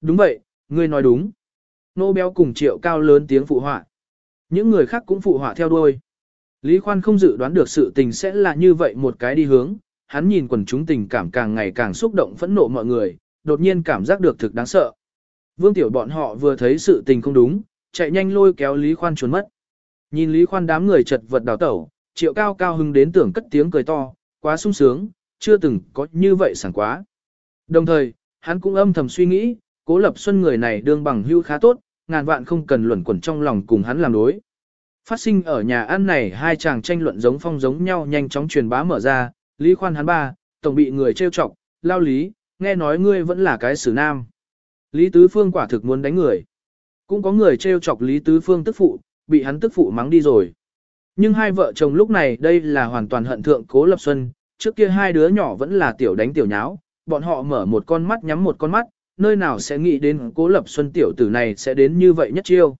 Đúng vậy, ngươi nói đúng. Nô béo cùng triệu cao lớn tiếng phụ họa. Những người khác cũng phụ họa theo đuôi. Lý Khoan không dự đoán được sự tình sẽ là như vậy một cái đi hướng, hắn nhìn quần chúng tình cảm càng ngày càng xúc động phẫn nộ mọi người, đột nhiên cảm giác được thực đáng sợ. Vương Tiểu bọn họ vừa thấy sự tình không đúng, chạy nhanh lôi kéo Lý Khoan trốn mất. Nhìn Lý Khoan đám người chật vật đào tẩu, triệu cao cao hưng đến tưởng cất tiếng cười to, quá sung sướng, chưa từng có như vậy sảng quá. Đồng thời, hắn cũng âm thầm suy nghĩ, cố lập xuân người này đương bằng hưu khá tốt, ngàn vạn không cần luẩn quẩn trong lòng cùng hắn làm đối. Phát sinh ở nhà ăn này hai chàng tranh luận giống phong giống nhau nhanh chóng truyền bá mở ra, Lý Khoan hắn ba, tổng bị người trêu chọc, lao lý, nghe nói ngươi vẫn là cái xử nam. Lý Tứ Phương quả thực muốn đánh người. Cũng có người trêu chọc Lý Tứ Phương tức phụ, bị hắn tức phụ mắng đi rồi. Nhưng hai vợ chồng lúc này đây là hoàn toàn hận thượng Cố Lập Xuân, trước kia hai đứa nhỏ vẫn là tiểu đánh tiểu nháo, bọn họ mở một con mắt nhắm một con mắt, nơi nào sẽ nghĩ đến Cố Lập Xuân tiểu tử này sẽ đến như vậy nhất chiêu.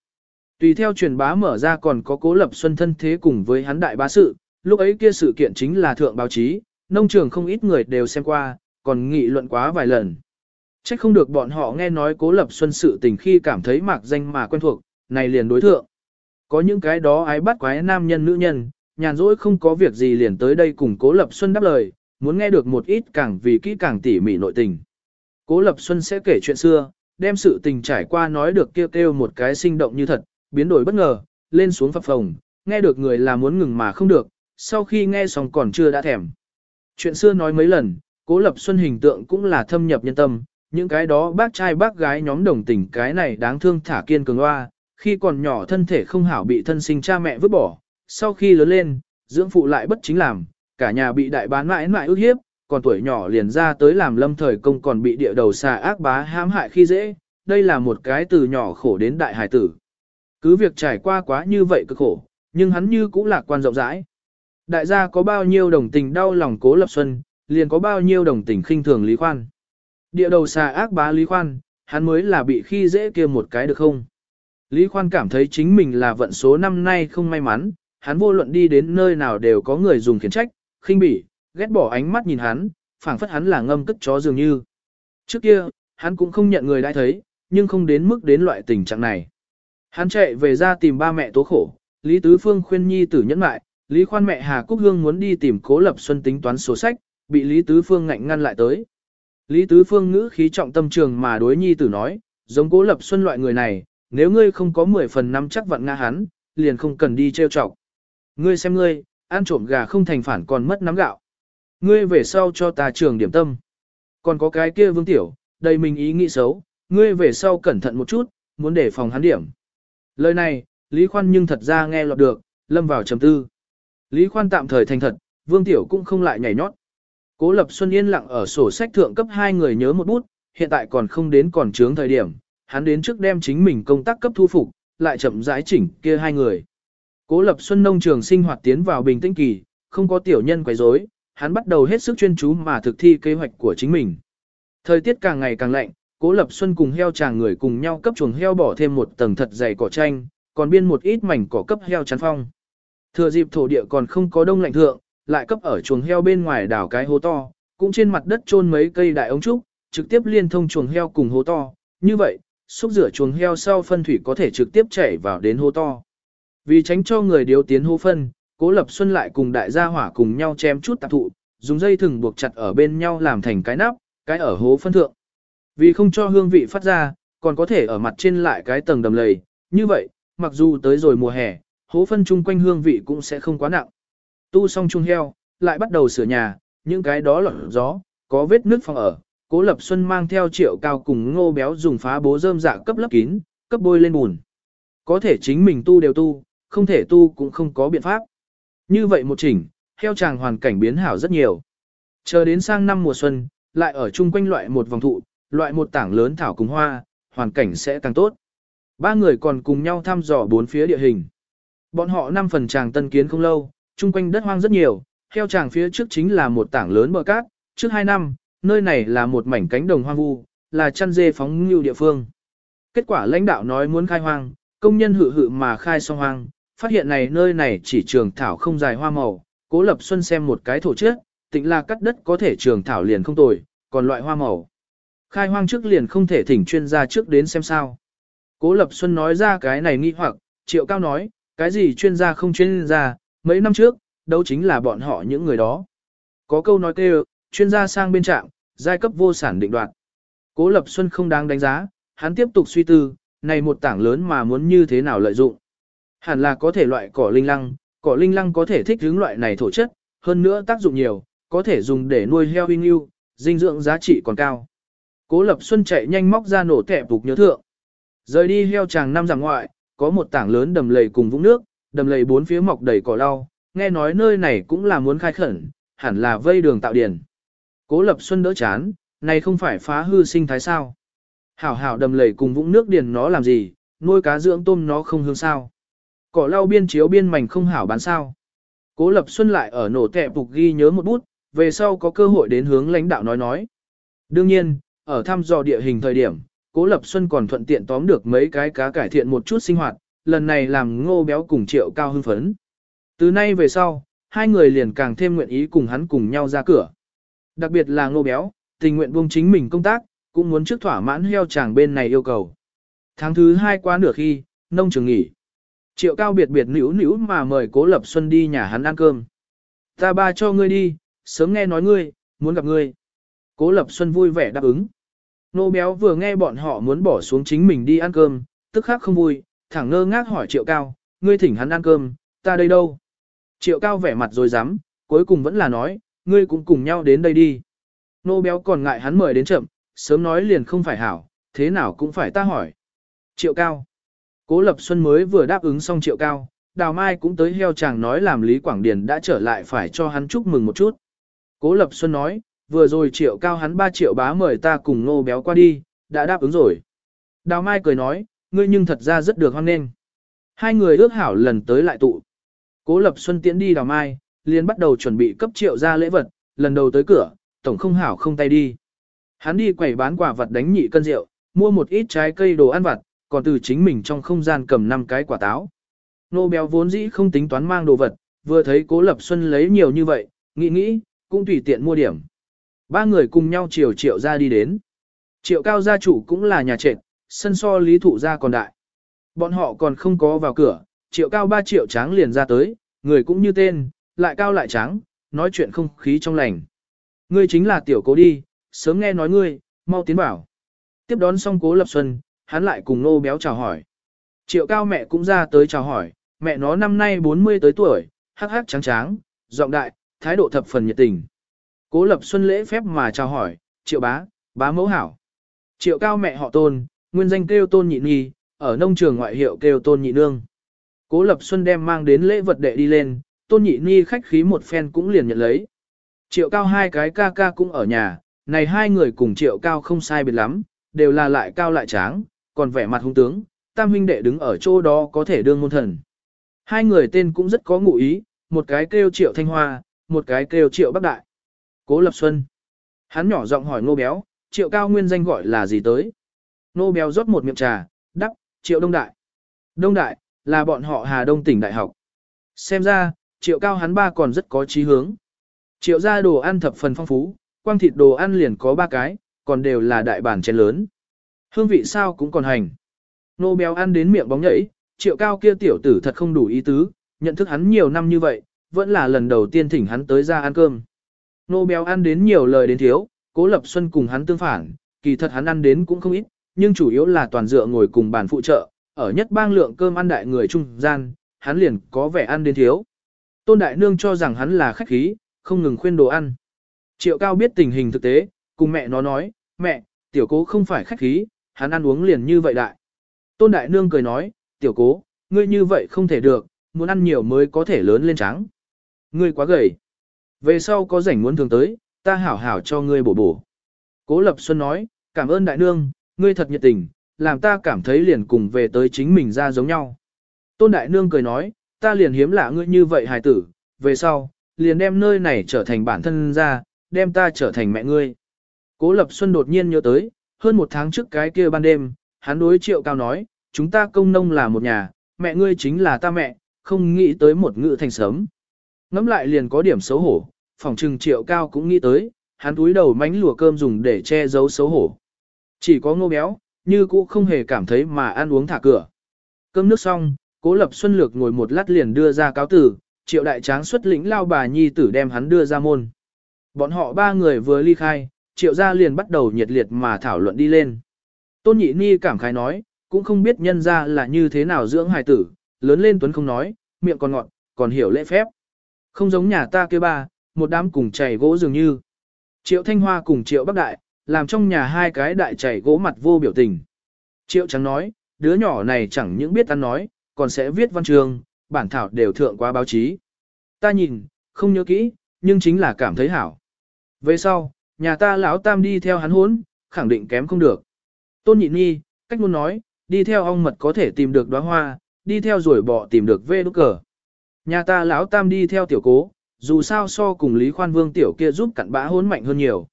Tùy theo truyền bá mở ra còn có Cố Lập Xuân thân thế cùng với hắn đại bá sự, lúc ấy kia sự kiện chính là thượng báo chí, nông trường không ít người đều xem qua, còn nghị luận quá vài lần. Chắc không được bọn họ nghe nói Cố Lập Xuân sự tình khi cảm thấy mạc danh mà quen thuộc, này liền đối thượng. Có những cái đó ái bắt quái nam nhân nữ nhân, nhàn rỗi không có việc gì liền tới đây cùng Cố Lập Xuân đáp lời, muốn nghe được một ít càng vì kỹ càng tỉ mỉ nội tình. Cố Lập Xuân sẽ kể chuyện xưa, đem sự tình trải qua nói được kêu kêu một cái sinh động như thật, biến đổi bất ngờ, lên xuống phập phồng, nghe được người là muốn ngừng mà không được, sau khi nghe xong còn chưa đã thèm. Chuyện xưa nói mấy lần, Cố Lập Xuân hình tượng cũng là thâm nhập nhân tâm, những cái đó bác trai bác gái nhóm đồng tình cái này đáng thương thả kiên cường hoa, khi còn nhỏ thân thể không hảo bị thân sinh cha mẹ vứt bỏ, sau khi lớn lên, dưỡng phụ lại bất chính làm, cả nhà bị đại bán mãi mãi ức hiếp, còn tuổi nhỏ liền ra tới làm lâm thời công còn bị địa đầu xà ác bá hãm hại khi dễ, đây là một cái từ nhỏ khổ đến đại hải tử. Cứ việc trải qua quá như vậy cực khổ, nhưng hắn như cũng lạc quan rộng rãi. Đại gia có bao nhiêu đồng tình đau lòng cố lập xuân, liền có bao nhiêu đồng tình khinh thường Lý Khoan. Địa đầu xà ác bá Lý Khoan, hắn mới là bị khi dễ kia một cái được không? Lý Khoan cảm thấy chính mình là vận số năm nay không may mắn, hắn vô luận đi đến nơi nào đều có người dùng khiển trách, khinh bỉ, ghét bỏ ánh mắt nhìn hắn, phảng phất hắn là ngâm cất chó dường như. Trước kia, hắn cũng không nhận người đã thấy, nhưng không đến mức đến loại tình trạng này. Hắn chạy về ra tìm ba mẹ tố khổ, Lý Tứ Phương khuyên nhi tử nhẫn lại. Lý Khoan mẹ Hà Cúc Hương muốn đi tìm Cố Lập Xuân tính toán sổ sách, bị Lý Tứ Phương ngạnh ngăn lại tới. Lý Tứ Phương ngữ khí trọng tâm trường mà đối nhi tử nói, giống Cố Lập Xuân loại người này, nếu ngươi không có 10 phần năm chắc vận nga hắn, liền không cần đi trêu chọc. Ngươi xem ngươi, ăn trộm gà không thành phản còn mất nắm gạo. Ngươi về sau cho ta trường điểm tâm. Còn có cái kia vương tiểu, đầy mình ý nghĩ xấu, ngươi về sau cẩn thận một chút, muốn để phòng hắn điểm. Lời này, Lý Khoan nhưng thật ra nghe lọt được, lâm vào trầm tư. Lý Khoan tạm thời thành thật, vương tiểu cũng không lại nhảy nhót. Cố Lập Xuân yên lặng ở sổ sách thượng cấp hai người nhớ một bút, hiện tại còn không đến còn trướng thời điểm, hắn đến trước đem chính mình công tác cấp thu phục, lại chậm rãi chỉnh kia hai người. Cố Lập Xuân nông trường sinh hoạt tiến vào bình tĩnh kỳ, không có tiểu nhân quấy rối, hắn bắt đầu hết sức chuyên chú mà thực thi kế hoạch của chính mình. Thời tiết càng ngày càng lạnh, Cố Lập Xuân cùng heo chàng người cùng nhau cấp chuồng heo bỏ thêm một tầng thật dày cỏ tranh, còn biên một ít mảnh cỏ cấp heo chắn phong. Thừa dịp thổ địa còn không có đông lạnh thượng, lại cấp ở chuồng heo bên ngoài đảo cái hố to, cũng trên mặt đất chôn mấy cây đại ống trúc, trực tiếp liên thông chuồng heo cùng hố to. Như vậy, xúc rửa chuồng heo sau phân thủy có thể trực tiếp chảy vào đến hố to. Vì tránh cho người điếu tiến hố phân, Cố Lập Xuân lại cùng đại gia hỏa cùng nhau chém chút tạp thụ, dùng dây thừng buộc chặt ở bên nhau làm thành cái nắp, cái ở hố phân thượng. Vì không cho hương vị phát ra, còn có thể ở mặt trên lại cái tầng đầm lầy, như vậy, mặc dù tới rồi mùa hè, hố phân chung quanh hương vị cũng sẽ không quá nặng. Tu xong chung heo, lại bắt đầu sửa nhà, những cái đó lọt gió, có vết nước phòng ở. Cố Lập Xuân mang theo triệu cao cùng ngô béo dùng phá bố rơm dạ cấp lấp kín, cấp bôi lên bùn. Có thể chính mình tu đều tu, không thể tu cũng không có biện pháp. Như vậy một chỉnh, heo chàng hoàn cảnh biến hảo rất nhiều. Chờ đến sang năm mùa xuân, lại ở chung quanh loại một vòng thụ, loại một tảng lớn thảo cùng hoa, hoàn cảnh sẽ càng tốt. Ba người còn cùng nhau thăm dò bốn phía địa hình. Bọn họ năm phần chàng tân kiến không lâu, chung quanh đất hoang rất nhiều, heo chàng phía trước chính là một tảng lớn bờ cát, trước hai năm, nơi này là một mảnh cánh đồng hoang vu, là chăn dê phóng như địa phương. Kết quả lãnh đạo nói muốn khai hoang, công nhân hự hự mà khai xong hoang, phát hiện này nơi này chỉ trường thảo không dài hoa màu, cố lập xuân xem một cái thổ trước, tịnh là cắt đất có thể trường thảo liền không tồi, còn loại hoa màu. Khai hoang trước liền không thể thỉnh chuyên gia trước đến xem sao. Cố Lập Xuân nói ra cái này nghi hoặc, Triệu Cao nói, cái gì chuyên gia không chuyên gia, mấy năm trước, đâu chính là bọn họ những người đó. Có câu nói kêu, chuyên gia sang bên trạng, giai cấp vô sản định đoạt. Cố Lập Xuân không đáng đánh giá, hắn tiếp tục suy tư, này một tảng lớn mà muốn như thế nào lợi dụng. Hẳn là có thể loại cỏ linh lăng, cỏ linh lăng có thể thích hướng loại này thổ chất, hơn nữa tác dụng nhiều, có thể dùng để nuôi heo huynh yêu, dinh dưỡng giá trị còn cao. Cố Lập Xuân chạy nhanh móc ra nổ tẹp phục nhớ thượng. Rời đi heo chàng năm rằng ngoại, có một tảng lớn đầm lầy cùng vũng nước, đầm lầy bốn phía mọc đầy cỏ lau, nghe nói nơi này cũng là muốn khai khẩn, hẳn là vây đường tạo điển. Cố Lập Xuân đỡ chán, này không phải phá hư sinh thái sao. Hảo hảo đầm lầy cùng vũng nước điền nó làm gì, nuôi cá dưỡng tôm nó không hương sao. Cỏ lau biên chiếu biên mảnh không hảo bán sao. Cố Lập Xuân lại ở nổ tệ phục ghi nhớ một bút, về sau có cơ hội đến hướng lãnh đạo nói nói. Đương nhiên, ở thăm dò địa hình thời điểm, Cố Lập Xuân còn thuận tiện tóm được mấy cái cá cải thiện một chút sinh hoạt, lần này làm ngô béo cùng triệu cao hưng phấn. Từ nay về sau, hai người liền càng thêm nguyện ý cùng hắn cùng nhau ra cửa. Đặc biệt là ngô béo, tình nguyện buông chính mình công tác, cũng muốn trước thỏa mãn heo chàng bên này yêu cầu. Tháng thứ hai qua nửa khi, nông trường nghỉ. Triệu cao biệt biệt nữu nữu mà mời Cố Lập Xuân đi nhà hắn ăn cơm. Ta ba cho ngươi đi, sớm nghe nói ngươi, muốn gặp ngươi. Cố Lập Xuân vui vẻ đáp ứng. Nô béo vừa nghe bọn họ muốn bỏ xuống chính mình đi ăn cơm, tức khắc không vui, thẳng ngơ ngác hỏi Triệu Cao, ngươi thỉnh hắn ăn cơm, ta đây đâu? Triệu Cao vẻ mặt rồi dám, cuối cùng vẫn là nói, ngươi cũng cùng nhau đến đây đi. Nô béo còn ngại hắn mời đến chậm, sớm nói liền không phải hảo, thế nào cũng phải ta hỏi. Triệu Cao. Cố Lập Xuân mới vừa đáp ứng xong Triệu Cao, Đào Mai cũng tới heo chàng nói làm Lý Quảng Điền đã trở lại phải cho hắn chúc mừng một chút. Cố Lập Xuân nói, vừa rồi Triệu Cao hắn 3 triệu bá mời ta cùng nô béo qua đi, đã đáp ứng rồi. Đào Mai cười nói, ngươi nhưng thật ra rất được hoan nghênh. Hai người ước hảo lần tới lại tụ. Cố Lập Xuân tiễn đi Đào Mai, liền bắt đầu chuẩn bị cấp Triệu ra lễ vật, lần đầu tới cửa, tổng không hảo không tay đi. Hắn đi quẩy bán quả vật đánh nhị cân rượu, mua một ít trái cây đồ ăn vặt, còn từ chính mình trong không gian cầm 5 cái quả táo. Nô béo vốn dĩ không tính toán mang đồ vật, vừa thấy Cố Lập Xuân lấy nhiều như vậy, nghĩ nghĩ, cũng tùy tiện mua điểm. Ba người cùng nhau chiều triệu ra đi đến. Triệu cao gia chủ cũng là nhà trệt, sân so lý thụ gia còn đại. Bọn họ còn không có vào cửa, triệu cao ba triệu tráng liền ra tới, người cũng như tên, lại cao lại tráng, nói chuyện không khí trong lành. Ngươi chính là tiểu cố đi, sớm nghe nói ngươi, mau tiến bảo. Tiếp đón xong cố lập xuân, hắn lại cùng nô béo chào hỏi. Triệu cao mẹ cũng ra tới chào hỏi, mẹ nó năm nay 40 tới tuổi, hắc hắc trắng tráng, giọng đại, thái độ thập phần nhiệt tình. Cố lập xuân lễ phép mà chào hỏi, triệu bá, bá mẫu hảo. Triệu cao mẹ họ tôn, nguyên danh kêu tôn nhị nhi, ở nông trường ngoại hiệu kêu tôn nhị nương. Cố lập xuân đem mang đến lễ vật đệ đi lên, tôn nhị nhi khách khí một phen cũng liền nhận lấy. Triệu cao hai cái ca ca cũng ở nhà, này hai người cùng triệu cao không sai biệt lắm, đều là lại cao lại tráng, còn vẻ mặt hung tướng, tam huynh đệ đứng ở chỗ đó có thể đương môn thần. Hai người tên cũng rất có ngụ ý, một cái kêu triệu thanh hoa, một cái kêu triệu bắc đại. Cố Lập Xuân. Hắn nhỏ giọng hỏi Nô Béo, triệu cao nguyên danh gọi là gì tới? Nô Béo rót một miệng trà, đắp, triệu đông đại. Đông đại, là bọn họ Hà Đông tỉnh đại học. Xem ra, triệu cao hắn ba còn rất có trí hướng. Triệu ra đồ ăn thập phần phong phú, quang thịt đồ ăn liền có ba cái, còn đều là đại bản chén lớn. Hương vị sao cũng còn hành. Nô béo ăn đến miệng bóng nhảy, triệu cao kia tiểu tử thật không đủ ý tứ, nhận thức hắn nhiều năm như vậy, vẫn là lần đầu tiên thỉnh hắn tới ra ăn cơm. Nô béo ăn đến nhiều lời đến thiếu, cố lập xuân cùng hắn tương phản, kỳ thật hắn ăn đến cũng không ít, nhưng chủ yếu là toàn dựa ngồi cùng bàn phụ trợ, ở nhất bang lượng cơm ăn đại người trung gian, hắn liền có vẻ ăn đến thiếu. Tôn Đại Nương cho rằng hắn là khách khí, không ngừng khuyên đồ ăn. Triệu Cao biết tình hình thực tế, cùng mẹ nó nói, mẹ, tiểu cố không phải khách khí, hắn ăn uống liền như vậy đại. Tôn Đại Nương cười nói, tiểu cố, ngươi như vậy không thể được, muốn ăn nhiều mới có thể lớn lên trắng. Ngươi quá gầy. Về sau có rảnh muốn thường tới, ta hảo hảo cho ngươi bổ bổ. Cố Lập Xuân nói, cảm ơn đại nương, ngươi thật nhiệt tình, làm ta cảm thấy liền cùng về tới chính mình ra giống nhau. Tôn đại nương cười nói, ta liền hiếm lạ ngươi như vậy hài tử, về sau, liền đem nơi này trở thành bản thân ra, đem ta trở thành mẹ ngươi. Cố Lập Xuân đột nhiên nhớ tới, hơn một tháng trước cái kia ban đêm, hắn đối triệu cao nói, chúng ta công nông là một nhà, mẹ ngươi chính là ta mẹ, không nghĩ tới một ngự thành sớm. Ngắm lại liền có điểm xấu hổ, phòng trừng triệu cao cũng nghĩ tới, hắn túi đầu mánh lùa cơm dùng để che giấu xấu hổ. Chỉ có ngô béo, như cũ không hề cảm thấy mà ăn uống thả cửa. Cơm nước xong, cố lập xuân lược ngồi một lát liền đưa ra cáo tử, triệu đại tráng xuất lĩnh lao bà nhi tử đem hắn đưa ra môn. Bọn họ ba người vừa ly khai, triệu gia liền bắt đầu nhiệt liệt mà thảo luận đi lên. Tôn nhị ni cảm khái nói, cũng không biết nhân ra là như thế nào dưỡng hài tử, lớn lên tuấn không nói, miệng còn ngọt, còn hiểu lễ phép. Không giống nhà ta kia ba, một đám cùng chảy gỗ dường như. Triệu Thanh Hoa cùng Triệu Bắc Đại, làm trong nhà hai cái đại chảy gỗ mặt vô biểu tình. Triệu Trắng nói, đứa nhỏ này chẳng những biết ăn nói, còn sẽ viết văn chương, bản thảo đều thượng qua báo chí. Ta nhìn, không nhớ kỹ, nhưng chính là cảm thấy hảo. Về sau, nhà ta lão tam đi theo hắn hốn, khẳng định kém không được. Tôn nhị nhi, cách muốn nói, đi theo ong mật có thể tìm được đóa hoa, đi theo rồi bọ tìm được vê đúc cờ. Nhà ta lão tam đi theo tiểu cố, dù sao so cùng Lý Khoan Vương tiểu kia giúp cặn bã hốn mạnh hơn nhiều.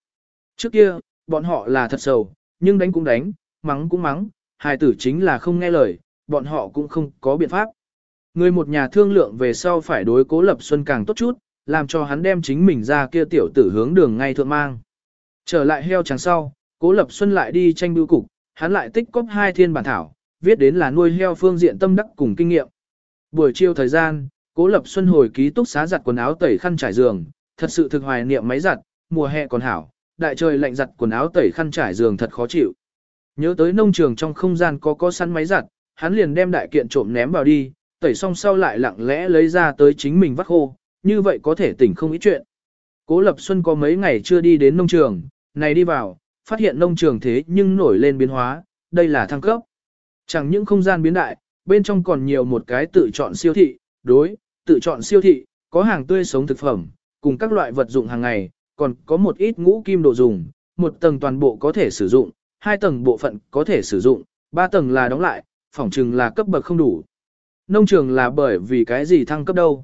Trước kia, bọn họ là thật sầu, nhưng đánh cũng đánh, mắng cũng mắng, hài tử chính là không nghe lời, bọn họ cũng không có biện pháp. Người một nhà thương lượng về sau phải đối cố lập xuân càng tốt chút, làm cho hắn đem chính mình ra kia tiểu tử hướng đường ngay thượng mang. Trở lại heo trắng sau, cố lập xuân lại đi tranh bưu cục, hắn lại tích cóp hai thiên bản thảo, viết đến là nuôi heo phương diện tâm đắc cùng kinh nghiệm. Buổi chiều thời gian, cố lập xuân hồi ký túc xá giặt quần áo tẩy khăn trải giường, thật sự thực hoài niệm máy giặt, mùa hè còn hảo, đại trời lạnh giặt quần áo tẩy khăn trải giường thật khó chịu. Nhớ tới nông trường trong không gian có có săn máy giặt, hắn liền đem đại kiện trộm ném vào đi, tẩy xong sau lại lặng lẽ lấy ra tới chính mình vắt khô, như vậy có thể tỉnh không ít chuyện. Cố Lập Xuân có mấy ngày chưa đi đến nông trường, này đi vào, phát hiện nông trường thế nhưng nổi lên biến hóa, đây là thăng cấp. Chẳng những không gian biến đại, bên trong còn nhiều một cái tự chọn siêu thị, đối, tự chọn siêu thị, có hàng tươi sống thực phẩm, cùng các loại vật dụng hàng ngày, còn có một ít ngũ kim đồ dùng, một tầng toàn bộ có thể sử dụng, hai tầng bộ phận có thể sử dụng, ba tầng là đóng lại, phỏng chừng là cấp bậc không đủ. Nông trường là bởi vì cái gì thăng cấp đâu?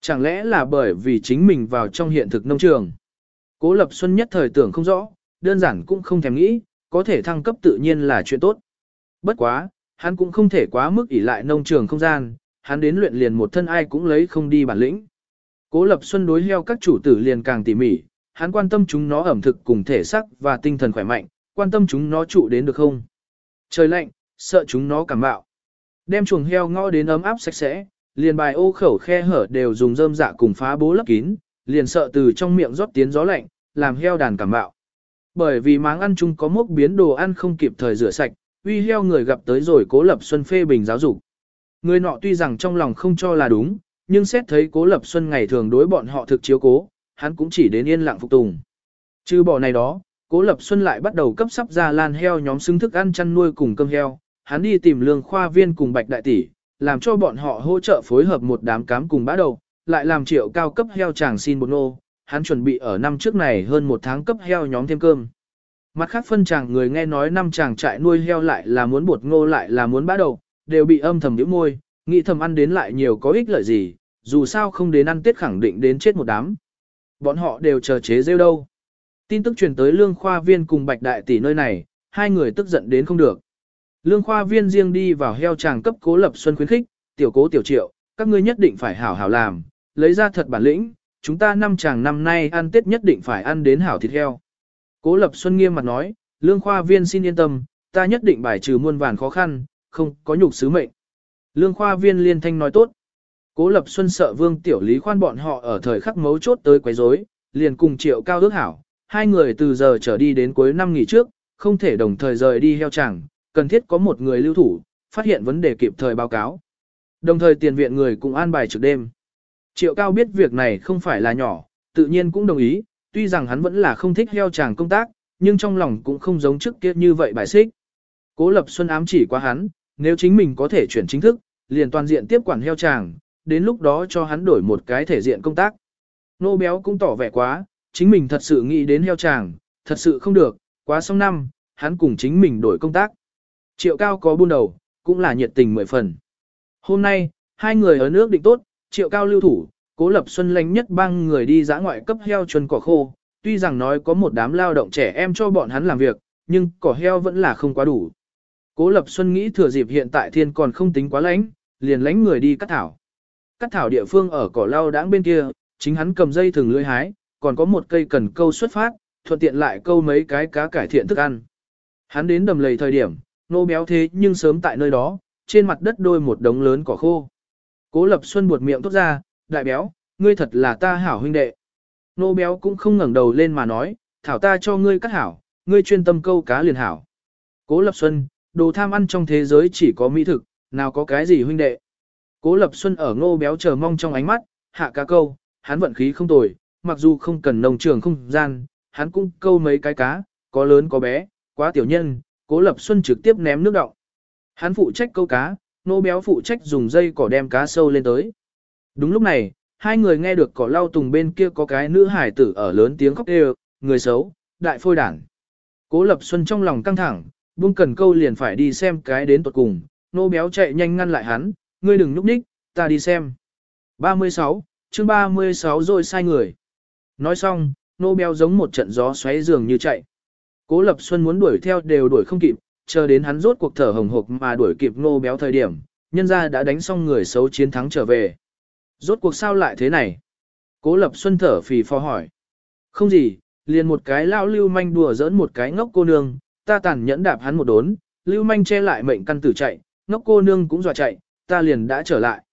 Chẳng lẽ là bởi vì chính mình vào trong hiện thực nông trường? Cố Lập Xuân nhất thời tưởng không rõ, đơn giản cũng không thèm nghĩ, có thể thăng cấp tự nhiên là chuyện tốt. Bất quá, hắn cũng không thể quá mức ỷ lại nông trường không gian, hắn đến luyện liền một thân ai cũng lấy không đi bản lĩnh. Cố Lập Xuân đối heo các chủ tử liền càng tỉ mỉ, hắn quan tâm chúng nó ẩm thực cùng thể sắc và tinh thần khỏe mạnh, quan tâm chúng nó trụ đến được không. Trời lạnh, sợ chúng nó cảm bạo. Đem chuồng heo ngõ đến ấm áp sạch sẽ, liền bài ô khẩu khe hở đều dùng rơm dạ cùng phá bố lấp kín, liền sợ từ trong miệng rót tiến gió lạnh, làm heo đàn cảm bạo. Bởi vì máng ăn chung có mốc biến đồ ăn không kịp thời rửa sạch, uy heo người gặp tới rồi cố lập xuân phê bình giáo dục. Người nọ tuy rằng trong lòng không cho là đúng, nhưng xét thấy cố lập xuân ngày thường đối bọn họ thực chiếu cố, hắn cũng chỉ đến yên lặng phục tùng. Trừ bỏ này đó, cố lập xuân lại bắt đầu cấp sắp ra lan heo nhóm xứng thức ăn chăn nuôi cùng cơm heo, hắn đi tìm lương khoa viên cùng bạch đại tỷ, làm cho bọn họ hỗ trợ phối hợp một đám cám cùng bã đầu, lại làm triệu cao cấp heo chàng xin một nô, hắn chuẩn bị ở năm trước này hơn một tháng cấp heo nhóm thêm cơm. Mặt khác phân chàng người nghe nói năm chàng trại nuôi heo lại là muốn bột ngô lại là muốn bã đầu, đều bị âm thầm nhíu môi, nghĩ thầm ăn đến lại nhiều có ích lợi gì, dù sao không đến ăn tết khẳng định đến chết một đám. Bọn họ đều chờ chế rêu đâu. Tin tức truyền tới lương khoa viên cùng bạch đại tỷ nơi này, hai người tức giận đến không được. Lương khoa viên riêng đi vào heo tràng cấp cố lập xuân khuyến khích, tiểu cố tiểu triệu, các ngươi nhất định phải hảo hảo làm, lấy ra thật bản lĩnh, chúng ta năm chàng năm nay ăn tết nhất định phải ăn đến hảo thịt heo. Cố lập xuân nghiêm mặt nói, lương khoa viên xin yên tâm, ta nhất định bài trừ muôn vàn khó khăn, không có nhục sứ mệnh. Lương khoa viên liên thanh nói tốt. Cố lập xuân sợ vương tiểu lý khoan bọn họ ở thời khắc mấu chốt tới quấy rối, liền cùng triệu cao ước hảo, hai người từ giờ trở đi đến cuối năm nghỉ trước, không thể đồng thời rời đi heo chẳng, cần thiết có một người lưu thủ, phát hiện vấn đề kịp thời báo cáo. Đồng thời tiền viện người cũng an bài trực đêm. Triệu cao biết việc này không phải là nhỏ, tự nhiên cũng đồng ý, tuy rằng hắn vẫn là không thích heo chàng công tác, nhưng trong lòng cũng không giống trước kia như vậy bài xích. Cố Lập Xuân ám chỉ qua hắn, nếu chính mình có thể chuyển chính thức, liền toàn diện tiếp quản heo chàng, đến lúc đó cho hắn đổi một cái thể diện công tác. Nô béo cũng tỏ vẻ quá, chính mình thật sự nghĩ đến heo chàng, thật sự không được, quá xong năm, hắn cùng chính mình đổi công tác. Triệu cao có buôn đầu, cũng là nhiệt tình mười phần. Hôm nay, hai người ở nước định tốt, triệu cao lưu thủ, cố lập xuân lánh nhất băng người đi giã ngoại cấp heo chuân cỏ khô, tuy rằng nói có một đám lao động trẻ em cho bọn hắn làm việc, nhưng cỏ heo vẫn là không quá đủ. Cố lập xuân nghĩ thừa dịp hiện tại thiên còn không tính quá lánh, liền lánh người đi cắt thảo. Cắt thảo địa phương ở cỏ lao đãng bên kia, chính hắn cầm dây thừng lưới hái, còn có một cây cần câu xuất phát, thuận tiện lại câu mấy cái cá cải thiện thức ăn. Hắn đến đầm lầy thời điểm, nô béo thế nhưng sớm tại nơi đó, trên mặt đất đôi một đống lớn cỏ khô. Cố Lập Xuân buột miệng tốt ra, đại béo, ngươi thật là ta hảo huynh đệ. Nô béo cũng không ngẩng đầu lên mà nói, thảo ta cho ngươi cắt hảo, ngươi chuyên tâm câu cá liền hảo. Cố Lập Xuân, đồ tham ăn trong thế giới chỉ có mỹ thực, nào có cái gì huynh đệ. Cố Lập Xuân ở ngô béo chờ mong trong ánh mắt, hạ cá câu, hắn vận khí không tồi, mặc dù không cần nông trường không gian, hắn cũng câu mấy cái cá, có lớn có bé, quá tiểu nhân, Cố Lập Xuân trực tiếp ném nước động. Hắn phụ trách câu cá, nô béo phụ trách dùng dây cỏ đem cá sâu lên tới. Đúng lúc này, hai người nghe được cỏ lau tùng bên kia có cái nữ hải tử ở lớn tiếng khóc đều, người xấu, đại phôi đảng. Cố Lập Xuân trong lòng căng thẳng, buông cần câu liền phải đi xem cái đến tuột cùng, nô béo chạy nhanh ngăn lại hắn, ngươi đừng nhúc ních, ta đi xem. 36, chương 36 rồi sai người. Nói xong, nô béo giống một trận gió xoáy dường như chạy. Cố Lập Xuân muốn đuổi theo đều đuổi không kịp, chờ đến hắn rốt cuộc thở hồng hộc mà đuổi kịp Ngô béo thời điểm, nhân ra đã đánh xong người xấu chiến thắng trở về. Rốt cuộc sao lại thế này? Cố Lập Xuân thở phì phò hỏi. Không gì, liền một cái lão lưu manh đùa giỡn một cái ngốc cô nương, ta tàn nhẫn đạp hắn một đốn, lưu manh che lại mệnh căn tử chạy, ngốc cô nương cũng dọa chạy, ta liền đã trở lại.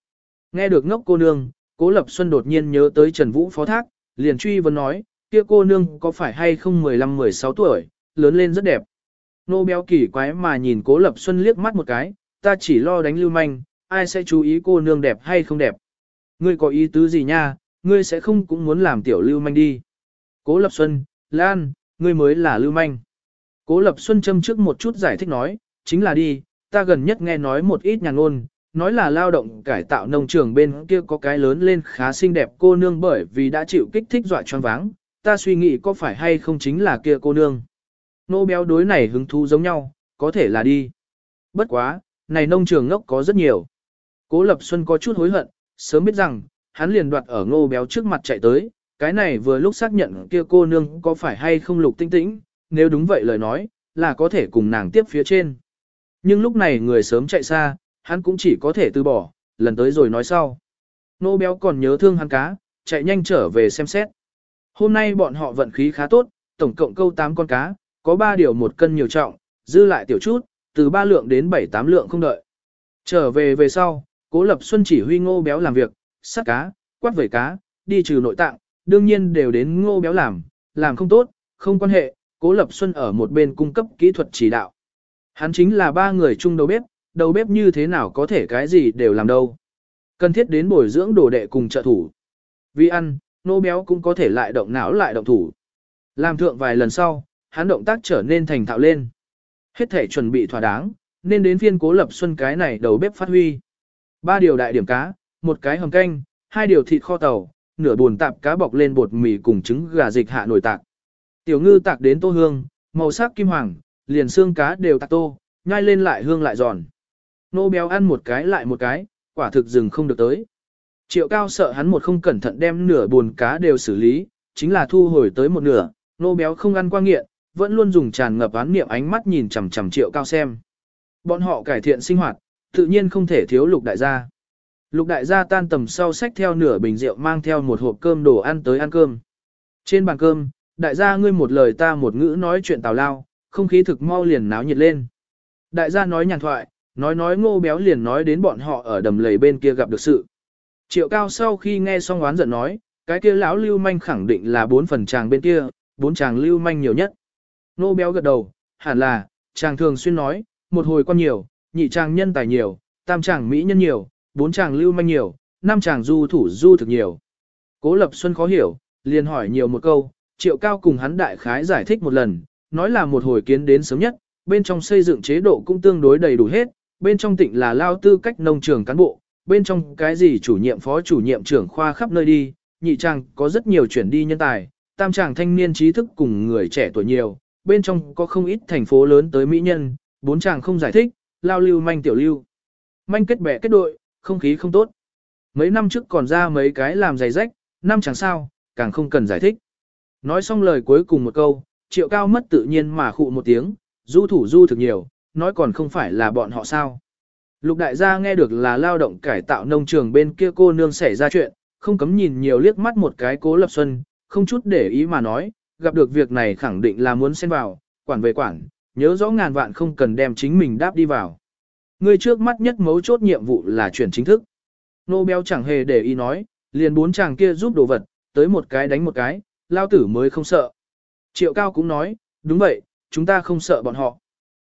Nghe được ngốc cô nương, Cố Lập Xuân đột nhiên nhớ tới Trần Vũ phó thác, liền truy vấn nói, kia cô nương có phải hay không 15-16 tuổi, lớn lên rất đẹp. Nô béo kỳ quái mà nhìn Cố Lập Xuân liếc mắt một cái, ta chỉ lo đánh lưu manh, ai sẽ chú ý cô nương đẹp hay không đẹp. Ngươi có ý tứ gì nha, ngươi sẽ không cũng muốn làm tiểu lưu manh đi. Cố Lập Xuân, Lan, ngươi mới là lưu manh. Cố Lập Xuân châm trước một chút giải thích nói, chính là đi, ta gần nhất nghe nói một ít nhàn ngôn, nói là lao động cải tạo nông trường bên kia có cái lớn lên khá xinh đẹp cô nương bởi vì đã chịu kích thích dọa choáng váng, ta suy nghĩ có phải hay không chính là kia cô nương. Nô béo đối này hứng thú giống nhau, có thể là đi. Bất quá, này nông trường ngốc có rất nhiều. Cố Lập Xuân có chút hối hận, sớm biết rằng, hắn liền đoạt ở ngô béo trước mặt chạy tới, cái này vừa lúc xác nhận kia cô nương có phải hay không lục tinh tĩnh, nếu đúng vậy lời nói, là có thể cùng nàng tiếp phía trên. Nhưng lúc này người sớm chạy xa, hắn cũng chỉ có thể từ bỏ, lần tới rồi nói sau. Nô béo còn nhớ thương hắn cá, chạy nhanh trở về xem xét. Hôm nay bọn họ vận khí khá tốt, tổng cộng câu 8 con cá, có 3 điều một cân nhiều trọng, dư lại tiểu chút, từ 3 lượng đến 7-8 lượng không đợi. Trở về về sau, Cố Lập Xuân chỉ huy ngô béo làm việc, sát cá, quát vẩy cá, đi trừ nội tạng, đương nhiên đều đến ngô béo làm, làm không tốt, không quan hệ, Cố Lập Xuân ở một bên cung cấp kỹ thuật chỉ đạo. Hắn chính là ba người chung đầu bếp, đầu bếp như thế nào có thể cái gì đều làm đâu. Cần thiết đến bồi dưỡng đồ đệ cùng trợ thủ. Vì ăn, nô béo cũng có thể lại động não lại động thủ. Làm thượng vài lần sau, hắn động tác trở nên thành thạo lên. Hết thể chuẩn bị thỏa đáng, nên đến phiên cố lập xuân cái này đầu bếp phát huy. Ba điều đại điểm cá, một cái hầm canh, hai điều thịt kho tàu, nửa buồn tạp cá bọc lên bột mì cùng trứng gà dịch hạ nồi tạc. Tiểu ngư tạc đến tô hương, màu sắc kim hoàng, liền xương cá đều tạc tô, nhai lên lại hương lại giòn. Nô béo ăn một cái lại một cái, quả thực dừng không được tới. Triệu cao sợ hắn một không cẩn thận đem nửa buồn cá đều xử lý, chính là thu hồi tới một nửa, nô béo không ăn qua nghiện, vẫn luôn dùng tràn ngập án niệm ánh mắt nhìn chằm chằm triệu cao xem. Bọn họ cải thiện sinh hoạt, tự nhiên không thể thiếu lục đại gia. Lục đại gia tan tầm sau sách theo nửa bình rượu mang theo một hộp cơm đồ ăn tới ăn cơm. Trên bàn cơm, đại gia ngươi một lời ta một ngữ nói chuyện tào lao, không khí thực mau liền náo nhiệt lên. Đại gia nói nhàn thoại, nói nói ngô béo liền nói đến bọn họ ở đầm lầy bên kia gặp được sự. Triệu cao sau khi nghe xong oán giận nói, cái kia lão lưu manh khẳng định là bốn phần chàng bên kia, bốn chàng lưu manh nhiều nhất nô béo gật đầu, hẳn là, chàng thường xuyên nói, một hồi quan nhiều, nhị chàng nhân tài nhiều, tam chàng mỹ nhân nhiều, bốn chàng lưu manh nhiều, năm chàng du thủ du thực nhiều. Cố Lập Xuân khó hiểu, liền hỏi nhiều một câu, triệu cao cùng hắn đại khái giải thích một lần, nói là một hồi kiến đến sớm nhất, bên trong xây dựng chế độ cũng tương đối đầy đủ hết, bên trong tỉnh là lao tư cách nông trường cán bộ, bên trong cái gì chủ nhiệm phó chủ nhiệm trưởng khoa khắp nơi đi, nhị chàng có rất nhiều chuyển đi nhân tài, tam chàng thanh niên trí thức cùng người trẻ tuổi nhiều, bên trong có không ít thành phố lớn tới mỹ nhân, bốn chàng không giải thích, lao lưu manh tiểu lưu. Manh kết bè kết đội, không khí không tốt. Mấy năm trước còn ra mấy cái làm giày rách, năm chẳng sao, càng không cần giải thích. Nói xong lời cuối cùng một câu, triệu cao mất tự nhiên mà khụ một tiếng, du thủ du thực nhiều, nói còn không phải là bọn họ sao. Lục đại gia nghe được là lao động cải tạo nông trường bên kia cô nương xảy ra chuyện, không cấm nhìn nhiều liếc mắt một cái cố lập xuân, không chút để ý mà nói, gặp được việc này khẳng định là muốn xen vào, quản về quản, nhớ rõ ngàn vạn không cần đem chính mình đáp đi vào. Ngươi trước mắt nhất mấu chốt nhiệm vụ là chuyển chính thức. Nô béo chẳng hề để ý nói, liền bốn chàng kia giúp đồ vật, tới một cái đánh một cái, lao tử mới không sợ. Triệu cao cũng nói, đúng vậy, chúng ta không sợ bọn họ.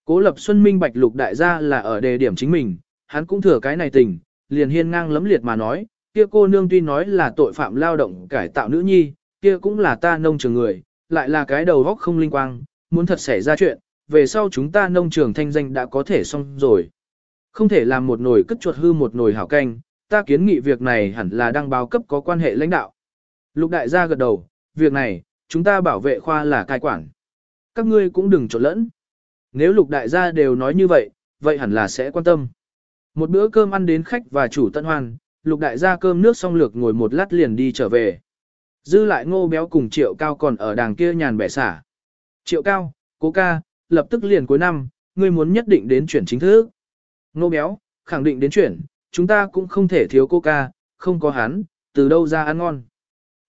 Cố lập xuân minh bạch lục đại gia là ở đề điểm chính mình, hắn cũng thừa cái này tình, liền hiên ngang lấm liệt mà nói, kia cô nương tuy nói là tội phạm lao động cải tạo nữ nhi, kia cũng là ta nông trường người, lại là cái đầu góc không linh quang, muốn thật xảy ra chuyện, về sau chúng ta nông trường thanh danh đã có thể xong rồi. Không thể làm một nồi cất chuột hư một nồi hảo canh, ta kiến nghị việc này hẳn là đăng báo cấp có quan hệ lãnh đạo. Lục đại gia gật đầu, việc này, chúng ta bảo vệ khoa là cai quản. Các ngươi cũng đừng trộn lẫn. Nếu lục đại gia đều nói như vậy, vậy hẳn là sẽ quan tâm. Một bữa cơm ăn đến khách và chủ tận hoan, lục đại gia cơm nước xong lược ngồi một lát liền đi trở về. Dư lại ngô béo cùng triệu cao còn ở đàng kia nhàn bẻ xả. Triệu cao, cố ca, lập tức liền cuối năm, ngươi muốn nhất định đến chuyển chính thức. Ngô béo, khẳng định đến chuyển, chúng ta cũng không thể thiếu cô ca, không có hắn, từ đâu ra ăn ngon.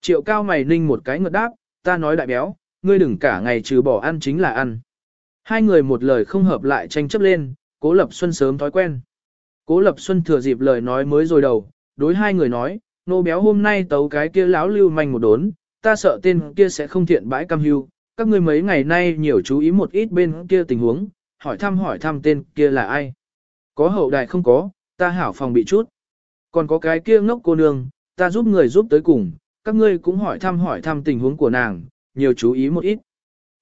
Triệu cao mày ninh một cái ngợt đáp, ta nói đại béo, ngươi đừng cả ngày trừ bỏ ăn chính là ăn. Hai người một lời không hợp lại tranh chấp lên, cố lập xuân sớm thói quen. Cố lập xuân thừa dịp lời nói mới rồi đầu, đối hai người nói, nô béo hôm nay tấu cái kia láo lưu manh một đốn, ta sợ tên kia sẽ không thiện bãi cam hưu, các ngươi mấy ngày nay nhiều chú ý một ít bên kia tình huống, hỏi thăm hỏi thăm tên kia là ai. Có hậu đại không có, ta hảo phòng bị chút. Còn có cái kia ngốc cô nương, ta giúp người giúp tới cùng, các ngươi cũng hỏi thăm hỏi thăm tình huống của nàng, nhiều chú ý một ít.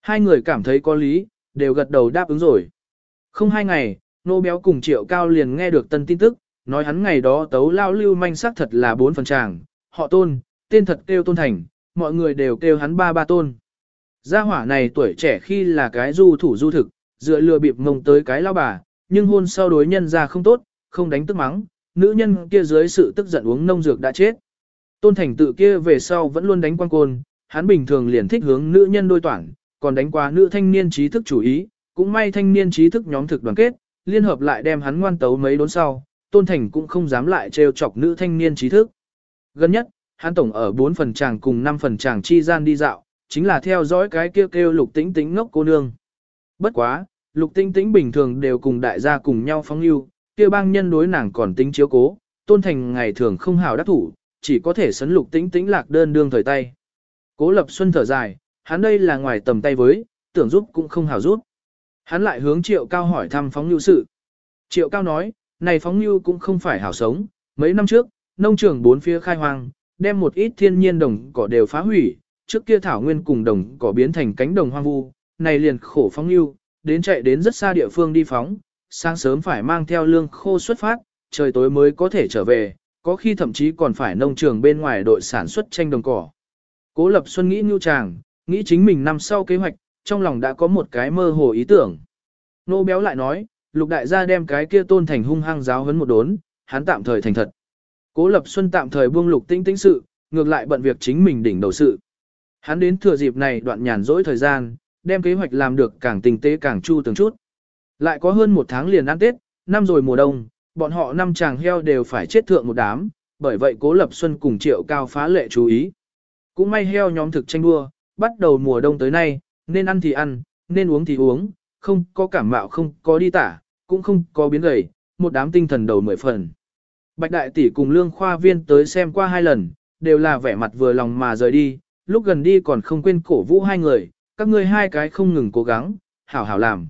Hai người cảm thấy có lý, đều gật đầu đáp ứng rồi. Không hai ngày, nô béo cùng triệu cao liền nghe được tân tin tức, nói hắn ngày đó tấu lao lưu manh sắc thật là bốn phần tràng, họ tôn, tên thật kêu tôn thành, mọi người đều kêu hắn ba ba tôn. Gia hỏa này tuổi trẻ khi là cái du thủ du thực, dựa lừa bịp mông tới cái lao bà, nhưng hôn sau đối nhân ra không tốt, không đánh tức mắng, nữ nhân kia dưới sự tức giận uống nông dược đã chết. Tôn thành tự kia về sau vẫn luôn đánh quan côn, hắn bình thường liền thích hướng nữ nhân đôi toản, còn đánh qua nữ thanh niên trí thức chủ ý, cũng may thanh niên trí thức nhóm thực đoàn kết, liên hợp lại đem hắn ngoan tấu mấy đốn sau, Tôn Thành cũng không dám lại trêu chọc nữ thanh niên trí thức. Gần nhất, hắn tổng ở 4 phần chàng cùng 5 phần chàng chi gian đi dạo, chính là theo dõi cái kêu kêu lục tĩnh tĩnh ngốc cô nương. Bất quá, lục tĩnh tĩnh bình thường đều cùng đại gia cùng nhau phóng lưu, kia bang nhân đối nàng còn tính chiếu cố, Tôn Thành ngày thường không hào đắc thủ, chỉ có thể sấn lục tĩnh tĩnh lạc đơn đương thời tay. Cố Lập Xuân thở dài, hắn đây là ngoài tầm tay với, tưởng giúp cũng không hào giúp. Hắn lại hướng Triệu Cao hỏi thăm phóng lưu sự. Triệu Cao nói, này phóng lưu cũng không phải hảo sống, mấy năm trước, nông trường bốn phía khai hoang, đem một ít thiên nhiên đồng cỏ đều phá hủy, trước kia thảo nguyên cùng đồng cỏ biến thành cánh đồng hoang vu, này liền khổ phóng lưu, đến chạy đến rất xa địa phương đi phóng, sáng sớm phải mang theo lương khô xuất phát, trời tối mới có thể trở về, có khi thậm chí còn phải nông trường bên ngoài đội sản xuất tranh đồng cỏ. Cố Lập Xuân nghĩ nhu chàng, nghĩ chính mình năm sau kế hoạch, trong lòng đã có một cái mơ hồ ý tưởng. Nô béo lại nói, lục đại gia đem cái kia tôn thành hung hăng giáo hấn một đốn, hắn tạm thời thành thật. Cố Lập Xuân tạm thời buông lục tĩnh tĩnh sự, ngược lại bận việc chính mình đỉnh đầu sự. Hắn đến thừa dịp này đoạn nhàn rỗi thời gian, đem kế hoạch làm được càng tinh tế càng chu từng chút. Lại có hơn một tháng liền ăn Tết, năm rồi mùa đông, bọn họ năm chàng heo đều phải chết thượng một đám, bởi vậy Cố Lập Xuân cùng Triệu Cao phá lệ chú ý. Cũng may heo nhóm thực tranh đua, bắt đầu mùa đông tới nay, nên ăn thì ăn, nên uống thì uống, không có cảm mạo không có đi tả, cũng không có biến gầy, một đám tinh thần đầu mười phần. Bạch đại tỷ cùng lương khoa viên tới xem qua hai lần, đều là vẻ mặt vừa lòng mà rời đi, lúc gần đi còn không quên cổ vũ hai người, các ngươi hai cái không ngừng cố gắng, hảo hảo làm.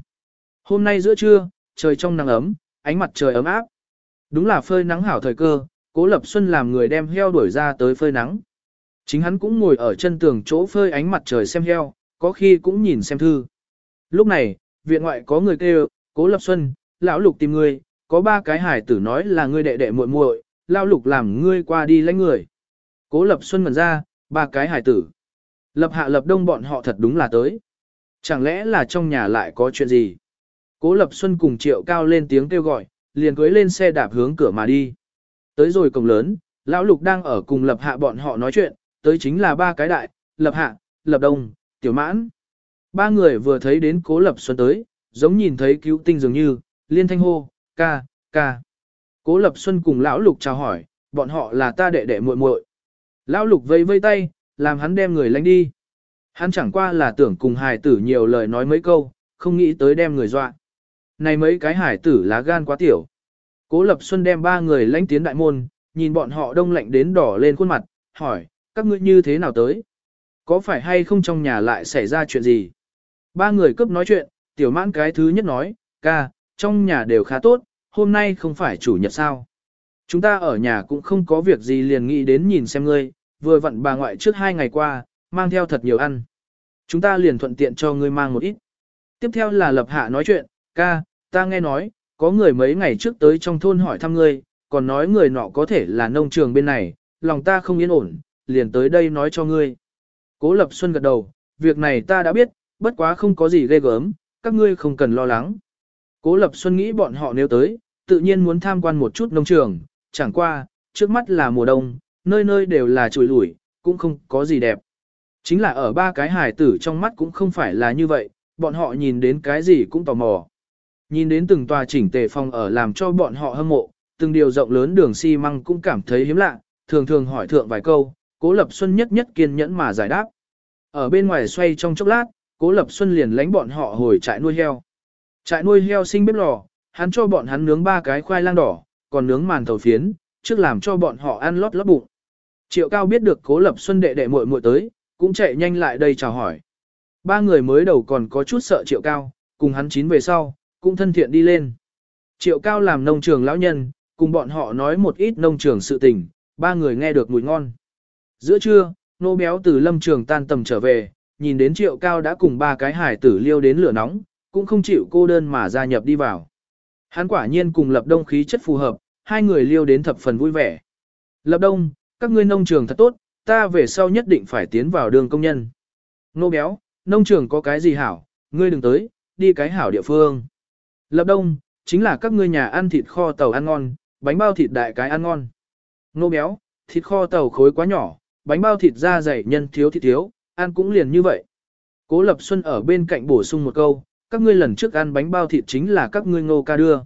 Hôm nay giữa trưa, trời trong nắng ấm, ánh mặt trời ấm áp. Đúng là phơi nắng hảo thời cơ, cố lập xuân làm người đem heo đuổi ra tới phơi nắng. Chính hắn cũng ngồi ở chân tường chỗ phơi ánh mặt trời xem heo, có khi cũng nhìn xem thư. Lúc này, viện ngoại có người kêu, cố lập xuân, lão lục tìm ngươi, có ba cái hải tử nói là ngươi đệ đệ muội muội, lão lục làm ngươi qua đi lấy người. Cố lập xuân mở ra, ba cái hải tử. Lập hạ lập đông bọn họ thật đúng là tới. Chẳng lẽ là trong nhà lại có chuyện gì? Cố lập xuân cùng triệu cao lên tiếng kêu gọi, liền cưới lên xe đạp hướng cửa mà đi. Tới rồi cổng lớn, lão lục đang ở cùng lập hạ bọn họ nói chuyện, tới chính là ba cái đại, lập hạ, lập đông, tiểu mãn. Ba người vừa thấy đến cố lập xuân tới, giống nhìn thấy cứu tinh dường như, liên thanh hô, ca, ca. Cố lập xuân cùng lão lục chào hỏi, bọn họ là ta đệ đệ muội muội. Lão lục vây vây tay, làm hắn đem người lánh đi. Hắn chẳng qua là tưởng cùng Hải tử nhiều lời nói mấy câu, không nghĩ tới đem người dọa. Này mấy cái hải tử lá gan quá tiểu. Cố Lập Xuân đem ba người lãnh tiến đại môn, nhìn bọn họ đông lạnh đến đỏ lên khuôn mặt, hỏi, các ngươi như thế nào tới? Có phải hay không trong nhà lại xảy ra chuyện gì? Ba người cướp nói chuyện, tiểu mãn cái thứ nhất nói, ca, trong nhà đều khá tốt, hôm nay không phải chủ nhật sao? Chúng ta ở nhà cũng không có việc gì liền nghĩ đến nhìn xem ngươi, vừa vặn bà ngoại trước hai ngày qua, mang theo thật nhiều ăn. Chúng ta liền thuận tiện cho ngươi mang một ít. Tiếp theo là lập hạ nói chuyện, ca, ta nghe nói, có người mấy ngày trước tới trong thôn hỏi thăm ngươi, còn nói người nọ có thể là nông trường bên này, lòng ta không yên ổn, liền tới đây nói cho ngươi. Cố Lập Xuân gật đầu, việc này ta đã biết, bất quá không có gì ghê gớm, các ngươi không cần lo lắng. Cố Lập Xuân nghĩ bọn họ nếu tới, tự nhiên muốn tham quan một chút nông trường, chẳng qua, trước mắt là mùa đông, nơi nơi đều là chùi lủi, cũng không có gì đẹp. Chính là ở ba cái hải tử trong mắt cũng không phải là như vậy, bọn họ nhìn đến cái gì cũng tò mò. Nhìn đến từng tòa chỉnh tề phòng ở làm cho bọn họ hâm mộ, từng điều rộng lớn đường xi măng cũng cảm thấy hiếm lạ, thường thường hỏi thượng vài câu, Cố Lập Xuân nhất nhất kiên nhẫn mà giải đáp. Ở bên ngoài xoay trong chốc lát, Cố Lập Xuân liền lánh bọn họ hồi trại nuôi heo. Trại nuôi heo sinh bếp lò, hắn cho bọn hắn nướng ba cái khoai lang đỏ, còn nướng màn thầu phiến, trước làm cho bọn họ ăn lót lót bụng. Triệu Cao biết được Cố Lập Xuân đệ đệ muội muội tới, cũng chạy nhanh lại đây chào hỏi. Ba người mới đầu còn có chút sợ Triệu Cao, cùng hắn chín về sau, cũng thân thiện đi lên. Triệu Cao làm nông trường lão nhân, cùng bọn họ nói một ít nông trường sự tình, ba người nghe được mùi ngon. Giữa trưa, nô béo từ lâm trường tan tầm trở về, nhìn đến Triệu Cao đã cùng ba cái hải tử liêu đến lửa nóng, cũng không chịu cô đơn mà gia nhập đi vào. Hắn quả nhiên cùng Lập Đông khí chất phù hợp, hai người liêu đến thập phần vui vẻ. Lập Đông, các ngươi nông trường thật tốt, ta về sau nhất định phải tiến vào đường công nhân. Nô béo, nông trường có cái gì hảo, ngươi đừng tới, đi cái hảo địa phương. Lập Đông, chính là các ngươi nhà ăn thịt kho tàu ăn ngon, bánh bao thịt đại cái ăn ngon. Nô béo, thịt kho tàu khối quá nhỏ, bánh bao thịt da dày nhân thiếu thịt thiếu, ăn cũng liền như vậy. Cố Lập Xuân ở bên cạnh bổ sung một câu, các ngươi lần trước ăn bánh bao thịt chính là các ngươi ngô ca đưa.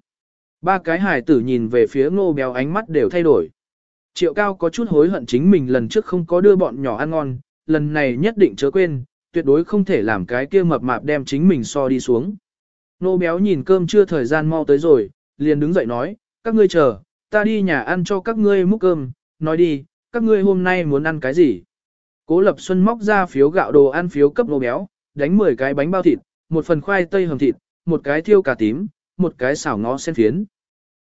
Ba cái hải tử nhìn về phía ngô béo ánh mắt đều thay đổi. Triệu cao có chút hối hận chính mình lần trước không có đưa bọn nhỏ ăn ngon, lần này nhất định chớ quên, tuyệt đối không thể làm cái kia mập mạp đem chính mình so đi xuống. Nô béo nhìn cơm chưa thời gian mau tới rồi, liền đứng dậy nói, các ngươi chờ, ta đi nhà ăn cho các ngươi múc cơm, nói đi, các ngươi hôm nay muốn ăn cái gì? Cố Lập Xuân móc ra phiếu gạo đồ ăn phiếu cấp nô béo, đánh 10 cái bánh bao thịt, một phần khoai tây hầm thịt, một cái thiêu cà tím, một cái xào ngó sen phiến.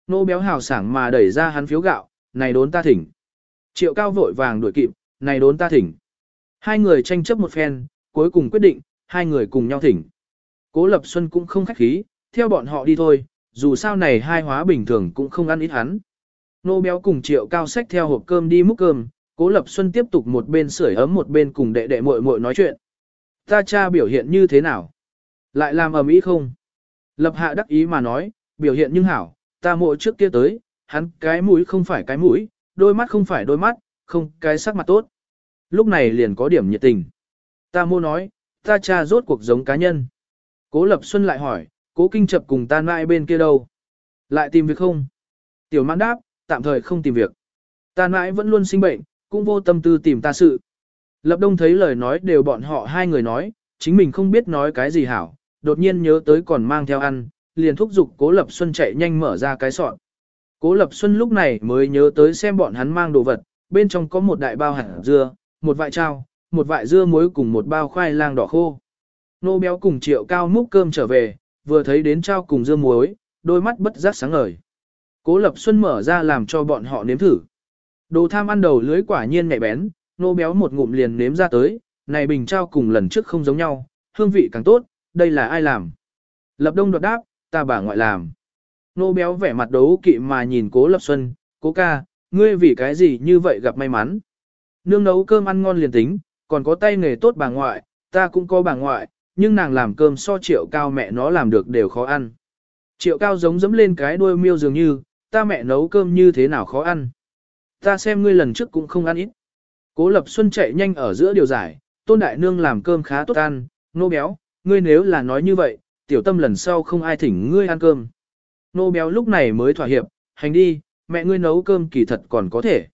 Nô béo hào sảng mà đẩy ra hắn phiếu gạo, này đốn ta thỉnh. Triệu cao vội vàng đuổi kịp, này đốn ta thỉnh. Hai người tranh chấp một phen, cuối cùng quyết định, hai người cùng nhau thỉnh. Cố Lập Xuân cũng không khách khí, theo bọn họ đi thôi, dù sao này hai hóa bình thường cũng không ăn ít hắn. Nô béo cùng triệu cao sách theo hộp cơm đi múc cơm, Cố Lập Xuân tiếp tục một bên sưởi ấm một bên cùng đệ đệ muội muội nói chuyện. Ta cha biểu hiện như thế nào? Lại làm ầm ĩ không? Lập hạ đắc ý mà nói, biểu hiện nhưng hảo, ta mộ trước kia tới, hắn cái mũi không phải cái mũi, đôi mắt không phải đôi mắt, không cái sắc mặt tốt. Lúc này liền có điểm nhiệt tình. Ta mô nói, ta cha rốt cuộc giống cá nhân. Cố Lập Xuân lại hỏi, cố kinh chập cùng ta mãi bên kia đâu? Lại tìm việc không? Tiểu mãn đáp, tạm thời không tìm việc. Ta mãi vẫn luôn sinh bệnh, cũng vô tâm tư tìm ta sự. Lập Đông thấy lời nói đều bọn họ hai người nói, chính mình không biết nói cái gì hảo, đột nhiên nhớ tới còn mang theo ăn, liền thúc giục Cố Lập Xuân chạy nhanh mở ra cái sọt. Cố Lập Xuân lúc này mới nhớ tới xem bọn hắn mang đồ vật, bên trong có một đại bao hạt dưa, một vại trao, một vại dưa muối cùng một bao khoai lang đỏ khô. Nô béo cùng triệu cao múc cơm trở về, vừa thấy đến trao cùng dưa muối, đôi mắt bất giác sáng ngời. Cố Lập Xuân mở ra làm cho bọn họ nếm thử. Đồ tham ăn đầu lưới quả nhiên mẹ bén, nô béo một ngụm liền nếm ra tới, này bình trao cùng lần trước không giống nhau, hương vị càng tốt, đây là ai làm? Lập đông đột đáp, ta bà ngoại làm. Nô béo vẻ mặt đấu kỵ mà nhìn cố Lập Xuân, cố ca, ngươi vì cái gì như vậy gặp may mắn. Nương nấu cơm ăn ngon liền tính, còn có tay nghề tốt bà ngoại, ta cũng có bà ngoại, nhưng nàng làm cơm so triệu cao mẹ nó làm được đều khó ăn. Triệu cao giống dẫm lên cái đuôi miêu dường như, ta mẹ nấu cơm như thế nào khó ăn. Ta xem ngươi lần trước cũng không ăn ít. Cố Lập Xuân chạy nhanh ở giữa điều giải, tôn đại nương làm cơm khá tốt ăn, nô béo, ngươi nếu là nói như vậy, tiểu tâm lần sau không ai thỉnh ngươi ăn cơm. Nô béo lúc này mới thỏa hiệp, hành đi, mẹ ngươi nấu cơm kỳ thật còn có thể.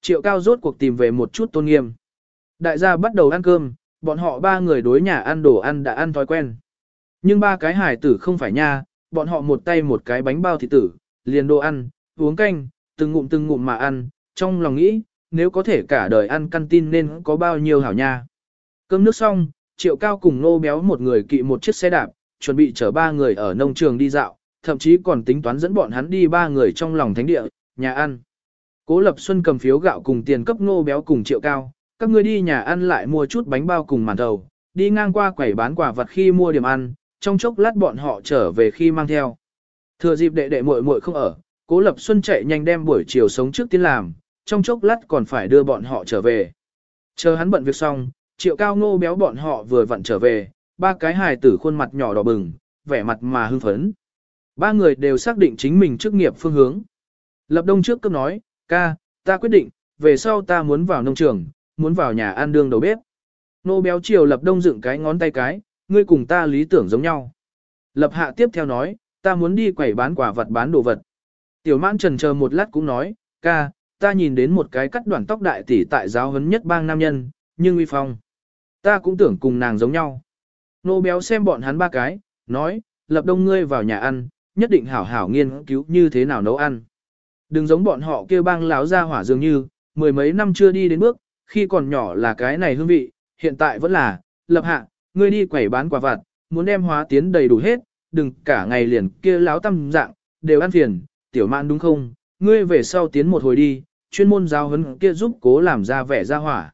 Triệu cao rốt cuộc tìm về một chút tôn nghiêm. Đại gia bắt đầu ăn cơm, bọn họ ba người đối nhà ăn đồ ăn đã ăn thói quen. Nhưng ba cái hải tử không phải nha, bọn họ một tay một cái bánh bao thịt tử, liền đồ ăn, uống canh, từng ngụm từng ngụm mà ăn, trong lòng nghĩ, nếu có thể cả đời ăn căn tin nên có bao nhiêu hảo nha. Cơm nước xong, triệu cao cùng nô béo một người kỵ một chiếc xe đạp, chuẩn bị chở ba người ở nông trường đi dạo, thậm chí còn tính toán dẫn bọn hắn đi ba người trong lòng thánh địa, nhà ăn. Cố Lập Xuân cầm phiếu gạo cùng tiền cấp nô béo cùng triệu cao, các ngươi đi nhà ăn lại mua chút bánh bao cùng màn thầu, đi ngang qua quầy bán quả vật khi mua điểm ăn, trong chốc lát bọn họ trở về khi mang theo. Thừa dịp đệ đệ muội muội không ở, Cố Lập Xuân chạy nhanh đem buổi chiều sống trước tiên làm, trong chốc lát còn phải đưa bọn họ trở về. Chờ hắn bận việc xong, triệu cao ngô béo bọn họ vừa vặn trở về, ba cái hài tử khuôn mặt nhỏ đỏ bừng, vẻ mặt mà hưng phấn. Ba người đều xác định chính mình chức nghiệp phương hướng. Lập đông trước cấp nói, ca, ta quyết định, về sau ta muốn vào nông trường, muốn vào nhà ăn đương đầu bếp. Nô béo chiều lập đông dựng cái ngón tay cái, ngươi cùng ta lý tưởng giống nhau. Lập hạ tiếp theo nói, ta muốn đi quẩy bán quả vật bán đồ vật. Tiểu mãn trần chờ một lát cũng nói, ca, ta nhìn đến một cái cắt đoạn tóc đại tỷ tại giáo huấn nhất bang nam nhân, nhưng uy phong. Ta cũng tưởng cùng nàng giống nhau. Nô béo xem bọn hắn ba cái, nói, lập đông ngươi vào nhà ăn, nhất định hảo hảo nghiên cứu như thế nào nấu ăn. Đừng giống bọn họ kêu bang láo ra hỏa dường như, mười mấy năm chưa đi đến bước, khi còn nhỏ là cái này hương vị, hiện tại vẫn là, lập hạ, ngươi đi quẩy bán quả vặt, muốn đem hóa tiến đầy đủ hết, đừng cả ngày liền kia láo tâm dạng, đều ăn phiền, tiểu mạn đúng không, ngươi về sau tiến một hồi đi, chuyên môn giáo huấn kia giúp cố làm ra vẻ ra hỏa.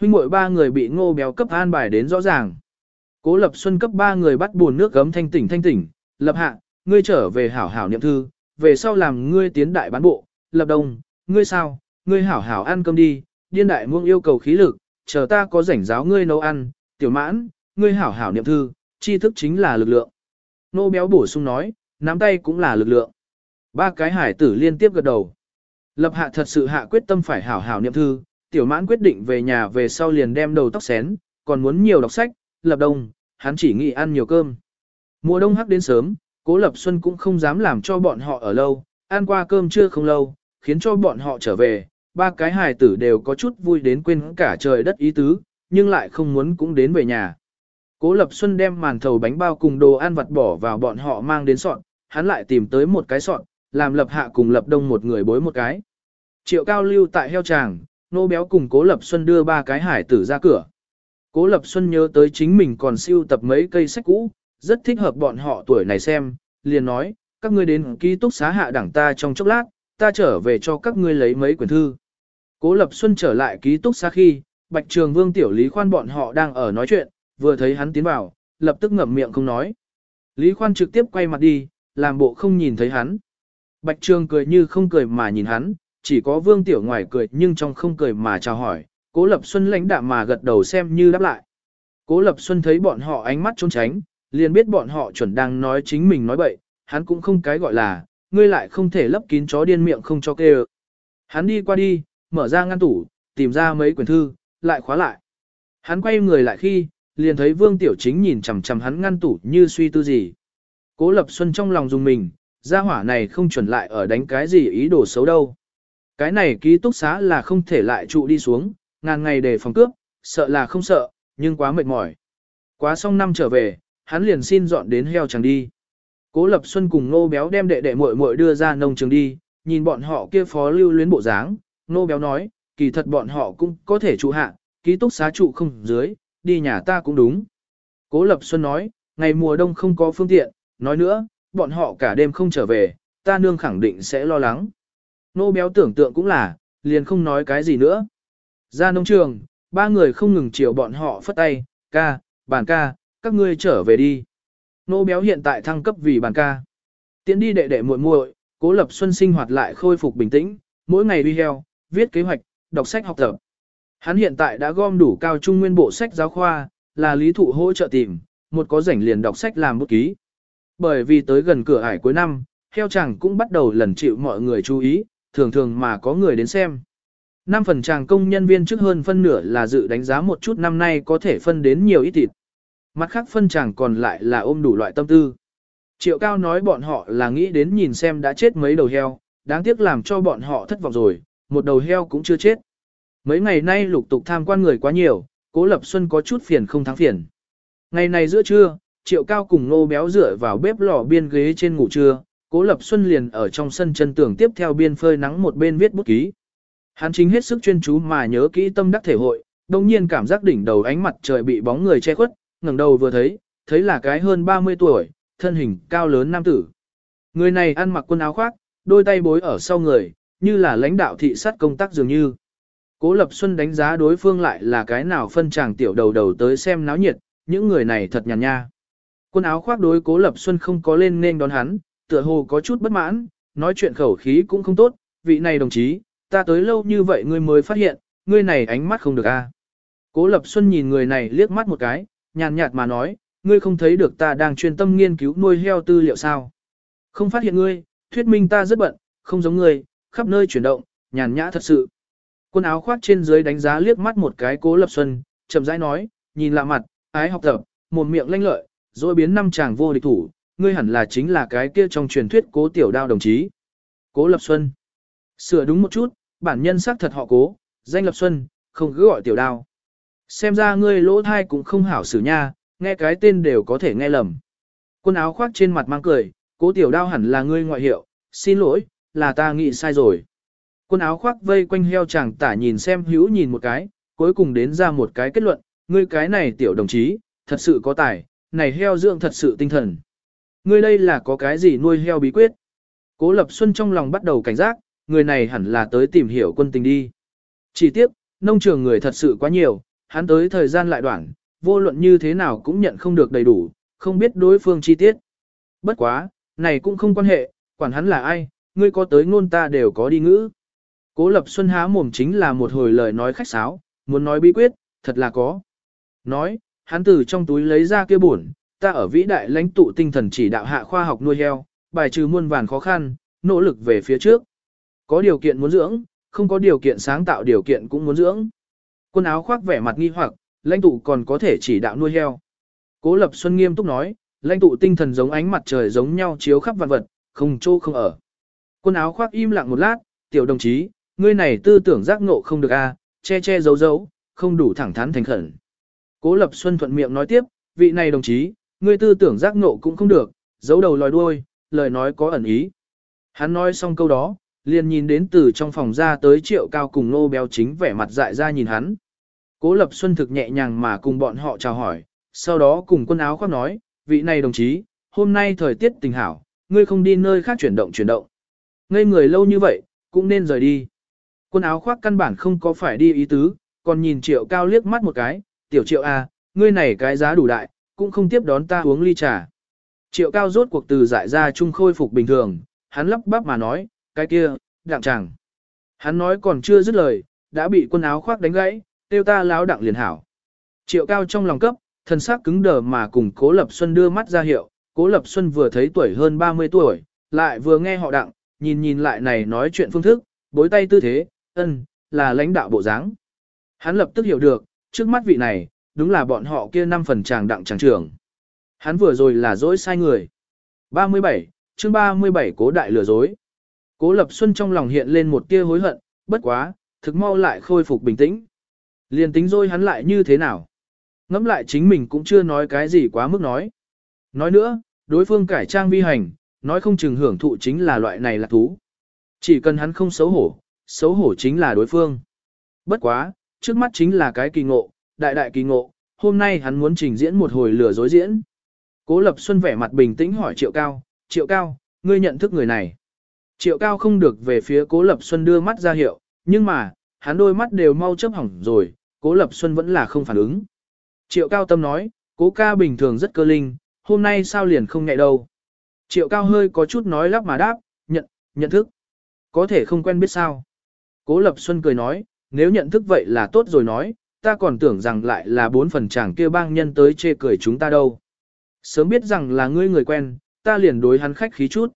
Huynh muội ba người bị ngô béo cấp an bài đến rõ ràng. Cố lập xuân cấp ba người bắt buồn nước gấm thanh tỉnh thanh tỉnh, lập hạ, ngươi trở về hảo hảo niệm thư, về sau làm ngươi tiến đại bán bộ, lập đông, ngươi sao, ngươi hảo hảo ăn cơm đi, điên đại muông yêu cầu khí lực, chờ ta có rảnh giáo ngươi nấu ăn, tiểu mãn, ngươi hảo hảo niệm thư, tri thức chính là lực lượng. Nô béo bổ sung nói, nắm tay cũng là lực lượng. Ba cái hải tử liên tiếp gật đầu. Lập hạ thật sự hạ quyết tâm phải hảo hảo niệm thư, tiểu mãn quyết định về nhà về sau liền đem đầu tóc xén, còn muốn nhiều đọc sách, lập đông, hắn chỉ nghĩ ăn nhiều cơm. Mùa đông hắc đến sớm, cố lập xuân cũng không dám làm cho bọn họ ở lâu, ăn qua cơm chưa không lâu, khiến cho bọn họ trở về, ba cái hài tử đều có chút vui đến quên cả trời đất ý tứ, nhưng lại không muốn cũng đến về nhà. Cố Lập Xuân đem màn thầu bánh bao cùng đồ ăn vặt bỏ vào bọn họ mang đến sọn, hắn lại tìm tới một cái sọn, làm Lập Hạ cùng Lập Đông một người bối một cái. Triệu Cao lưu tại heo tràng, nô béo cùng Cố Lập Xuân đưa ba cái hải tử ra cửa. Cố Lập Xuân nhớ tới chính mình còn siêu tập mấy cây sách cũ, rất thích hợp bọn họ tuổi này xem, liền nói, các ngươi đến ký túc xá hạ đẳng ta trong chốc lát, ta trở về cho các ngươi lấy mấy quyển thư. Cố Lập Xuân trở lại ký túc xá khi, Bạch Trường Vương Tiểu Lý Khoan bọn họ đang ở nói chuyện, vừa thấy hắn tiến vào, lập tức ngậm miệng không nói. Lý Khoan trực tiếp quay mặt đi, làm bộ không nhìn thấy hắn. Bạch Trường cười như không cười mà nhìn hắn, chỉ có Vương Tiểu ngoài cười nhưng trong không cười mà chào hỏi, Cố Lập Xuân lãnh đạm mà gật đầu xem như đáp lại. Cố Lập Xuân thấy bọn họ ánh mắt trốn tránh, liền biết bọn họ chuẩn đang nói chính mình nói bậy, hắn cũng không cái gọi là, ngươi lại không thể lấp kín chó điên miệng không cho kêu. Hắn đi qua đi, mở ra ngăn tủ, tìm ra mấy quyển thư, lại khóa lại. Hắn quay người lại khi, liền thấy Vương Tiểu Chính nhìn chằm chằm hắn ngăn tủ như suy tư gì. Cố Lập Xuân trong lòng dùng mình, gia hỏa này không chuẩn lại ở đánh cái gì ý đồ xấu đâu. Cái này ký túc xá là không thể lại trụ đi xuống, ngàn ngày để phòng cướp, sợ là không sợ, nhưng quá mệt mỏi. Quá xong năm trở về, hắn liền xin dọn đến heo chẳng đi. Cố Lập Xuân cùng Nô Béo đem đệ đệ muội muội đưa ra nông trường đi, nhìn bọn họ kia phó lưu luyến bộ dáng, Nô Béo nói, kỳ thật bọn họ cũng có thể trụ hạ, ký túc xá trụ không dưới, đi nhà ta cũng đúng. Cố Lập Xuân nói, ngày mùa đông không có phương tiện, nói nữa, bọn họ cả đêm không trở về, ta nương khẳng định sẽ lo lắng. Nô béo tưởng tượng cũng là, liền không nói cái gì nữa. Ra nông trường, ba người không ngừng chiều bọn họ phất tay, ca, bàn ca, các ngươi trở về đi. Nô béo hiện tại thăng cấp vì bàn ca. Tiến đi đệ đệ muội muội, cố lập xuân sinh hoạt lại khôi phục bình tĩnh, mỗi ngày đi heo, viết kế hoạch, đọc sách học tập. Hắn hiện tại đã gom đủ cao trung nguyên bộ sách giáo khoa, là lý thụ hỗ trợ tìm, một có rảnh liền đọc sách làm bút ký. Bởi vì tới gần cửa ải cuối năm, heo chẳng cũng bắt đầu lần chịu mọi người chú ý, thường thường mà có người đến xem. Năm phần chàng công nhân viên trước hơn phân nửa là dự đánh giá một chút năm nay có thể phân đến nhiều ít thịt. Mặt khác phân chàng còn lại là ôm đủ loại tâm tư. Triệu cao nói bọn họ là nghĩ đến nhìn xem đã chết mấy đầu heo, đáng tiếc làm cho bọn họ thất vọng rồi, một đầu heo cũng chưa chết. Mấy ngày nay lục tục tham quan người quá nhiều, cố lập xuân có chút phiền không thắng phiền. Ngày này giữa trưa, triệu cao cùng nô béo dựa vào bếp lò biên ghế trên ngủ trưa, cố lập xuân liền ở trong sân chân tường tiếp theo biên phơi nắng một bên viết bút ký. Hắn chính hết sức chuyên chú mà nhớ kỹ tâm đắc thể hội, đồng nhiên cảm giác đỉnh đầu ánh mặt trời bị bóng người che khuất, ngẩng đầu vừa thấy, thấy là cái hơn 30 tuổi, thân hình cao lớn nam tử. Người này ăn mặc quần áo khoác, đôi tay bối ở sau người, như là lãnh đạo thị sát công tác dường như. Cố Lập Xuân đánh giá đối phương lại là cái nào phân chàng tiểu đầu đầu tới xem náo nhiệt, những người này thật nhàn nha. Quần áo khoác đối Cố Lập Xuân không có lên nên đón hắn, tựa hồ có chút bất mãn, nói chuyện khẩu khí cũng không tốt, vị này đồng chí, ta tới lâu như vậy ngươi mới phát hiện, ngươi này ánh mắt không được a. À. Cố Lập Xuân nhìn người này liếc mắt một cái, nhàn nhạt mà nói, ngươi không thấy được ta đang chuyên tâm nghiên cứu nuôi heo tư liệu sao. Không phát hiện ngươi, thuyết minh ta rất bận, không giống ngươi, khắp nơi chuyển động, nhàn nhã thật sự. Quân áo khoác trên dưới đánh giá liếc mắt một cái cố lập xuân, chậm rãi nói, nhìn lạ mặt, ái học tập, một miệng lanh lợi, rồi biến năm chàng vô địch thủ, ngươi hẳn là chính là cái kia trong truyền thuyết cố tiểu đao đồng chí. Cố lập xuân. Sửa đúng một chút, bản nhân xác thật họ cố, danh lập xuân, không cứ gọi tiểu đao. Xem ra ngươi lỗ thai cũng không hảo xử nha, nghe cái tên đều có thể nghe lầm. Quân áo khoác trên mặt mang cười, cố tiểu đao hẳn là ngươi ngoại hiệu, xin lỗi, là ta nghĩ sai rồi. Quân áo khoác vây quanh heo chàng tả nhìn xem hữu nhìn một cái, cuối cùng đến ra một cái kết luận, ngươi cái này tiểu đồng chí, thật sự có tài, này heo dưỡng thật sự tinh thần. Ngươi đây là có cái gì nuôi heo bí quyết? Cố Lập Xuân trong lòng bắt đầu cảnh giác, người này hẳn là tới tìm hiểu quân tình đi. Chỉ tiếc, nông trường người thật sự quá nhiều, hắn tới thời gian lại đoạn, vô luận như thế nào cũng nhận không được đầy đủ, không biết đối phương chi tiết. Bất quá, này cũng không quan hệ, quản hắn là ai, ngươi có tới ngôn ta đều có đi ngữ. Cố Lập Xuân há mồm chính là một hồi lời nói khách sáo, muốn nói bí quyết, thật là có. Nói, hắn từ trong túi lấy ra kia buồn, ta ở vĩ đại lãnh tụ tinh thần chỉ đạo hạ khoa học nuôi heo, bài trừ muôn vàn khó khăn, nỗ lực về phía trước. Có điều kiện muốn dưỡng, không có điều kiện sáng tạo điều kiện cũng muốn dưỡng. Quân áo khoác vẻ mặt nghi hoặc, lãnh tụ còn có thể chỉ đạo nuôi heo. Cố Lập Xuân nghiêm túc nói, lãnh tụ tinh thần giống ánh mặt trời giống nhau chiếu khắp vạn vật, không chỗ không ở. Quân áo khoác im lặng một lát, tiểu đồng chí, ngươi này tư tưởng giác ngộ không được a, che che giấu giấu, không đủ thẳng thắn thành khẩn. Cố Lập Xuân thuận miệng nói tiếp, vị này đồng chí, ngươi tư tưởng giác ngộ cũng không được, giấu đầu lòi đuôi, lời nói có ẩn ý. Hắn nói xong câu đó, liền nhìn đến từ trong phòng ra tới triệu cao cùng nô béo chính vẻ mặt dại ra nhìn hắn. Cố Lập Xuân thực nhẹ nhàng mà cùng bọn họ chào hỏi, sau đó cùng quân áo khoác nói, vị này đồng chí, hôm nay thời tiết tình hảo, ngươi không đi nơi khác chuyển động chuyển động. Ngây người lâu như vậy, cũng nên rời đi. Quân áo khoác căn bản không có phải đi ý tứ, còn nhìn triệu cao liếc mắt một cái, tiểu triệu A, à, ngươi này cái giá đủ đại, cũng không tiếp đón ta uống ly trà. Triệu cao rốt cuộc từ giải ra chung khôi phục bình thường, hắn lắp bắp mà nói, cái kia, đặng chẳng. Hắn nói còn chưa dứt lời, đã bị quân áo khoác đánh gãy, tiêu ta láo đặng liền hảo. Triệu cao trong lòng cấp, thân xác cứng đờ mà cùng Cố Lập Xuân đưa mắt ra hiệu, Cố Lập Xuân vừa thấy tuổi hơn 30 tuổi, lại vừa nghe họ đặng, nhìn nhìn lại này nói chuyện phương thức, bối tay tư thế, ân, là lãnh đạo bộ dáng. Hắn lập tức hiểu được, trước mắt vị này, đúng là bọn họ kia năm phần chàng đặng chàng trưởng. Hắn vừa rồi là dối sai người. 37, chương 37 cố đại lừa dối. Cố Lập Xuân trong lòng hiện lên một tia hối hận, bất quá, thực mau lại khôi phục bình tĩnh. Liền tính rồi hắn lại như thế nào? Ngẫm lại chính mình cũng chưa nói cái gì quá mức nói. Nói nữa, đối phương cải trang vi hành, nói không chừng hưởng thụ chính là loại này là thú. Chỉ cần hắn không xấu hổ, xấu hổ chính là đối phương. Bất quá, trước mắt chính là cái kỳ ngộ, đại đại kỳ ngộ, hôm nay hắn muốn trình diễn một hồi lửa dối diễn. Cố Lập Xuân vẻ mặt bình tĩnh hỏi Triệu Cao, Triệu Cao, ngươi nhận thức người này. Triệu Cao không được về phía Cố Lập Xuân đưa mắt ra hiệu, nhưng mà, hắn đôi mắt đều mau chớp hỏng rồi, Cố Lập Xuân vẫn là không phản ứng. Triệu Cao tâm nói, Cố ca bình thường rất cơ linh, hôm nay sao liền không nhẹ đâu. Triệu Cao hơi có chút nói lắp mà đáp, nhận, nhận thức. Có thể không quen biết sao. Cố Lập Xuân cười nói, nếu nhận thức vậy là tốt rồi nói, ta còn tưởng rằng lại là bốn phần chàng kia bang nhân tới chê cười chúng ta đâu. Sớm biết rằng là ngươi người quen, ta liền đối hắn khách khí chút.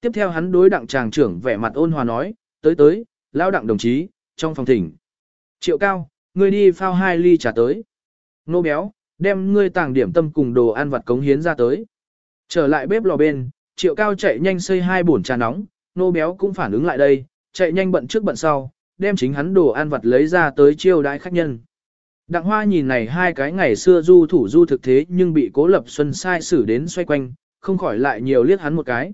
Tiếp theo hắn đối đặng chàng trưởng vẻ mặt ôn hòa nói, tới tới, lão đặng đồng chí, trong phòng thỉnh. Triệu cao, ngươi đi phao hai ly trà tới. Nô béo, đem ngươi tàng điểm tâm cùng đồ ăn vặt cống hiến ra tới. Trở lại bếp lò bên, triệu cao chạy nhanh xây hai bổn trà nóng, nô béo cũng phản ứng lại đây, chạy nhanh bận trước bận sau, đem chính hắn đồ ăn vặt lấy ra tới chiêu đãi khách nhân. Đặng hoa nhìn này hai cái ngày xưa du thủ du thực thế nhưng bị cố lập xuân sai xử đến xoay quanh, không khỏi lại nhiều liếc hắn một cái.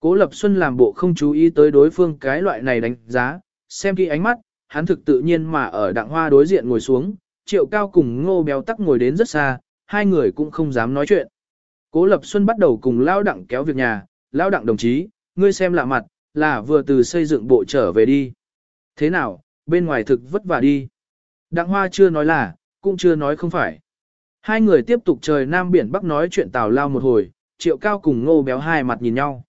Cố lập xuân làm bộ không chú ý tới đối phương cái loại này đánh giá, xem kỹ ánh mắt, hắn thực tự nhiên mà ở đặng hoa đối diện ngồi xuống, triệu cao cùng ngô béo tắc ngồi đến rất xa, hai người cũng không dám nói chuyện. Cố Lập Xuân bắt đầu cùng lao đặng kéo việc nhà, lao đặng đồng chí, ngươi xem lạ mặt, là vừa từ xây dựng bộ trở về đi. Thế nào, bên ngoài thực vất vả đi. Đặng Hoa chưa nói là, cũng chưa nói không phải. Hai người tiếp tục trời Nam Biển Bắc nói chuyện tào lao một hồi, triệu cao cùng ngô béo hai mặt nhìn nhau.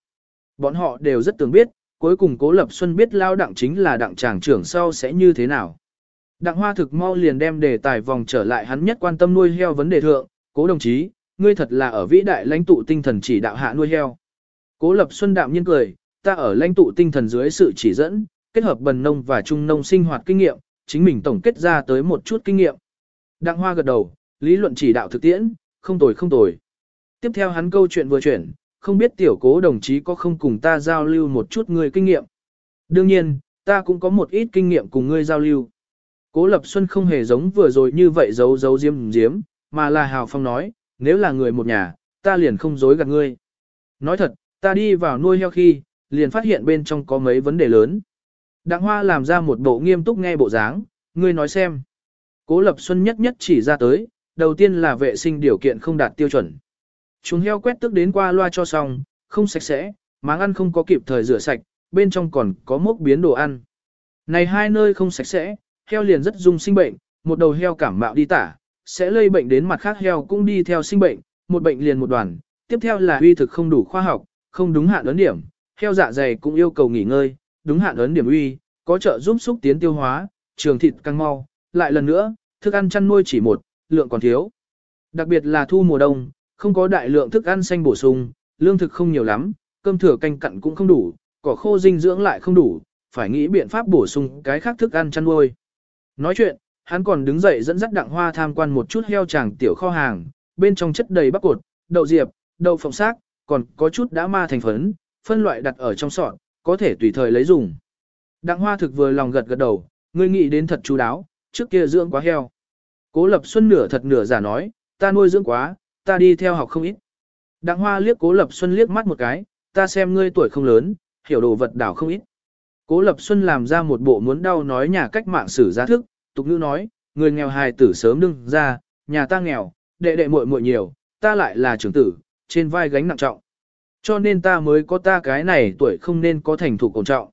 Bọn họ đều rất tưởng biết, cuối cùng Cố Lập Xuân biết lao đặng chính là đặng tràng trưởng sau sẽ như thế nào. Đặng Hoa thực mau liền đem đề tài vòng trở lại hắn nhất quan tâm nuôi heo vấn đề thượng, cố đồng chí, ngươi thật là ở vĩ đại lãnh tụ tinh thần chỉ đạo hạ nuôi heo. Cố Lập Xuân đạm nhiên cười, ta ở lãnh tụ tinh thần dưới sự chỉ dẫn, kết hợp bần nông và trung nông sinh hoạt kinh nghiệm, chính mình tổng kết ra tới một chút kinh nghiệm. Đặng Hoa gật đầu, lý luận chỉ đạo thực tiễn, không tồi không tồi. Tiếp theo hắn câu chuyện vừa chuyển, không biết tiểu cố đồng chí có không cùng ta giao lưu một chút người kinh nghiệm. Đương nhiên, ta cũng có một ít kinh nghiệm cùng ngươi giao lưu. Cố Lập Xuân không hề giống vừa rồi như vậy giấu giấu diếm diếm, mà là hào phong nói, nếu là người một nhà, ta liền không dối gạt ngươi. Nói thật, ta đi vào nuôi heo khi, liền phát hiện bên trong có mấy vấn đề lớn. Đặng Hoa làm ra một bộ nghiêm túc nghe bộ dáng, ngươi nói xem. Cố Lập Xuân nhất nhất chỉ ra tới, đầu tiên là vệ sinh điều kiện không đạt tiêu chuẩn. Chúng heo quét tức đến qua loa cho xong, không sạch sẽ, máng ăn không có kịp thời rửa sạch, bên trong còn có mốc biến đồ ăn. Này hai nơi không sạch sẽ, heo liền rất dung sinh bệnh, một đầu heo cảm mạo đi tả, sẽ lây bệnh đến mặt khác heo cũng đi theo sinh bệnh, một bệnh liền một đoàn. Tiếp theo là uy thực không đủ khoa học, không đúng hạn ấn điểm, heo dạ dày cũng yêu cầu nghỉ ngơi, đúng hạn ấn điểm uy, có trợ giúp xúc tiến tiêu hóa, trường thịt căng mau. Lại lần nữa, thức ăn chăn nuôi chỉ một, lượng còn thiếu. Đặc biệt là thu mùa đông, không có đại lượng thức ăn xanh bổ sung, lương thực không nhiều lắm, cơm thừa canh cặn cũng không đủ, cỏ khô dinh dưỡng lại không đủ, phải nghĩ biện pháp bổ sung cái khác thức ăn chăn nuôi. Nói chuyện, hắn còn đứng dậy dẫn dắt đặng hoa tham quan một chút heo tràng tiểu kho hàng, bên trong chất đầy bắp cột, đậu diệp, đậu phộng xác, còn có chút đã ma thành phấn, phân loại đặt ở trong sọt, có thể tùy thời lấy dùng. Đặng hoa thực vừa lòng gật gật đầu, ngươi nghĩ đến thật chú đáo, trước kia dưỡng quá heo. Cố lập xuân nửa thật nửa giả nói, ta nuôi dưỡng quá, ta đi theo học không ít. Đặng hoa liếc cố lập xuân liếc mắt một cái, ta xem ngươi tuổi không lớn, hiểu đồ vật đảo không ít. Cố Lập Xuân làm ra một bộ muốn đau nói nhà cách mạng sử giá thức, tục nữ nói, người nghèo hài tử sớm đương ra, nhà ta nghèo, đệ đệ muội muội nhiều, ta lại là trưởng tử, trên vai gánh nặng trọng. Cho nên ta mới có ta cái này tuổi không nên có thành thủ cổ trọng.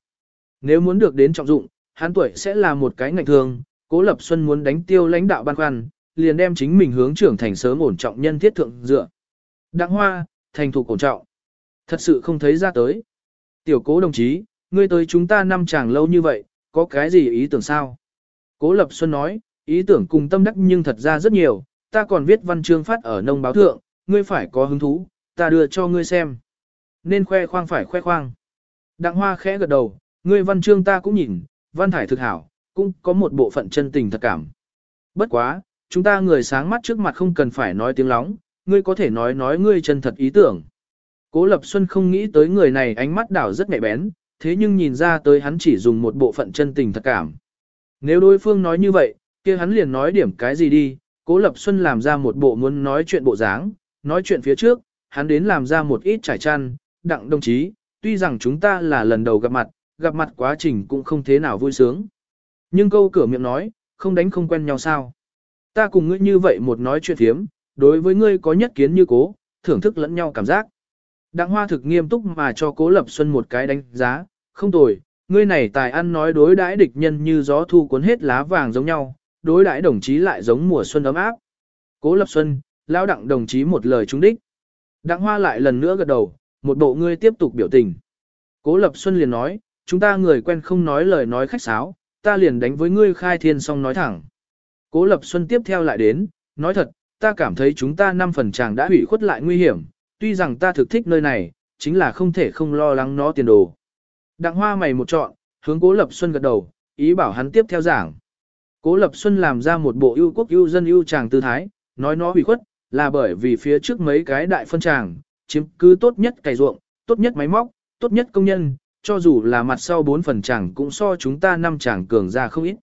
Nếu muốn được đến trọng dụng, hắn tuổi sẽ là một cái ngạnh thường, Cố Lập Xuân muốn đánh tiêu lãnh đạo ban quan liền đem chính mình hướng trưởng thành sớm ổn trọng nhân thiết thượng dựa. Đặng Hoa, thành thủ cổ trọng. Thật sự không thấy ra tới. Tiểu cố đồng chí, ngươi tới chúng ta năm chàng lâu như vậy, có cái gì ý tưởng sao? Cố Lập Xuân nói, ý tưởng cùng tâm đắc nhưng thật ra rất nhiều, ta còn viết văn chương phát ở nông báo thượng, ngươi phải có hứng thú, ta đưa cho ngươi xem. Nên khoe khoang phải khoe khoang. Đặng Hoa khẽ gật đầu, ngươi văn chương ta cũng nhìn, văn thải thực hảo, cũng có một bộ phận chân tình thật cảm. Bất quá, chúng ta người sáng mắt trước mặt không cần phải nói tiếng lóng, ngươi có thể nói nói ngươi chân thật ý tưởng. Cố Lập Xuân không nghĩ tới người này ánh mắt đảo rất nhạy bén, thế nhưng nhìn ra tới hắn chỉ dùng một bộ phận chân tình thật cảm. Nếu đối phương nói như vậy, kia hắn liền nói điểm cái gì đi, Cố Lập Xuân làm ra một bộ muốn nói chuyện bộ dáng, nói chuyện phía trước, hắn đến làm ra một ít trải chăn, đặng đồng chí, tuy rằng chúng ta là lần đầu gặp mặt, gặp mặt quá trình cũng không thế nào vui sướng. Nhưng câu cửa miệng nói, không đánh không quen nhau sao. Ta cùng ngươi như vậy một nói chuyện thiếm, đối với ngươi có nhất kiến như cố, thưởng thức lẫn nhau cảm giác. Đặng hoa thực nghiêm túc mà cho cố lập xuân một cái đánh giá, không tồi, ngươi này tài ăn nói đối đãi địch nhân như gió thu cuốn hết lá vàng giống nhau, đối đãi đồng chí lại giống mùa xuân ấm áp. Cố lập xuân, lao đặng đồng chí một lời trúng đích. Đặng hoa lại lần nữa gật đầu, một bộ ngươi tiếp tục biểu tình. Cố lập xuân liền nói, chúng ta người quen không nói lời nói khách sáo, ta liền đánh với ngươi khai thiên xong nói thẳng. Cố lập xuân tiếp theo lại đến, nói thật, ta cảm thấy chúng ta năm phần chàng đã hủy khuất lại nguy hiểm, tuy rằng ta thực thích nơi này, chính là không thể không lo lắng nó tiền đồ. Đặng hoa mày một chọn, hướng Cố Lập Xuân gật đầu, ý bảo hắn tiếp theo giảng. Cố Lập Xuân làm ra một bộ ưu quốc ưu dân ưu chàng tư thái, nói nó hủy khuất, là bởi vì phía trước mấy cái đại phân chàng chiếm cứ tốt nhất cày ruộng, tốt nhất máy móc, tốt nhất công nhân, cho dù là mặt sau bốn phần chẳng cũng so chúng ta năm chàng cường ra không ít.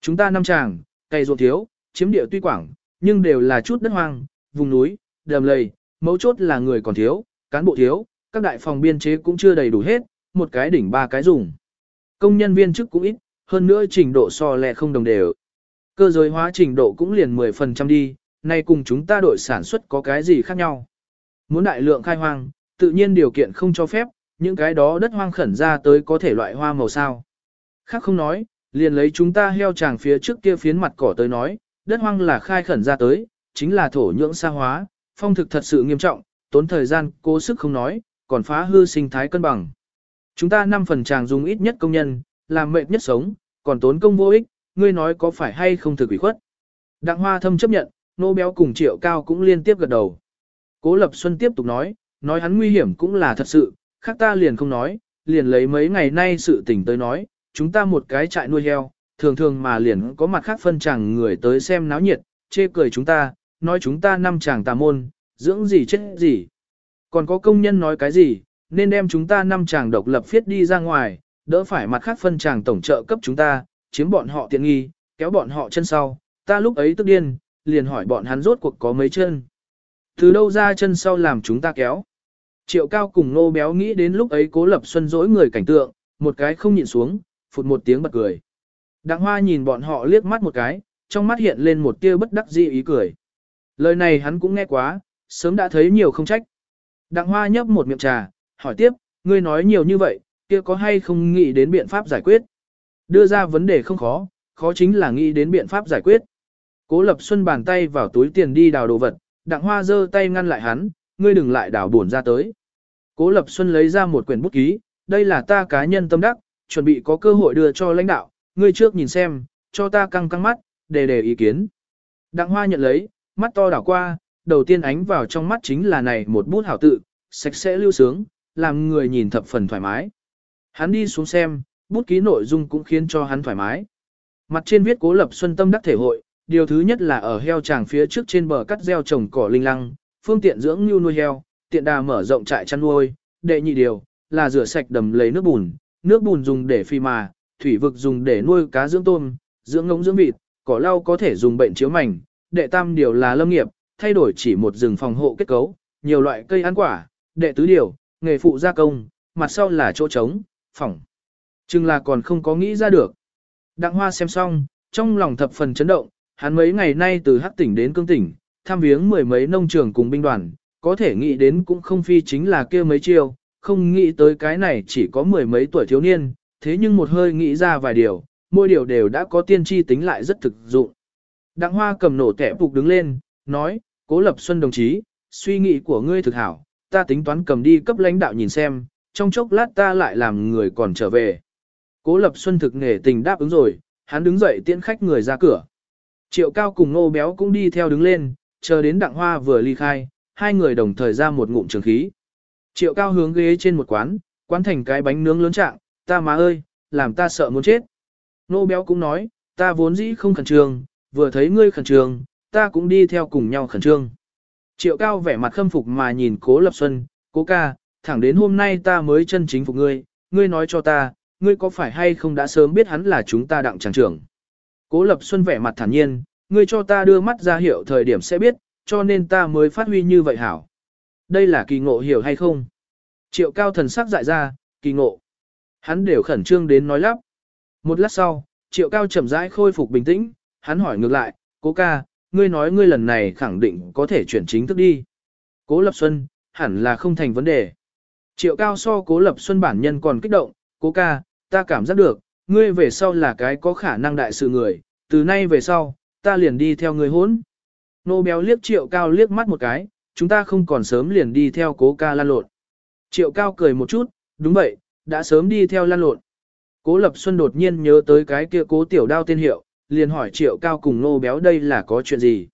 Chúng ta năm chàng cày ruộng thiếu, chiếm địa tuy quảng, nhưng đều là chút đất hoang, vùng núi, đầm lầy, mấu chốt là người còn thiếu, cán bộ thiếu, các đại phòng biên chế cũng chưa đầy đủ hết, một cái đỉnh ba cái dùng. Công nhân viên chức cũng ít, hơn nữa trình độ so lẹ không đồng đều. Cơ giới hóa trình độ cũng liền 10% đi, nay cùng chúng ta đội sản xuất có cái gì khác nhau. Muốn đại lượng khai hoang, tự nhiên điều kiện không cho phép, những cái đó đất hoang khẩn ra tới có thể loại hoa màu sao. Khác không nói, liền lấy chúng ta heo tràng phía trước kia phiến mặt cỏ tới nói, đất hoang là khai khẩn ra tới, chính là thổ nhưỡng sa hóa, phong thực thật sự nghiêm trọng, tốn thời gian, cố sức không nói, còn phá hư sinh thái cân bằng. Chúng ta năm phần tràng dùng ít nhất công nhân, làm mệt nhất sống, còn tốn công vô ích, ngươi nói có phải hay không thực ủy khuất. Đặng Hoa Thâm chấp nhận, nô béo cùng triệu cao cũng liên tiếp gật đầu. Cố Lập Xuân tiếp tục nói, nói hắn nguy hiểm cũng là thật sự, khác ta liền không nói, liền lấy mấy ngày nay sự tình tới nói, chúng ta một cái trại nuôi heo, thường thường mà liền có mặt khác phân chẳng người tới xem náo nhiệt, chê cười chúng ta, nói chúng ta năm chàng tà môn, dưỡng gì chết gì. Còn có công nhân nói cái gì, nên đem chúng ta năm chàng độc lập phiết đi ra ngoài, đỡ phải mặt khác phân chàng tổng trợ cấp chúng ta, chiếm bọn họ tiện nghi, kéo bọn họ chân sau, ta lúc ấy tức điên, liền hỏi bọn hắn rốt cuộc có mấy chân. Từ đâu ra chân sau làm chúng ta kéo. Triệu cao cùng nô béo nghĩ đến lúc ấy cố lập xuân dỗi người cảnh tượng, một cái không nhịn xuống, phụt một tiếng bật cười. Đặng hoa nhìn bọn họ liếc mắt một cái, trong mắt hiện lên một tia bất đắc dĩ ý cười. Lời này hắn cũng nghe quá, sớm đã thấy nhiều không trách. Đặng hoa nhấp một miệng trà, hỏi tiếp, ngươi nói nhiều như vậy, kia có hay không nghĩ đến biện pháp giải quyết? Đưa ra vấn đề không khó, khó chính là nghĩ đến biện pháp giải quyết. Cố Lập Xuân bàn tay vào túi tiền đi đào đồ vật, Đặng Hoa giơ tay ngăn lại hắn, ngươi đừng lại đào buồn ra tới. Cố Lập Xuân lấy ra một quyển bút ký, đây là ta cá nhân tâm đắc, chuẩn bị có cơ hội đưa cho lãnh đạo, ngươi trước nhìn xem, cho ta căng căng mắt, đề đề ý kiến. Đặng Hoa nhận lấy, mắt to đảo qua, đầu tiên ánh vào trong mắt chính là này một bút hảo tự, sạch sẽ lưu sướng, làm người nhìn thập phần thoải mái. Hắn đi xuống xem, bút ký nội dung cũng khiến cho hắn thoải mái. Mặt trên viết cố lập xuân tâm đắc thể hội, điều thứ nhất là ở heo tràng phía trước trên bờ cắt gieo trồng cỏ linh lăng, phương tiện dưỡng như nuôi heo, tiện đà mở rộng trại chăn nuôi. Đệ nhị điều là rửa sạch đầm lấy nước bùn, nước bùn dùng để phi mà, thủy vực dùng để nuôi cá dưỡng tôm, dưỡng ngỗng dưỡng vịt, cỏ lau có thể dùng bệnh chiếu mảnh. Đệ tam điều là lâm nghiệp, thay đổi chỉ một rừng phòng hộ kết cấu, nhiều loại cây ăn quả. Đệ tứ điều, nghề phụ gia công, mặt sau là chỗ trống, phòng Chừng là còn không có nghĩ ra được. Đặng Hoa xem xong, trong lòng thập phần chấn động, hắn mấy ngày nay từ Hắc tỉnh đến Cương tỉnh, tham viếng mười mấy nông trường cùng binh đoàn, có thể nghĩ đến cũng không phi chính là kia mấy chiêu, không nghĩ tới cái này chỉ có mười mấy tuổi thiếu niên, thế nhưng một hơi nghĩ ra vài điều, mỗi điều đều đã có tiên tri tính lại rất thực dụng. Đặng Hoa cầm nổ kẻ phục đứng lên, nói, Cố Lập Xuân đồng chí, suy nghĩ của ngươi thực hảo, ta tính toán cầm đi cấp lãnh đạo nhìn xem, trong chốc lát ta lại làm người còn trở về. Cố Lập Xuân thực nghề tình đáp ứng rồi, hắn đứng dậy tiễn khách người ra cửa. Triệu Cao cùng Nô Béo cũng đi theo đứng lên, chờ đến Đặng Hoa vừa ly khai, hai người đồng thời ra một ngụm trường khí. Triệu Cao hướng ghế trên một quán, quán thành cái bánh nướng lớn trạng, ta má ơi, làm ta sợ muốn chết. Nô Béo cũng nói, ta vốn dĩ không khẩn trương, vừa thấy ngươi khẩn trương, ta cũng đi theo cùng nhau khẩn trương. Triệu Cao vẻ mặt khâm phục mà nhìn Cố Lập Xuân, Cố ca, thẳng đến hôm nay ta mới chân chính phục ngươi, ngươi nói cho ta, ngươi có phải hay không đã sớm biết hắn là chúng ta đặng tràng trưởng. Cố Lập Xuân vẻ mặt thản nhiên, ngươi cho ta đưa mắt ra hiệu thời điểm sẽ biết, cho nên ta mới phát huy như vậy hảo. Đây là kỳ ngộ hiểu hay không? Triệu cao thần sắc dại ra, kỳ ngộ. Hắn đều khẩn trương đến nói lắp. Một lát sau, triệu cao chậm rãi khôi phục bình tĩnh, hắn hỏi ngược lại, cố ca, ngươi nói ngươi lần này khẳng định có thể chuyển chính thức đi. Cố Lập Xuân, hẳn là không thành vấn đề. Triệu cao so cố Lập Xuân bản nhân còn kích động, cố ca, ta cảm giác được, ngươi về sau là cái có khả năng đại sự người, từ nay về sau, ta liền đi theo ngươi hốn. Nô béo liếc triệu cao liếc mắt một cái, chúng ta không còn sớm liền đi theo cố ca lan lộn. Triệu cao cười một chút, đúng vậy, đã sớm đi theo lan lộn. Cố Lập Xuân đột nhiên nhớ tới cái kia cố tiểu đao tên hiệu, liền hỏi triệu cao cùng nô béo đây là có chuyện gì.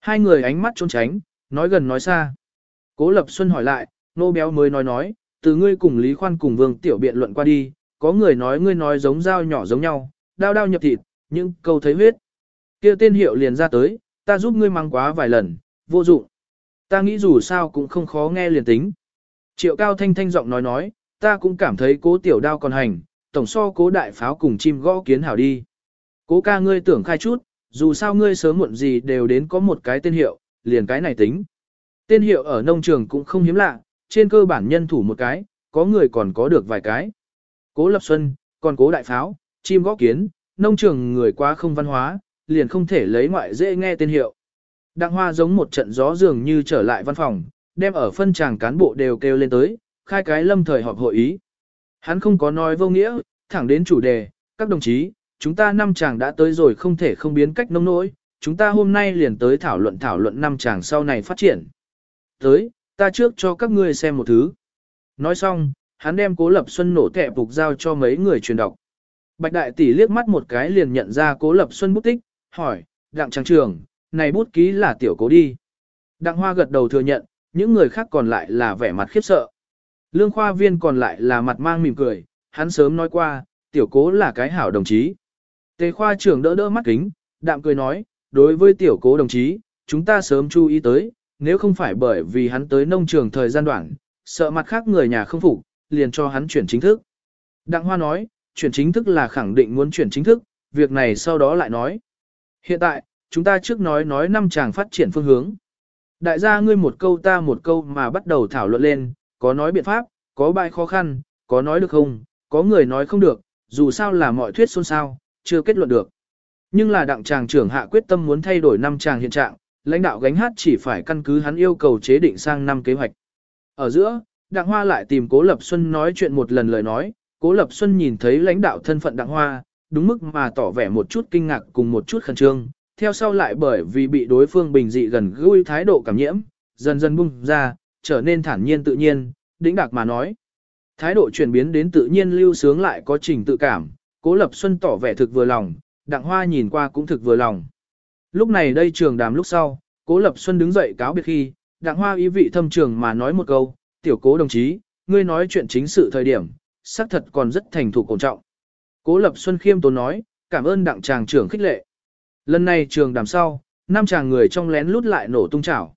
Hai người ánh mắt trốn tránh, nói gần nói xa. Cố Lập Xuân hỏi lại, nô béo mới nói nói, từ ngươi cùng Lý Khoan cùng Vương Tiểu biện luận qua đi, có người nói ngươi nói giống dao nhỏ giống nhau, đao đao nhập thịt, nhưng câu thấy huyết. kia tên hiệu liền ra tới, ta giúp ngươi mang quá vài lần, vô dụng. Ta nghĩ dù sao cũng không khó nghe liền tính. Triệu cao thanh thanh giọng nói nói, ta cũng cảm thấy cố tiểu đao còn hành, tổng so cố đại pháo cùng chim gõ kiến hảo đi. Cố ca ngươi tưởng khai chút, dù sao ngươi sớm muộn gì đều đến có một cái tên hiệu, liền cái này tính. Tên hiệu ở nông trường cũng không hiếm lạ, trên cơ bản nhân thủ một cái, có người còn có được vài cái. Cố Lập Xuân, còn cố đại pháo, chim gõ kiến, nông trường người quá không văn hóa, liền không thể lấy ngoại dễ nghe tên hiệu. Đặng hoa giống một trận gió dường như trở lại văn phòng, đem ở phân tràng cán bộ đều kêu lên tới, khai cái lâm thời họp hội ý. Hắn không có nói vô nghĩa, thẳng đến chủ đề, các đồng chí, chúng ta năm chàng đã tới rồi không thể không biến cách nông nỗi, chúng ta hôm nay liền tới thảo luận thảo luận năm chàng sau này phát triển. Tới, ta trước cho các ngươi xem một thứ. Nói xong, hắn đem Cố Lập Xuân nổ tẹp phục giao cho mấy người truyền đọc. Bạch Đại Tỷ liếc mắt một cái liền nhận ra Cố Lập Xuân bút tích, hỏi, Đặng Trang Trường, này bút ký là tiểu cố đi. Đặng Hoa gật đầu thừa nhận, những người khác còn lại là vẻ mặt khiếp sợ. Lương khoa viên còn lại là mặt mang mỉm cười, hắn sớm nói qua, tiểu cố là cái hảo đồng chí. Tề khoa trưởng đỡ đỡ mắt kính, đạm cười nói, đối với tiểu cố đồng chí, chúng ta sớm chú ý tới, nếu không phải bởi vì hắn tới nông trường thời gian đoạn, sợ mặt khác người nhà không phục, liền cho hắn chuyển chính thức. Đặng Hoa nói, chuyển chính thức là khẳng định muốn chuyển chính thức, việc này sau đó lại nói. Hiện tại, chúng ta trước nói nói năm chàng phát triển phương hướng. Đại gia ngươi một câu ta một câu mà bắt đầu thảo luận lên, có nói biện pháp, có bài khó khăn, có nói được không, có người nói không được, dù sao là mọi thuyết xôn xao, chưa kết luận được. Nhưng là đặng chàng trưởng hạ quyết tâm muốn thay đổi năm chàng hiện trạng, lãnh đạo gánh hát chỉ phải căn cứ hắn yêu cầu chế định sang năm kế hoạch. Ở giữa, Đặng Hoa lại tìm Cố Lập Xuân nói chuyện một lần lời nói, Cố Lập Xuân nhìn thấy lãnh đạo thân phận Đặng Hoa, đúng mức mà tỏ vẻ một chút kinh ngạc cùng một chút khẩn trương, theo sau lại bởi vì bị đối phương bình dị gần gũi thái độ cảm nhiễm, dần dần bung ra, trở nên thản nhiên tự nhiên, đĩnh đạc mà nói. Thái độ chuyển biến đến tự nhiên lưu sướng lại có trình tự cảm, Cố Lập Xuân tỏ vẻ thực vừa lòng, Đặng Hoa nhìn qua cũng thực vừa lòng. Lúc này đây trường đàm lúc sau, Cố Lập Xuân đứng dậy cáo biệt khi, Đặng Hoa ý vị thâm trường mà nói một câu, tiểu cố đồng chí, ngươi nói chuyện chính sự thời điểm, xác thật còn rất thành thục cổ trọng. Cố Lập Xuân khiêm tốn nói, cảm ơn đặng tràng trưởng khích lệ. Lần này trường đàm sau, năm chàng người trong lén lút lại nổ tung chảo.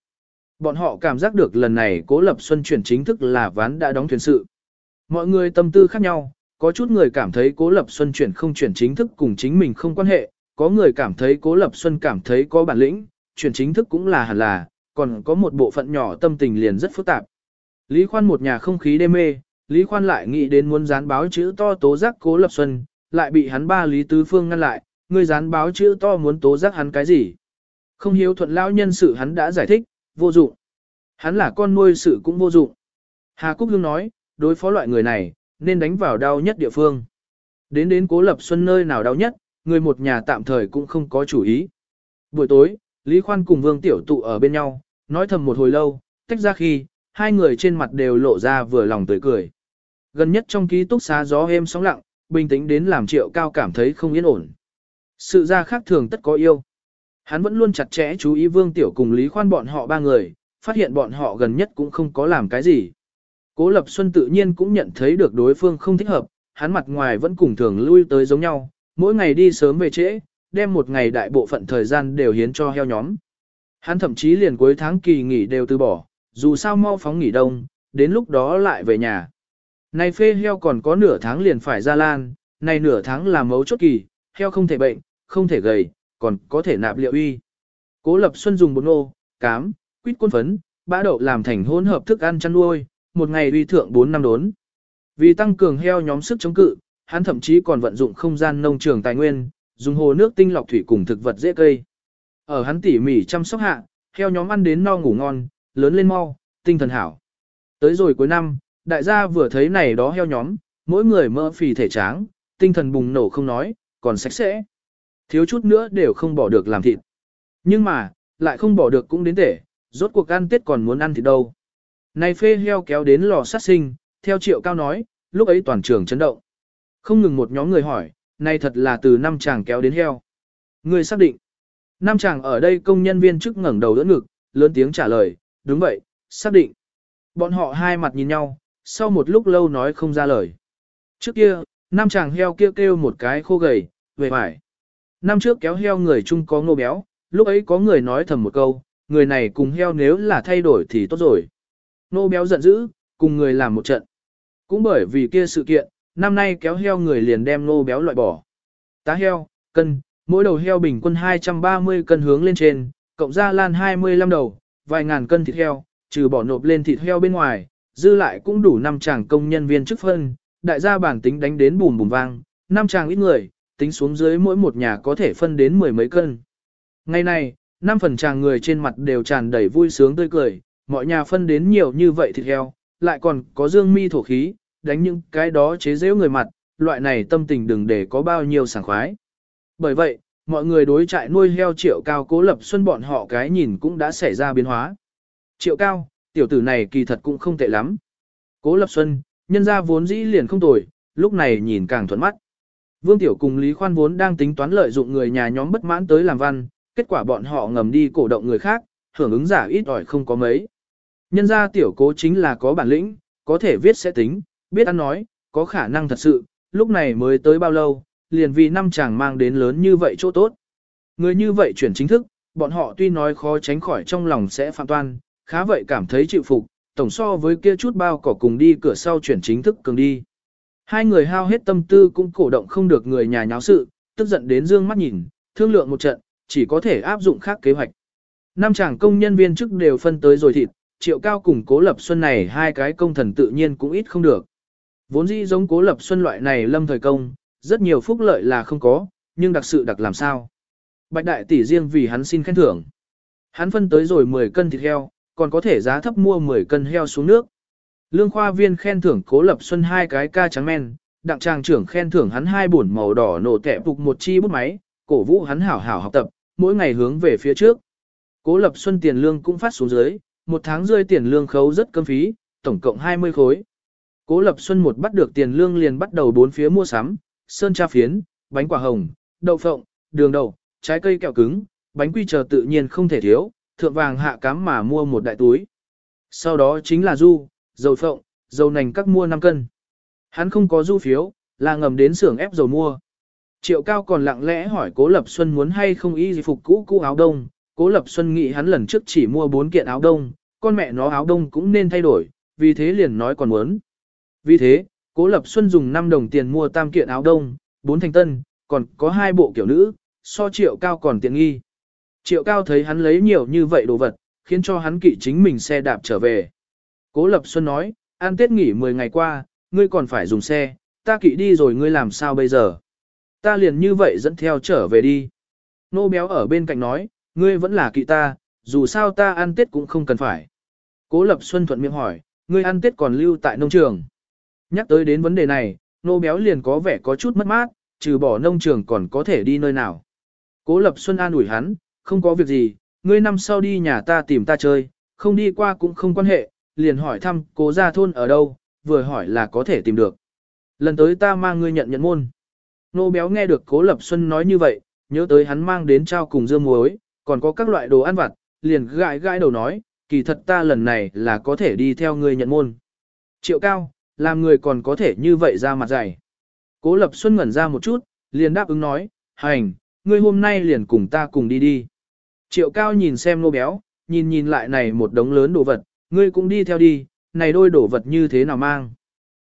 Bọn họ cảm giác được lần này Cố Lập Xuân chuyển chính thức là ván đã đóng thuyền sự. Mọi người tâm tư khác nhau, có chút người cảm thấy Cố Lập Xuân chuyển không chuyển chính thức cùng chính mình không quan hệ, có người cảm thấy Cố Lập Xuân cảm thấy có bản lĩnh, chuyển chính thức cũng là hẳn là, còn có một bộ phận nhỏ tâm tình liền rất phức tạp. Lý Khoan một nhà không khí đê mê, Lý Khoan lại nghĩ đến muốn dán báo chữ to tố giác Cố Lập Xuân, lại bị hắn ba Lý Tứ Phương ngăn lại, người dán báo chữ to muốn tố giác hắn cái gì. Không hiếu thuận lão nhân sự hắn đã giải thích, vô dụng. Hắn là con nuôi sự cũng vô dụng. Hà Cúc Hương nói, đối phó loại người này, nên đánh vào đau nhất địa phương. Đến đến Cố Lập Xuân nơi nào đau nhất, người một nhà tạm thời cũng không có chủ ý. Buổi tối, Lý Khoan cùng Vương Tiểu tụ ở bên nhau, nói thầm một hồi lâu, tách ra khi, hai người trên mặt đều lộ ra vừa lòng tươi cười. Gần nhất trong ký túc xá gió êm sóng lặng, bình tĩnh đến làm triệu cao cảm thấy không yên ổn. Sự ra khác thường tất có yêu. Hắn vẫn luôn chặt chẽ chú ý Vương Tiểu cùng Lý Khoan bọn họ ba người, phát hiện bọn họ gần nhất cũng không có làm cái gì. Cố Lập Xuân tự nhiên cũng nhận thấy được đối phương không thích hợp, hắn mặt ngoài vẫn cùng thường lui tới giống nhau, mỗi ngày đi sớm về trễ, đem một ngày đại bộ phận thời gian đều hiến cho heo nhóm. Hắn thậm chí liền cuối tháng kỳ nghỉ đều từ bỏ, dù sao mau phóng nghỉ đông, đến lúc đó lại về nhà. Này phê heo còn có nửa tháng liền phải ra lan, này nửa tháng là mấu chốt kỳ, heo không thể bệnh, không thể gầy, còn có thể nạp liệu uy. Cố Lập Xuân dùng bột nô, cám, quýt quân phấn, bã đậu làm thành hỗn hợp thức ăn chăn nuôi, một ngày uy thượng 4 năm đốn. Vì tăng cường heo nhóm sức chống cự, hắn thậm chí còn vận dụng không gian nông trường tài nguyên, dùng hồ nước tinh lọc thủy cùng thực vật dễ cây. Ở hắn tỉ mỉ chăm sóc hạ, heo nhóm ăn đến no ngủ ngon, lớn lên mau, tinh thần hảo. Tới rồi cuối năm, đại gia vừa thấy này đó heo nhóm, mỗi người mỡ phì thể tráng, tinh thần bùng nổ không nói, còn sạch sẽ. Thiếu chút nữa đều không bỏ được làm thịt. Nhưng mà, lại không bỏ được cũng đến tể, rốt cuộc ăn tết còn muốn ăn thịt đâu. Này phê heo kéo đến lò sát sinh, theo triệu cao nói, lúc ấy toàn trường chấn động. Không ngừng một nhóm người hỏi, này thật là từ năm chàng kéo đến heo. Người xác định. Năm chàng ở đây công nhân viên chức ngẩng đầu đỡ ngực, lớn tiếng trả lời, đúng vậy, xác định. Bọn họ hai mặt nhìn nhau, sau một lúc lâu nói không ra lời. Trước kia, năm chàng heo kia kêu, kêu một cái khô gầy, về phải. Năm trước kéo heo người chung có ngô béo, lúc ấy có người nói thầm một câu, người này cùng heo nếu là thay đổi thì tốt rồi. Ngô béo giận dữ, cùng người làm một trận. Cũng bởi vì kia sự kiện, năm nay kéo heo người liền đem ngô béo loại bỏ. Tá heo, cân, mỗi đầu heo bình quân 230 cân hướng lên trên, cộng ra lan 25 đầu, vài ngàn cân thịt heo, trừ bỏ nộp lên thịt heo bên ngoài, dư lại cũng đủ năm chàng công nhân viên chức phân, đại gia bản tính đánh đến bùm bùm vang, năm chàng ít người, tính xuống dưới mỗi một nhà có thể phân đến mười mấy cân. Ngày này, năm phần chàng người trên mặt đều tràn đầy vui sướng tươi cười, mọi nhà phân đến nhiều như vậy thịt heo, lại còn có dương mi thổ khí, đánh những cái đó chế giễu người mặt, loại này tâm tình đừng để có bao nhiêu sảng khoái. Bởi vậy, mọi người đối trại nuôi heo triệu cao cố lập xuân bọn họ cái nhìn cũng đã xảy ra biến hóa. Triệu cao, tiểu tử này kỳ thật cũng không tệ lắm. Cố lập xuân, nhân ra vốn dĩ liền không tồi, lúc này nhìn càng thuận mắt. Vương Tiểu cùng Lý Khoan vốn đang tính toán lợi dụng người nhà nhóm bất mãn tới làm văn, kết quả bọn họ ngầm đi cổ động người khác, hưởng ứng giả ít ỏi không có mấy. Nhân ra tiểu cố chính là có bản lĩnh, có thể viết sẽ tính, biết ăn nói, có khả năng thật sự, lúc này mới tới bao lâu, liền vì năm chàng mang đến lớn như vậy chỗ tốt. Người như vậy chuyển chính thức, bọn họ tuy nói khó tránh khỏi trong lòng sẽ phạm toan, khá vậy cảm thấy chịu phục, tổng so với kia chút bao cỏ cùng đi cửa sau chuyển chính thức cường đi. Hai người hao hết tâm tư cũng cổ động không được người nhà nháo sự, tức giận đến dương mắt nhìn, thương lượng một trận, chỉ có thể áp dụng khác kế hoạch. Năm chàng công nhân viên chức đều phân tới rồi thịt, triệu cao cùng cố lập xuân này hai cái công thần tự nhiên cũng ít không được. Vốn dĩ giống cố lập xuân loại này lâm thời công, rất nhiều phúc lợi là không có, nhưng đặc sự đặc làm sao. Bạch đại tỷ riêng vì hắn xin khen thưởng. Hắn phân tới rồi 10 cân thịt heo, còn có thể giá thấp mua 10 cân heo xuống nước. Lương khoa viên khen thưởng cố lập xuân hai cái ca trắng men, đặng trang trưởng khen thưởng hắn hai bổn màu đỏ nổ tẻ phục một chi bút máy, cổ vũ hắn hảo hảo học tập, mỗi ngày hướng về phía trước. Cố lập xuân tiền lương cũng phát xuống dưới, một tháng rơi tiền lương khấu rất cơm phí, tổng cộng 20 khối. Cố lập xuân một bắt được tiền lương liền bắt đầu bốn phía mua sắm, sơn tra phiến, bánh quả hồng, đậu phộng, đường đậu, trái cây kẹo cứng, bánh quy chờ tự nhiên không thể thiếu, thượng vàng hạ cám mà mua một đại túi. Sau đó chính là du, dầu phộng, dầu nành các mua 5 cân. Hắn không có du phiếu, là ngầm đến xưởng ép dầu mua. Triệu cao còn lặng lẽ hỏi Cố Lập Xuân muốn hay không y gì phục cũ cũ áo đông. Cố Lập Xuân nghĩ hắn lần trước chỉ mua 4 kiện áo đông, con mẹ nó áo đông cũng nên thay đổi, vì thế liền nói còn muốn. Vì thế, Cố Lập Xuân dùng 5 đồng tiền mua tam kiện áo đông, 4 thành tân, còn có hai bộ kiểu nữ, so triệu cao còn tiện nghi. Triệu cao thấy hắn lấy nhiều như vậy đồ vật, khiến cho hắn kỵ chính mình xe đạp trở về. Cố Lập Xuân nói, An Tết nghỉ 10 ngày qua, ngươi còn phải dùng xe, ta kỵ đi rồi ngươi làm sao bây giờ? Ta liền như vậy dẫn theo trở về đi. Nô béo ở bên cạnh nói, ngươi vẫn là kỵ ta, dù sao ta ăn Tết cũng không cần phải. Cố Lập Xuân thuận miệng hỏi, ngươi ăn Tết còn lưu tại nông trường. Nhắc tới đến vấn đề này, nô béo liền có vẻ có chút mất mát, trừ bỏ nông trường còn có thể đi nơi nào. Cố Lập Xuân an ủi hắn, không có việc gì, ngươi năm sau đi nhà ta tìm ta chơi, không đi qua cũng không quan hệ, liền hỏi thăm cố gia thôn ở đâu, vừa hỏi là có thể tìm được. Lần tới ta mang ngươi nhận nhận môn. Nô béo nghe được cố Lập Xuân nói như vậy, nhớ tới hắn mang đến trao cùng dưa muối, còn có các loại đồ ăn vặt, liền gãi gãi đầu nói, kỳ thật ta lần này là có thể đi theo ngươi nhận môn. Triệu cao, làm người còn có thể như vậy ra mặt dày. Cố Lập Xuân ngẩn ra một chút, liền đáp ứng nói, hành, ngươi hôm nay liền cùng ta cùng đi đi. Triệu cao nhìn xem nô béo, nhìn nhìn lại này một đống lớn đồ vật, ngươi cũng đi theo đi, này đôi đồ vật như thế nào mang.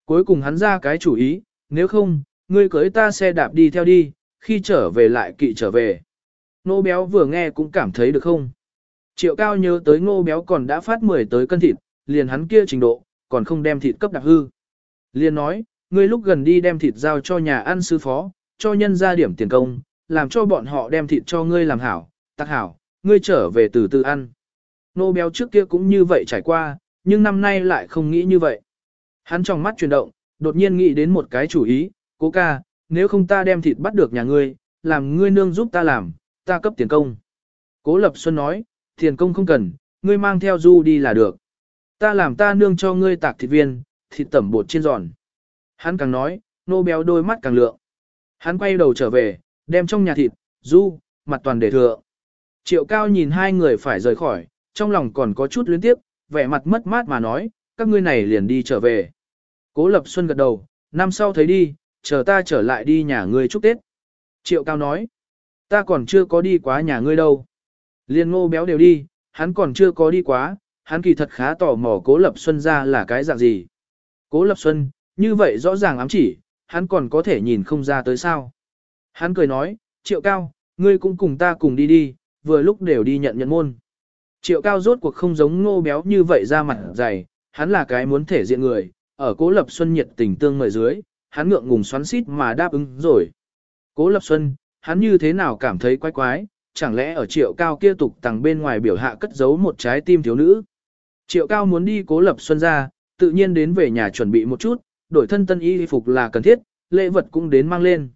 Cuối cùng hắn ra cái chủ ý, nếu không, ngươi cưới ta xe đạp đi theo đi, khi trở về lại kỵ trở về. Nô béo vừa nghe cũng cảm thấy được không? Triệu cao nhớ tới ngô béo còn đã phát 10 tới cân thịt, liền hắn kia trình độ, còn không đem thịt cấp đặc hư. Liền nói, ngươi lúc gần đi đem thịt giao cho nhà ăn sư phó, cho nhân ra điểm tiền công, làm cho bọn họ đem thịt cho ngươi làm hảo, tắc hảo, ngươi trở về từ từ ăn. Nô béo trước kia cũng như vậy trải qua, nhưng năm nay lại không nghĩ như vậy. Hắn trong mắt chuyển động, đột nhiên nghĩ đến một cái chủ ý, cố ca, nếu không ta đem thịt bắt được nhà ngươi, làm ngươi nương giúp ta làm, ta cấp tiền công. Cố Lập Xuân nói, tiền công không cần, ngươi mang theo du đi là được. Ta làm ta nương cho ngươi tạc thịt viên, thịt tẩm bột chiên giòn. Hắn càng nói, nô béo đôi mắt càng lượng. Hắn quay đầu trở về, đem trong nhà thịt, du, mặt toàn để thừa. Triệu cao nhìn hai người phải rời khỏi, trong lòng còn có chút luyến tiếp, vẻ mặt mất mát mà nói, các ngươi này liền đi trở về. Cố Lập Xuân gật đầu, năm sau thấy đi, chờ ta trở lại đi nhà ngươi chúc Tết. Triệu Cao nói, ta còn chưa có đi quá nhà ngươi đâu. Liên ngô béo đều đi, hắn còn chưa có đi quá, hắn kỳ thật khá tò mò Cố Lập Xuân ra là cái dạng gì. Cố Lập Xuân, như vậy rõ ràng ám chỉ, hắn còn có thể nhìn không ra tới sao. Hắn cười nói, Triệu Cao, ngươi cũng cùng ta cùng đi đi, vừa lúc đều đi nhận nhận môn. Triệu cao rốt cuộc không giống ngô béo như vậy ra mặt dày, hắn là cái muốn thể diện người, ở cố lập xuân nhiệt tình tương mời dưới, hắn ngượng ngùng xoắn xít mà đáp ứng rồi. Cố lập xuân, hắn như thế nào cảm thấy quái quái, chẳng lẽ ở triệu cao kia tục tàng bên ngoài biểu hạ cất giấu một trái tim thiếu nữ. Triệu cao muốn đi cố lập xuân ra, tự nhiên đến về nhà chuẩn bị một chút, đổi thân tân y phục là cần thiết, lễ vật cũng đến mang lên.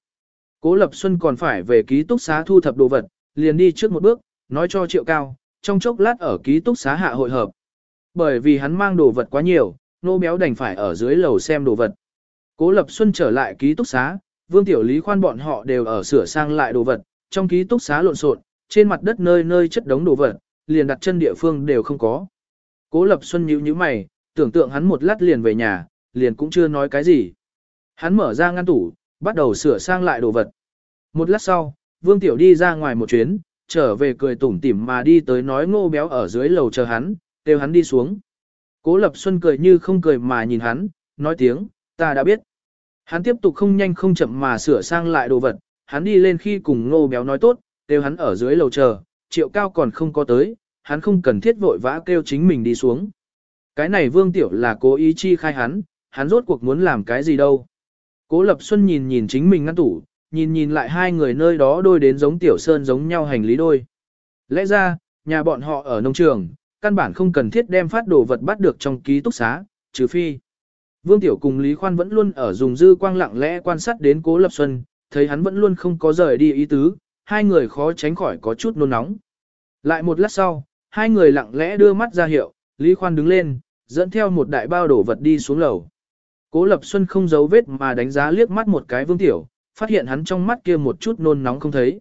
Cố lập xuân còn phải về ký túc xá thu thập đồ vật, liền đi trước một bước, nói cho triệu cao, trong chốc lát ở ký túc xá hạ hội hợp. Bởi vì hắn mang đồ vật quá nhiều, nô béo đành phải ở dưới lầu xem đồ vật. Cố Lập Xuân trở lại ký túc xá, Vương Tiểu Lý khoan bọn họ đều ở sửa sang lại đồ vật, trong ký túc xá lộn xộn, trên mặt đất nơi nơi chất đống đồ vật, liền đặt chân địa phương đều không có. Cố Lập Xuân nhíu nhíu mày, tưởng tượng hắn một lát liền về nhà, liền cũng chưa nói cái gì. Hắn mở ra ngăn tủ, bắt đầu sửa sang lại đồ vật. Một lát sau, Vương Tiểu đi ra ngoài một chuyến, trở về cười tủm tỉm mà đi tới nói ngô béo ở dưới lầu chờ hắn, kêu hắn đi xuống. Cố Lập Xuân cười như không cười mà nhìn hắn, nói tiếng, ta đã biết. Hắn tiếp tục không nhanh không chậm mà sửa sang lại đồ vật, hắn đi lên khi cùng ngô béo nói tốt, kêu hắn ở dưới lầu chờ, triệu cao còn không có tới, hắn không cần thiết vội vã kêu chính mình đi xuống. Cái này Vương Tiểu là cố ý chi khai hắn, hắn rốt cuộc muốn làm cái gì đâu. Cố Lập Xuân nhìn nhìn chính mình ngăn tủ, nhìn nhìn lại hai người nơi đó đôi đến giống Tiểu Sơn giống nhau hành lý đôi. Lẽ ra, nhà bọn họ ở nông trường, căn bản không cần thiết đem phát đồ vật bắt được trong ký túc xá, trừ phi. Vương Tiểu cùng Lý Khoan vẫn luôn ở dùng dư quang lặng lẽ quan sát đến Cố Lập Xuân, thấy hắn vẫn luôn không có rời đi ý tứ, hai người khó tránh khỏi có chút nôn nóng. Lại một lát sau, hai người lặng lẽ đưa mắt ra hiệu, Lý Khoan đứng lên, dẫn theo một đại bao đổ vật đi xuống lầu. Cố Lập Xuân không giấu vết mà đánh giá liếc mắt một cái Vương Tiểu, phát hiện hắn trong mắt kia một chút nôn nóng không thấy.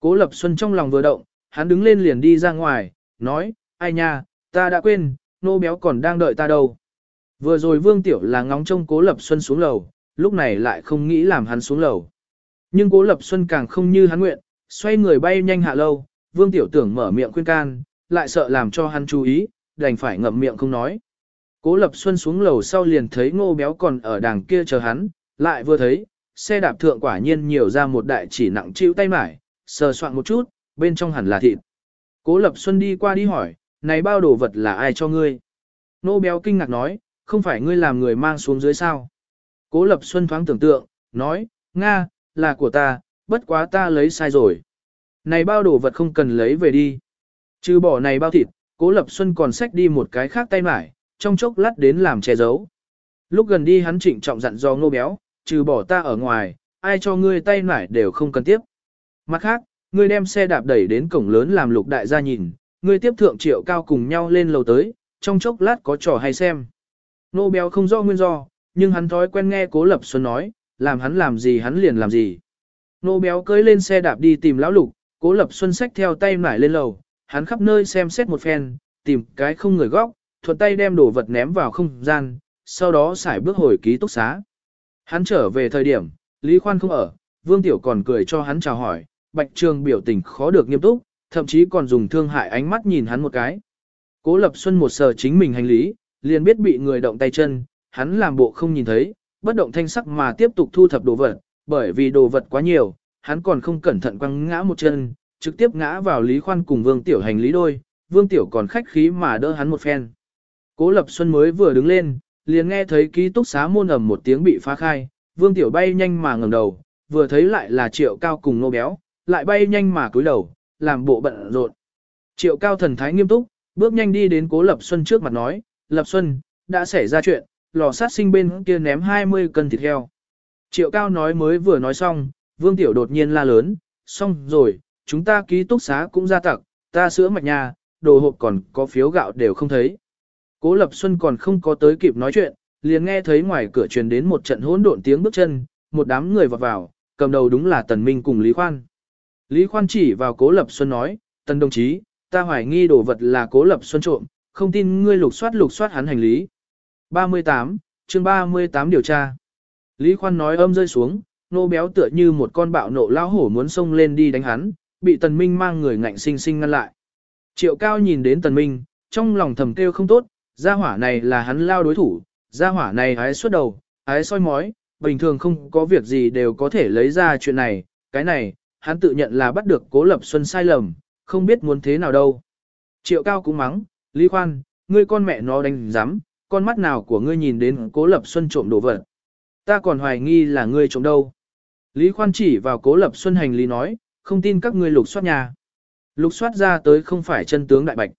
Cố Lập Xuân trong lòng vừa động, hắn đứng lên liền đi ra ngoài, nói, ai nha, ta đã quên, nô béo còn đang đợi ta đâu. Vừa rồi Vương Tiểu là ngóng trông Cố Lập Xuân xuống lầu, lúc này lại không nghĩ làm hắn xuống lầu. Nhưng Cố Lập Xuân càng không như hắn nguyện, xoay người bay nhanh hạ lâu, Vương Tiểu tưởng mở miệng khuyên can, lại sợ làm cho hắn chú ý, đành phải ngậm miệng không nói. Cố Lập Xuân xuống lầu sau liền thấy ngô béo còn ở đằng kia chờ hắn, lại vừa thấy, xe đạp thượng quả nhiên nhiều ra một đại chỉ nặng chịu tay mải, sờ soạn một chút, bên trong hẳn là thịt. Cố Lập Xuân đi qua đi hỏi, này bao đồ vật là ai cho ngươi? Nô béo kinh ngạc nói, không phải ngươi làm người mang xuống dưới sao? Cố Lập Xuân thoáng tưởng tượng, nói, Nga, là của ta, bất quá ta lấy sai rồi. Này bao đồ vật không cần lấy về đi. Trừ bỏ này bao thịt, Cố Lập Xuân còn xách đi một cái khác tay mải, trong chốc lát đến làm che giấu. Lúc gần đi hắn trịnh trọng dặn do ngô béo, trừ bỏ ta ở ngoài, ai cho ngươi tay nải đều không cần tiếp. Mặt khác, ngươi đem xe đạp đẩy đến cổng lớn làm lục đại gia nhìn, ngươi tiếp thượng triệu cao cùng nhau lên lầu tới, trong chốc lát có trò hay xem. Nô béo không rõ nguyên do, nhưng hắn thói quen nghe cố lập xuân nói, làm hắn làm gì hắn liền làm gì. Nô béo cưỡi lên xe đạp đi tìm lão lục, cố lập xuân xách theo tay nải lên lầu, hắn khắp nơi xem xét một phen, tìm cái không người góc, thuận tay đem đồ vật ném vào không gian, sau đó xài bước hồi ký túc xá. Hắn trở về thời điểm, Lý Khoan không ở, Vương Tiểu còn cười cho hắn chào hỏi, Bạch Trường biểu tình khó được nghiêm túc, thậm chí còn dùng thương hại ánh mắt nhìn hắn một cái. Cố Lập Xuân một sờ chính mình hành lý, liền biết bị người động tay chân, hắn làm bộ không nhìn thấy, bất động thanh sắc mà tiếp tục thu thập đồ vật, bởi vì đồ vật quá nhiều, hắn còn không cẩn thận quăng ngã một chân, trực tiếp ngã vào Lý Khoan cùng Vương Tiểu hành lý đôi, Vương Tiểu còn khách khí mà đỡ hắn một phen. Cố Lập Xuân mới vừa đứng lên, liền nghe thấy ký túc xá môn ầm một tiếng bị phá khai, Vương Tiểu bay nhanh mà ngẩng đầu, vừa thấy lại là Triệu Cao cùng nô béo, lại bay nhanh mà cúi đầu, làm bộ bận rộn. Triệu Cao thần thái nghiêm túc, bước nhanh đi đến Cố Lập Xuân trước mặt nói, Lập Xuân, đã xảy ra chuyện, lò sát sinh bên kia ném 20 cân thịt heo. Triệu Cao nói mới vừa nói xong, Vương Tiểu đột nhiên la lớn, xong rồi, chúng ta ký túc xá cũng ra tặc, ta sữa mạch nhà, đồ hộp còn có phiếu gạo đều không thấy. Cố Lập Xuân còn không có tới kịp nói chuyện, liền nghe thấy ngoài cửa truyền đến một trận hỗn độn tiếng bước chân, một đám người vọt vào, cầm đầu đúng là Tần Minh cùng Lý Khoan. Lý Khoan chỉ vào Cố Lập Xuân nói, Tần đồng chí, ta hoài nghi đồ vật là Cố Lập Xuân trộm, không tin ngươi lục soát lục soát hắn hành lý. 38, chương 38 điều tra. Lý Khoan nói âm rơi xuống, nô béo tựa như một con bạo nộ lao hổ muốn xông lên đi đánh hắn, bị Tần Minh mang người ngạnh sinh sinh ngăn lại. Triệu Cao nhìn đến Tần Minh, trong lòng thầm kêu không tốt, gia hỏa này là hắn lao đối thủ, gia hỏa này hái suốt đầu, hái soi mói, bình thường không có việc gì đều có thể lấy ra chuyện này, cái này, hắn tự nhận là bắt được Cố Lập Xuân sai lầm, không biết muốn thế nào đâu. Triệu Cao cũng mắng, Lý Khoan, ngươi con mẹ nó đánh giám, con mắt nào của ngươi nhìn đến Cố Lập Xuân trộm đồ vật. Ta còn hoài nghi là ngươi trộm đâu. Lý Khoan chỉ vào Cố Lập Xuân hành lý nói, không tin các ngươi lục soát nhà. Lục soát ra tới không phải chân tướng đại bạch.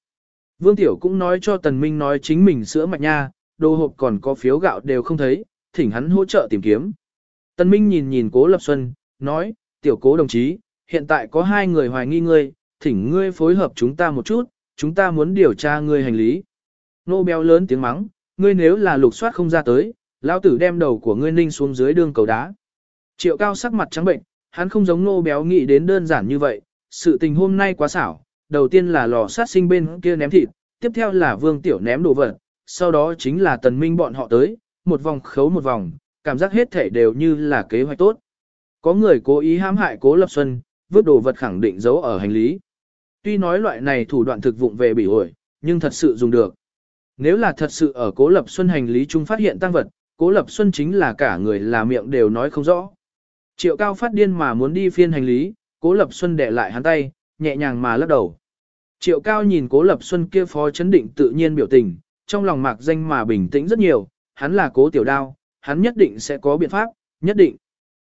Vương Tiểu cũng nói cho Tần Minh nói chính mình sữa mạch nha, đồ hộp còn có phiếu gạo đều không thấy, thỉnh hắn hỗ trợ tìm kiếm. Tần Minh nhìn nhìn Cố Lập Xuân, nói, tiểu cố đồng chí, hiện tại có hai người hoài nghi ngươi, thỉnh ngươi phối hợp chúng ta một chút, chúng ta muốn điều tra ngươi hành lý. Nô béo lớn tiếng mắng, ngươi nếu là lục soát không ra tới, lão tử đem đầu của ngươi ninh xuống dưới đường cầu đá. Triệu cao sắc mặt trắng bệnh, hắn không giống nô béo nghĩ đến đơn giản như vậy, sự tình hôm nay quá xảo, đầu tiên là lò sát sinh bên kia ném thịt, tiếp theo là vương tiểu ném đồ vật, sau đó chính là tần minh bọn họ tới, một vòng khấu một vòng, cảm giác hết thể đều như là kế hoạch tốt. Có người cố ý hãm hại cố lập xuân, vứt đồ vật khẳng định giấu ở hành lý. Tuy nói loại này thủ đoạn thực dụng về bị ổi, nhưng thật sự dùng được. Nếu là thật sự ở cố lập xuân hành lý chung phát hiện tăng vật, cố lập xuân chính là cả người là miệng đều nói không rõ. Triệu cao phát điên mà muốn đi phiên hành lý, cố lập xuân để lại hắn tay, nhẹ nhàng mà lắc đầu. Triệu cao nhìn cố lập xuân kia phó chấn định tự nhiên biểu tình, trong lòng mạc danh mà bình tĩnh rất nhiều, hắn là cố tiểu đao, hắn nhất định sẽ có biện pháp, nhất định.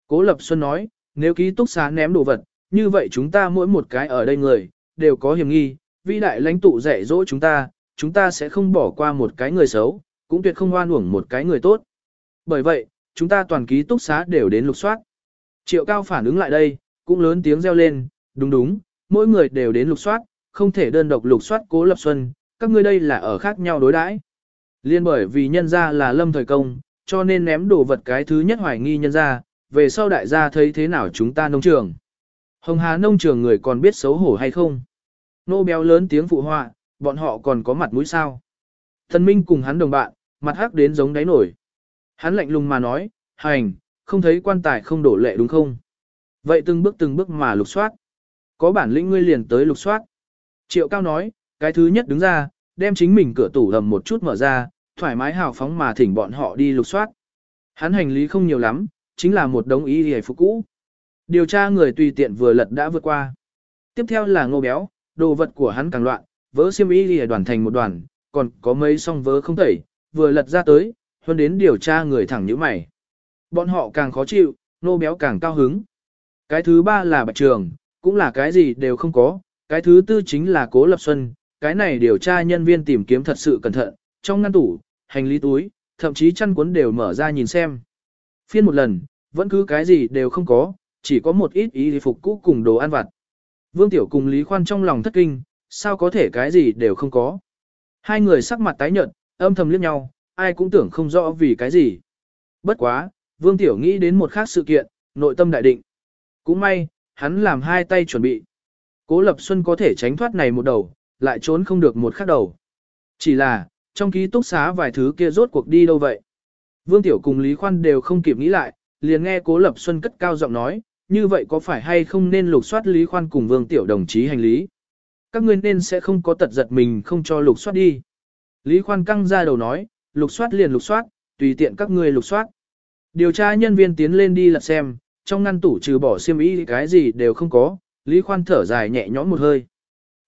Cố lập xuân nói, nếu ký túc xá ném đồ vật, như vậy chúng ta mỗi một cái ở đây người, đều có hiểm nghi, vĩ đại lãnh tụ dạy dỗ chúng ta, chúng ta sẽ không bỏ qua một cái người xấu, cũng tuyệt không oan uổng một cái người tốt. Bởi vậy, chúng ta toàn ký túc xá đều đến lục soát. Triệu cao phản ứng lại đây, cũng lớn tiếng reo lên, đúng đúng, mỗi người đều đến lục soát, không thể đơn độc lục soát cố lập xuân, các ngươi đây là ở khác nhau đối đãi. Liên bởi vì nhân gia là lâm thời công, cho nên ném đồ vật cái thứ nhất hoài nghi nhân gia, về sau đại gia thấy thế nào chúng ta nông trường. Hồng Hà nông trường người còn biết xấu hổ hay không? Nô béo lớn tiếng phụ họa, bọn họ còn có mặt mũi sao? Thần Minh cùng hắn đồng bạn, mặt hắc đến giống đáy nổi. Hắn lạnh lùng mà nói, hành, không thấy quan tài không đổ lệ đúng không? Vậy từng bước từng bước mà lục soát. Có bản lĩnh ngươi liền tới lục soát. Triệu Cao nói, cái thứ nhất đứng ra, đem chính mình cửa tủ ầm một chút mở ra, thoải mái hào phóng mà thỉnh bọn họ đi lục soát. Hắn hành lý không nhiều lắm, chính là một đống y hề phục cũ. Điều tra người tùy tiện vừa lật đã vượt qua. Tiếp theo là ngô béo, đồ vật của hắn càng loạn, vỡ xiêm y hề đoàn thành một đoàn, còn có mấy song vớ không tẩy, vừa lật ra tới, hơn đến điều tra người thẳng như mày. Bọn họ càng khó chịu, nô béo càng cao hứng. Cái thứ ba là bạch trường, cũng là cái gì đều không có. Cái thứ tư chính là cố lập xuân, cái này điều tra nhân viên tìm kiếm thật sự cẩn thận, trong ngăn tủ, hành lý túi, thậm chí chăn cuốn đều mở ra nhìn xem. Phiên một lần, vẫn cứ cái gì đều không có, chỉ có một ít y phục cũ cùng đồ ăn vặt. Vương Tiểu cùng Lý Khoan trong lòng thất kinh, sao có thể cái gì đều không có. Hai người sắc mặt tái nhợt, âm thầm liếc nhau, ai cũng tưởng không rõ vì cái gì. Bất quá, Vương Tiểu nghĩ đến một khác sự kiện, nội tâm đại định. Cũng may, hắn làm hai tay chuẩn bị. Cố Lập Xuân có thể tránh thoát này một đầu, lại trốn không được một khắc đầu. Chỉ là, trong ký túc xá vài thứ kia rốt cuộc đi đâu vậy? Vương Tiểu cùng Lý Khoan đều không kịp nghĩ lại, liền nghe Cố Lập Xuân cất cao giọng nói, như vậy có phải hay không nên lục soát Lý Khoan cùng Vương Tiểu đồng chí hành lý? Các ngươi nên sẽ không có tật giật mình không cho lục soát đi. Lý Khoan căng ra đầu nói, lục soát liền lục soát, tùy tiện các ngươi lục soát. Điều tra nhân viên tiến lên đi lật xem, trong ngăn tủ trừ bỏ xiêm y cái gì đều không có, Lý Khoan thở dài nhẹ nhõm một hơi.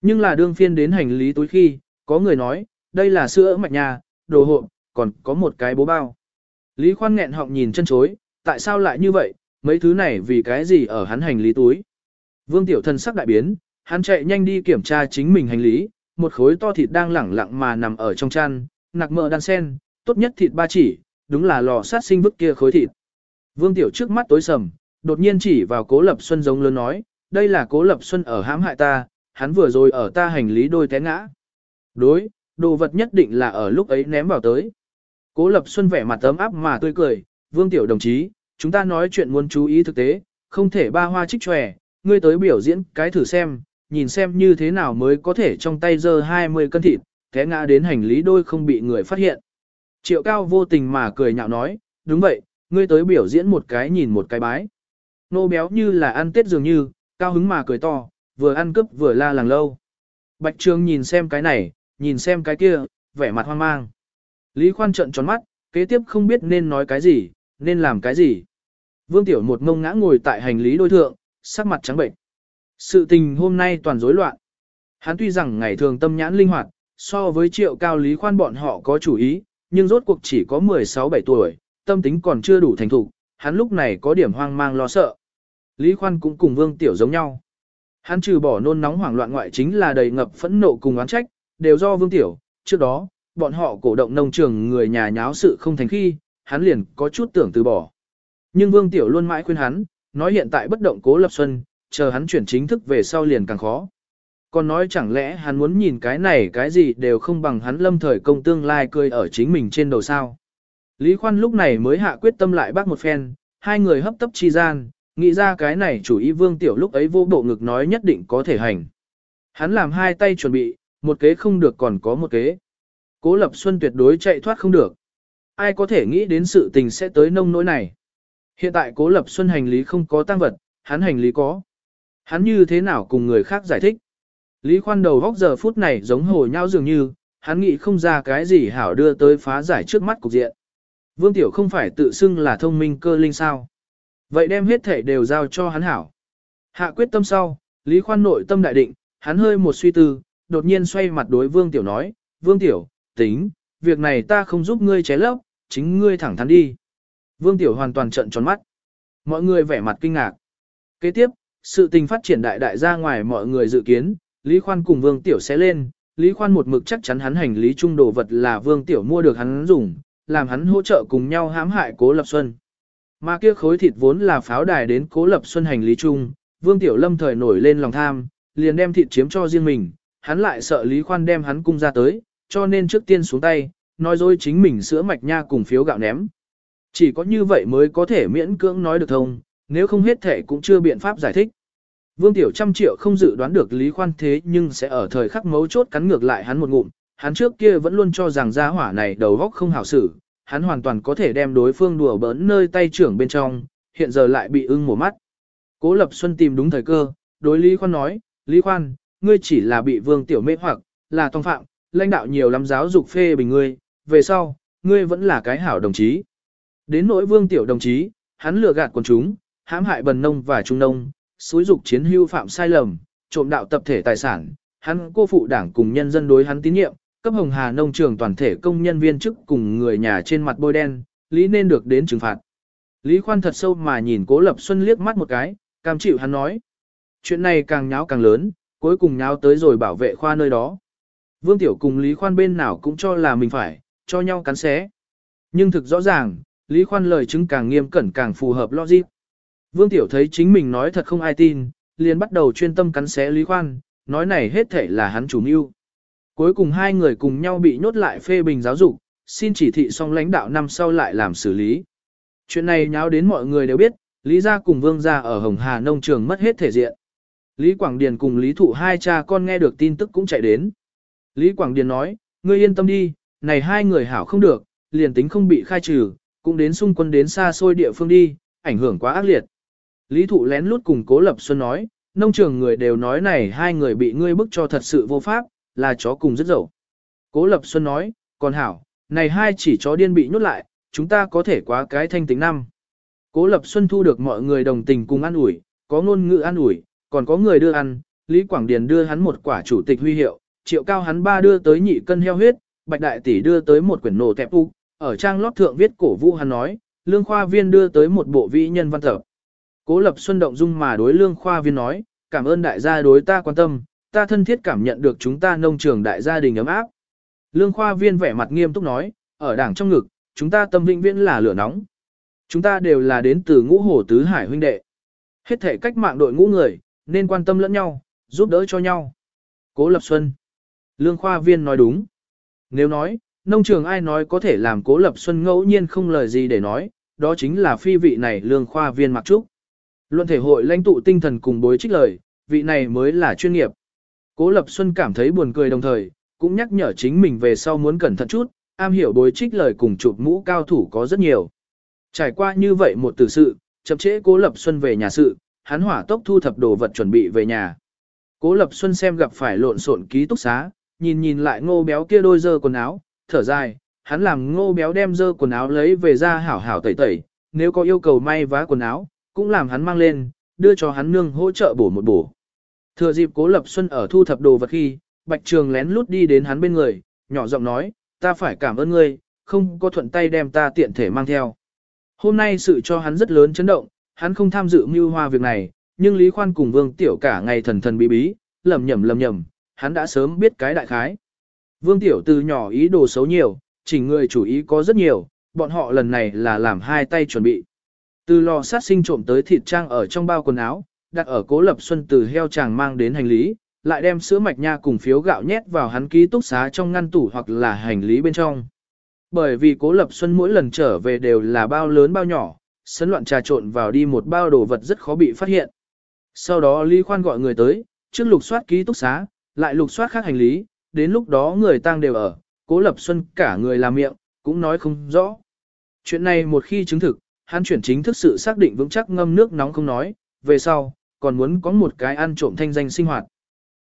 Nhưng là đương phiên đến hành lý túi khi, có người nói, đây là sữa mạch nhà, đồ hộ, còn có một cái bố bao. Lý Khoan nghẹn họng nhìn chân chối, tại sao lại như vậy, mấy thứ này vì cái gì ở hắn hành lý túi. Vương Tiểu Thần sắc đại biến, hắn chạy nhanh đi kiểm tra chính mình hành lý, một khối to thịt đang lẳng lặng mà nằm ở trong chăn, nạc mỡ đan sen, tốt nhất thịt ba chỉ, đúng là lò sát sinh vứt kia khối thịt. Vương Tiểu trước mắt tối sầm, đột nhiên chỉ vào Cố Lập Xuân giống lớn nói, đây là Cố Lập Xuân ở hãm hại ta, hắn vừa rồi ở ta hành lý đôi té ngã. Đối, đồ vật nhất định là ở lúc ấy ném vào tới. Cố Lập Xuân vẻ mặt ấm áp mà tươi cười, Vương Tiểu đồng chí, chúng ta nói chuyện muốn chú ý thực tế, không thể ba hoa trích tròe, ngươi tới biểu diễn cái thử xem, nhìn xem như thế nào mới có thể trong tay giơ 20 cân thịt, té ngã đến hành lý đôi không bị người phát hiện. Triệu cao vô tình mà cười nhạo nói, đúng vậy, ngươi tới biểu diễn một cái nhìn một cái bái. Nô béo như là ăn tết dường như, cao hứng mà cười to, vừa ăn cướp vừa la làng lâu. Bạch Trương nhìn xem cái này, nhìn xem cái kia, vẻ mặt hoang mang. Lý Khoan trợn tròn mắt, kế tiếp không biết nên nói cái gì, nên làm cái gì. Vương Tiểu một ngông ngã ngồi tại hành lý đôi thượng, sắc mặt trắng bệnh. Sự tình hôm nay toàn rối loạn. Hắn tuy rằng ngày thường tâm nhãn linh hoạt, so với triệu cao lý khoan bọn họ có chủ ý, nhưng rốt cuộc chỉ có 16-17 tuổi, tâm tính còn chưa đủ thành thục, hắn lúc này có điểm hoang mang lo sợ. Lý khoan cũng cùng vương tiểu giống nhau. Hắn trừ bỏ nôn nóng hoảng loạn ngoại chính là đầy ngập phẫn nộ cùng oán trách, đều do vương tiểu, trước đó, bọn họ cổ động nông trường người nhà nháo sự không thành khi, hắn liền có chút tưởng từ bỏ. Nhưng vương tiểu luôn mãi khuyên hắn, nói hiện tại bất động cố lập xuân, chờ hắn chuyển chính thức về sau liền càng khó. Còn nói chẳng lẽ hắn muốn nhìn cái này cái gì đều không bằng hắn lâm thời công tương lai cười ở chính mình trên đầu sao. Lý Khoan lúc này mới hạ quyết tâm lại bác một phen, hai người hấp tấp chi gian, nghĩ ra cái này chủ ý vương tiểu lúc ấy vô bộ ngực nói nhất định có thể hành. Hắn làm hai tay chuẩn bị, một kế không được còn có một kế. Cố Lập Xuân tuyệt đối chạy thoát không được. Ai có thể nghĩ đến sự tình sẽ tới nông nỗi này. Hiện tại Cố Lập Xuân hành lý không có tăng vật, hắn hành lý có. Hắn như thế nào cùng người khác giải thích. Lý khoan đầu góc giờ phút này giống hồ nhau dường như, hắn nghĩ không ra cái gì hảo đưa tới phá giải trước mắt cục diện. Vương Tiểu không phải tự xưng là thông minh cơ linh sao. Vậy đem hết thể đều giao cho hắn hảo. Hạ quyết tâm sau, Lý khoan nội tâm đại định, hắn hơi một suy tư, đột nhiên xoay mặt đối Vương Tiểu nói, Vương Tiểu, tính, việc này ta không giúp ngươi ché lấp, chính ngươi thẳng thắn đi. Vương Tiểu hoàn toàn trận tròn mắt. Mọi người vẻ mặt kinh ngạc. Kế tiếp, sự tình phát triển đại đại ra ngoài mọi người dự kiến, Lý Khoan cùng Vương Tiểu sẽ lên, Lý Khoan một mực chắc chắn hắn hành lý trung đồ vật là Vương Tiểu mua được hắn dùng, làm hắn hỗ trợ cùng nhau hãm hại Cố Lập Xuân. Mà kia khối thịt vốn là pháo đài đến Cố Lập Xuân hành lý trung, Vương Tiểu lâm thời nổi lên lòng tham, liền đem thịt chiếm cho riêng mình, hắn lại sợ Lý Khoan đem hắn cung ra tới, cho nên trước tiên xuống tay, nói dối chính mình sữa mạch nha cùng phiếu gạo ném. Chỉ có như vậy mới có thể miễn cưỡng nói được thông, nếu không hết thể cũng chưa biện pháp giải thích. Vương Tiểu trăm triệu không dự đoán được Lý Khoan thế nhưng sẽ ở thời khắc mấu chốt cắn ngược lại hắn một ngụm, hắn trước kia vẫn luôn cho rằng gia hỏa này đầu góc không hảo xử, hắn hoàn toàn có thể đem đối phương đùa bỡn nơi tay trưởng bên trong, hiện giờ lại bị ưng mổ mắt. Cố Lập Xuân tìm đúng thời cơ, đối Lý Khoan nói, Lý Khoan, ngươi chỉ là bị Vương Tiểu mê hoặc, là tông phạm, lãnh đạo nhiều lắm giáo dục phê bình ngươi, về sau, ngươi vẫn là cái hảo đồng chí. Đến nỗi Vương Tiểu đồng chí, hắn lừa gạt quần chúng, hãm hại bần nông và trung nông, xúi dục chiến hưu phạm sai lầm, trộm đạo tập thể tài sản, hắn cô phụ đảng cùng nhân dân đối hắn tín nhiệm, cấp Hồng Hà nông trường toàn thể công nhân viên chức cùng người nhà trên mặt bôi đen, lý nên được đến trừng phạt. Lý Khoan thật sâu mà nhìn Cố Lập Xuân liếc mắt một cái, cam chịu hắn nói. Chuyện này càng nháo càng lớn, cuối cùng nháo tới rồi bảo vệ khoa nơi đó. Vương Tiểu cùng Lý Khoan bên nào cũng cho là mình phải, cho nhau cắn xé. Nhưng thực rõ ràng, Lý Khoan lời chứng càng nghiêm cẩn càng phù hợp logic. Vương Tiểu thấy chính mình nói thật không ai tin, liền bắt đầu chuyên tâm cắn xé Lý Khoan, nói này hết thể là hắn chủ mưu. Cuối cùng hai người cùng nhau bị nhốt lại phê bình giáo dục, xin chỉ thị xong lãnh đạo năm sau lại làm xử lý. Chuyện này nháo đến mọi người đều biết, Lý gia cùng Vương gia ở Hồng Hà nông trường mất hết thể diện. Lý Quảng Điền cùng Lý Thụ hai cha con nghe được tin tức cũng chạy đến. Lý Quảng Điền nói, ngươi yên tâm đi, này hai người hảo không được, liền tính không bị khai trừ, cũng đến xung quân đến xa xôi địa phương đi, ảnh hưởng quá ác liệt. Lý Thụ lén lút cùng Cố Lập Xuân nói, nông trường người đều nói này hai người bị ngươi bức cho thật sự vô pháp, là chó cùng rất dậu. Cố Lập Xuân nói, còn hảo, này hai chỉ chó điên bị nhốt lại, chúng ta có thể quá cái thanh tính năm. Cố Lập Xuân thu được mọi người đồng tình cùng an ủi, có ngôn ngữ an ủi, còn có người đưa ăn, Lý Quảng Điền đưa hắn một quả chủ tịch huy hiệu, triệu cao hắn ba đưa tới nhị cân heo huyết, bạch đại tỷ đưa tới một quyển nổ tẹp u, ở trang lót thượng viết cổ vũ hắn nói, lương khoa viên đưa tới một bộ vĩ nhân văn tập. Cố Lập Xuân động dung mà đối lương khoa viên nói, cảm ơn đại gia đối ta quan tâm, ta thân thiết cảm nhận được chúng ta nông trường đại gia đình ấm áp. Lương khoa viên vẻ mặt nghiêm túc nói, ở đảng trong ngực, chúng ta tâm vĩnh viễn là lửa nóng. Chúng ta đều là đến từ ngũ hồ tứ hải huynh đệ. Hết thể cách mạng đội ngũ người, nên quan tâm lẫn nhau, giúp đỡ cho nhau. Cố Lập Xuân. Lương khoa viên nói đúng. Nếu nói, nông trường ai nói có thể làm Cố Lập Xuân ngẫu nhiên không lời gì để nói, đó chính là phi vị này lương khoa viên mặc trúc. Luận thể hội lãnh tụ tinh thần cùng bối trích lời, vị này mới là chuyên nghiệp. Cố Lập Xuân cảm thấy buồn cười đồng thời, cũng nhắc nhở chính mình về sau muốn cẩn thận chút, am hiểu bối trích lời cùng chụp mũ cao thủ có rất nhiều. Trải qua như vậy một tử sự, chậm trễ Cố Lập Xuân về nhà sự, hắn hỏa tốc thu thập đồ vật chuẩn bị về nhà. Cố Lập Xuân xem gặp phải lộn xộn ký túc xá, nhìn nhìn lại ngô béo kia đôi dơ quần áo, thở dài, hắn làm ngô béo đem dơ quần áo lấy về ra hảo hảo tẩy tẩy, nếu có yêu cầu may vá quần áo, cũng làm hắn mang lên, đưa cho hắn nương hỗ trợ bổ một bổ. Thừa dịp Cố Lập Xuân ở thu thập đồ vật khi, Bạch Trường lén lút đi đến hắn bên người, nhỏ giọng nói, ta phải cảm ơn ngươi, không có thuận tay đem ta tiện thể mang theo. Hôm nay sự cho hắn rất lớn chấn động, hắn không tham dự mưu hoa việc này, nhưng Lý Khoan cùng Vương Tiểu cả ngày thần thần bí bí, lầm nhầm lầm nhầm, hắn đã sớm biết cái đại khái. Vương Tiểu từ nhỏ ý đồ xấu nhiều, chỉ người chủ ý có rất nhiều, bọn họ lần này là làm hai tay chuẩn bị. Từ lò sát sinh trộm tới thịt trang ở trong bao quần áo, đặt ở cố lập xuân từ heo chàng mang đến hành lý, lại đem sữa mạch nha cùng phiếu gạo nhét vào hắn ký túc xá trong ngăn tủ hoặc là hành lý bên trong. Bởi vì cố lập xuân mỗi lần trở về đều là bao lớn bao nhỏ, sấn loạn trà trộn vào đi một bao đồ vật rất khó bị phát hiện. Sau đó Lý Khoan gọi người tới, trước lục soát ký túc xá, lại lục soát khác hành lý, đến lúc đó người tang đều ở, cố lập xuân cả người làm miệng, cũng nói không rõ. Chuyện này một khi chứng thực, hắn chuyển chính thức sự xác định vững chắc ngâm nước nóng không nói, về sau, còn muốn có một cái ăn trộm thanh danh sinh hoạt.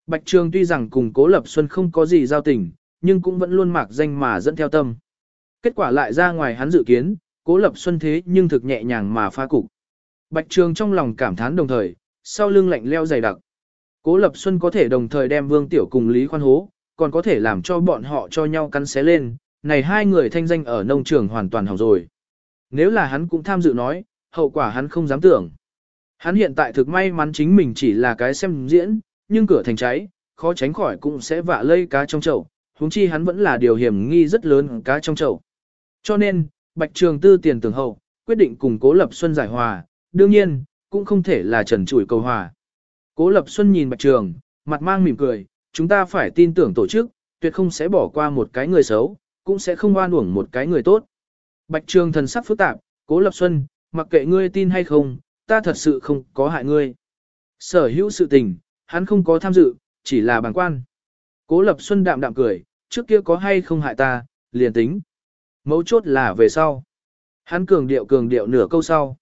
Bạch Trường tuy rằng cùng Cố Lập Xuân không có gì giao tình, nhưng cũng vẫn luôn mạc danh mà dẫn theo tâm. Kết quả lại ra ngoài hắn dự kiến, Cố Lập Xuân thế nhưng thực nhẹ nhàng mà phá cục. Bạch Trường trong lòng cảm thán đồng thời, sau lưng lạnh leo dày đặc. Cố Lập Xuân có thể đồng thời đem Vương Tiểu cùng Lý Khoan hố, còn có thể làm cho bọn họ cho nhau cắn xé lên, này hai người thanh danh ở nông trường hoàn toàn hỏng rồi. Nếu là hắn cũng tham dự nói, hậu quả hắn không dám tưởng. Hắn hiện tại thực may mắn chính mình chỉ là cái xem diễn, nhưng cửa thành cháy, khó tránh khỏi cũng sẽ vạ lây cá trong chậu, huống chi hắn vẫn là điều hiểm nghi rất lớn cá trong chậu. Cho nên, Bạch Trường Tư tiền tưởng hậu, quyết định cùng Cố Lập Xuân giải hòa, đương nhiên, cũng không thể là trần trụi cầu hòa. Cố Lập Xuân nhìn Bạch Trường, mặt mang mỉm cười, chúng ta phải tin tưởng tổ chức, tuyệt không sẽ bỏ qua một cái người xấu, cũng sẽ không oan uổng một cái người tốt. Bạch Trường thần sắc phức tạp, Cố Lập Xuân, mặc kệ ngươi tin hay không, ta thật sự không có hại ngươi. Sở hữu sự tình, hắn không có tham dự, chỉ là bằng quan. Cố Lập Xuân đạm đạm cười, trước kia có hay không hại ta, liền tính. Mấu chốt là về sau. Hắn cường điệu cường điệu nửa câu sau.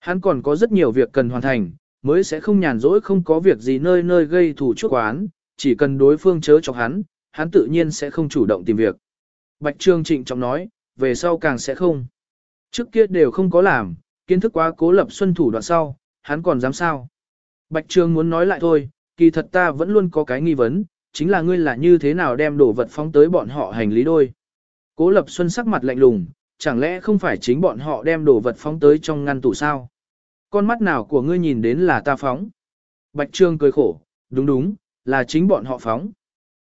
Hắn còn có rất nhiều việc cần hoàn thành, mới sẽ không nhàn rỗi không có việc gì nơi nơi gây thủ chuốc quán, chỉ cần đối phương chớ chọc hắn, hắn tự nhiên sẽ không chủ động tìm việc. Bạch Trương trịnh trọng nói, về sau càng sẽ không. Trước kia đều không có làm, kiến thức quá cố lập xuân thủ đoạn sau, hắn còn dám sao. Bạch Trường muốn nói lại thôi, kỳ thật ta vẫn luôn có cái nghi vấn, chính là ngươi là như thế nào đem đồ vật phóng tới bọn họ hành lý đôi. Cố lập xuân sắc mặt lạnh lùng, chẳng lẽ không phải chính bọn họ đem đồ vật phóng tới trong ngăn tủ sao? Con mắt nào của ngươi nhìn đến là ta phóng? Bạch Trương cười khổ, đúng đúng, là chính bọn họ phóng.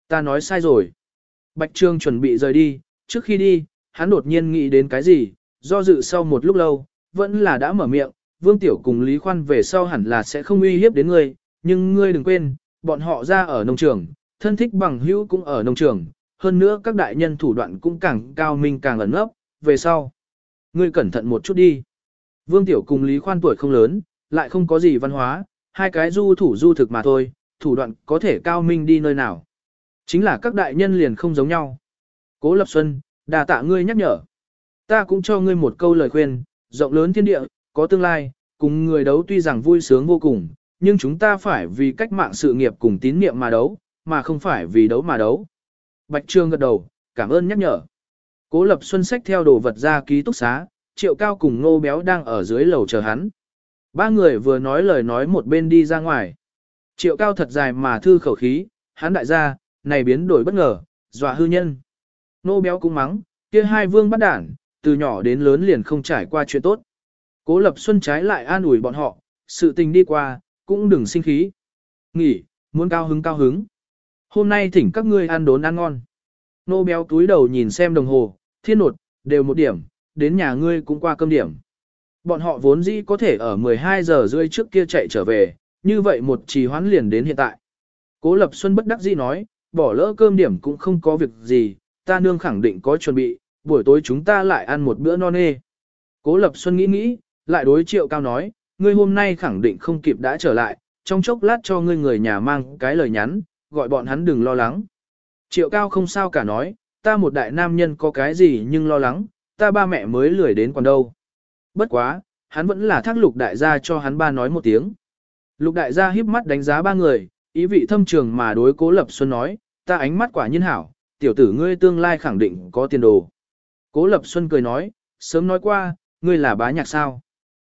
Ta nói sai rồi. Bạch Trương chuẩn bị rời đi, trước khi đi, hắn đột nhiên nghĩ đến cái gì, do dự sau một lúc lâu, vẫn là đã mở miệng, Vương Tiểu cùng Lý Khoan về sau hẳn là sẽ không uy hiếp đến ngươi, nhưng ngươi đừng quên, bọn họ ra ở nông trường, thân thích bằng hữu cũng ở nông trường, hơn nữa các đại nhân thủ đoạn cũng càng cao minh càng ẩn ấp, về sau. Ngươi cẩn thận một chút đi. Vương Tiểu cùng Lý Khoan tuổi không lớn, lại không có gì văn hóa, hai cái du thủ du thực mà thôi, thủ đoạn có thể cao minh đi nơi nào. Chính là các đại nhân liền không giống nhau. Cố Lập Xuân, đà tạ ngươi nhắc nhở. Ta cũng cho ngươi một câu lời khuyên, rộng lớn thiên địa, có tương lai, cùng người đấu tuy rằng vui sướng vô cùng, nhưng chúng ta phải vì cách mạng sự nghiệp cùng tín niệm mà đấu, mà không phải vì đấu mà đấu. Bạch Trương gật đầu, cảm ơn nhắc nhở. Cố Lập Xuân sách theo đồ vật ra ký túc xá, Triệu Cao cùng Ngô Béo đang ở dưới lầu chờ hắn. Ba người vừa nói lời nói một bên đi ra ngoài. Triệu Cao thật dài mà thư khẩu khí, hắn đại gia, này biến đổi bất ngờ, dọa hư nhân. Nô Béo cũng mắng, kia hai vương bắt đản, từ nhỏ đến lớn liền không trải qua chuyện tốt. Cố Lập Xuân trái lại an ủi bọn họ, sự tình đi qua, cũng đừng sinh khí. Nghỉ, muốn cao hứng cao hứng. Hôm nay thỉnh các ngươi ăn đốn ăn ngon. Nô béo túi đầu nhìn xem đồng hồ, thiên nột, đều một điểm, đến nhà ngươi cũng qua cơm điểm. Bọn họ vốn dĩ có thể ở 12 giờ rưỡi trước kia chạy trở về, như vậy một trì hoãn liền đến hiện tại. Cố Lập Xuân bất đắc dĩ nói, bỏ lỡ cơm điểm cũng không có việc gì, ta nương khẳng định có chuẩn bị, buổi tối chúng ta lại ăn một bữa non nê. Cố Lập Xuân nghĩ nghĩ, lại đối triệu cao nói, ngươi hôm nay khẳng định không kịp đã trở lại, trong chốc lát cho ngươi người nhà mang cái lời nhắn, gọi bọn hắn đừng lo lắng. Triệu cao không sao cả nói, ta một đại nam nhân có cái gì nhưng lo lắng, ta ba mẹ mới lười đến còn đâu. Bất quá, hắn vẫn là thác lục đại gia cho hắn ba nói một tiếng. Lục đại gia híp mắt đánh giá ba người, ý vị thâm trường mà đối cố lập xuân nói, ta ánh mắt quả nhiên hảo, tiểu tử ngươi tương lai khẳng định có tiền đồ. Cố lập xuân cười nói, sớm nói qua, ngươi là bá nhạc sao.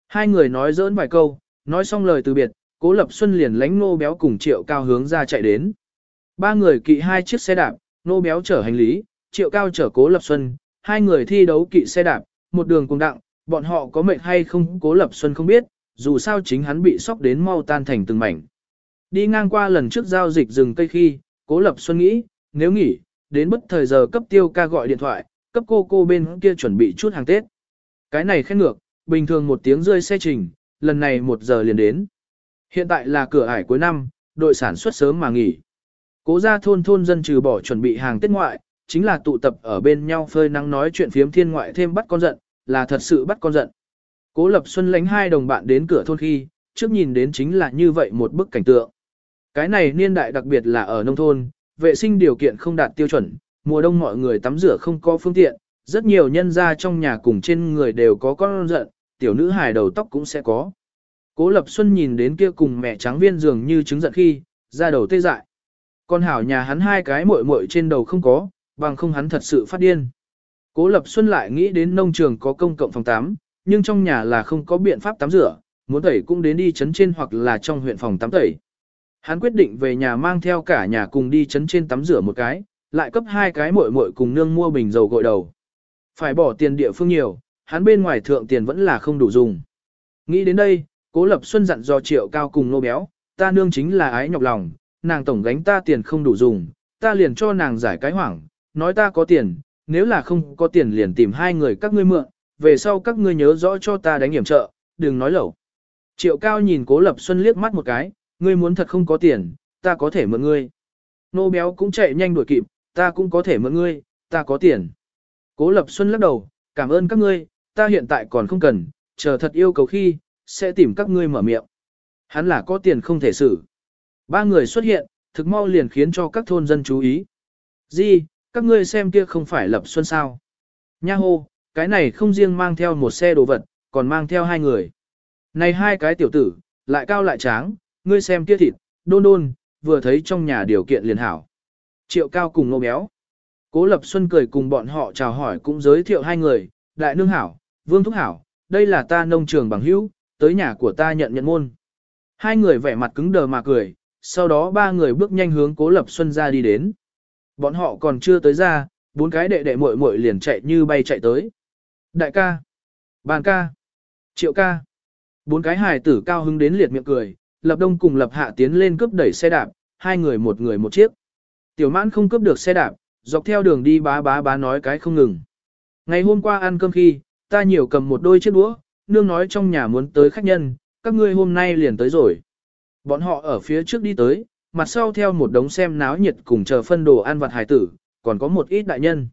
Hai người nói dỡn vài câu, nói xong lời từ biệt, Cố Lập Xuân liền lánh nô béo cùng Triệu Cao hướng ra chạy đến. Ba người kỵ hai chiếc xe đạp, nô béo chở hành lý, Triệu Cao chở Cố Lập Xuân, hai người thi đấu kỵ xe đạp, một đường cùng đặng, bọn họ có mệt hay không Cố Lập Xuân không biết, dù sao chính hắn bị sốc đến mau tan thành từng mảnh. Đi ngang qua lần trước giao dịch rừng cây khi, Cố Lập Xuân nghĩ, nếu nghỉ, đến bất thời giờ cấp tiêu ca gọi điện thoại, cấp cô cô bên kia chuẩn bị chút hàng Tết. Cái này khen ngược, bình thường một tiếng rơi xe trình, lần này một giờ liền đến. Hiện tại là cửa ải cuối năm, đội sản xuất sớm mà nghỉ. Cố ra thôn thôn dân trừ bỏ chuẩn bị hàng Tết ngoại, chính là tụ tập ở bên nhau phơi nắng nói chuyện phiếm thiên ngoại thêm bắt con giận, là thật sự bắt con giận. Cố Lập Xuân lánh hai đồng bạn đến cửa thôn khi, trước nhìn đến chính là như vậy một bức cảnh tượng. Cái này niên đại đặc biệt là ở nông thôn, vệ sinh điều kiện không đạt tiêu chuẩn, mùa đông mọi người tắm rửa không có phương tiện, rất nhiều nhân gia trong nhà cùng trên người đều có con giận, tiểu nữ hài đầu tóc cũng sẽ có. Cố Lập Xuân nhìn đến kia cùng mẹ trắng viên dường như trứng giận khi, ra đầu tê dại. Con hảo nhà hắn hai cái muội muội trên đầu không có, bằng không hắn thật sự phát điên. Cố Lập Xuân lại nghĩ đến nông trường có công cộng phòng tắm, nhưng trong nhà là không có biện pháp tắm rửa, muốn tẩy cũng đến đi chấn trên hoặc là trong huyện phòng tắm tẩy. Hắn quyết định về nhà mang theo cả nhà cùng đi chấn trên tắm rửa một cái, lại cấp hai cái muội muội cùng nương mua bình dầu gội đầu. Phải bỏ tiền địa phương nhiều, hắn bên ngoài thượng tiền vẫn là không đủ dùng. Nghĩ đến đây, Cố Lập Xuân dặn dò triệu cao cùng nô béo, ta nương chính là ái nhọc lòng, nàng tổng gánh ta tiền không đủ dùng, ta liền cho nàng giải cái hoảng, nói ta có tiền, nếu là không có tiền liền tìm hai người các ngươi mượn, về sau các ngươi nhớ rõ cho ta đánh hiểm trợ, đừng nói lẩu. Triệu cao nhìn Cố Lập Xuân liếc mắt một cái, ngươi muốn thật không có tiền, ta có thể mượn ngươi. Nô béo cũng chạy nhanh đuổi kịp, ta cũng có thể mượn ngươi, ta có tiền. Cố Lập Xuân lắc đầu, cảm ơn các ngươi, ta hiện tại còn không cần, chờ thật yêu cầu khi, sẽ tìm các ngươi mở miệng. Hắn là có tiền không thể xử. Ba người xuất hiện, thực mau liền khiến cho các thôn dân chú ý. Di, các ngươi xem kia không phải Lập Xuân sao. Nha hô, cái này không riêng mang theo một xe đồ vật, còn mang theo hai người. Này hai cái tiểu tử, lại cao lại tráng, ngươi xem kia thịt, đôn đôn, vừa thấy trong nhà điều kiện liền hảo. Triệu cao cùng nô béo. Cố Lập Xuân cười cùng bọn họ chào hỏi cũng giới thiệu hai người, đại nương hảo, vương thúc hảo, đây là ta nông trường bằng hữu, tới nhà của ta nhận nhận môn. Hai người vẻ mặt cứng đờ mà cười, sau đó ba người bước nhanh hướng Cố Lập Xuân ra đi đến. Bọn họ còn chưa tới ra, bốn cái đệ đệ muội muội liền chạy như bay chạy tới. Đại ca, bàn ca, triệu ca. Bốn cái hài tử cao hứng đến liệt miệng cười, Lập Đông cùng Lập Hạ tiến lên cướp đẩy xe đạp, hai người một người một chiếc. Tiểu mãn không cướp được xe đạp, dọc theo đường đi bá bá bá nói cái không ngừng. Ngày hôm qua ăn cơm khi, ta nhiều cầm một đôi chiếc đũa, nương nói trong nhà muốn tới khách nhân, các ngươi hôm nay liền tới rồi. Bọn họ ở phía trước đi tới, mặt sau theo một đống xem náo nhiệt cùng chờ phân đồ ăn vặt hải tử, còn có một ít đại nhân.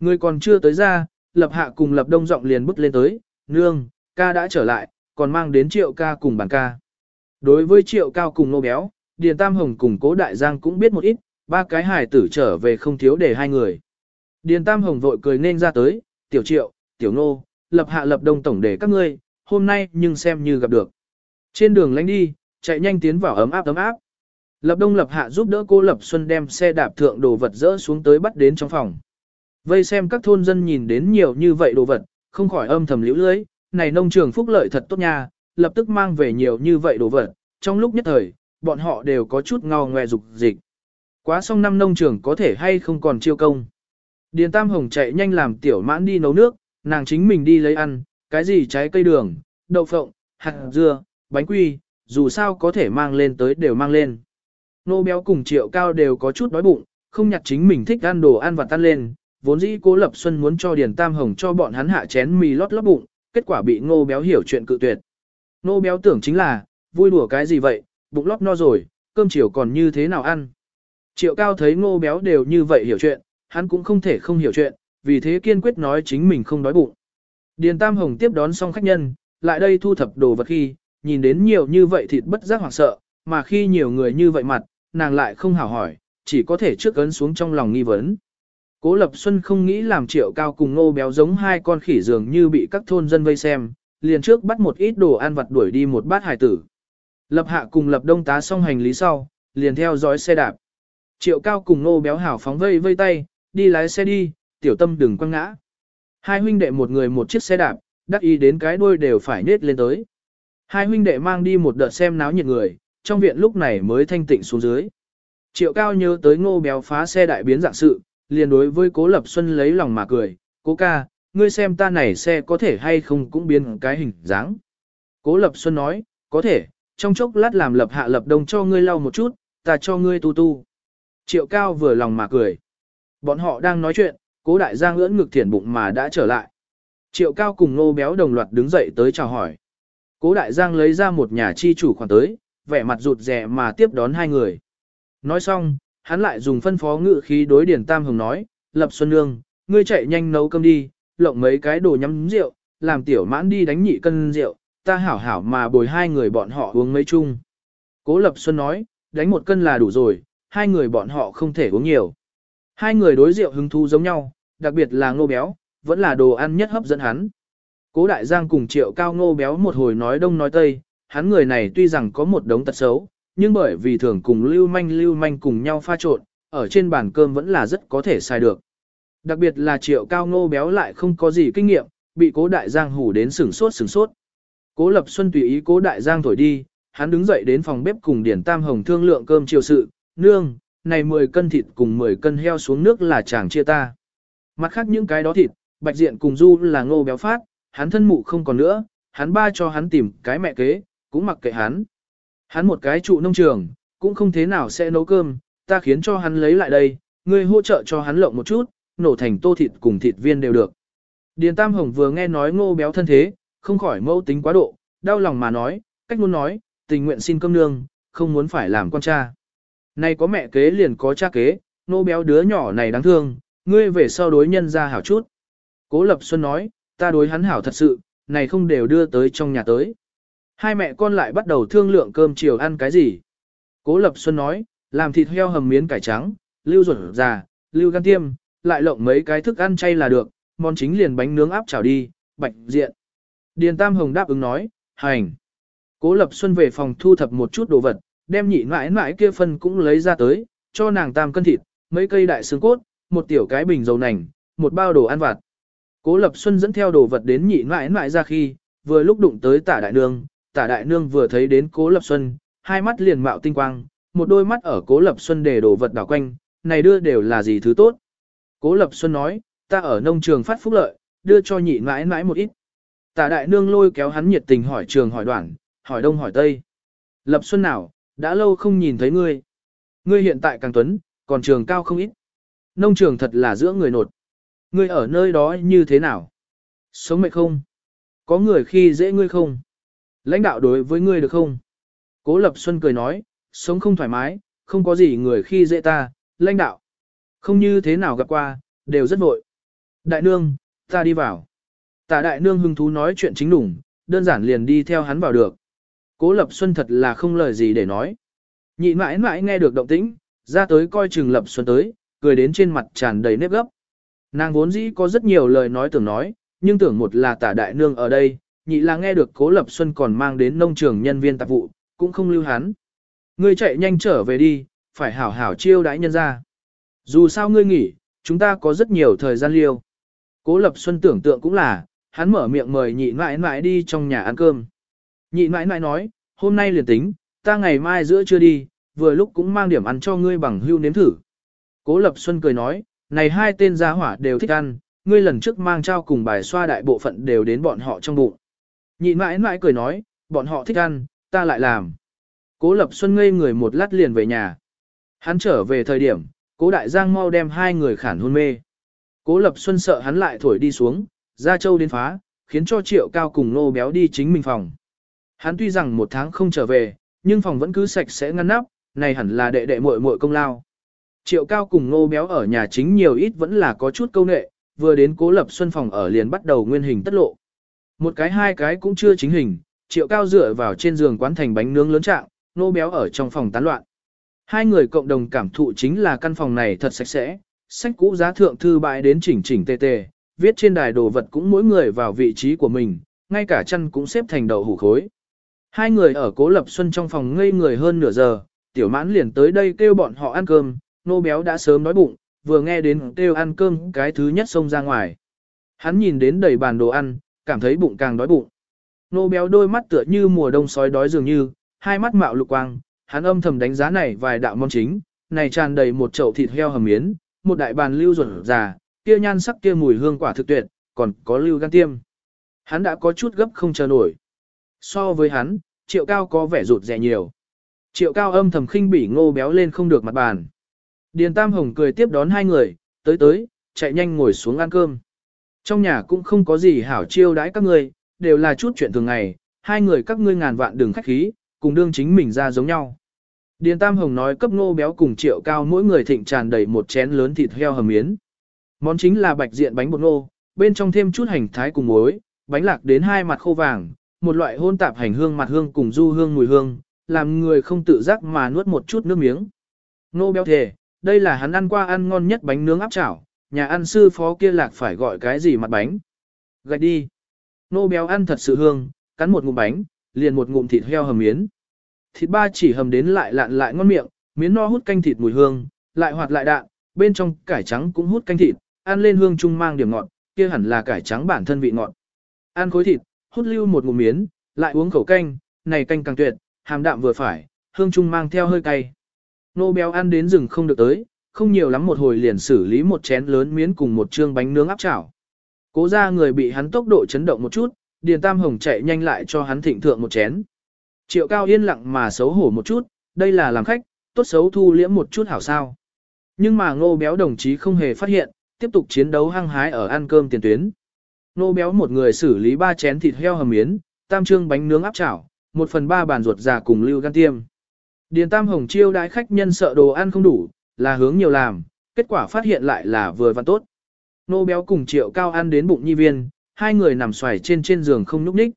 Người còn chưa tới ra, lập hạ cùng lập đông giọng liền bước lên tới, nương, ca đã trở lại, còn mang đến triệu ca cùng bàn ca. Đối với triệu cao cùng nô béo, Điền Tam Hồng cùng cố đại giang cũng biết một ít, ba cái hải tử trở về không thiếu để hai người. Điền Tam Hồng vội cười nên ra tới, tiểu triệu, tiểu nô, lập hạ lập đông tổng để các ngươi, hôm nay nhưng xem như gặp được. Trên đường lánh đi, chạy nhanh tiến vào ấm áp ấm áp. Lập đông lập hạ giúp đỡ cô Lập Xuân đem xe đạp thượng đồ vật dỡ xuống tới bắt đến trong phòng. Vây xem các thôn dân nhìn đến nhiều như vậy đồ vật, không khỏi âm thầm liễu lưới, này nông trường phúc lợi thật tốt nha, lập tức mang về nhiều như vậy đồ vật, trong lúc nhất thời, bọn họ đều có chút ngao ngoe dục dịch. Quá xong năm nông trường có thể hay không còn chiêu công. Điền Tam Hồng chạy nhanh làm tiểu mãn đi nấu nước, nàng chính mình đi lấy ăn, cái gì trái cây đường, đậu phộng, hạt dưa, bánh quy, dù sao có thể mang lên tới đều mang lên. Nô béo cùng triệu cao đều có chút đói bụng, không nhặt chính mình thích ăn đồ ăn và tan lên, vốn dĩ cố lập xuân muốn cho Điền Tam Hồng cho bọn hắn hạ chén mì lót lót bụng, kết quả bị ngô béo hiểu chuyện cự tuyệt. Nô béo tưởng chính là, vui đùa cái gì vậy, bụng lót no rồi, cơm chiều còn như thế nào ăn. Triệu cao thấy ngô béo đều như vậy hiểu chuyện, hắn cũng không thể không hiểu chuyện, vì thế kiên quyết nói chính mình không đói bụng. Điền Tam Hồng tiếp đón xong khách nhân, lại đây thu thập đồ vật khi, nhìn đến nhiều như vậy thịt bất giác hoảng sợ, mà khi nhiều người như vậy mặt, nàng lại không hảo hỏi, chỉ có thể trước ấn xuống trong lòng nghi vấn. Cố Lập Xuân không nghĩ làm triệu cao cùng ngô béo giống hai con khỉ dường như bị các thôn dân vây xem, liền trước bắt một ít đồ ăn vặt đuổi đi một bát hải tử. Lập hạ cùng lập đông tá xong hành lý sau, liền theo dõi xe đạp. Triệu cao cùng ngô béo hảo phóng vây vây tay, đi lái xe đi, tiểu tâm đừng quăng ngã. Hai huynh đệ một người một chiếc xe đạp, đắc ý đến cái đuôi đều phải nết lên tới. Hai huynh đệ mang đi một đợt xem náo nhiệt người, trong viện lúc này mới thanh tịnh xuống dưới. Triệu cao nhớ tới ngô béo phá xe đại biến dạng sự, liền đối với cố lập xuân lấy lòng mà cười, cố ca, ngươi xem ta này xe có thể hay không cũng biến cái hình dáng. Cố lập xuân nói, có thể, trong chốc lát làm lập hạ lập đông cho ngươi lau một chút, ta cho ngươi tu tu. Triệu cao vừa lòng mà cười. Bọn họ đang nói chuyện, cố đại giang ưỡn ngực thiển bụng mà đã trở lại. Triệu cao cùng nô béo đồng loạt đứng dậy tới chào hỏi. Cố đại giang lấy ra một nhà chi chủ khoản tới, vẻ mặt rụt rè mà tiếp đón hai người. Nói xong, hắn lại dùng phân phó ngự khí đối điển Tam Hồng nói, Lập Xuân Nương, ngươi chạy nhanh nấu cơm đi, lộng mấy cái đồ nhắm rượu, làm tiểu mãn đi đánh nhị cân rượu, ta hảo hảo mà bồi hai người bọn họ uống mấy chung. Cố Lập Xuân nói, đánh một cân là đủ rồi, hai người bọn họ không thể uống nhiều. Hai người đối rượu hứng thú giống nhau, đặc biệt là ngô béo, vẫn là đồ ăn nhất hấp dẫn hắn. Cố Đại Giang cùng triệu cao ngô béo một hồi nói đông nói tây, hắn người này tuy rằng có một đống tật xấu, nhưng bởi vì thường cùng lưu manh lưu manh cùng nhau pha trộn, ở trên bàn cơm vẫn là rất có thể sai được. Đặc biệt là triệu cao ngô béo lại không có gì kinh nghiệm, bị cố đại giang hủ đến sửng sốt sửng sốt. Cố lập xuân tùy ý cố đại giang thổi đi, hắn đứng dậy đến phòng bếp cùng điển tam hồng thương lượng cơm chiều sự, nương, này 10 cân thịt cùng 10 cân heo xuống nước là chàng chia ta. Mặt khác những cái đó thịt, bạch diện cùng du là ngô béo phát, hắn thân mụ không còn nữa, hắn ba cho hắn tìm cái mẹ kế, cũng mặc kệ hắn. Hắn một cái trụ nông trường, cũng không thế nào sẽ nấu cơm, ta khiến cho hắn lấy lại đây, ngươi hỗ trợ cho hắn lộng một chút, nổ thành tô thịt cùng thịt viên đều được. Điền Tam Hồng vừa nghe nói ngô béo thân thế, không khỏi mâu tính quá độ, đau lòng mà nói, cách muốn nói, tình nguyện xin cơm nương, không muốn phải làm con cha. Này có mẹ kế liền có cha kế, nô béo đứa nhỏ này đáng thương, ngươi về sau đối nhân ra hảo chút. Cố Lập Xuân nói, ta đối hắn hảo thật sự, này không đều đưa tới trong nhà tới. Hai mẹ con lại bắt đầu thương lượng cơm chiều ăn cái gì. Cố Lập Xuân nói, làm thịt heo hầm miến cải trắng, lưu ruột già, lưu gan tiêm, lại lộng mấy cái thức ăn chay là được, món chính liền bánh nướng áp chảo đi, bạch diện. Điền Tam Hồng đáp ứng nói, hành. Cố Lập Xuân về phòng thu thập một chút đồ vật, đem nhị mãi mãi kia phân cũng lấy ra tới, cho nàng tam cân thịt, mấy cây đại xương cốt, một tiểu cái bình dầu nành, một bao đồ ăn vặt. Cố Lập Xuân dẫn theo đồ vật đến nhị mãi mãi ra khi, vừa lúc đụng tới tả đại nương, tả đại nương vừa thấy đến Cố Lập Xuân, hai mắt liền mạo tinh quang, một đôi mắt ở Cố Lập Xuân để đồ vật đảo quanh, này đưa đều là gì thứ tốt. Cố Lập Xuân nói, ta ở nông trường phát phúc lợi, đưa cho nhị mãi mãi một ít. Tả đại nương lôi kéo hắn nhiệt tình hỏi trường hỏi đoạn, hỏi đông hỏi tây. Lập Xuân nào, đã lâu không nhìn thấy ngươi. Ngươi hiện tại càng tuấn, còn trường cao không ít. Nông trường thật là giữa người nột. Ngươi ở nơi đó như thế nào? Sống mệt không? Có người khi dễ ngươi không? Lãnh đạo đối với ngươi được không? Cố Lập Xuân cười nói, sống không thoải mái, không có gì người khi dễ ta, lãnh đạo. Không như thế nào gặp qua, đều rất vội. Đại nương, ta đi vào. Tả đại nương hưng thú nói chuyện chính đủng, đơn giản liền đi theo hắn vào được. Cố Lập Xuân thật là không lời gì để nói. Nhị mãi mãi nghe được động tĩnh, ra tới coi chừng Lập Xuân tới, cười đến trên mặt tràn đầy nếp gấp. Nàng vốn dĩ có rất nhiều lời nói tưởng nói, nhưng tưởng một là tả đại nương ở đây, nhị là nghe được Cố Lập Xuân còn mang đến nông trường nhân viên tạp vụ, cũng không lưu hắn. Ngươi chạy nhanh trở về đi, phải hảo hảo chiêu đãi nhân ra. Dù sao ngươi nghỉ, chúng ta có rất nhiều thời gian liêu. Cố Lập Xuân tưởng tượng cũng là, hắn mở miệng mời nhị mãi mãi đi trong nhà ăn cơm. Nhị mãi mãi nói, hôm nay liền tính, ta ngày mai giữa trưa đi, vừa lúc cũng mang điểm ăn cho ngươi bằng hưu nếm thử. Cố Lập Xuân cười nói, này hai tên gia hỏa đều thích ăn, ngươi lần trước mang trao cùng bài xoa đại bộ phận đều đến bọn họ trong bụng. Nhị mãi mãi cười nói, bọn họ thích ăn, ta lại làm. Cố Lập Xuân ngây người một lát liền về nhà. Hắn trở về thời điểm, cố đại giang mau đem hai người khản hôn mê. Cố Lập Xuân sợ hắn lại thổi đi xuống, ra châu đến phá, khiến cho triệu cao cùng nô béo đi chính mình phòng. Hắn tuy rằng một tháng không trở về, nhưng phòng vẫn cứ sạch sẽ ngăn nắp, này hẳn là đệ đệ muội muội công lao. Triệu cao cùng Ngô béo ở nhà chính nhiều ít vẫn là có chút câu nệ, vừa đến cố lập xuân phòng ở liền bắt đầu nguyên hình tất lộ. Một cái hai cái cũng chưa chính hình, triệu cao dựa vào trên giường quán thành bánh nướng lớn trạng, Ngô béo ở trong phòng tán loạn. Hai người cộng đồng cảm thụ chính là căn phòng này thật sạch sẽ, sách cũ giá thượng thư bại đến chỉnh chỉnh tề tề, viết trên đài đồ vật cũng mỗi người vào vị trí của mình, ngay cả chăn cũng xếp thành đầu hủ khối. Hai người ở Cố Lập Xuân trong phòng ngây người hơn nửa giờ, tiểu mãn liền tới đây kêu bọn họ ăn cơm, nô béo đã sớm đói bụng, vừa nghe đến kêu ăn cơm cái thứ nhất xông ra ngoài. Hắn nhìn đến đầy bàn đồ ăn, cảm thấy bụng càng đói bụng. Nô béo đôi mắt tựa như mùa đông sói đói dường như, hai mắt mạo lục quang, hắn âm thầm đánh giá này vài đạo món chính, này tràn đầy một chậu thịt heo hầm miến, một đại bàn lưu ruột già, kia nhan sắc kia mùi hương quả thực tuyệt, còn có lưu gan tiêm. Hắn đã có chút gấp không chờ nổi. So với hắn, triệu cao có vẻ rụt rẻ nhiều. Triệu cao âm thầm khinh bỉ ngô béo lên không được mặt bàn. Điền Tam Hồng cười tiếp đón hai người, tới tới, chạy nhanh ngồi xuống ăn cơm. Trong nhà cũng không có gì hảo chiêu đãi các ngươi, đều là chút chuyện thường ngày, hai người các ngươi ngàn vạn đừng khách khí, cùng đương chính mình ra giống nhau. Điền Tam Hồng nói cấp ngô béo cùng triệu cao mỗi người thịnh tràn đầy một chén lớn thịt heo hầm miến. Món chính là bạch diện bánh bột ngô, bên trong thêm chút hành thái cùng muối, bánh lạc đến hai mặt khô vàng, một loại hôn tạp hành hương mặt hương cùng du hương mùi hương, làm người không tự giác mà nuốt một chút nước miếng. Nô béo thề, đây là hắn ăn qua ăn ngon nhất bánh nướng áp chảo, nhà ăn sư phó kia lạc phải gọi cái gì mặt bánh. Gạch đi. Nô béo ăn thật sự hương, cắn một ngụm bánh, liền một ngụm thịt heo hầm miến. Thịt ba chỉ hầm đến lại lạn lại ngon miệng, miến no hút canh thịt mùi hương, lại hoạt lại đạn, bên trong cải trắng cũng hút canh thịt, ăn lên hương trung mang điểm ngọt, kia hẳn là cải trắng bản thân vị ngọt. Ăn khối thịt, hút lưu một ngụm miến, lại uống khẩu canh, này canh càng tuyệt, hàm đạm vừa phải, hương trung mang theo hơi cay. Nô béo ăn đến rừng không được tới, không nhiều lắm một hồi liền xử lý một chén lớn miến cùng một trương bánh nướng áp chảo. Cố ra người bị hắn tốc độ chấn động một chút, Điền Tam Hồng chạy nhanh lại cho hắn thịnh thượng một chén. Triệu Cao yên lặng mà xấu hổ một chút, đây là làm khách, tốt xấu thu liễm một chút hảo sao. Nhưng mà ngô béo đồng chí không hề phát hiện, tiếp tục chiến đấu hăng hái ở ăn cơm tiền tuyến. Nô béo một người xử lý ba chén thịt heo hầm miến, tam trương bánh nướng áp chảo, một phần ba bàn ruột già cùng lưu gan tiêm. Điền Tam Hồng chiêu đãi khách nhân sợ đồ ăn không đủ, là hướng nhiều làm, kết quả phát hiện lại là vừa và tốt. Nô béo cùng triệu cao ăn đến bụng nhi viên, hai người nằm xoài trên trên giường không nhúc nhích.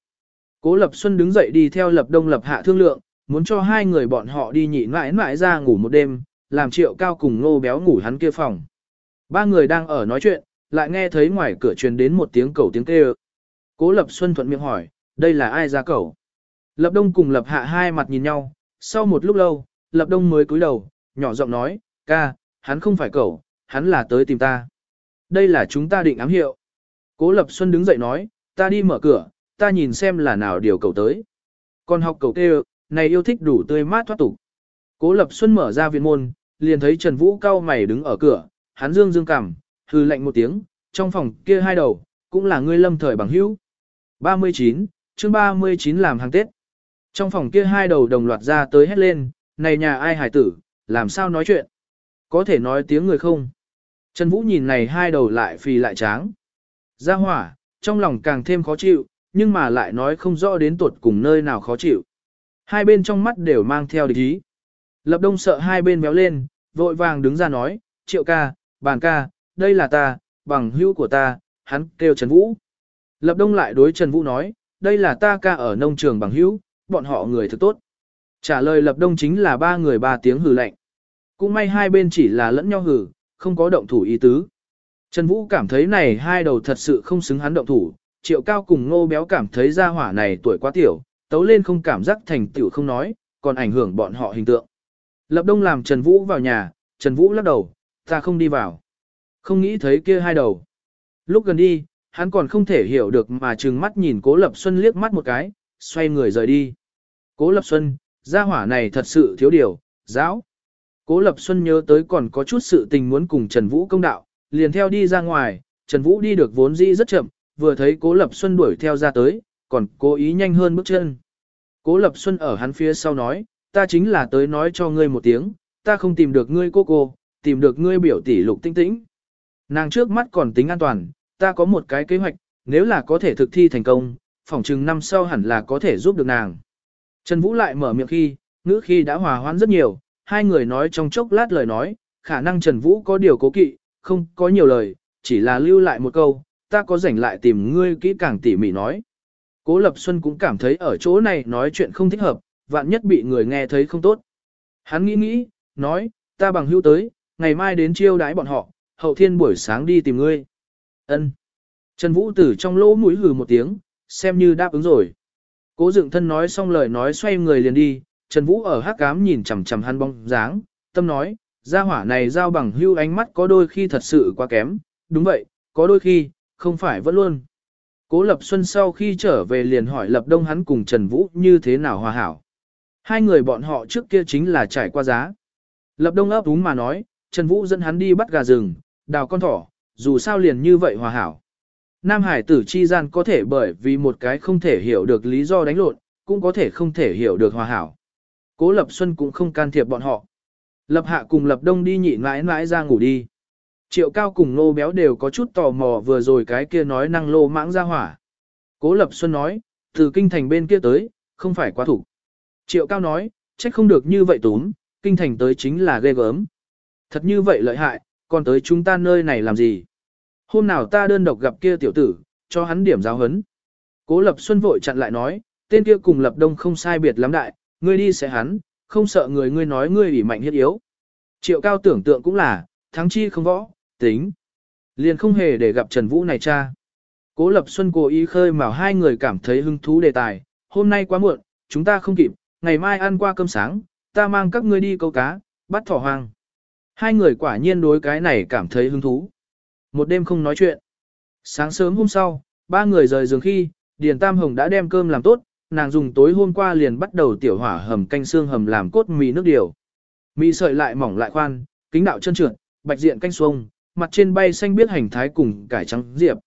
Cố Lập Xuân đứng dậy đi theo Lập Đông Lập Hạ thương lượng, muốn cho hai người bọn họ đi nhị mãi mãi ra ngủ một đêm, làm triệu cao cùng nô béo ngủ hắn kia phòng. Ba người đang ở nói chuyện, lại nghe thấy ngoài cửa truyền đến một tiếng cầu tiếng kêu. Cố Lập Xuân thuận miệng hỏi, đây là ai ra cầu? Lập Đông cùng Lập Hạ hai mặt nhìn nhau, sau một lúc lâu, Lập Đông mới cúi đầu, nhỏ giọng nói, ca, hắn không phải cầu, hắn là tới tìm ta. Đây là chúng ta định ám hiệu. Cố Lập Xuân đứng dậy nói, ta đi mở cửa, ta nhìn xem là nào điều cầu tới. Còn học cầu kêu, này yêu thích đủ tươi mát thoát tục. Cố Lập Xuân mở ra viện môn, liền thấy Trần Vũ cao mày đứng ở cửa, hắn dương dương cảm, hư lạnh một tiếng, trong phòng kia hai đầu, cũng là ngươi lâm thời bằng hữu. 39, chương 39 làm hàng Tết. Trong phòng kia hai đầu đồng loạt ra tới hét lên, này nhà ai hải tử, làm sao nói chuyện? Có thể nói tiếng người không? Trần Vũ nhìn này hai đầu lại phì lại tráng. Ra hỏa, trong lòng càng thêm khó chịu, nhưng mà lại nói không rõ đến tuột cùng nơi nào khó chịu. Hai bên trong mắt đều mang theo địch ý. Lập đông sợ hai bên béo lên, vội vàng đứng ra nói, triệu ca, bàn ca, đây là ta, bằng hữu của ta, hắn kêu Trần Vũ. Lập đông lại đối Trần Vũ nói, đây là ta ca ở nông trường bằng hữu, bọn họ người thực tốt. Trả lời lập đông chính là ba người ba tiếng hừ lạnh. Cũng may hai bên chỉ là lẫn nhau hừ, không có động thủ ý tứ. Trần Vũ cảm thấy này hai đầu thật sự không xứng hắn động thủ, triệu cao cùng ngô béo cảm thấy gia hỏa này tuổi quá tiểu, tấu lên không cảm giác thành tiểu không nói, còn ảnh hưởng bọn họ hình tượng. Lập đông làm Trần Vũ vào nhà, Trần Vũ lắc đầu, ta không đi vào. Không nghĩ thấy kia hai đầu. Lúc gần đi, hắn còn không thể hiểu được mà trừng mắt nhìn Cố Lập Xuân liếc mắt một cái, xoay người rời đi. Cố Lập Xuân, gia hỏa này thật sự thiếu điều, giáo. Cố Lập Xuân nhớ tới còn có chút sự tình muốn cùng Trần Vũ công đạo, liền theo đi ra ngoài, Trần Vũ đi được vốn dĩ rất chậm, vừa thấy Cố Lập Xuân đuổi theo ra tới, còn cố ý nhanh hơn bước chân. Cố Lập Xuân ở hắn phía sau nói, ta chính là tới nói cho ngươi một tiếng, ta không tìm được ngươi cô cô, tìm được ngươi biểu tỷ lục tinh tĩnh. Nàng trước mắt còn tính an toàn, ta có một cái kế hoạch, nếu là có thể thực thi thành công, phỏng chừng năm sau hẳn là có thể giúp được nàng. Trần Vũ lại mở miệng khi, ngữ khi đã hòa hoãn rất nhiều, hai người nói trong chốc lát lời nói, khả năng Trần Vũ có điều cố kỵ, không có nhiều lời, chỉ là lưu lại một câu, ta có rảnh lại tìm ngươi kỹ càng tỉ mỉ nói. Cố Lập Xuân cũng cảm thấy ở chỗ này nói chuyện không thích hợp, vạn nhất bị người nghe thấy không tốt. Hắn nghĩ nghĩ, nói, ta bằng hưu tới, ngày mai đến chiêu đãi bọn họ, hậu thiên buổi sáng đi tìm ngươi. Ân. Trần Vũ Tử trong lỗ mũi hừ một tiếng, xem như đáp ứng rồi. Cố dựng thân nói xong lời nói xoay người liền đi, Trần Vũ ở hắc cám nhìn chằm chằm hắn bóng dáng, tâm nói, gia hỏa này giao bằng hưu ánh mắt có đôi khi thật sự quá kém, đúng vậy, có đôi khi, không phải vẫn luôn. Cố Lập Xuân sau khi trở về liền hỏi Lập Đông hắn cùng Trần Vũ như thế nào hòa hảo. Hai người bọn họ trước kia chính là trải qua giá. Lập Đông ấp úng mà nói, Trần Vũ dẫn hắn đi bắt gà rừng, đào con thỏ, dù sao liền như vậy hòa hảo. Nam Hải tử chi gian có thể bởi vì một cái không thể hiểu được lý do đánh lộn, cũng có thể không thể hiểu được hòa hảo. Cố Lập Xuân cũng không can thiệp bọn họ. Lập Hạ cùng Lập Đông đi nhị mãi mãi ra ngủ đi. Triệu Cao cùng Nô Béo đều có chút tò mò vừa rồi cái kia nói năng lô mãng ra hỏa. Cố Lập Xuân nói, từ kinh thành bên kia tới, không phải quá thủ. Triệu Cao nói, trách không được như vậy túm, kinh thành tới chính là ghê gớm. Thật như vậy lợi hại, còn tới chúng ta nơi này làm gì? Hôm nào ta đơn độc gặp kia tiểu tử, cho hắn điểm giáo hấn. Cố Lập Xuân vội chặn lại nói, tên kia cùng Lập Đông không sai biệt lắm đại, ngươi đi sẽ hắn, không sợ người ngươi nói ngươi ủy mạnh hiết yếu. Triệu Cao tưởng tượng cũng là, thắng chi không võ, tính. Liền không hề để gặp Trần Vũ này cha. Cố Lập Xuân cố ý khơi mào hai người cảm thấy hứng thú đề tài, hôm nay quá muộn, chúng ta không kịp, ngày mai ăn qua cơm sáng, ta mang các ngươi đi câu cá, bắt thỏ hoang. Hai người quả nhiên đối cái này cảm thấy hứng thú. Một đêm không nói chuyện. Sáng sớm hôm sau, ba người rời giường khi, Điền Tam Hồng đã đem cơm làm tốt, nàng dùng tối hôm qua liền bắt đầu tiểu hỏa hầm canh xương hầm làm cốt mì nước điều. Mì sợi lại mỏng lại khoan, kính đạo chân trượt, bạch diện canh xuông, mặt trên bay xanh biết hành thái cùng cải trắng diệp.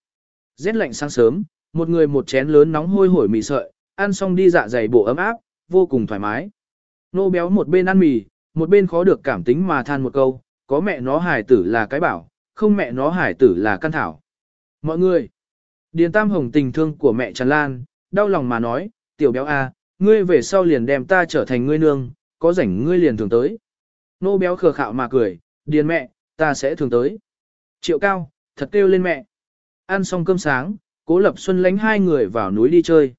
Rét lạnh sáng sớm, một người một chén lớn nóng hôi hổi mì sợi, ăn xong đi dạ dày bộ ấm áp, vô cùng thoải mái. Nô béo một bên ăn mì, một bên khó được cảm tính mà than một câu, có mẹ nó hải tử là cái bảo, không mẹ nó hải tử là căn thảo. Mọi người, Điền Tam Hồng tình thương của mẹ Trần Lan, đau lòng mà nói, tiểu béo a, à, ngươi về sau liền đem ta trở thành ngươi nương, có rảnh ngươi liền thường tới. Nô béo khờ khạo mà cười, Điền mẹ, ta sẽ thường tới. Triệu cao, thật kêu lên mẹ. Ăn xong cơm sáng, cố Lập Xuân lánh hai người vào núi đi chơi.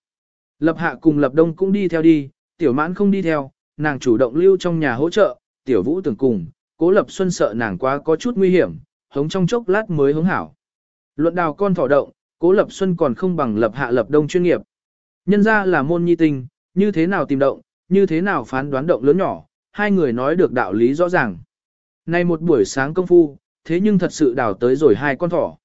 Lập Hạ cùng Lập Đông cũng đi theo đi, tiểu mãn không đi theo, nàng chủ động lưu trong nhà hỗ trợ, tiểu vũ tưởng cùng, cố Lập Xuân sợ nàng quá có chút nguy hiểm, hống trong chốc lát mới hống hảo. Luận đào con thỏ động, cố Lập Xuân còn không bằng Lập Hạ Lập Đông chuyên nghiệp. Nhân ra là môn nhi tinh, như thế nào tìm động, như thế nào phán đoán động lớn nhỏ, hai người nói được đạo lý rõ ràng. Nay một buổi sáng công phu, thế nhưng thật sự đào tới rồi hai con thỏ.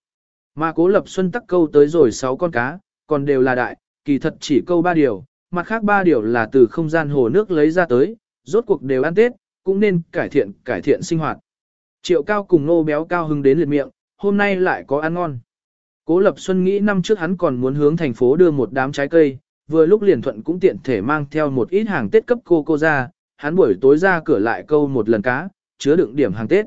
Mà cố lập xuân tắc câu tới rồi sáu con cá, còn đều là đại, kỳ thật chỉ câu ba điều, mặt khác ba điều là từ không gian hồ nước lấy ra tới, rốt cuộc đều ăn Tết, cũng nên cải thiện cải thiện sinh hoạt. Triệu cao cùng nô béo cao hứng đến liệt miệng, hôm nay lại có ăn ngon. Cố Lập Xuân nghĩ năm trước hắn còn muốn hướng thành phố đưa một đám trái cây, vừa lúc liền thuận cũng tiện thể mang theo một ít hàng Tết cấp cô cô ra, hắn buổi tối ra cửa lại câu một lần cá, chứa đựng điểm hàng Tết.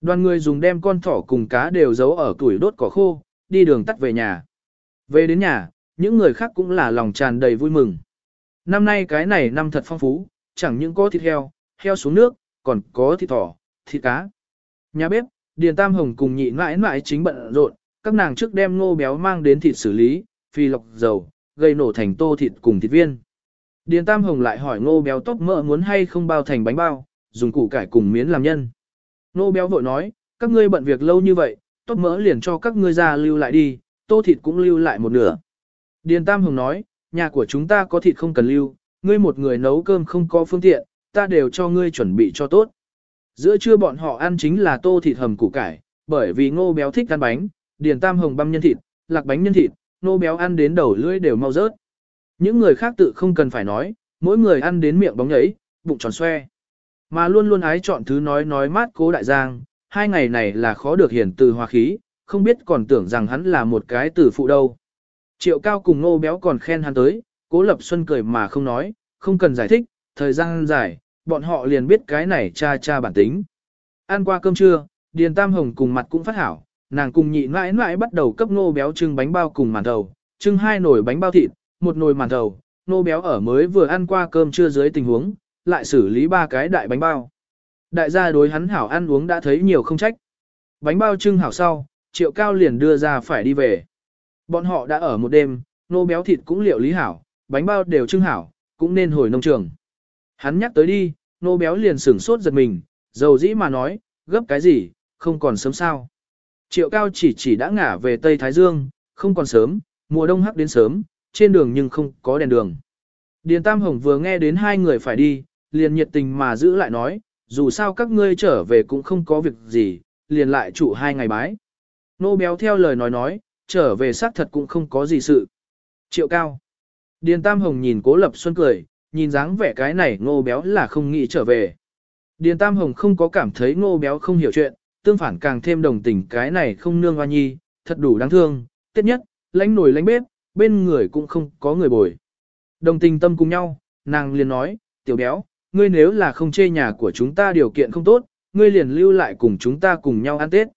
Đoàn người dùng đem con thỏ cùng cá đều giấu ở tuổi đốt cỏ khô, đi đường tắt về nhà. Về đến nhà, những người khác cũng là lòng tràn đầy vui mừng. Năm nay cái này năm thật phong phú, chẳng những có thịt heo, heo xuống nước, còn có thịt thỏ, thịt cá. Nhà bếp, Điền Tam Hồng cùng nhị mãi mãi chính bận rộn, các nàng trước đem ngô béo mang đến thịt xử lý, phi lọc dầu, gây nổ thành tô thịt cùng thịt viên. Điền Tam Hồng lại hỏi ngô béo tóc mỡ muốn hay không bao thành bánh bao, dùng củ cải cùng miến làm nhân. Ngô béo vội nói, các ngươi bận việc lâu như vậy, tóc mỡ liền cho các ngươi ra lưu lại đi, tô thịt cũng lưu lại một nửa. Điền Tam Hồng nói, nhà của chúng ta có thịt không cần lưu, ngươi một người nấu cơm không có phương tiện, ta đều cho ngươi chuẩn bị cho tốt. Giữa trưa bọn họ ăn chính là tô thịt hầm củ cải, bởi vì ngô béo thích ăn bánh, Điền Tam Hồng băm nhân thịt, lạc bánh nhân thịt, Ngô béo ăn đến đầu lưỡi đều mau rớt. Những người khác tự không cần phải nói, mỗi người ăn đến miệng bóng nhấy, bụng tròn xoe. Mà luôn luôn ái chọn thứ nói nói mát cố đại giang, hai ngày này là khó được hiển từ hòa khí, không biết còn tưởng rằng hắn là một cái tử phụ đâu. Triệu cao cùng nô béo còn khen hắn tới, cố lập xuân cười mà không nói, không cần giải thích, thời gian dài, bọn họ liền biết cái này cha cha bản tính. Ăn qua cơm trưa, Điền Tam Hồng cùng mặt cũng phát hảo, nàng cùng nhị mãi mãi bắt đầu cấp nô béo trưng bánh bao cùng màn thầu, trưng hai nồi bánh bao thịt, một nồi màn thầu, nô béo ở mới vừa ăn qua cơm trưa dưới tình huống, lại xử lý ba cái đại bánh bao. Đại gia đối hắn hảo ăn uống đã thấy nhiều không trách. Bánh bao trưng hảo sau, triệu cao liền đưa ra phải đi về. Bọn họ đã ở một đêm, nô béo thịt cũng liệu lý hảo, bánh bao đều trưng hảo, cũng nên hồi nông trường. Hắn nhắc tới đi, nô béo liền sửng sốt giật mình, dầu dĩ mà nói, gấp cái gì, không còn sớm sao. Triệu cao chỉ chỉ đã ngả về Tây Thái Dương, không còn sớm, mùa đông hắc đến sớm, trên đường nhưng không có đèn đường. Điền Tam Hồng vừa nghe đến hai người phải đi, liền nhiệt tình mà giữ lại nói, dù sao các ngươi trở về cũng không có việc gì, liền lại trụ hai ngày bái. Nô béo theo lời nói nói, trở về xác thật cũng không có gì sự. Triệu cao. Điền Tam Hồng nhìn Cố Lập Xuân cười, nhìn dáng vẻ cái này ngô béo là không nghĩ trở về. Điền Tam Hồng không có cảm thấy ngô béo không hiểu chuyện, tương phản càng thêm đồng tình cái này không nương hoa nhi, thật đủ đáng thương, tiết nhất, lánh nổi lánh bếp, bên người cũng không có người bồi. Đồng tình tâm cùng nhau, nàng liền nói, tiểu béo, ngươi nếu là không chê nhà của chúng ta điều kiện không tốt, ngươi liền lưu lại cùng chúng ta cùng nhau ăn Tết.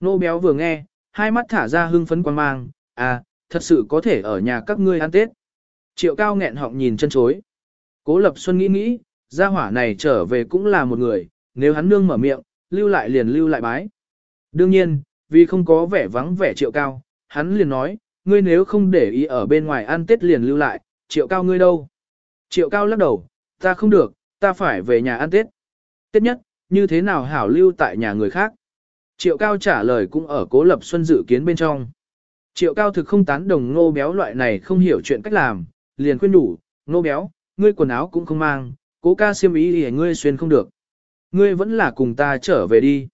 Nô béo vừa nghe, hai mắt thả ra hưng phấn quan mang, à, thật sự có thể ở nhà các ngươi ăn Tết. Triệu cao nghẹn họng nhìn chân chối. Cố Lập Xuân nghĩ nghĩ, gia hỏa này trở về cũng là một người, nếu hắn nương mở miệng, lưu lại liền lưu lại bái. Đương nhiên, vì không có vẻ vắng vẻ triệu cao, hắn liền nói, ngươi nếu không để ý ở bên ngoài ăn Tết liền lưu lại, triệu cao ngươi đâu? Triệu cao lắc đầu, ta không được, ta phải về nhà ăn Tết. Tết nhất, như thế nào hảo lưu tại nhà người khác? Triệu cao trả lời cũng ở cố lập xuân dự kiến bên trong. Triệu cao thực không tán đồng ngô béo loại này không hiểu chuyện cách làm, liền khuyên đủ, ngô béo, ngươi quần áo cũng không mang, cố ca siêm ý thì ngươi xuyên không được. Ngươi vẫn là cùng ta trở về đi.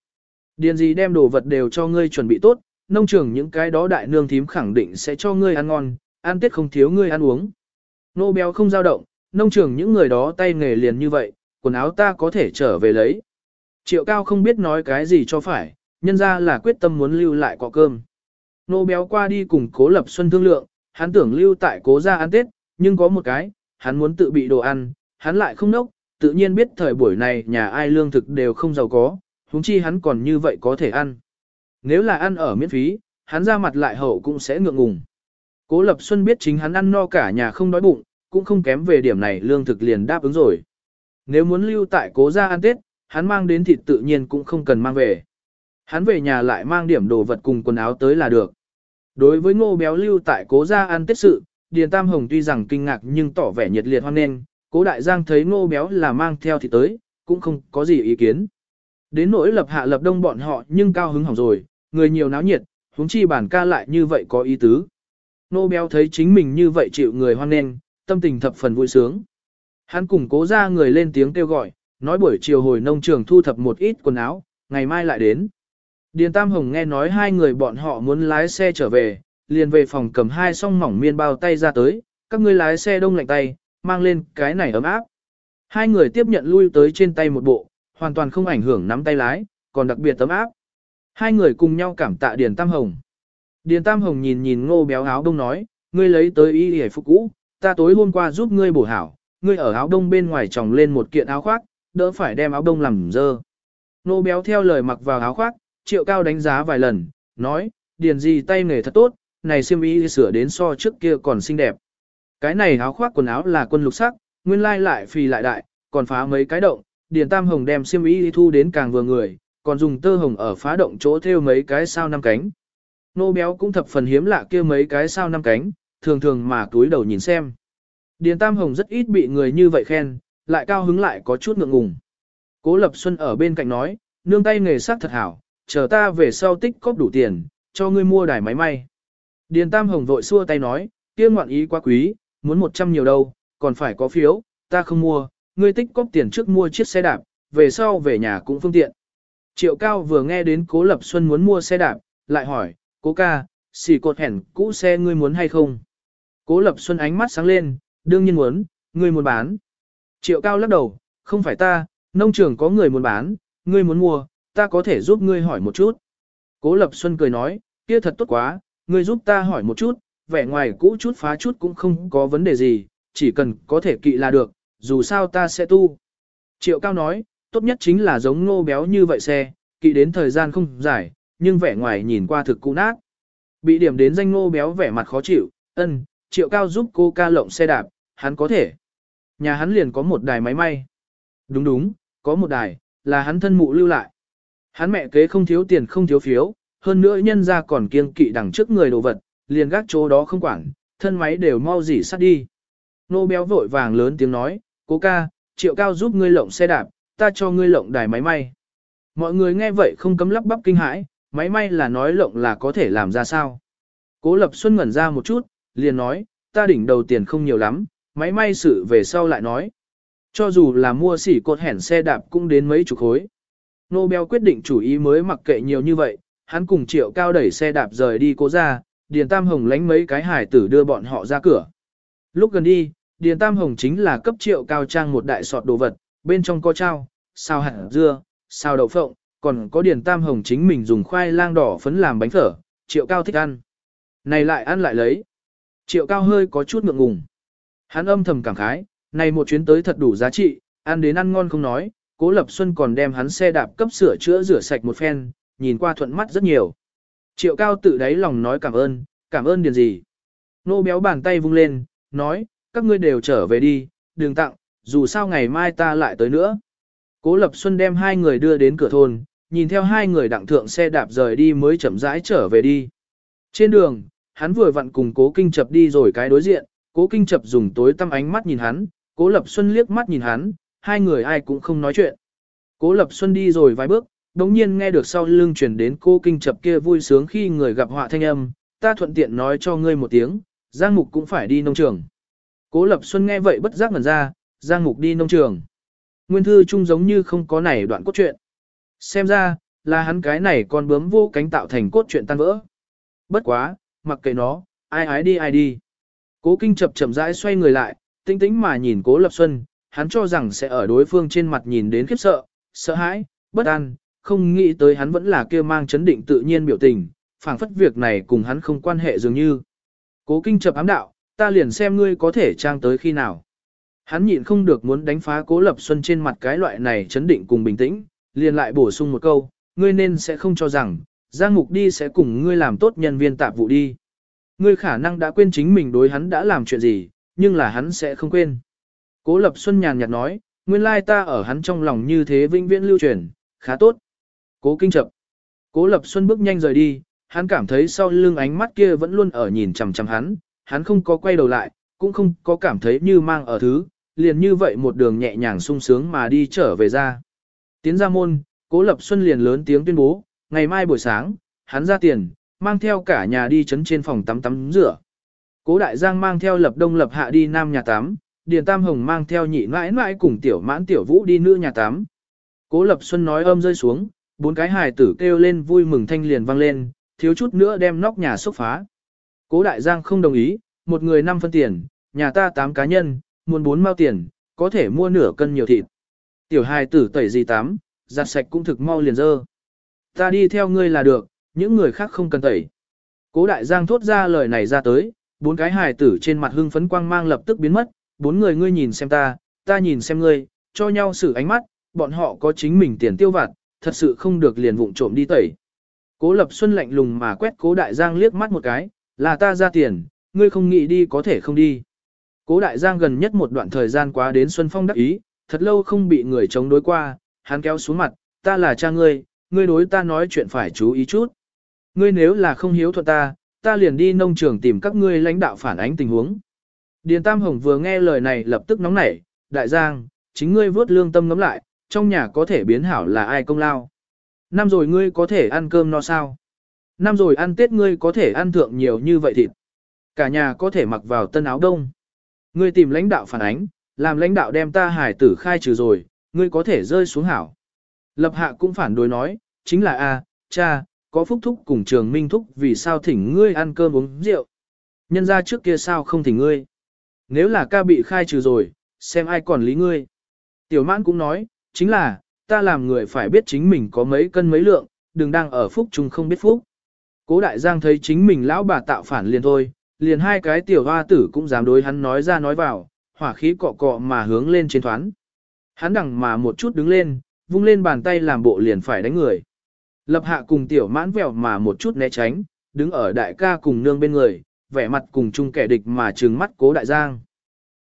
Điền gì đem đồ vật đều cho ngươi chuẩn bị tốt, nông trường những cái đó đại nương thím khẳng định sẽ cho ngươi ăn ngon, ăn tết không thiếu ngươi ăn uống. Nô béo không dao động, nông trường những người đó tay nghề liền như vậy, quần áo ta có thể trở về lấy. Triệu cao không biết nói cái gì cho phải, nhân ra là quyết tâm muốn lưu lại cọ cơm. Nô béo qua đi cùng cố lập xuân thương lượng, hắn tưởng lưu tại cố gia ăn tết, nhưng có một cái, hắn muốn tự bị đồ ăn, hắn lại không nốc, tự nhiên biết thời buổi này nhà ai lương thực đều không giàu có, huống chi hắn còn như vậy có thể ăn. Nếu là ăn ở miễn phí, hắn ra mặt lại hậu cũng sẽ ngượng ngùng. Cố Lập Xuân biết chính hắn ăn no cả nhà không đói bụng, cũng không kém về điểm này lương thực liền đáp ứng rồi. Nếu muốn lưu tại cố gia ăn Tết, hắn mang đến thịt tự nhiên cũng không cần mang về. Hắn về nhà lại mang điểm đồ vật cùng quần áo tới là được. Đối với ngô béo lưu tại cố gia ăn Tết sự, Điền Tam Hồng tuy rằng kinh ngạc nhưng tỏ vẻ nhiệt liệt hoan nghênh, cố đại giang thấy ngô béo là mang theo thì tới, cũng không có gì ý kiến. Đến nỗi lập hạ lập đông bọn họ nhưng cao hứng hỏng rồi, người nhiều náo nhiệt, huống chi bản ca lại như vậy có ý tứ. Ngô béo thấy chính mình như vậy chịu người hoan nghênh, tâm tình thập phần vui sướng. Hắn cùng cố ra người lên tiếng kêu gọi, nói buổi chiều hồi nông trường thu thập một ít quần áo, ngày mai lại đến. Điền Tam Hồng nghe nói hai người bọn họ muốn lái xe trở về, liền về phòng cầm hai song mỏng miên bao tay ra tới, các ngươi lái xe đông lạnh tay, mang lên cái này ấm áp. Hai người tiếp nhận lui tới trên tay một bộ, hoàn toàn không ảnh hưởng nắm tay lái, còn đặc biệt tấm áp. Hai người cùng nhau cảm tạ Điền Tam Hồng. Điền Tam Hồng nhìn nhìn ngô béo áo đông nói, ngươi lấy tới y hề phục cũ, ta tối hôm qua giúp ngươi bổ hảo, ngươi ở áo đông bên ngoài tròng lên một kiện áo khoác, đỡ phải đem áo đông làm dơ. Ngô béo theo lời mặc vào áo khoác, triệu cao đánh giá vài lần, nói, điền gì tay nghề thật tốt, này xiêm y sửa đến so trước kia còn xinh đẹp. Cái này áo khoác quần áo là quân lục sắc, nguyên lai lại phì lại đại, còn phá mấy cái động, điền tam hồng đem xiêm y thu đến càng vừa người, còn dùng tơ hồng ở phá động chỗ thêu mấy cái sao năm cánh. Nô béo cũng thập phần hiếm lạ kia mấy cái sao năm cánh, thường thường mà túi đầu nhìn xem. Điền Tam Hồng rất ít bị người như vậy khen, lại cao hứng lại có chút ngượng ngùng. Cố Lập Xuân ở bên cạnh nói, nương tay nghề sắc thật hảo, chờ ta về sau tích cóp đủ tiền, cho ngươi mua đài máy may. Điền Tam Hồng vội xua tay nói, kia ngoạn ý quá quý, muốn 100 nhiều đâu, còn phải có phiếu, ta không mua, ngươi tích cóp tiền trước mua chiếc xe đạp, về sau về nhà cũng phương tiện. Triệu Cao vừa nghe đến Cố Lập Xuân muốn mua xe đạp, lại hỏi, Cố ca, xỉ cột hẻn cũ xe ngươi muốn hay không? Cố Lập Xuân ánh mắt sáng lên, đương nhiên muốn, ngươi muốn bán. Triệu Cao lắc đầu, không phải ta, nông trường có người muốn bán, ngươi muốn mua, ta có thể giúp ngươi hỏi một chút. Cố Lập Xuân cười nói, kia thật tốt quá, ngươi giúp ta hỏi một chút, vẻ ngoài cũ chút phá chút cũng không có vấn đề gì, chỉ cần có thể kỵ là được, dù sao ta sẽ tu. Triệu Cao nói, tốt nhất chính là giống ngô béo như vậy xe, kỵ đến thời gian không dài, nhưng vẻ ngoài nhìn qua thực cũ nát. Bị điểm đến danh ngô béo vẻ mặt khó chịu, ân, triệu cao giúp cô ca lộng xe đạp, hắn có thể. Nhà hắn liền có một đài máy may. Đúng đúng, có một đài, là hắn thân mụ lưu lại. Hắn mẹ kế không thiếu tiền không thiếu phiếu, hơn nữa nhân ra còn kiêng kỵ đằng trước người đồ vật, liền gác chỗ đó không quản, thân máy đều mau dỉ sát đi. Nô béo vội vàng lớn tiếng nói, cố ca, triệu cao giúp ngươi lộng xe đạp, ta cho ngươi lộng đài máy may. Mọi người nghe vậy không cấm lắp bắp kinh hãi, máy may là nói lộng là có thể làm ra sao. Cố Lập Xuân ngẩn ra một chút, liền nói, ta đỉnh đầu tiền không nhiều lắm, máy may sự về sau lại nói. Cho dù là mua xỉ cột hẻn xe đạp cũng đến mấy chục khối. Nobel quyết định chủ ý mới mặc kệ nhiều như vậy, hắn cùng triệu cao đẩy xe đạp rời đi cố ra, Điền Tam Hồng lánh mấy cái hải tử đưa bọn họ ra cửa. Lúc gần đi, Điền Tam Hồng chính là cấp triệu cao trang một đại sọt đồ vật, bên trong có trao, sao hạt dưa, sao đậu phộng, còn có Điền Tam Hồng chính mình dùng khoai lang đỏ phấn làm bánh phở, triệu cao thích ăn. Này lại ăn lại lấy. Triệu cao hơi có chút ngượng ngùng. Hắn âm thầm cảm khái, này một chuyến tới thật đủ giá trị, ăn đến ăn ngon không nói, Cố Lập Xuân còn đem hắn xe đạp cấp sửa chữa rửa sạch một phen, nhìn qua thuận mắt rất nhiều. Triệu cao tự đáy lòng nói cảm ơn, cảm ơn điền gì. Nô béo bàn tay vung lên, nói, các ngươi đều trở về đi, đừng tặng, dù sao ngày mai ta lại tới nữa. Cố Lập Xuân đem hai người đưa đến cửa thôn, nhìn theo hai người đặng thượng xe đạp rời đi mới chậm rãi trở về đi. Trên đường, hắn vừa vặn cùng cố kinh chập đi rồi cái đối diện, cố kinh chập dùng tối tăm ánh mắt nhìn hắn, cố Lập Xuân liếc mắt nhìn hắn, hai người ai cũng không nói chuyện. Cố Lập Xuân đi rồi vài bước, đống nhiên nghe được sau lưng truyền đến cô kinh chập kia vui sướng khi người gặp họa thanh âm, ta thuận tiện nói cho ngươi một tiếng, Giang Mục cũng phải đi nông trường. Cố Lập Xuân nghe vậy bất giác ngẩn ra, Giang Mục đi nông trường. Nguyên thư chung giống như không có này đoạn cốt truyện. Xem ra, là hắn cái này còn bướm vô cánh tạo thành cốt truyện tan vỡ. Bất quá, mặc kệ nó, ai ái đi ai đi. Cố kinh chập chậm rãi xoay người lại, tinh tĩnh mà nhìn cố Lập Xuân, hắn cho rằng sẽ ở đối phương trên mặt nhìn đến khiếp sợ, sợ hãi, bất an, không nghĩ tới hắn vẫn là kia mang chấn định tự nhiên biểu tình, phảng phất việc này cùng hắn không quan hệ dường như. Cố kinh chập ám đạo, ta liền xem ngươi có thể trang tới khi nào. Hắn nhịn không được muốn đánh phá cố lập xuân trên mặt cái loại này chấn định cùng bình tĩnh, liền lại bổ sung một câu, ngươi nên sẽ không cho rằng, Giang Mục đi sẽ cùng ngươi làm tốt nhân viên tạp vụ đi. Ngươi khả năng đã quên chính mình đối hắn đã làm chuyện gì, nhưng là hắn sẽ không quên. Cố Lập Xuân nhàn nhạt nói, nguyên lai ta ở hắn trong lòng như thế vinh viễn lưu truyền, khá tốt. Cố kinh chậm. Cố Lập Xuân bước nhanh rời đi, hắn cảm thấy sau lưng ánh mắt kia vẫn luôn ở nhìn chằm chằm hắn, hắn không có quay đầu lại, cũng không có cảm thấy như mang ở thứ, liền như vậy một đường nhẹ nhàng sung sướng mà đi trở về ra. Tiến ra môn, Cố Lập Xuân liền lớn tiếng tuyên bố, ngày mai buổi sáng, hắn ra tiền, mang theo cả nhà đi chấn trên phòng tắm tắm rửa. Cố Đại Giang mang theo Lập Đông Lập Hạ đi nam nhà tắm, Điền Tam Hồng mang theo nhị mãi mãi cùng tiểu mãn tiểu vũ đi nữ nhà tắm. Cố Lập Xuân nói âm rơi xuống, bốn cái hài tử kêu lên vui mừng thanh liền vang lên, thiếu chút nữa đem nóc nhà xúc phá. Cố Đại Giang không đồng ý, một người năm phân tiền, nhà ta tám cá nhân, muốn bốn mao tiền, có thể mua nửa cân nhiều thịt. Tiểu hài tử tẩy gì tám, giặt sạch cũng thực mau liền dơ. Ta đi theo ngươi là được, những người khác không cần tẩy. Cố Đại Giang thốt ra lời này ra tới, bốn cái hài tử trên mặt hưng phấn quang mang lập tức biến mất, bốn người ngươi nhìn xem ta, ta nhìn xem ngươi, cho nhau sự ánh mắt, bọn họ có chính mình tiền tiêu vặt, thật sự không được liền vụng trộm đi tẩy. Cố Lập Xuân lạnh lùng mà quét Cố Đại Giang liếc mắt một cái, là ta ra tiền, ngươi không nghĩ đi có thể không đi. Cố Đại Giang gần nhất một đoạn thời gian quá đến Xuân Phong đắc ý, thật lâu không bị người chống đối qua, hắn kéo xuống mặt, ta là cha ngươi, ngươi đối ta nói chuyện phải chú ý chút. Ngươi nếu là không hiếu thuận ta, ta liền đi nông trường tìm các ngươi lãnh đạo phản ánh tình huống. Điền Tam Hồng vừa nghe lời này lập tức nóng nảy, đại giang, chính ngươi vớt lương tâm ngắm lại, trong nhà có thể biến hảo là ai công lao. Năm rồi ngươi có thể ăn cơm no sao? Năm rồi ăn Tết ngươi có thể ăn thượng nhiều như vậy thịt. Cả nhà có thể mặc vào tân áo đông. Ngươi tìm lãnh đạo phản ánh, làm lãnh đạo đem ta hải tử khai trừ rồi, ngươi có thể rơi xuống hảo. Lập hạ cũng phản đối nói, chính là a, cha, có phúc thúc cùng trường minh thúc vì sao thỉnh ngươi ăn cơm uống rượu. Nhân ra trước kia sao không thỉnh ngươi. Nếu là ca bị khai trừ rồi, xem ai còn lý ngươi. Tiểu mãn cũng nói, chính là, ta làm người phải biết chính mình có mấy cân mấy lượng, đừng đang ở phúc chung không biết phúc. Cố đại giang thấy chính mình lão bà tạo phản liền thôi, liền hai cái tiểu hoa tử cũng dám đối hắn nói ra nói vào, hỏa khí cọ cọ mà hướng lên trên thoán. Hắn đằng mà một chút đứng lên, vung lên bàn tay làm bộ liền phải đánh người. Lập hạ cùng tiểu mãn vẹo mà một chút né tránh, đứng ở đại ca cùng nương bên người, vẻ mặt cùng chung kẻ địch mà trừng mắt cố đại giang.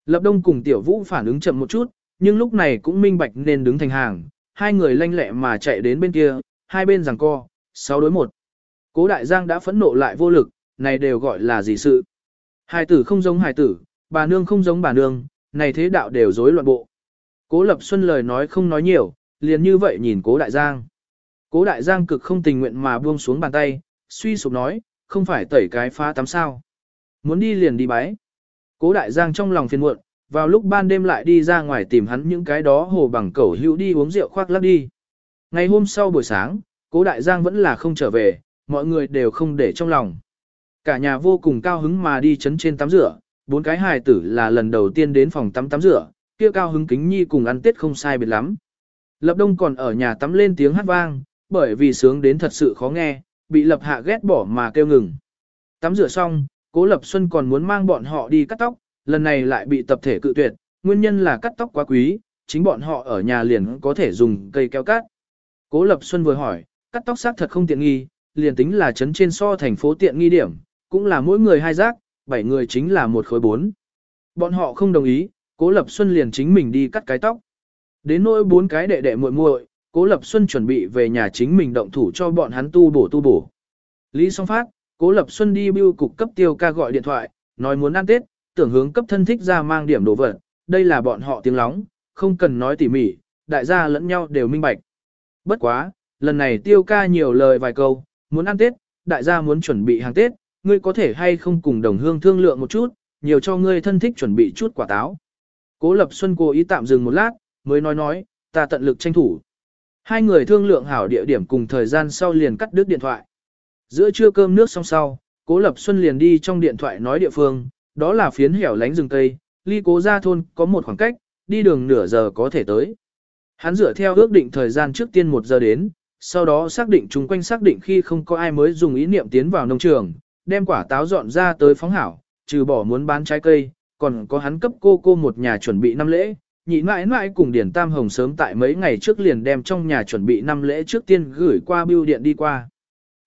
Lập đông cùng tiểu vũ phản ứng chậm một chút, nhưng lúc này cũng minh bạch nên đứng thành hàng, hai người lanh lẹ mà chạy đến bên kia, hai bên giằng co, sáu đối một. Cố đại giang đã phẫn nộ lại vô lực, này đều gọi là gì sự. Hai tử không giống hai tử, bà nương không giống bà nương, này thế đạo đều rối loạn bộ. Cố lập xuân lời nói không nói nhiều, liền như vậy nhìn cố đại giang. Cố đại giang cực không tình nguyện mà buông xuống bàn tay, suy sụp nói, không phải tẩy cái phá tắm sao. Muốn đi liền đi bái. Cố đại giang trong lòng phiền muộn, vào lúc ban đêm lại đi ra ngoài tìm hắn những cái đó hồ bằng cẩu hữu đi uống rượu khoác lắc đi. Ngày hôm sau buổi sáng, cố đại giang vẫn là không trở về, mọi người đều không để trong lòng. Cả nhà vô cùng cao hứng mà đi chấn trên tắm rửa, bốn cái hài tử là lần đầu tiên đến phòng tắm tắm rửa, kia cao hứng kính nhi cùng ăn tết không sai biệt lắm. Lập đông còn ở nhà tắm lên tiếng hát vang, bởi vì sướng đến thật sự khó nghe, bị lập hạ ghét bỏ mà kêu ngừng. Tắm rửa xong, cố lập xuân còn muốn mang bọn họ đi cắt tóc, lần này lại bị tập thể cự tuyệt, nguyên nhân là cắt tóc quá quý, chính bọn họ ở nhà liền có thể dùng cây kéo cắt. Cố lập xuân vừa hỏi, cắt tóc xác thật không tiện nghi, liền tính là chấn trên so thành phố tiện nghi điểm, cũng là mỗi người hai rác, bảy người chính là một khối bốn. Bọn họ không đồng ý, Cố Lập Xuân liền chính mình đi cắt cái tóc. Đến nỗi bốn cái đệ đệ muội muội, Cố Lập Xuân chuẩn bị về nhà chính mình động thủ cho bọn hắn tu bổ tu bổ. Lý Song Phát, Cố Lập Xuân đi bưu cục cấp tiêu ca gọi điện thoại, nói muốn ăn Tết, tưởng hướng cấp thân thích ra mang điểm đồ vật, đây là bọn họ tiếng lóng, không cần nói tỉ mỉ, đại gia lẫn nhau đều minh bạch. Bất quá, lần này tiêu ca nhiều lời vài câu, muốn ăn Tết, đại gia muốn chuẩn bị hàng Tết, ngươi có thể hay không cùng đồng hương thương lượng một chút, nhiều cho ngươi thân thích chuẩn bị chút quả táo. Cố Lập Xuân cố ý tạm dừng một lát, mới nói nói, ta tận lực tranh thủ. Hai người thương lượng hảo địa điểm cùng thời gian sau liền cắt đứt điện thoại. Giữa trưa cơm nước xong sau, Cố Lập Xuân liền đi trong điện thoại nói địa phương, đó là phiến hẻo lánh rừng tây, ly cố ra thôn có một khoảng cách, đi đường nửa giờ có thể tới. Hắn dựa theo ước định thời gian trước tiên một giờ đến, sau đó xác định chung quanh xác định khi không có ai mới dùng ý niệm tiến vào nông trường, đem quả táo dọn ra tới phóng hảo, trừ bỏ muốn bán trái cây, còn có hắn cấp cô cô một nhà chuẩn bị năm lễ, nhị mãi mãi cùng Điển Tam Hồng sớm tại mấy ngày trước liền đem trong nhà chuẩn bị năm lễ trước tiên gửi qua bưu điện đi qua.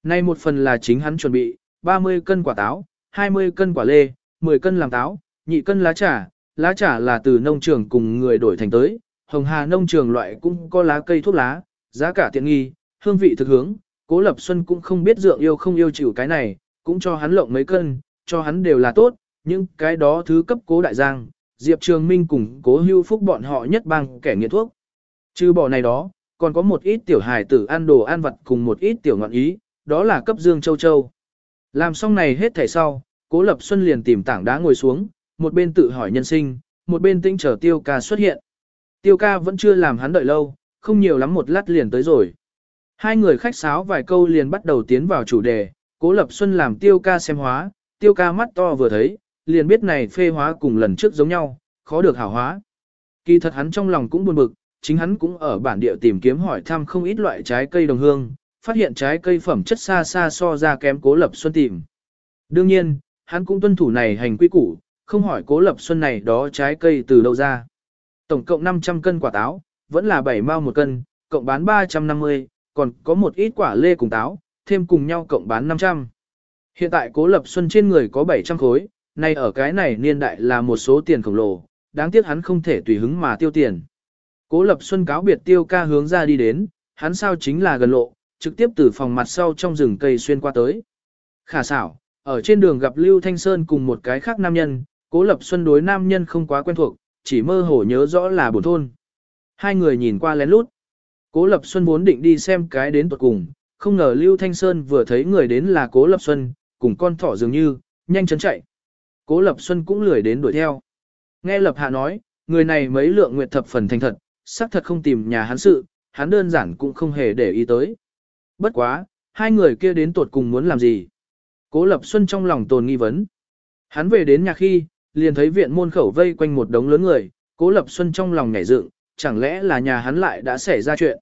Nay một phần là chính hắn chuẩn bị, 30 cân quả táo, 20 cân quả lê, 10 cân làm táo, nhị cân lá trà, lá trà là từ nông trường cùng người đổi thành tới, hồng hà nông trường loại cũng có lá cây thuốc lá, giá cả tiện nghi, hương vị thực hướng, cố lập xuân cũng không biết dượng yêu không yêu chịu cái này, cũng cho hắn lộng mấy cân, cho hắn đều là tốt, nhưng cái đó thứ cấp cố đại giang, Diệp Trường Minh cùng cố hưu phúc bọn họ nhất bang kẻ nghiện thuốc. Trừ bỏ này đó, còn có một ít tiểu hài tử ăn đồ ăn vặt cùng một ít tiểu ngọn ý, đó là cấp dương châu châu. Làm xong này hết thảy sau, cố lập xuân liền tìm tảng đá ngồi xuống, một bên tự hỏi nhân sinh, một bên tinh chờ tiêu ca xuất hiện. Tiêu ca vẫn chưa làm hắn đợi lâu, không nhiều lắm một lát liền tới rồi. Hai người khách sáo vài câu liền bắt đầu tiến vào chủ đề, Cố Lập Xuân làm tiêu ca xem hóa, tiêu ca mắt to vừa thấy, liền biết này phê hóa cùng lần trước giống nhau, khó được hảo hóa. Kỳ thật hắn trong lòng cũng buồn bực, chính hắn cũng ở bản địa tìm kiếm hỏi thăm không ít loại trái cây đồng hương, phát hiện trái cây phẩm chất xa xa so ra kém Cố Lập Xuân tìm. Đương nhiên, hắn cũng tuân thủ này hành quy củ, không hỏi Cố Lập Xuân này đó trái cây từ đâu ra. Tổng cộng 500 cân quả táo, vẫn là 7 mao một cân, cộng bán 350, còn có một ít quả lê cùng táo, thêm cùng nhau cộng bán 500. Hiện tại Cố Lập Xuân trên người có 700 khối, nay ở cái này niên đại là một số tiền khổng lồ, đáng tiếc hắn không thể tùy hứng mà tiêu tiền. Cố Lập Xuân cáo biệt tiêu ca hướng ra đi đến, hắn sao chính là gần lộ, trực tiếp từ phòng mặt sau trong rừng cây xuyên qua tới. Khả xảo, ở trên đường gặp Lưu Thanh Sơn cùng một cái khác nam nhân, Cố Lập Xuân đối nam nhân không quá quen thuộc, chỉ mơ hồ nhớ rõ là bổn thôn. Hai người nhìn qua lén lút. Cố Lập Xuân vốn định đi xem cái đến tuột cùng, không ngờ Lưu Thanh Sơn vừa thấy người đến là Cố Lập Xuân, cùng con thỏ dường như, nhanh chóng chạy. Cố Lập Xuân cũng lười đến đuổi theo. Nghe Lập Hạ nói, người này mấy lượng nguyệt thập phần thành thật, xác thật không tìm nhà hắn sự, hắn đơn giản cũng không hề để ý tới. Bất quá, hai người kia đến tuột cùng muốn làm gì? Cố Lập Xuân trong lòng tồn nghi vấn. Hắn về đến nhà khi, liền thấy viện môn khẩu vây quanh một đống lớn người, Cố Lập Xuân trong lòng nhảy dựng, chẳng lẽ là nhà hắn lại đã xảy ra chuyện.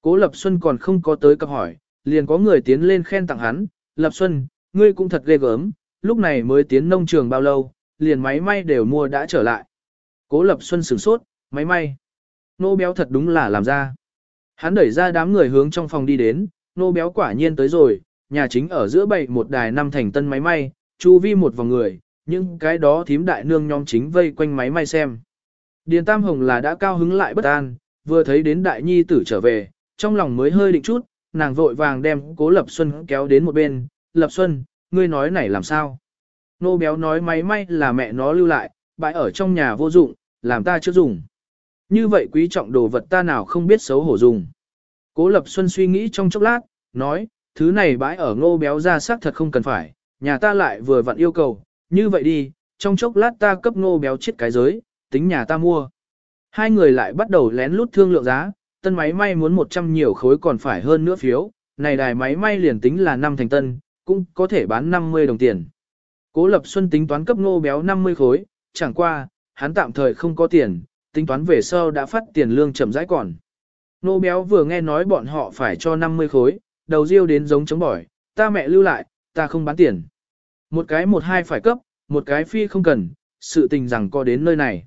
Cố Lập Xuân còn không có tới cập hỏi, liền có người tiến lên khen tặng hắn, Lập Xuân, ngươi cũng thật ghê gớm, lúc này mới tiến nông trường bao lâu, liền máy may đều mua đã trở lại. Cố Lập Xuân sửng sốt, máy may. Nô béo thật đúng là làm ra. Hắn đẩy ra đám người hướng trong phòng đi đến, nô béo quả nhiên tới rồi, nhà chính ở giữa bậy một đài năm thành tân máy may, chu vi một vòng người, nhưng cái đó thím đại nương nhóm chính vây quanh máy may xem. Điền Tam Hồng là đã cao hứng lại bất an, vừa thấy đến đại nhi tử trở về, trong lòng mới hơi định chút, nàng vội vàng đem cố Lập Xuân kéo đến một bên, Lập Xuân, ngươi nói này làm sao? Nô béo nói máy may là mẹ nó lưu lại, bãi ở trong nhà vô dụng, làm ta chưa dùng. Như vậy quý trọng đồ vật ta nào không biết xấu hổ dùng. Cố Lập Xuân suy nghĩ trong chốc lát, nói, thứ này bãi ở ngô béo ra xác thật không cần phải, nhà ta lại vừa vặn yêu cầu, như vậy đi, trong chốc lát ta cấp ngô béo chiết cái giới, tính nhà ta mua. Hai người lại bắt đầu lén lút thương lượng giá, tân máy may muốn 100 nhiều khối còn phải hơn nữa phiếu, này đài máy may liền tính là năm thành tân, cũng có thể bán 50 đồng tiền. Cố Lập Xuân tính toán cấp ngô béo 50 khối, chẳng qua, hắn tạm thời không có tiền, tính toán về sau đã phát tiền lương chậm rãi còn nô béo vừa nghe nói bọn họ phải cho 50 khối, đầu riêu đến giống chống bỏi, ta mẹ lưu lại, ta không bán tiền. Một cái một hai phải cấp, một cái phi không cần, sự tình rằng có đến nơi này.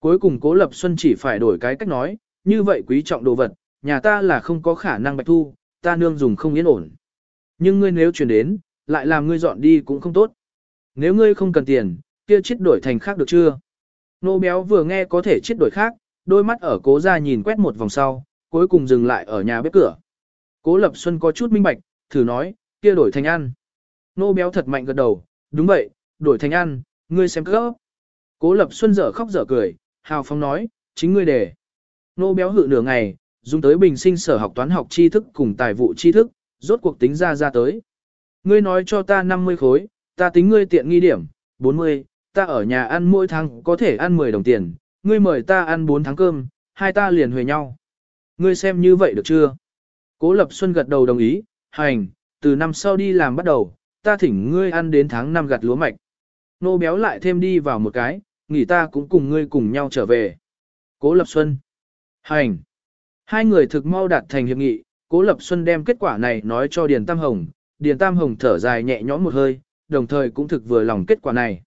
Cuối cùng Cố Lập Xuân chỉ phải đổi cái cách nói, như vậy quý trọng đồ vật, nhà ta là không có khả năng bạch thu, ta nương dùng không yên ổn. Nhưng ngươi nếu chuyển đến, lại làm ngươi dọn đi cũng không tốt. Nếu ngươi không cần tiền, kia chiết đổi thành khác được chưa? Nô béo vừa nghe có thể chiết đổi khác, đôi mắt ở cố ra nhìn quét một vòng sau, cuối cùng dừng lại ở nhà bếp cửa. Cố Lập Xuân có chút minh bạch, thử nói, kia đổi thành ăn. Nô béo thật mạnh gật đầu, đúng vậy, đổi thành ăn, ngươi xem cơ. Cố Lập Xuân dở khóc dở cười, hào phóng nói, chính ngươi để. Nô béo hự nửa ngày, dùng tới bình sinh sở học toán học tri thức cùng tài vụ tri thức, rốt cuộc tính ra ra tới. Ngươi nói cho ta 50 khối, ta tính ngươi tiện nghi điểm, 40, ta ở nhà ăn mỗi tháng có thể ăn 10 đồng tiền, ngươi mời ta ăn 4 tháng cơm, hai ta liền huề nhau. Ngươi xem như vậy được chưa? Cố Lập Xuân gật đầu đồng ý, hành, từ năm sau đi làm bắt đầu, ta thỉnh ngươi ăn đến tháng năm gặt lúa mạch. Nô béo lại thêm đi vào một cái, nghỉ ta cũng cùng ngươi cùng nhau trở về. Cố Lập Xuân. Hành. Hai người thực mau đạt thành hiệp nghị, Cố Lập Xuân đem kết quả này nói cho Điền Tam Hồng, Điền Tam Hồng thở dài nhẹ nhõm một hơi, đồng thời cũng thực vừa lòng kết quả này.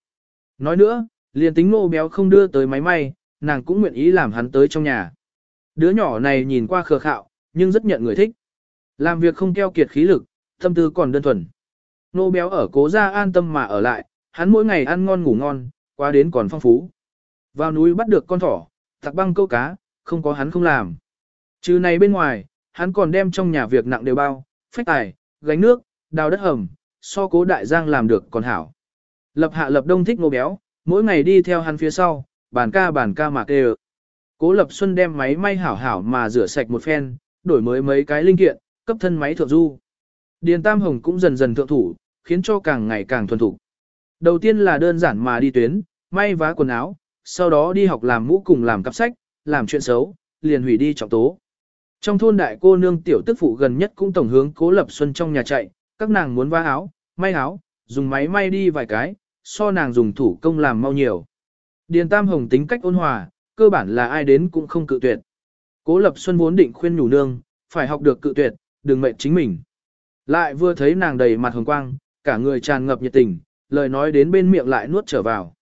Nói nữa, liền tính nô béo không đưa tới máy may, nàng cũng nguyện ý làm hắn tới trong nhà. Đứa nhỏ này nhìn qua khờ khạo, nhưng rất nhận người thích. Làm việc không keo kiệt khí lực, tâm tư còn đơn thuần. Nô béo ở cố gia an tâm mà ở lại, hắn mỗi ngày ăn ngon ngủ ngon, qua đến còn phong phú. Vào núi bắt được con thỏ, tặc băng câu cá, không có hắn không làm. Trừ này bên ngoài, hắn còn đem trong nhà việc nặng đều bao, phách tài, gánh nước, đào đất hầm, so cố đại giang làm được còn hảo. Lập hạ lập đông thích nô béo, mỗi ngày đi theo hắn phía sau, bàn ca bàn ca mà đều. Cố lập xuân đem máy may hảo hảo mà rửa sạch một phen, đổi mới mấy cái linh kiện, cấp thân máy thượng du. Điền Tam Hồng cũng dần dần thượng thủ, khiến cho càng ngày càng thuần thủ. Đầu tiên là đơn giản mà đi tuyến, may vá quần áo, sau đó đi học làm mũ cùng làm cặp sách, làm chuyện xấu, liền hủy đi trọng tố. Trong thôn đại cô nương tiểu tức phụ gần nhất cũng tổng hướng cố lập xuân trong nhà chạy, các nàng muốn vá áo, may áo, dùng máy may đi vài cái, so nàng dùng thủ công làm mau nhiều. Điền Tam Hồng tính cách ôn hòa, cơ bản là ai đến cũng không cự tuyệt. Cố Lập Xuân vốn định khuyên nhủ nương, phải học được cự tuyệt, đừng mệnh chính mình. Lại vừa thấy nàng đầy mặt hồng quang, cả người tràn ngập nhiệt tình, lời nói đến bên miệng lại nuốt trở vào.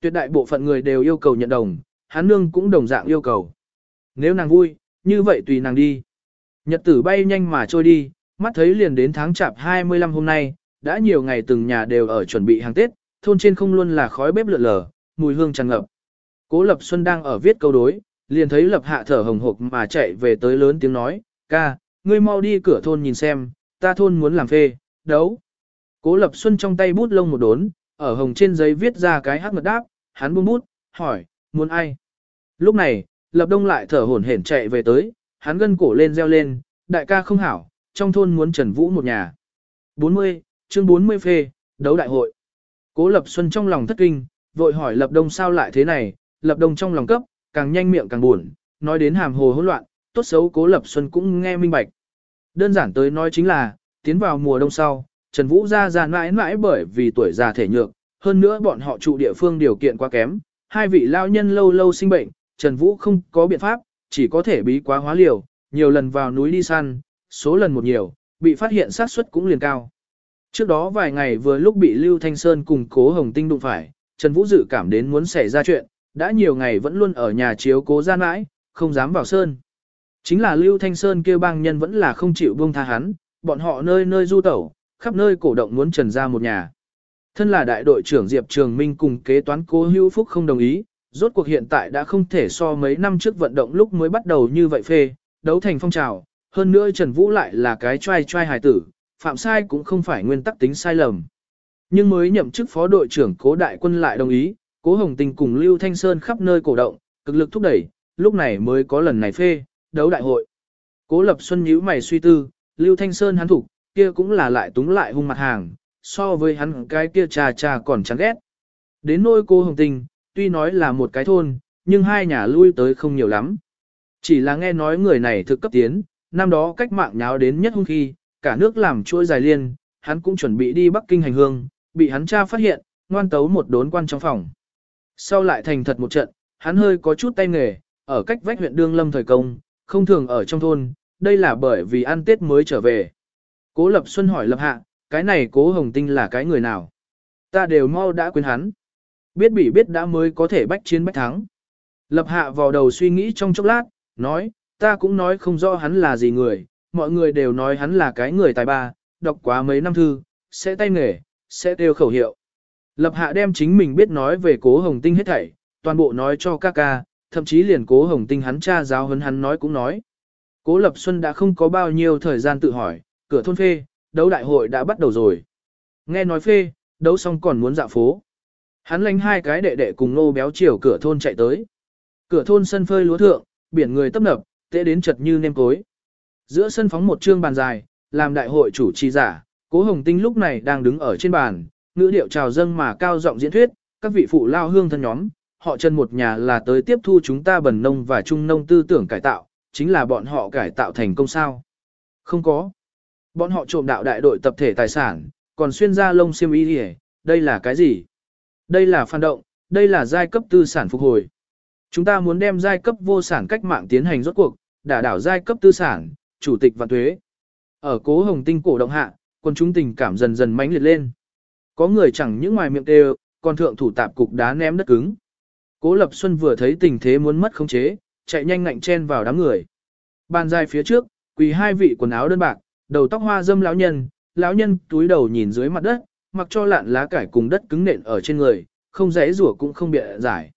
Tuyệt đại bộ phận người đều yêu cầu nhận đồng, hắn nương cũng đồng dạng yêu cầu. Nếu nàng vui, như vậy tùy nàng đi. Nhật tử bay nhanh mà trôi đi, mắt thấy liền đến tháng chạp 25 hôm nay, đã nhiều ngày từng nhà đều ở chuẩn bị hàng Tết, thôn trên không luôn là khói bếp lượn lờ, mùi hương tràn ngập. Cố Lập Xuân đang ở viết câu đối, liền thấy Lập Hạ thở hồng hộc mà chạy về tới lớn tiếng nói, ca, ngươi mau đi cửa thôn nhìn xem, ta thôn muốn làm phê, đấu. Cố Lập Xuân trong tay bút lông một đốn, ở hồng trên giấy viết ra cái hát mật đáp, hắn buông bút, hỏi, muốn ai? Lúc này, Lập Đông lại thở hổn hển chạy về tới, hắn gân cổ lên reo lên, đại ca không hảo, trong thôn muốn Trần Vũ một nhà. 40, chương 40 phê, đấu đại hội. Cố Lập Xuân trong lòng thất kinh, vội hỏi Lập Đông sao lại thế này, Lập Đông trong lòng cấp, càng nhanh miệng càng buồn, nói đến hàm hồ hỗn loạn, tốt xấu Cố Lập Xuân cũng nghe minh bạch. Đơn giản tới nói chính là, tiến vào mùa đông sau, Trần Vũ ra ra mãi mãi bởi vì tuổi già thể nhược, hơn nữa bọn họ trụ địa phương điều kiện quá kém, hai vị lao nhân lâu lâu sinh bệnh, Trần Vũ không có biện pháp, chỉ có thể bí quá hóa liều, nhiều lần vào núi đi săn, số lần một nhiều, bị phát hiện sát suất cũng liền cao. Trước đó vài ngày vừa lúc bị Lưu Thanh Sơn cùng Cố Hồng Tinh đụng phải, Trần Vũ dự cảm đến muốn xảy ra chuyện, đã nhiều ngày vẫn luôn ở nhà chiếu cố gian mãi, không dám vào sơn. Chính là Lưu Thanh Sơn kêu bang nhân vẫn là không chịu buông tha hắn, bọn họ nơi nơi du tẩu, khắp nơi cổ động muốn trần ra một nhà. Thân là đại đội trưởng Diệp Trường Minh cùng kế toán cố hữu phúc không đồng ý, rốt cuộc hiện tại đã không thể so mấy năm trước vận động lúc mới bắt đầu như vậy phê, đấu thành phong trào, hơn nữa Trần Vũ lại là cái trai trai hài tử, phạm sai cũng không phải nguyên tắc tính sai lầm. Nhưng mới nhậm chức phó đội trưởng cố đại quân lại đồng ý, cố Hồng Tình cùng Lưu Thanh Sơn khắp nơi cổ động, cực lực thúc đẩy, lúc này mới có lần này phê, đấu đại hội. Cố Lập Xuân nhíu mày suy tư, Lưu Thanh Sơn hắn thủ, kia cũng là lại túng lại hung mặt hàng, so với hắn cái kia trà trà còn chán ghét. Đến nôi cô Hồng Tình, tuy nói là một cái thôn, nhưng hai nhà lui tới không nhiều lắm. Chỉ là nghe nói người này thực cấp tiến, năm đó cách mạng nháo đến nhất hung khi, cả nước làm chuỗi dài liên, hắn cũng chuẩn bị đi Bắc Kinh hành hương, bị hắn cha phát hiện, ngoan tấu một đốn quan trong phòng. Sau lại thành thật một trận, hắn hơi có chút tay nghề, ở cách vách huyện Đương Lâm thời công, không thường ở trong thôn, đây là bởi vì ăn Tết mới trở về. Cố Lập Xuân hỏi Lập Hạ, cái này Cố Hồng Tinh là cái người nào? Ta đều mau đã quên hắn. Biết bị biết đã mới có thể bách chiến bách thắng. Lập Hạ vào đầu suy nghĩ trong chốc lát, nói, ta cũng nói không rõ hắn là gì người, mọi người đều nói hắn là cái người tài ba, đọc quá mấy năm thư, sẽ tay nghề, sẽ tiêu khẩu hiệu. Lập Hạ đem chính mình biết nói về Cố Hồng Tinh hết thảy, toàn bộ nói cho ca ca, thậm chí liền Cố Hồng Tinh hắn cha giáo hấn hắn nói cũng nói. Cố Lập Xuân đã không có bao nhiêu thời gian tự hỏi, cửa thôn phê, đấu đại hội đã bắt đầu rồi. Nghe nói phê, đấu xong còn muốn dạo phố. Hắn lánh hai cái đệ đệ cùng nô béo chiều cửa thôn chạy tới. Cửa thôn sân phơi lúa thượng, biển người tấp nập, tệ đến chật như nêm cối. Giữa sân phóng một trương bàn dài, làm đại hội chủ trì giả, Cố Hồng Tinh lúc này đang đứng ở trên bàn, ngữ điệu chào dâng mà cao giọng diễn thuyết, các vị phụ lao hương thân nhóm, họ chân một nhà là tới tiếp thu chúng ta bần nông và trung nông tư tưởng cải tạo, chính là bọn họ cải tạo thành công sao. Không có. Bọn họ trộm đạo đại đội tập thể tài sản, còn xuyên ra lông xiêm y hề, đây là cái gì? Đây là phản động, đây là giai cấp tư sản phục hồi. Chúng ta muốn đem giai cấp vô sản cách mạng tiến hành rốt cuộc, đả đảo giai cấp tư sản, chủ tịch và thuế. Ở cố hồng tinh cổ động hạ, quân chúng tình cảm dần dần mãnh liệt lên. Có người chẳng những ngoài miệng đều, còn thượng thủ tạp cục đá ném đất cứng. Cố Lập Xuân vừa thấy tình thế muốn mất khống chế, chạy nhanh ngạnh chen vào đám người. Bàn dài phía trước, quỳ hai vị quần áo đơn bạc, đầu tóc hoa dâm lão nhân, lão nhân túi đầu nhìn dưới mặt đất, mặc cho lạn lá cải cùng đất cứng nện ở trên người, không dễ rủa cũng không bịa giải.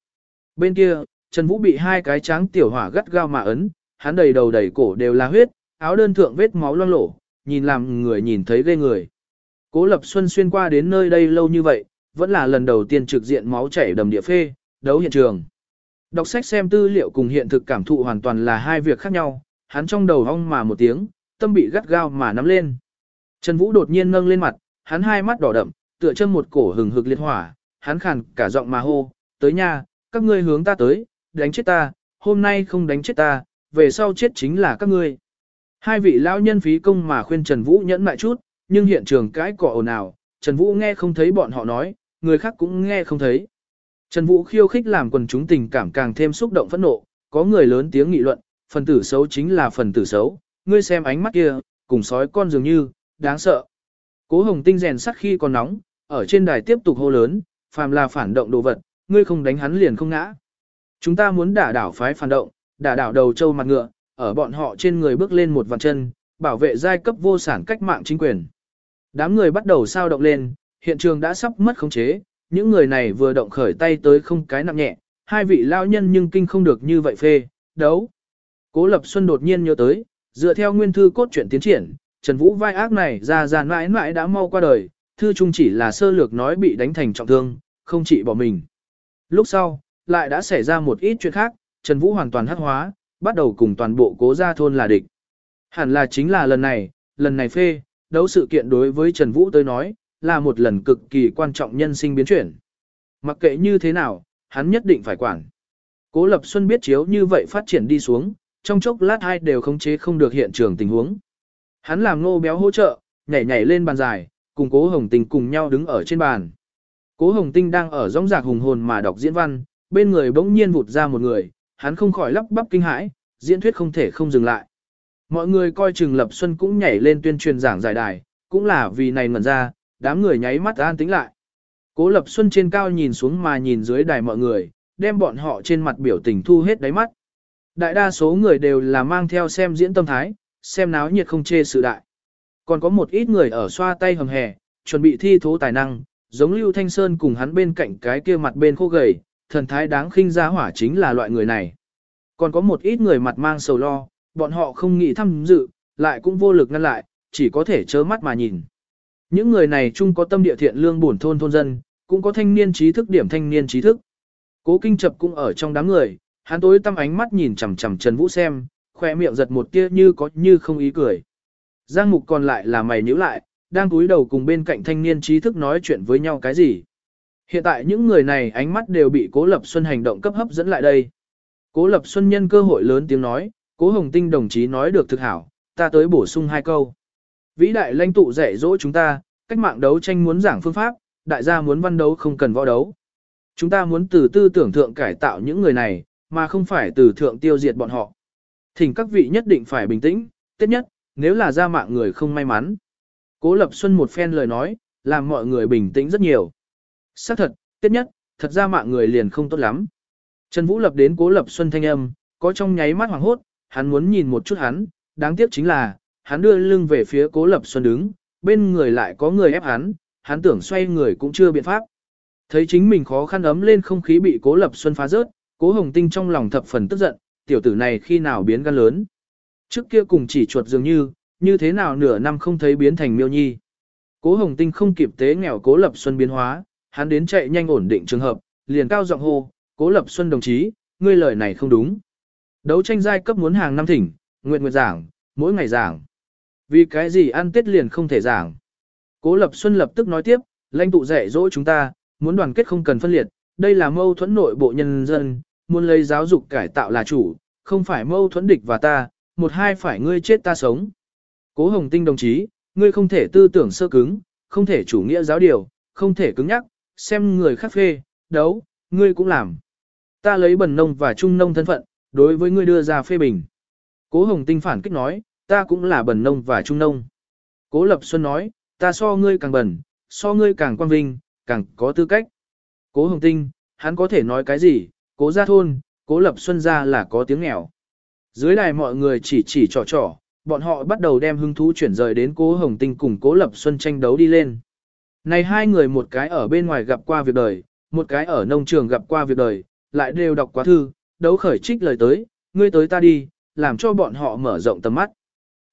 Bên kia, Trần Vũ bị hai cái tráng tiểu hỏa gắt gao mà ấn, hắn đầy đầu đầy cổ đều là huyết, áo đơn thượng vết máu loang lổ, nhìn làm người nhìn thấy ghê người. Cố Lập Xuân xuyên qua đến nơi đây lâu như vậy, vẫn là lần đầu tiên trực diện máu chảy đầm địa phê, đấu hiện trường. Đọc sách xem tư liệu cùng hiện thực cảm thụ hoàn toàn là hai việc khác nhau, hắn trong đầu hong mà một tiếng, tâm bị gắt gao mà nắm lên. Trần Vũ đột nhiên nâng lên mặt, hắn hai mắt đỏ đậm, tựa chân một cổ hừng hực liệt hỏa, hắn khàn cả giọng mà hô, tới nha, các ngươi hướng ta tới, đánh chết ta, hôm nay không đánh chết ta, về sau chết chính là các ngươi. Hai vị lão nhân phí công mà khuyên Trần Vũ nhẫn lại chút, nhưng hiện trường cái cỏ ồn ào, Trần Vũ nghe không thấy bọn họ nói, người khác cũng nghe không thấy. Trần Vũ khiêu khích làm quần chúng tình cảm càng thêm xúc động phẫn nộ, có người lớn tiếng nghị luận, phần tử xấu chính là phần tử xấu, ngươi xem ánh mắt kia, cùng sói con dường như, đáng sợ. Cố Hồng Tinh rèn sắt khi còn nóng, ở trên đài tiếp tục hô lớn, phàm là phản động đồ vật, ngươi không đánh hắn liền không ngã. Chúng ta muốn đả đảo phái phản động, đả đảo đầu châu mặt ngựa, ở bọn họ trên người bước lên một vạn chân, bảo vệ giai cấp vô sản cách mạng chính quyền. Đám người bắt đầu sao động lên, hiện trường đã sắp mất khống chế, những người này vừa động khởi tay tới không cái nặng nhẹ, hai vị lao nhân nhưng kinh không được như vậy phê, đấu. Cố Lập Xuân đột nhiên nhớ tới, dựa theo nguyên thư cốt truyện tiến triển, Trần Vũ vai ác này ra ra mãi mãi đã mau qua đời, thư trung chỉ là sơ lược nói bị đánh thành trọng thương, không chỉ bỏ mình. Lúc sau, lại đã xảy ra một ít chuyện khác, Trần Vũ hoàn toàn hắc hóa, bắt đầu cùng toàn bộ cố gia thôn là địch. Hẳn là chính là lần này, lần này phê, đấu sự kiện đối với Trần Vũ tới nói, là một lần cực kỳ quan trọng nhân sinh biến chuyển. Mặc kệ như thế nào, hắn nhất định phải quản. Cố Lập Xuân biết chiếu như vậy phát triển đi xuống, trong chốc lát hai đều khống chế không được hiện trường tình huống. Hắn làm Ngô béo hỗ trợ, nhảy nhảy lên bàn dài, cùng Cố Hồng Tinh cùng nhau đứng ở trên bàn. Cố Hồng Tinh đang ở rõng rạc hùng hồn mà đọc diễn văn, bên người bỗng nhiên vụt ra một người, hắn không khỏi lắp bắp kinh hãi, diễn thuyết không thể không dừng lại. Mọi người coi Trừng Lập Xuân cũng nhảy lên tuyên truyền giảng giải đài, cũng là vì này ngẩn ra, đám người nháy mắt an tĩnh lại. Cố Lập Xuân trên cao nhìn xuống mà nhìn dưới đài mọi người, đem bọn họ trên mặt biểu tình thu hết đáy mắt. Đại đa số người đều là mang theo xem diễn tâm thái, xem náo nhiệt không chê sự đại. Còn có một ít người ở xoa tay hầm hè, chuẩn bị thi thố tài năng, giống Lưu Thanh Sơn cùng hắn bên cạnh cái kia mặt bên khô gầy, thần thái đáng khinh ra hỏa chính là loại người này. Còn có một ít người mặt mang sầu lo, bọn họ không nghĩ tham dự, lại cũng vô lực ngăn lại, chỉ có thể chớ mắt mà nhìn. Những người này chung có tâm địa thiện lương bổn thôn thôn dân, cũng có thanh niên trí thức điểm thanh niên trí thức. Cố Kinh Chập cũng ở trong đám người, hắn tối tâm ánh mắt nhìn chằm chằm Trần Vũ xem, khoe miệng giật một tia như có như không ý cười. Giang Mục còn lại là mày nhíu lại, đang cúi đầu cùng bên cạnh thanh niên trí thức nói chuyện với nhau cái gì. Hiện tại những người này ánh mắt đều bị Cố Lập Xuân hành động cấp hấp dẫn lại đây. Cố Lập Xuân nhân cơ hội lớn tiếng nói, Cố Hồng Tinh đồng chí nói được thực hảo, ta tới bổ sung hai câu. Vĩ đại lãnh tụ dạy dỗ chúng ta, cách mạng đấu tranh muốn giảng phương pháp, đại gia muốn văn đấu không cần võ đấu. Chúng ta muốn từ tư tưởng thượng cải tạo những người này, mà không phải từ thượng tiêu diệt bọn họ. Thỉnh các vị nhất định phải bình tĩnh, tiết nhất, nếu là ra mạng người không may mắn. Cố Lập Xuân một phen lời nói, làm mọi người bình tĩnh rất nhiều. Xác thật, tiết nhất, thật ra mạng người liền không tốt lắm. Trần Vũ Lập đến Cố Lập Xuân thanh âm, có trong nháy mắt hoàng hốt, hắn muốn nhìn một chút hắn, đáng tiếc chính là, hắn đưa lưng về phía Cố Lập Xuân đứng, bên người lại có người ép hắn, hắn tưởng xoay người cũng chưa biện pháp. Thấy chính mình khó khăn ấm lên không khí bị Cố Lập Xuân phá rớt, Cố Hồng Tinh trong lòng thập phần tức giận, tiểu tử này khi nào biến gan lớn. Trước kia cùng chỉ chuột dường như, như thế nào nửa năm không thấy biến thành miêu nhi. Cố Hồng Tinh không kịp tế nghèo Cố Lập Xuân biến hóa, hắn đến chạy nhanh ổn định trường hợp, liền cao giọng hô, Cố Lập Xuân đồng chí, ngươi lời này không đúng. Đấu tranh giai cấp muốn hàng năm thỉnh, nguyện nguyện giảng, mỗi ngày giảng. Vì cái gì ăn tết liền không thể giảng. Cố Lập Xuân lập tức nói tiếp, lãnh tụ dạy dỗ chúng ta, muốn đoàn kết không cần phân liệt, đây là mâu thuẫn nội bộ nhân dân, muốn lấy giáo dục cải tạo là chủ, không phải mâu thuẫn địch và ta, một hai phải ngươi chết ta sống. Cố Hồng Tinh đồng chí, ngươi không thể tư tưởng sơ cứng, không thể chủ nghĩa giáo điều, không thể cứng nhắc, xem người khác phê, đấu, ngươi cũng làm. Ta lấy bần nông và trung nông thân phận, đối với ngươi đưa ra phê bình. Cố Hồng Tinh phản kích nói, ta cũng là bần nông và trung nông. Cố Lập Xuân nói, ta so ngươi càng bẩn, so ngươi càng quan vinh, càng có tư cách. Cố Hồng Tinh, hắn có thể nói cái gì, cố gia thôn, cố Lập Xuân ra là có tiếng nghèo. Dưới đài mọi người chỉ chỉ trò trò, bọn họ bắt đầu đem hứng thú chuyển rời đến cố Hồng Tinh cùng cố Lập Xuân tranh đấu đi lên. Này hai người một cái ở bên ngoài gặp qua việc đời, một cái ở nông trường gặp qua việc đời, lại đều đọc quá thư, đấu khởi trích lời tới, ngươi tới ta đi, làm cho bọn họ mở rộng tầm mắt.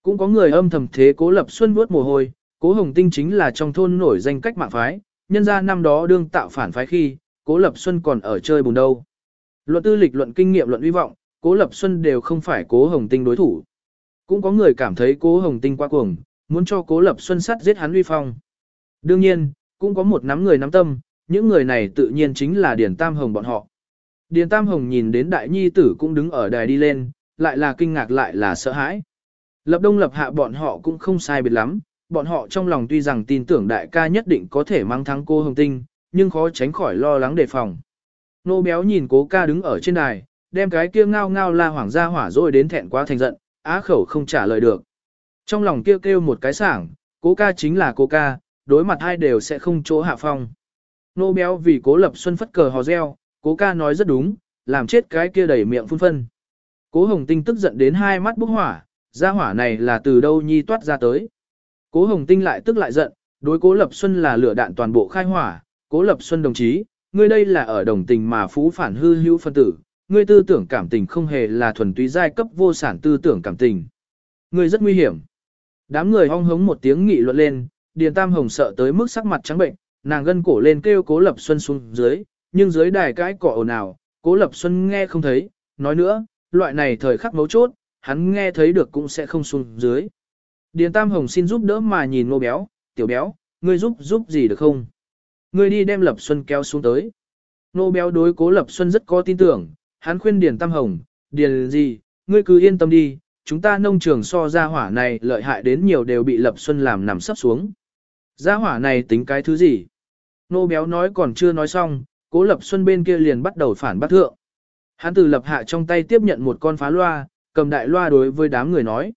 Cũng có người âm thầm thế cố Lập Xuân vuốt mồ hôi, cố Hồng Tinh chính là trong thôn nổi danh cách mạng phái, nhân ra năm đó đương tạo phản phái khi, cố Lập Xuân còn ở chơi bùn đâu. Luận tư lịch luận kinh nghiệm luận uy vọng, cố Lập Xuân đều không phải cố Hồng Tinh đối thủ. Cũng có người cảm thấy cố Hồng Tinh quá cuồng, muốn cho cố Lập Xuân sắt giết hắn uy phong. Đương nhiên, cũng có một nắm người nắm tâm, những người này tự nhiên chính là điển Tam Hồng bọn họ. Điền Tam Hồng nhìn đến đại nhi tử cũng đứng ở đài đi lên, lại là kinh ngạc lại là sợ hãi. Lập đông lập hạ bọn họ cũng không sai biệt lắm, bọn họ trong lòng tuy rằng tin tưởng đại ca nhất định có thể mang thắng cô Hồng Tinh, nhưng khó tránh khỏi lo lắng đề phòng. Nô béo nhìn cố ca đứng ở trên đài, đem cái kia ngao ngao la hoảng ra hỏa rồi đến thẹn quá thành giận, á khẩu không trả lời được. Trong lòng kêu kêu một cái sảng, cố ca chính là cố ca, đối mặt hai đều sẽ không chỗ hạ phong. Nô béo vì cố lập xuân phất cờ hò reo, cố ca nói rất đúng, làm chết cái kia đầy miệng phun phân. Cố hồng tinh tức giận đến hai mắt bốc hỏa, gia hỏa này là từ đâu nhi toát ra tới. Cố hồng tinh lại tức lại giận, đối cố lập xuân là lửa đạn toàn bộ khai hỏa, cố lập xuân đồng chí, ngươi đây là ở đồng tình mà phú phản hư hữu phân tử, ngươi tư tưởng cảm tình không hề là thuần túy giai cấp vô sản tư tưởng cảm tình. Ngươi rất nguy hiểm. Đám người hong hống một tiếng nghị luận lên, Điền Tam Hồng sợ tới mức sắc mặt trắng bệnh, nàng gân cổ lên kêu Cố Lập Xuân xuống dưới, nhưng dưới đài cái cỏ ồn ào, Cố Lập Xuân nghe không thấy, nói nữa, loại này thời khắc mấu chốt, hắn nghe thấy được cũng sẽ không xuống dưới. Điền Tam Hồng xin giúp đỡ mà nhìn nô béo, tiểu béo, ngươi giúp giúp gì được không? Ngươi đi đem Lập Xuân kéo xuống tới. Nô béo đối Cố Lập Xuân rất có tin tưởng, hắn khuyên Điền Tam Hồng, Điền gì, ngươi cứ yên tâm đi, chúng ta nông trường so ra hỏa này lợi hại đến nhiều đều bị Lập Xuân làm nằm sắp xuống. Gia hỏa này tính cái thứ gì? Nô béo nói còn chưa nói xong, cố lập xuân bên kia liền bắt đầu phản bác thượng. Hắn từ lập hạ trong tay tiếp nhận một con phá loa, cầm đại loa đối với đám người nói.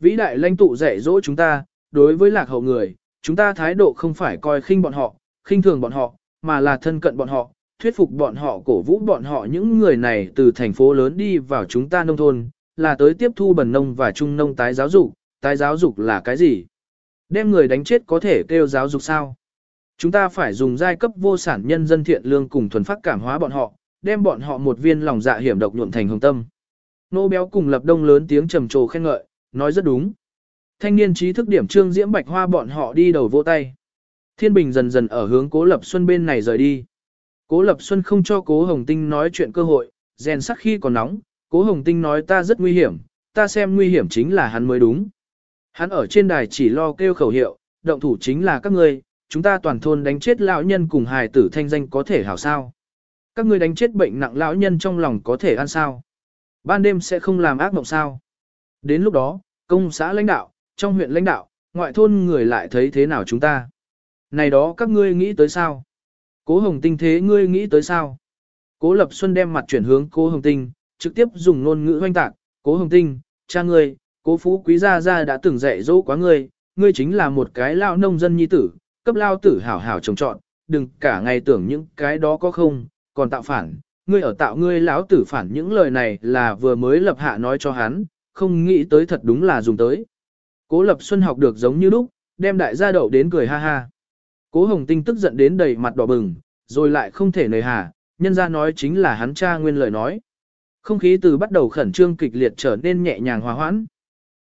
Vĩ đại lãnh tụ dạy dỗ chúng ta, đối với lạc hậu người, chúng ta thái độ không phải coi khinh bọn họ, khinh thường bọn họ, mà là thân cận bọn họ, thuyết phục bọn họ cổ vũ bọn họ những người này từ thành phố lớn đi vào chúng ta nông thôn, là tới tiếp thu bần nông và trung nông tái giáo dục, tái giáo dục là cái gì? Đem người đánh chết có thể kêu giáo dục sao? Chúng ta phải dùng giai cấp vô sản nhân dân thiện lương cùng thuần phát cảm hóa bọn họ, đem bọn họ một viên lòng dạ hiểm độc nhuộm thành hồng tâm. Nô béo cùng lập đông lớn tiếng trầm trồ khen ngợi, nói rất đúng. Thanh niên trí thức điểm trương diễm bạch hoa bọn họ đi đầu vô tay. Thiên bình dần dần ở hướng cố lập xuân bên này rời đi. Cố lập xuân không cho cố hồng tinh nói chuyện cơ hội, rèn sắc khi còn nóng, cố hồng tinh nói ta rất nguy hiểm, ta xem nguy hiểm chính là hắn mới đúng. Hắn ở trên đài chỉ lo kêu khẩu hiệu, động thủ chính là các ngươi, chúng ta toàn thôn đánh chết lão nhân cùng hài tử thanh danh có thể hảo sao. Các ngươi đánh chết bệnh nặng lão nhân trong lòng có thể ăn sao. Ban đêm sẽ không làm ác mộng sao. Đến lúc đó, công xã lãnh đạo, trong huyện lãnh đạo, ngoại thôn người lại thấy thế nào chúng ta. Này đó các ngươi nghĩ tới sao? Cố Hồng Tinh thế ngươi nghĩ tới sao? Cố Lập Xuân đem mặt chuyển hướng Cố Hồng Tinh, trực tiếp dùng ngôn ngữ hoanh tạc, Cố Hồng Tinh, cha ngươi, Cố Phú Quý Gia Gia đã từng dạy dỗ quá ngươi, ngươi chính là một cái lao nông dân nhi tử, cấp lao tử hảo hảo trồng trọn, đừng cả ngày tưởng những cái đó có không, còn tạo phản, ngươi ở tạo ngươi lão tử phản những lời này là vừa mới lập hạ nói cho hắn, không nghĩ tới thật đúng là dùng tới. Cố Lập Xuân học được giống như lúc, đem đại gia đậu đến cười ha ha. Cố Hồng Tinh tức giận đến đầy mặt đỏ bừng, rồi lại không thể nời hà, nhân ra nói chính là hắn cha nguyên lời nói. Không khí từ bắt đầu khẩn trương kịch liệt trở nên nhẹ nhàng hòa hoãn.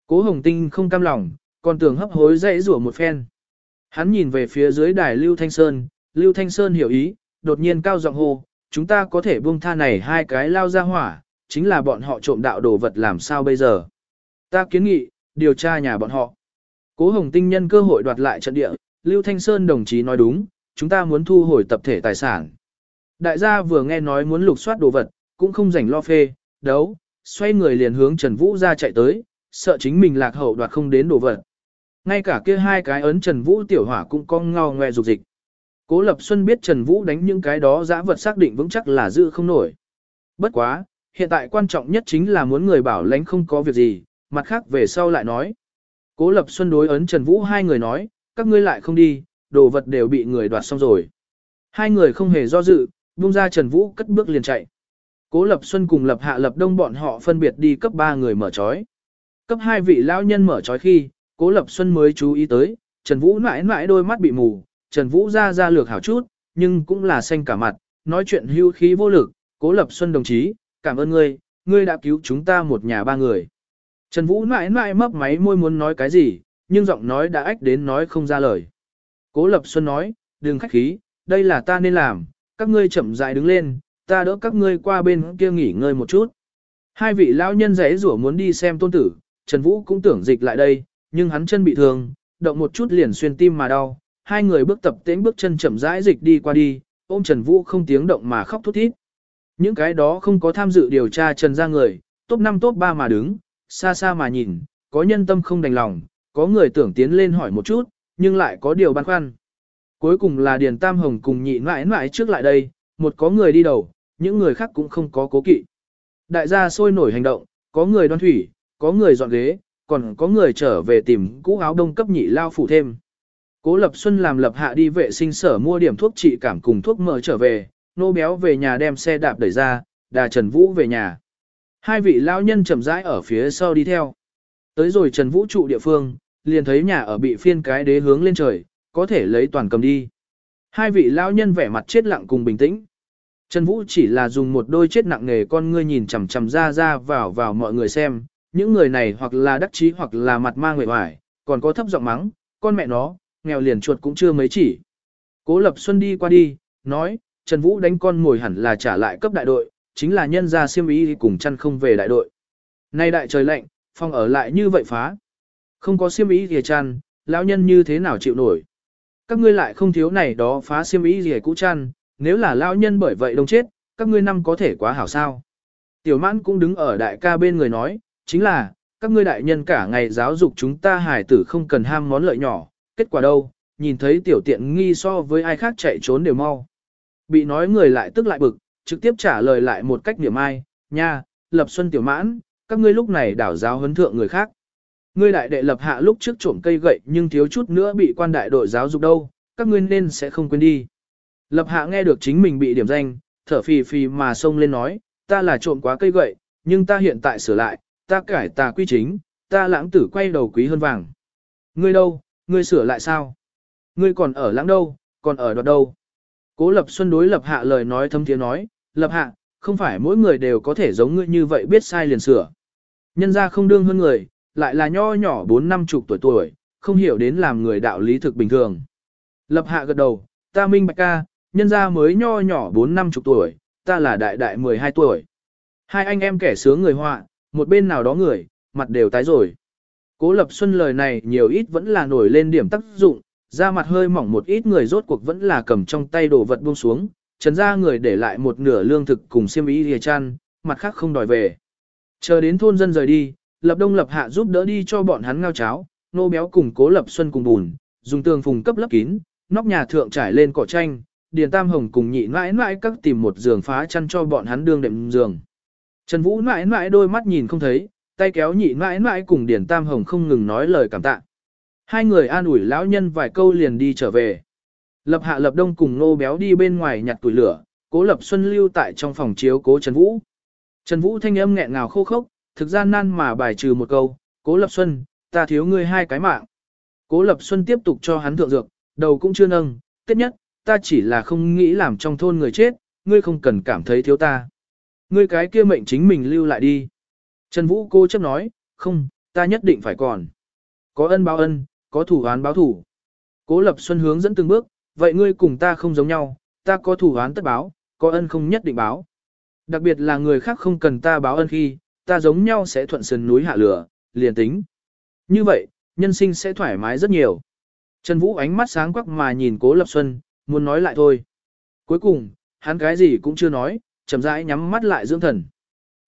Cố Hồng Tinh không cam lòng, còn tưởng hấp hối dãy rủa một phen. Hắn nhìn về phía dưới đài Lưu Thanh Sơn, Lưu Thanh Sơn hiểu ý, đột nhiên cao giọng hô, chúng ta có thể buông tha này hai cái lao ra hỏa, chính là bọn họ trộm đạo đồ vật làm sao bây giờ. Ta kiến nghị, điều tra nhà bọn họ. Cố Hồng Tinh nhân cơ hội đoạt lại trận địa, Lưu Thanh Sơn đồng chí nói đúng, chúng ta muốn thu hồi tập thể tài sản. Đại gia vừa nghe nói muốn lục soát đồ vật, cũng không rảnh lo phê, đấu, xoay người liền hướng Trần Vũ ra chạy tới, sợ chính mình lạc hậu đoạt không đến đồ vật. Ngay cả kia hai cái ấn Trần Vũ tiểu hỏa cũng cong ngao ngoe dục dịch. Cố Lập Xuân biết Trần Vũ đánh những cái đó dã vật xác định vững chắc là giữ không nổi. Bất quá, hiện tại quan trọng nhất chính là muốn người bảo lãnh không có việc gì, mặt khác về sau lại nói. Cố Lập Xuân đối ấn Trần Vũ hai người nói, các ngươi lại không đi, đồ vật đều bị người đoạt xong rồi. Hai người không hề do dự, buông ra Trần Vũ cất bước liền chạy. Cố Lập Xuân cùng Lập Hạ Lập Đông bọn họ phân biệt đi cấp ba người mở trói. Cấp hai vị lão nhân mở trói khi, Cố Lập Xuân mới chú ý tới, Trần Vũ mãi mãi đôi mắt bị mù, Trần Vũ ra ra lược hảo chút, nhưng cũng là xanh cả mặt, nói chuyện hưu khí vô lực, Cố Lập Xuân đồng chí, cảm ơn ngươi, ngươi đã cứu chúng ta một nhà ba người. Trần Vũ mãi mãi mấp máy môi muốn nói cái gì, nhưng giọng nói đã ách đến nói không ra lời. Cố Lập Xuân nói, đừng khách khí, đây là ta nên làm, các ngươi chậm rãi đứng lên, ta đỡ các ngươi qua bên kia nghỉ ngơi một chút. Hai vị lão nhân rẽ rủa muốn đi xem tôn tử, Trần Vũ cũng tưởng dịch lại đây, nhưng hắn chân bị thương, động một chút liền xuyên tim mà đau. Hai người bước tập tễnh bước chân chậm rãi dịch đi qua đi, ôm Trần Vũ không tiếng động mà khóc thút thít. Những cái đó không có tham dự điều tra Trần ra người, top 5 top 3 mà đứng, xa xa mà nhìn, có nhân tâm không đành lòng, có người tưởng tiến lên hỏi một chút, nhưng lại có điều băn khoăn. Cuối cùng là Điền Tam Hồng cùng nhị mãi mãi trước lại đây, một có người đi đầu, những người khác cũng không có cố kỵ. Đại gia sôi nổi hành động, có người đoan thủy, có người dọn ghế, còn có người trở về tìm cũ áo đông cấp nhị lao phủ thêm. Cố Lập Xuân làm lập hạ đi vệ sinh sở mua điểm thuốc trị cảm cùng thuốc mỡ trở về, nô béo về nhà đem xe đạp đẩy ra, đà Trần Vũ về nhà. Hai vị lao nhân chậm rãi ở phía sau đi theo. Tới rồi Trần Vũ trụ địa phương, liền thấy nhà ở bị phiên cái đế hướng lên trời, có thể lấy toàn cầm đi. Hai vị lao nhân vẻ mặt chết lặng cùng bình tĩnh. Trần Vũ chỉ là dùng một đôi chết nặng nề con ngươi nhìn chằm chằm ra ra vào vào mọi người xem, những người này hoặc là đắc chí hoặc là mặt mang người hoài, còn có thấp giọng mắng, con mẹ nó, nghèo liền chuột cũng chưa mấy chỉ. Cố Lập Xuân đi qua đi, nói, Trần Vũ đánh con ngồi hẳn là trả lại cấp đại đội, chính là nhân ra siêm ý cùng chăn không về đại đội. Nay đại trời lạnh, phong ở lại như vậy phá. Không có siêm ý thì chăn, lão nhân như thế nào chịu nổi. Các ngươi lại không thiếu này đó phá siêm ý gì cũ chăn, nếu là lão nhân bởi vậy đông chết, các ngươi năm có thể quá hảo sao. Tiểu mãn cũng đứng ở đại ca bên người nói, chính là, các ngươi đại nhân cả ngày giáo dục chúng ta hài tử không cần ham món lợi nhỏ, kết quả đâu, nhìn thấy tiểu tiện nghi so với ai khác chạy trốn đều mau. Bị nói người lại tức lại bực, trực tiếp trả lời lại một cách niệm ai, nha, lập xuân tiểu mãn, các ngươi lúc này đảo giáo huấn thượng người khác. Ngươi đại đệ lập hạ lúc trước trộm cây gậy nhưng thiếu chút nữa bị quan đại đội giáo dục đâu, các ngươi nên sẽ không quên đi. Lập hạ nghe được chính mình bị điểm danh, thở phì phì mà xông lên nói, ta là trộm quá cây gậy, nhưng ta hiện tại sửa lại, ta cải tà quy chính, ta lãng tử quay đầu quý hơn vàng. Ngươi đâu, ngươi sửa lại sao? Ngươi còn ở lãng đâu, còn ở đoạt đâu? Cố Lập Xuân đối Lập Hạ lời nói thâm tiếng nói, Lập Hạ, không phải mỗi người đều có thể giống ngươi như vậy biết sai liền sửa. Nhân ra không đương hơn người, lại là nho nhỏ bốn năm chục tuổi tuổi, không hiểu đến làm người đạo lý thực bình thường. Lập Hạ gật đầu, ta minh bạch ca, nhân ra mới nho nhỏ bốn năm chục tuổi, ta là đại đại 12 tuổi. Hai anh em kẻ sướng người họa, một bên nào đó người, mặt đều tái rồi. Cố Lập Xuân lời này nhiều ít vẫn là nổi lên điểm tác dụng, da mặt hơi mỏng một ít người rốt cuộc vẫn là cầm trong tay đồ vật buông xuống, trần ra người để lại một nửa lương thực cùng xiêm y lìa chăn, mặt khác không đòi về. Chờ đến thôn dân rời đi, Lập Đông Lập Hạ giúp đỡ đi cho bọn hắn ngao cháo, nô béo cùng Cố Lập Xuân cùng bùn, dùng tường phùng cấp lấp kín, nóc nhà thượng trải lên cỏ tranh, Điền Tam Hồng cùng nhị mãi mãi các tìm một giường phá chăn cho bọn hắn đương đệm giường. Trần Vũ mãi mãi đôi mắt nhìn không thấy, tay kéo nhị mãi mãi cùng Điền Tam Hồng không ngừng nói lời cảm tạ. Hai người an ủi lão nhân vài câu liền đi trở về. Lập hạ lập đông cùng nô béo đi bên ngoài nhặt tuổi lửa, cố lập xuân lưu tại trong phòng chiếu cố Trần Vũ. Trần Vũ thanh âm nghẹn ngào khô khốc, thực gian nan mà bài trừ một câu, cố lập xuân, ta thiếu ngươi hai cái mạng. Cố lập xuân tiếp tục cho hắn thượng dược, đầu cũng chưa nâng, tiết nhất, ta chỉ là không nghĩ làm trong thôn người chết, ngươi không cần cảm thấy thiếu ta. Ngươi cái kia mệnh chính mình lưu lại đi. Trần Vũ cô chấp nói, không, ta nhất định phải còn. Có ân báo ân, có thủ án báo thủ. Cố Lập Xuân hướng dẫn từng bước, vậy ngươi cùng ta không giống nhau, ta có thủ án tất báo, có ân không nhất định báo. Đặc biệt là người khác không cần ta báo ân khi, ta giống nhau sẽ thuận sườn núi hạ lửa, liền tính. Như vậy, nhân sinh sẽ thoải mái rất nhiều. Trần Vũ ánh mắt sáng quắc mà nhìn Cố Lập Xuân, muốn nói lại thôi. Cuối cùng, hắn cái gì cũng chưa nói, chậm rãi nhắm mắt lại dưỡng thần.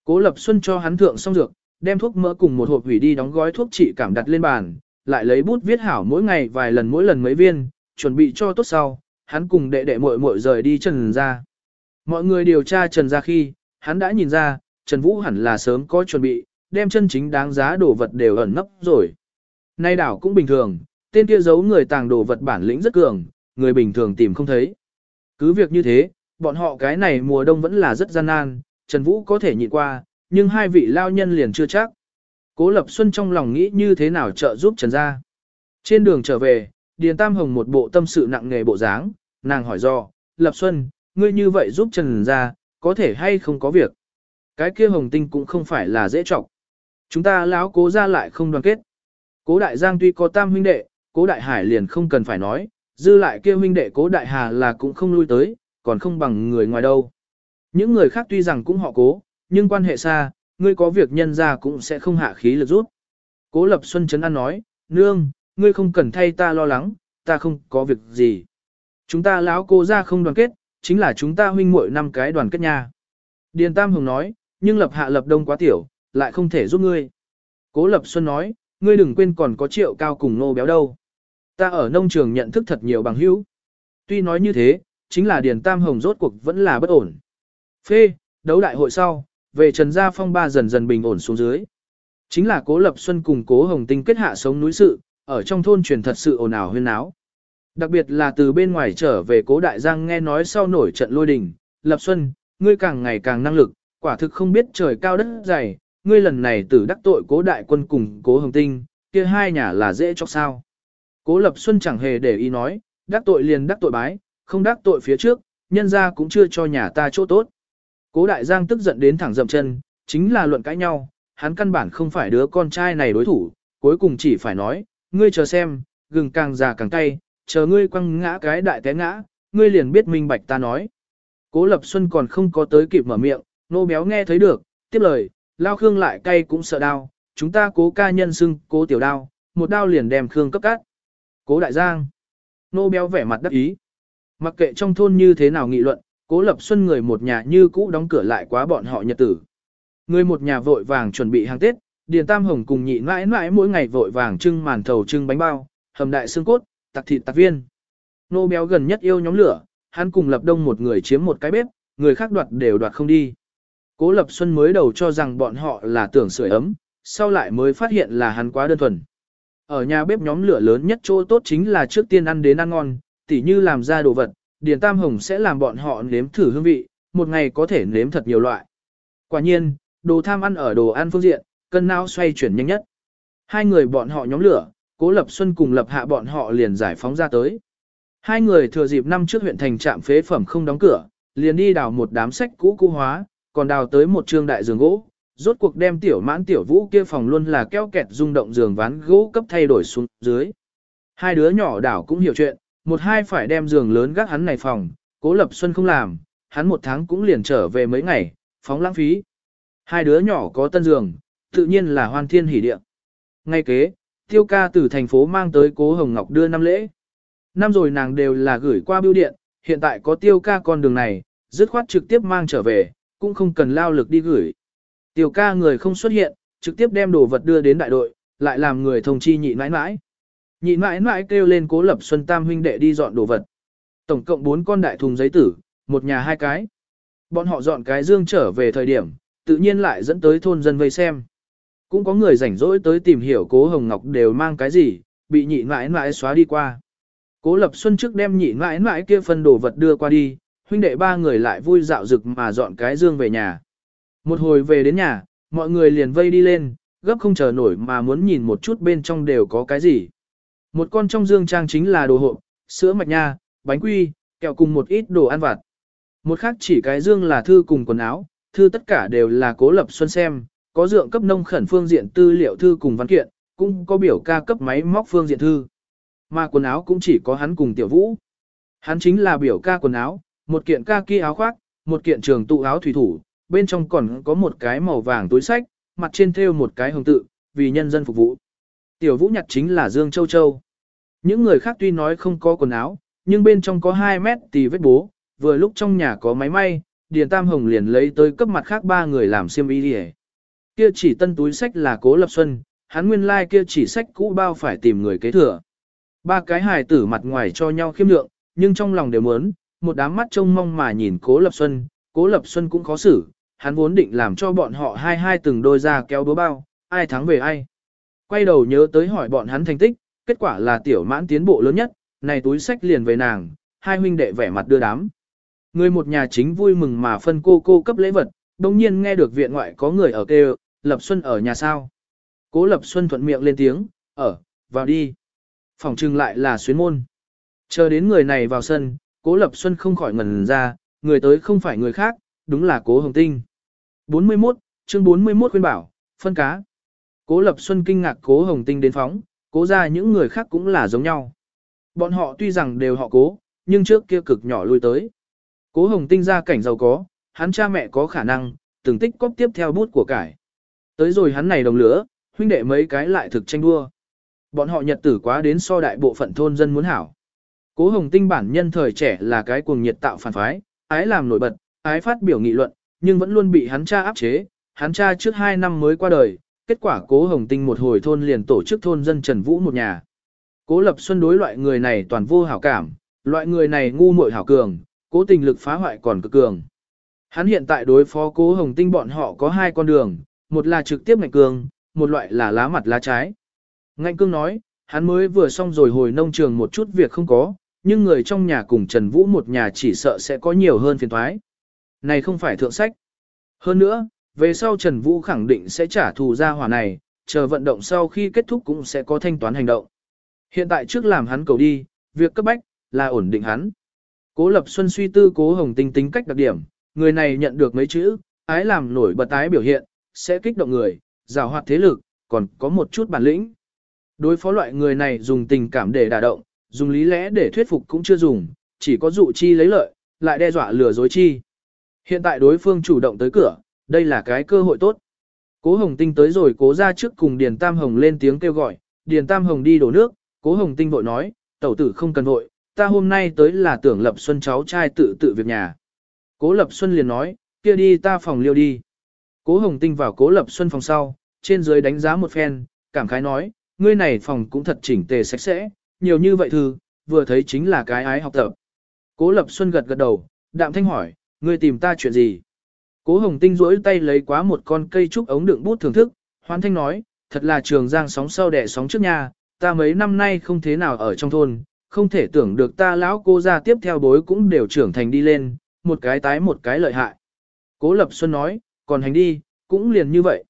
Cố Lập Xuân cho hắn thượng xong dược, đem thuốc mỡ cùng một hộp hủy đi đóng gói thuốc trị cảm đặt lên bàn, lại lấy bút viết hảo mỗi ngày vài lần mỗi lần mấy viên, chuẩn bị cho tốt sau, hắn cùng đệ đệ muội muội rời đi Trần ra. Mọi người điều tra Trần ra khi, hắn đã nhìn ra, Trần Vũ hẳn là sớm có chuẩn bị, đem chân chính đáng giá đồ vật đều ẩn nấp rồi. Nay đảo cũng bình thường, tên kia giấu người tàng đồ vật bản lĩnh rất cường, người bình thường tìm không thấy. Cứ việc như thế, bọn họ cái này mùa đông vẫn là rất gian nan, Trần Vũ có thể nhịn qua, nhưng hai vị lao nhân liền chưa chắc. Cố Lập Xuân trong lòng nghĩ như thế nào trợ giúp Trần gia. Trên đường trở về, Điền Tam Hồng một bộ tâm sự nặng nề bộ dáng, nàng hỏi do, Lập Xuân, ngươi như vậy giúp Trần gia, có thể hay không có việc. Cái kia Hồng Tinh cũng không phải là dễ trọng. Chúng ta lão cố ra lại không đoàn kết. Cố Đại Giang tuy có tam huynh đệ, Cố Đại Hải liền không cần phải nói, dư lại kia huynh đệ Cố Đại Hà là cũng không lui tới, còn không bằng người ngoài đâu. Những người khác tuy rằng cũng họ cố, nhưng quan hệ xa, ngươi có việc nhân ra cũng sẽ không hạ khí lực rút. Cố Lập Xuân Trấn An nói, nương, ngươi không cần thay ta lo lắng, ta không có việc gì. Chúng ta lão cô ra không đoàn kết, chính là chúng ta huynh muội năm cái đoàn kết nha. Điền Tam Hồng nói, nhưng lập hạ lập đông quá tiểu, lại không thể giúp ngươi. Cố Lập Xuân nói, ngươi đừng quên còn có triệu cao cùng nô béo đâu. Ta ở nông trường nhận thức thật nhiều bằng hữu. Tuy nói như thế, chính là Điền Tam Hồng rốt cuộc vẫn là bất ổn. Phê, đấu đại hội sau, về Trần Gia Phong ba dần dần bình ổn xuống dưới. Chính là Cố Lập Xuân cùng Cố Hồng Tinh kết hạ sống núi sự, ở trong thôn truyền thật sự ồn ào huyên náo. Đặc biệt là từ bên ngoài trở về Cố Đại Giang nghe nói sau nổi trận lôi đình, Lập Xuân, ngươi càng ngày càng năng lực, quả thực không biết trời cao đất dày, ngươi lần này tử đắc tội Cố Đại Quân cùng Cố Hồng Tinh, kia hai nhà là dễ cho sao. Cố Lập Xuân chẳng hề để ý nói, đắc tội liền đắc tội bái, không đắc tội phía trước, nhân ra cũng chưa cho nhà ta chỗ tốt. Cố đại giang tức giận đến thẳng dậm chân, chính là luận cãi nhau, hắn căn bản không phải đứa con trai này đối thủ, cuối cùng chỉ phải nói, ngươi chờ xem, gừng càng già càng cay, chờ ngươi quăng ngã cái đại té ngã, ngươi liền biết minh bạch ta nói. Cố Lập Xuân còn không có tới kịp mở miệng, nô béo nghe thấy được, tiếp lời, lao Khương lại cay cũng sợ đau, chúng ta cố ca nhân xưng, cố tiểu đao, một đao liền đem Khương cấp cắt. Cố đại giang, nô béo vẻ mặt đắc ý. Mặc kệ trong thôn như thế nào nghị luận, cố lập xuân người một nhà như cũ đóng cửa lại quá bọn họ nhật tử. Người một nhà vội vàng chuẩn bị hàng Tết, Điền Tam Hồng cùng nhị mãi mãi mỗi ngày vội vàng trưng màn thầu trưng bánh bao, hầm đại xương cốt, tạc thịt tạc viên. Nô béo gần nhất yêu nhóm lửa, hắn cùng lập đông một người chiếm một cái bếp, người khác đoạt đều đoạt không đi. Cố Lập Xuân mới đầu cho rằng bọn họ là tưởng sưởi ấm, sau lại mới phát hiện là hắn quá đơn thuần. Ở nhà bếp nhóm lửa lớn nhất chỗ tốt chính là trước tiên ăn đến ăn ngon, tỉ như làm ra đồ vật, Điền Tam Hồng sẽ làm bọn họ nếm thử hương vị, một ngày có thể nếm thật nhiều loại. Quả nhiên, đồ tham ăn ở đồ ăn phương diện, cân não xoay chuyển nhanh nhất. Hai người bọn họ nhóm lửa, Cố Lập Xuân cùng Lập Hạ bọn họ liền giải phóng ra tới. Hai người thừa dịp năm trước huyện thành trạm phế phẩm không đóng cửa, liền đi đào một đám sách cũ cũ hóa, còn đào tới một trương đại giường gỗ, rốt cuộc đem tiểu mãn tiểu vũ kia phòng luôn là keo kẹt rung động giường ván gỗ cấp thay đổi xuống dưới. Hai đứa nhỏ đảo cũng hiểu chuyện, một hai phải đem giường lớn gác hắn này phòng, cố lập xuân không làm, hắn một tháng cũng liền trở về mấy ngày, phóng lãng phí. Hai đứa nhỏ có tân giường, tự nhiên là hoan thiên hỷ địa. Ngay kế, tiêu ca từ thành phố mang tới cố Hồng Ngọc đưa năm lễ. Năm rồi nàng đều là gửi qua bưu điện, hiện tại có tiêu ca con đường này, dứt khoát trực tiếp mang trở về, cũng không cần lao lực đi gửi. Tiêu ca người không xuất hiện, trực tiếp đem đồ vật đưa đến đại đội, lại làm người thông chi nhị mãi mãi. Nhị mãi mãi kêu lên cố lập xuân tam huynh đệ đi dọn đồ vật. Tổng cộng 4 con đại thùng giấy tử, một nhà hai cái. Bọn họ dọn cái dương trở về thời điểm, tự nhiên lại dẫn tới thôn dân vây xem. Cũng có người rảnh rỗi tới tìm hiểu cố Hồng Ngọc đều mang cái gì, bị nhị mãi mãi xóa đi qua. Cố Lập Xuân trước đem nhị mãi mãi kia phân đồ vật đưa qua đi, huynh đệ ba người lại vui dạo rực mà dọn cái dương về nhà. Một hồi về đến nhà, mọi người liền vây đi lên, gấp không chờ nổi mà muốn nhìn một chút bên trong đều có cái gì. Một con trong dương trang chính là đồ hộp, sữa mạch nha, bánh quy, kẹo cùng một ít đồ ăn vặt. Một khác chỉ cái dương là thư cùng quần áo, thư tất cả đều là cố lập xuân xem, có dượng cấp nông khẩn phương diện tư liệu thư cùng văn kiện, cũng có biểu ca cấp máy móc phương diện thư. Mà quần áo cũng chỉ có hắn cùng tiểu vũ. Hắn chính là biểu ca quần áo, một kiện ca kia áo khoác, một kiện trường tụ áo thủy thủ, bên trong còn có một cái màu vàng túi sách, mặt trên thêu một cái hồng tự, vì nhân dân phục vụ. Tiểu vũ nhặt chính là Dương Châu Châu. Những người khác tuy nói không có quần áo, nhưng bên trong có 2 mét tì vết bố, vừa lúc trong nhà có máy may, Điền Tam Hồng liền lấy tới cấp mặt khác ba người làm xiêm y đi Kia chỉ tân túi sách là Cố Lập Xuân, hắn nguyên lai like kia chỉ sách cũ bao phải tìm người kế thừa. Ba cái hài tử mặt ngoài cho nhau khiêm lượng, nhưng trong lòng đều muốn, một đám mắt trông mong mà nhìn Cố Lập Xuân, Cố Lập Xuân cũng khó xử, hắn vốn định làm cho bọn họ hai hai từng đôi ra kéo búa bao, ai thắng về ai. Quay đầu nhớ tới hỏi bọn hắn thành tích, kết quả là tiểu mãn tiến bộ lớn nhất, này túi sách liền về nàng, hai huynh đệ vẻ mặt đưa đám. Người một nhà chính vui mừng mà phân cô cô cấp lễ vật, đồng nhiên nghe được viện ngoại có người ở kêu, Lập Xuân ở nhà sao. Cố Lập Xuân thuận miệng lên tiếng, ở, vào đi. Phòng trừng lại là xuyến môn. Chờ đến người này vào sân, Cố Lập Xuân không khỏi ngẩn ra, người tới không phải người khác, đúng là Cố Hồng Tinh. 41, chương 41 khuyên bảo, phân cá. Cố Lập Xuân kinh ngạc Cố Hồng Tinh đến phóng, cố ra những người khác cũng là giống nhau. Bọn họ tuy rằng đều họ cố, nhưng trước kia cực nhỏ lui tới. Cố Hồng Tinh ra cảnh giàu có, hắn cha mẹ có khả năng, từng tích cóp tiếp theo bút của cải. Tới rồi hắn này đồng lửa, huynh đệ mấy cái lại thực tranh đua. Bọn họ nhật tử quá đến so đại bộ phận thôn dân muốn hảo. Cố Hồng Tinh bản nhân thời trẻ là cái cuồng nhiệt tạo phản phái, ái làm nổi bật, ái phát biểu nghị luận, nhưng vẫn luôn bị hắn cha áp chế. Hắn cha trước 2 năm mới qua đời, kết quả Cố Hồng Tinh một hồi thôn liền tổ chức thôn dân Trần Vũ một nhà. Cố Lập Xuân đối loại người này toàn vô hảo cảm, loại người này ngu muội hảo cường, cố tình lực phá hoại còn cực cường. Hắn hiện tại đối phó cố hồng tinh bọn họ có hai con đường, một là trực tiếp ngạnh cường, một loại là lá mặt lá trái. Ngạnh cương nói, hắn mới vừa xong rồi hồi nông trường một chút việc không có, nhưng người trong nhà cùng Trần Vũ một nhà chỉ sợ sẽ có nhiều hơn phiền thoái. Này không phải thượng sách. Hơn nữa, về sau Trần Vũ khẳng định sẽ trả thù ra hỏa này, chờ vận động sau khi kết thúc cũng sẽ có thanh toán hành động. Hiện tại trước làm hắn cầu đi, việc cấp bách, là ổn định hắn. Cố Lập Xuân suy tư Cố Hồng Tinh tính cách đặc điểm, người này nhận được mấy chữ, ái làm nổi bật tái biểu hiện, sẽ kích động người, rào hoạt thế lực, còn có một chút bản lĩnh. Đối phó loại người này dùng tình cảm để đả động, dùng lý lẽ để thuyết phục cũng chưa dùng, chỉ có dụ chi lấy lợi, lại đe dọa lừa dối chi. Hiện tại đối phương chủ động tới cửa, đây là cái cơ hội tốt. Cố Hồng Tinh tới rồi cố ra trước cùng Điền Tam Hồng lên tiếng kêu gọi, Điền Tam Hồng đi đổ nước, Cố Hồng Tinh vội nói, tẩu tử không cần vội, ta hôm nay tới là tưởng Lập Xuân cháu trai tự tự việc nhà. Cố Lập Xuân liền nói, kia đi ta phòng liêu đi. Cố Hồng Tinh vào Cố Lập Xuân phòng sau, trên dưới đánh giá một phen, cảm khái nói, ngươi này phòng cũng thật chỉnh tề sạch sẽ, nhiều như vậy thư, vừa thấy chính là cái ái học tập. Cố Lập Xuân gật gật đầu, đạm thanh hỏi, ngươi tìm ta chuyện gì? Cố Hồng Tinh duỗi tay lấy quá một con cây trúc ống đựng bút thưởng thức, hoan thanh nói, thật là trường giang sóng sau đẻ sóng trước nhà, ta mấy năm nay không thế nào ở trong thôn, không thể tưởng được ta lão cô ra tiếp theo bối cũng đều trưởng thành đi lên, một cái tái một cái lợi hại. Cố Lập Xuân nói, còn hành đi, cũng liền như vậy.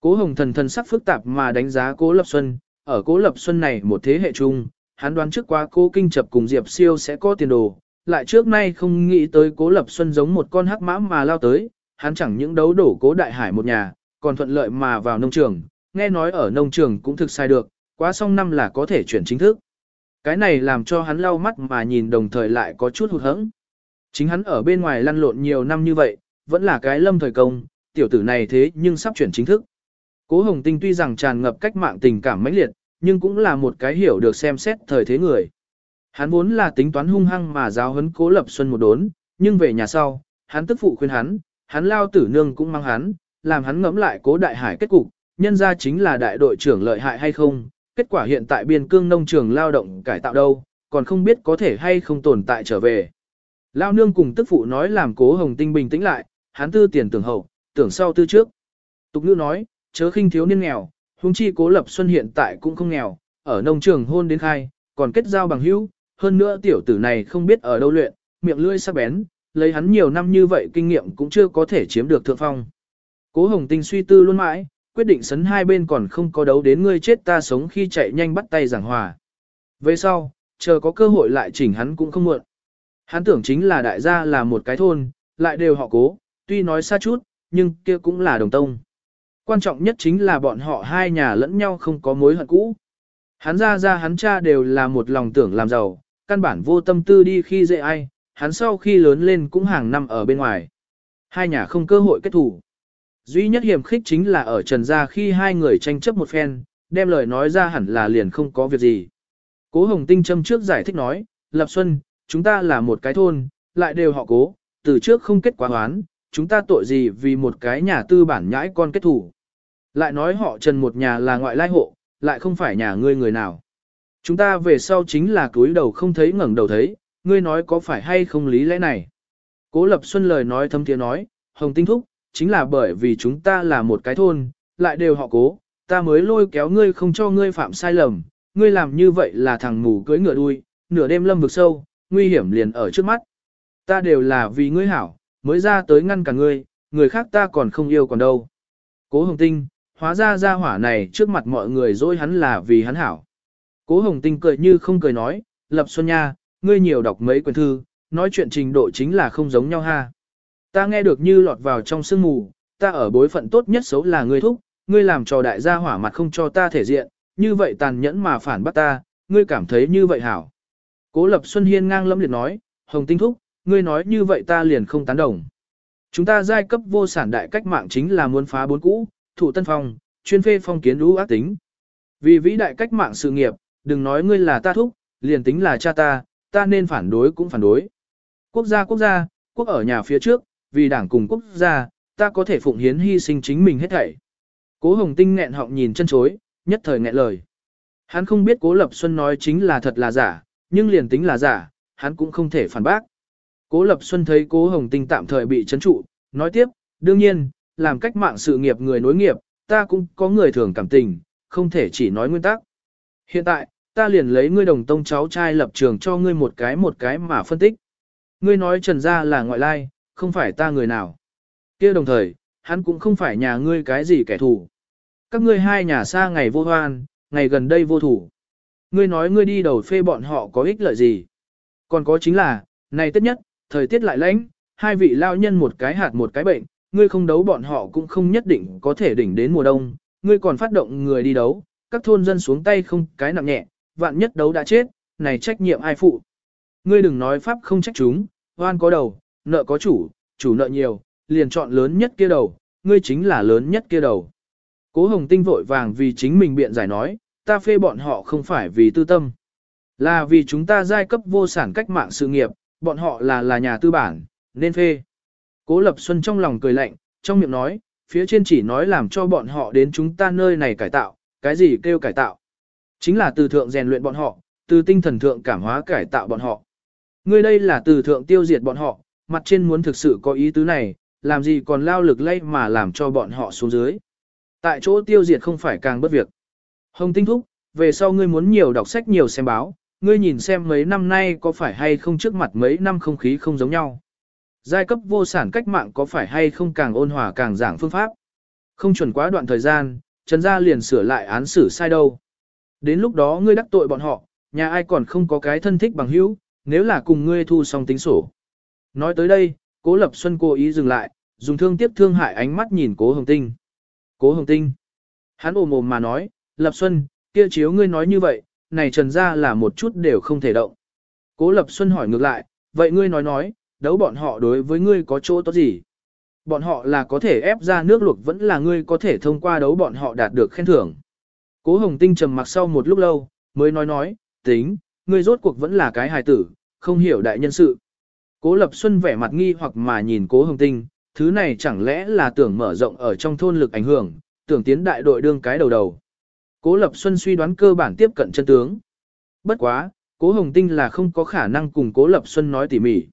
Cố Hồng Thần thần sắc phức tạp mà đánh giá Cố Lập Xuân, ở Cố Lập Xuân này một thế hệ chung, hắn đoán trước qua Cố Kinh Chập cùng Diệp Siêu sẽ có tiền đồ, lại trước nay không nghĩ tới Cố Lập Xuân giống một con hắc mã mà lao tới, hắn chẳng những đấu đổ Cố Đại Hải một nhà, còn thuận lợi mà vào nông trường, nghe nói ở nông trường cũng thực sai được, quá xong năm là có thể chuyển chính thức. Cái này làm cho hắn lau mắt mà nhìn đồng thời lại có chút hụt hẫng. Chính hắn ở bên ngoài lăn lộn nhiều năm như vậy, vẫn là cái lâm thời công, tiểu tử này thế nhưng sắp chuyển chính thức. Cố Hồng Tinh tuy rằng tràn ngập cách mạng tình cảm mãnh liệt, nhưng cũng là một cái hiểu được xem xét thời thế người. Hắn vốn là tính toán hung hăng mà giáo huấn Cố Lập Xuân một đốn, nhưng về nhà sau, hắn tức phụ khuyên hắn, hắn lao tử nương cũng mang hắn, làm hắn ngẫm lại Cố Đại Hải kết cục, nhân ra chính là đại đội trưởng lợi hại hay không, kết quả hiện tại biên cương nông trường lao động cải tạo đâu, còn không biết có thể hay không tồn tại trở về. Lao nương cùng tức phụ nói làm cố hồng tinh bình tĩnh lại, hắn tư tiền tưởng hậu, tưởng sau tư trước. Tục ngữ nói, chớ khinh thiếu niên nghèo, huống chi cố lập xuân hiện tại cũng không nghèo, ở nông trường hôn đến khai, còn kết giao bằng hữu, hơn nữa tiểu tử này không biết ở đâu luyện, miệng lưỡi sắc bén, lấy hắn nhiều năm như vậy kinh nghiệm cũng chưa có thể chiếm được thượng phong. Cố Hồng Tinh suy tư luôn mãi, quyết định sấn hai bên còn không có đấu đến ngươi chết ta sống khi chạy nhanh bắt tay giảng hòa. Về sau, chờ có cơ hội lại chỉnh hắn cũng không muộn. Hắn tưởng chính là đại gia là một cái thôn, lại đều họ cố, tuy nói xa chút, nhưng kia cũng là đồng tông. Quan trọng nhất chính là bọn họ hai nhà lẫn nhau không có mối hận cũ. Hắn ra ra hắn cha đều là một lòng tưởng làm giàu, căn bản vô tâm tư đi khi dễ ai, hắn sau khi lớn lên cũng hàng năm ở bên ngoài. Hai nhà không cơ hội kết thủ. Duy nhất hiểm khích chính là ở trần gia khi hai người tranh chấp một phen, đem lời nói ra hẳn là liền không có việc gì. Cố Hồng Tinh châm trước giải thích nói, Lập Xuân, chúng ta là một cái thôn, lại đều họ cố, từ trước không kết quả hoán, chúng ta tội gì vì một cái nhà tư bản nhãi con kết thủ. Lại nói họ trần một nhà là ngoại lai hộ, lại không phải nhà ngươi người nào. Chúng ta về sau chính là cúi đầu không thấy ngẩng đầu thấy, ngươi nói có phải hay không lý lẽ này. Cố Lập Xuân lời nói thâm tiếng nói, Hồng Tinh Thúc, chính là bởi vì chúng ta là một cái thôn, lại đều họ cố, ta mới lôi kéo ngươi không cho ngươi phạm sai lầm, ngươi làm như vậy là thằng mù cưỡi ngựa đuôi, nửa đêm lâm vực sâu, nguy hiểm liền ở trước mắt. Ta đều là vì ngươi hảo, mới ra tới ngăn cả ngươi, người khác ta còn không yêu còn đâu. Cố Hồng Tinh, hóa ra ra hỏa này trước mặt mọi người dối hắn là vì hắn hảo. Cố Hồng Tinh cười như không cười nói, Lập Xuân Nha, ngươi nhiều đọc mấy quyển thư, nói chuyện trình độ chính là không giống nhau ha. Ta nghe được như lọt vào trong sương mù, ta ở bối phận tốt nhất xấu là ngươi thúc, ngươi làm trò đại gia hỏa mặt không cho ta thể diện, như vậy tàn nhẫn mà phản bắt ta, ngươi cảm thấy như vậy hảo. Cố Lập Xuân Hiên ngang lẫm liệt nói, Hồng Tinh thúc, ngươi nói như vậy ta liền không tán đồng. Chúng ta giai cấp vô sản đại cách mạng chính là muốn phá bốn cũ, thủ tân phong, chuyên phê phong kiến lũ ác tính. Vì vĩ đại cách mạng sự nghiệp, đừng nói ngươi là ta thúc, liền tính là cha ta, ta nên phản đối cũng phản đối. Quốc gia quốc gia, quốc ở nhà phía trước, vì đảng cùng quốc gia, ta có thể phụng hiến hy sinh chính mình hết thảy. Cố Hồng Tinh nghẹn họng nhìn chân chối, nhất thời nghẹn lời. Hắn không biết Cố Lập Xuân nói chính là thật là giả, nhưng liền tính là giả, hắn cũng không thể phản bác. Cố Lập Xuân thấy Cố Hồng Tinh tạm thời bị chấn trụ, nói tiếp, đương nhiên, làm cách mạng sự nghiệp người nối nghiệp, ta cũng có người thường cảm tình, không thể chỉ nói nguyên tắc. Hiện tại, ta liền lấy ngươi đồng tông cháu trai lập trường cho ngươi một cái một cái mà phân tích. Ngươi nói trần gia là ngoại lai, không phải ta người nào. kia đồng thời, hắn cũng không phải nhà ngươi cái gì kẻ thù. Các ngươi hai nhà xa ngày vô hoan, ngày gần đây vô thủ. Ngươi nói ngươi đi đầu phê bọn họ có ích lợi gì. Còn có chính là, này tất nhất, thời tiết lại lạnh, hai vị lao nhân một cái hạt một cái bệnh, ngươi không đấu bọn họ cũng không nhất định có thể đỉnh đến mùa đông, ngươi còn phát động người đi đấu, các thôn dân xuống tay không cái nặng nhẹ, vạn nhất đấu đã chết, này trách nhiệm ai phụ. Ngươi đừng nói pháp không trách chúng, hoan có đầu, nợ có chủ, chủ nợ nhiều, liền chọn lớn nhất kia đầu, ngươi chính là lớn nhất kia đầu. Cố Hồng Tinh vội vàng vì chính mình biện giải nói, ta phê bọn họ không phải vì tư tâm. Là vì chúng ta giai cấp vô sản cách mạng sự nghiệp, bọn họ là là nhà tư bản, nên phê. Cố Lập Xuân trong lòng cười lạnh, trong miệng nói, phía trên chỉ nói làm cho bọn họ đến chúng ta nơi này cải tạo, cái gì kêu cải tạo. Chính là từ thượng rèn luyện bọn họ, từ tinh thần thượng cảm hóa cải tạo bọn họ. Ngươi đây là từ thượng tiêu diệt bọn họ, mặt trên muốn thực sự có ý tứ này, làm gì còn lao lực lây mà làm cho bọn họ xuống dưới. Tại chỗ tiêu diệt không phải càng bất việc. Hồng Tinh Thúc, về sau ngươi muốn nhiều đọc sách nhiều xem báo, ngươi nhìn xem mấy năm nay có phải hay không trước mặt mấy năm không khí không giống nhau. Giai cấp vô sản cách mạng có phải hay không càng ôn hòa càng giảng phương pháp. Không chuẩn quá đoạn thời gian, Trần Gia liền sửa lại án xử sai đâu. Đến lúc đó ngươi đắc tội bọn họ, nhà ai còn không có cái thân thích bằng hữu, nếu là cùng ngươi thu xong tính sổ. Nói tới đây, Cố Lập Xuân cố ý dừng lại, dùng thương tiếc thương hại ánh mắt nhìn Cố Hồng Tinh. Cố Hồng Tinh. Hắn ồm ồm mà nói, Lập Xuân, kia chiếu ngươi nói như vậy, này trần ra là một chút đều không thể động. Cố Lập Xuân hỏi ngược lại, vậy ngươi nói nói, đấu bọn họ đối với ngươi có chỗ tốt gì? Bọn họ là có thể ép ra nước luộc vẫn là ngươi có thể thông qua đấu bọn họ đạt được khen thưởng. Cố Hồng Tinh trầm mặc sau một lúc lâu, mới nói nói, tính, ngươi rốt cuộc vẫn là cái hài tử, không hiểu đại nhân sự. Cố Lập Xuân vẻ mặt nghi hoặc mà nhìn Cố Hồng Tinh, thứ này chẳng lẽ là tưởng mở rộng ở trong thôn lực ảnh hưởng, tưởng tiến đại đội đương cái đầu đầu. Cố Lập Xuân suy đoán cơ bản tiếp cận chân tướng. Bất quá, Cố Hồng Tinh là không có khả năng cùng Cố Lập Xuân nói tỉ mỉ.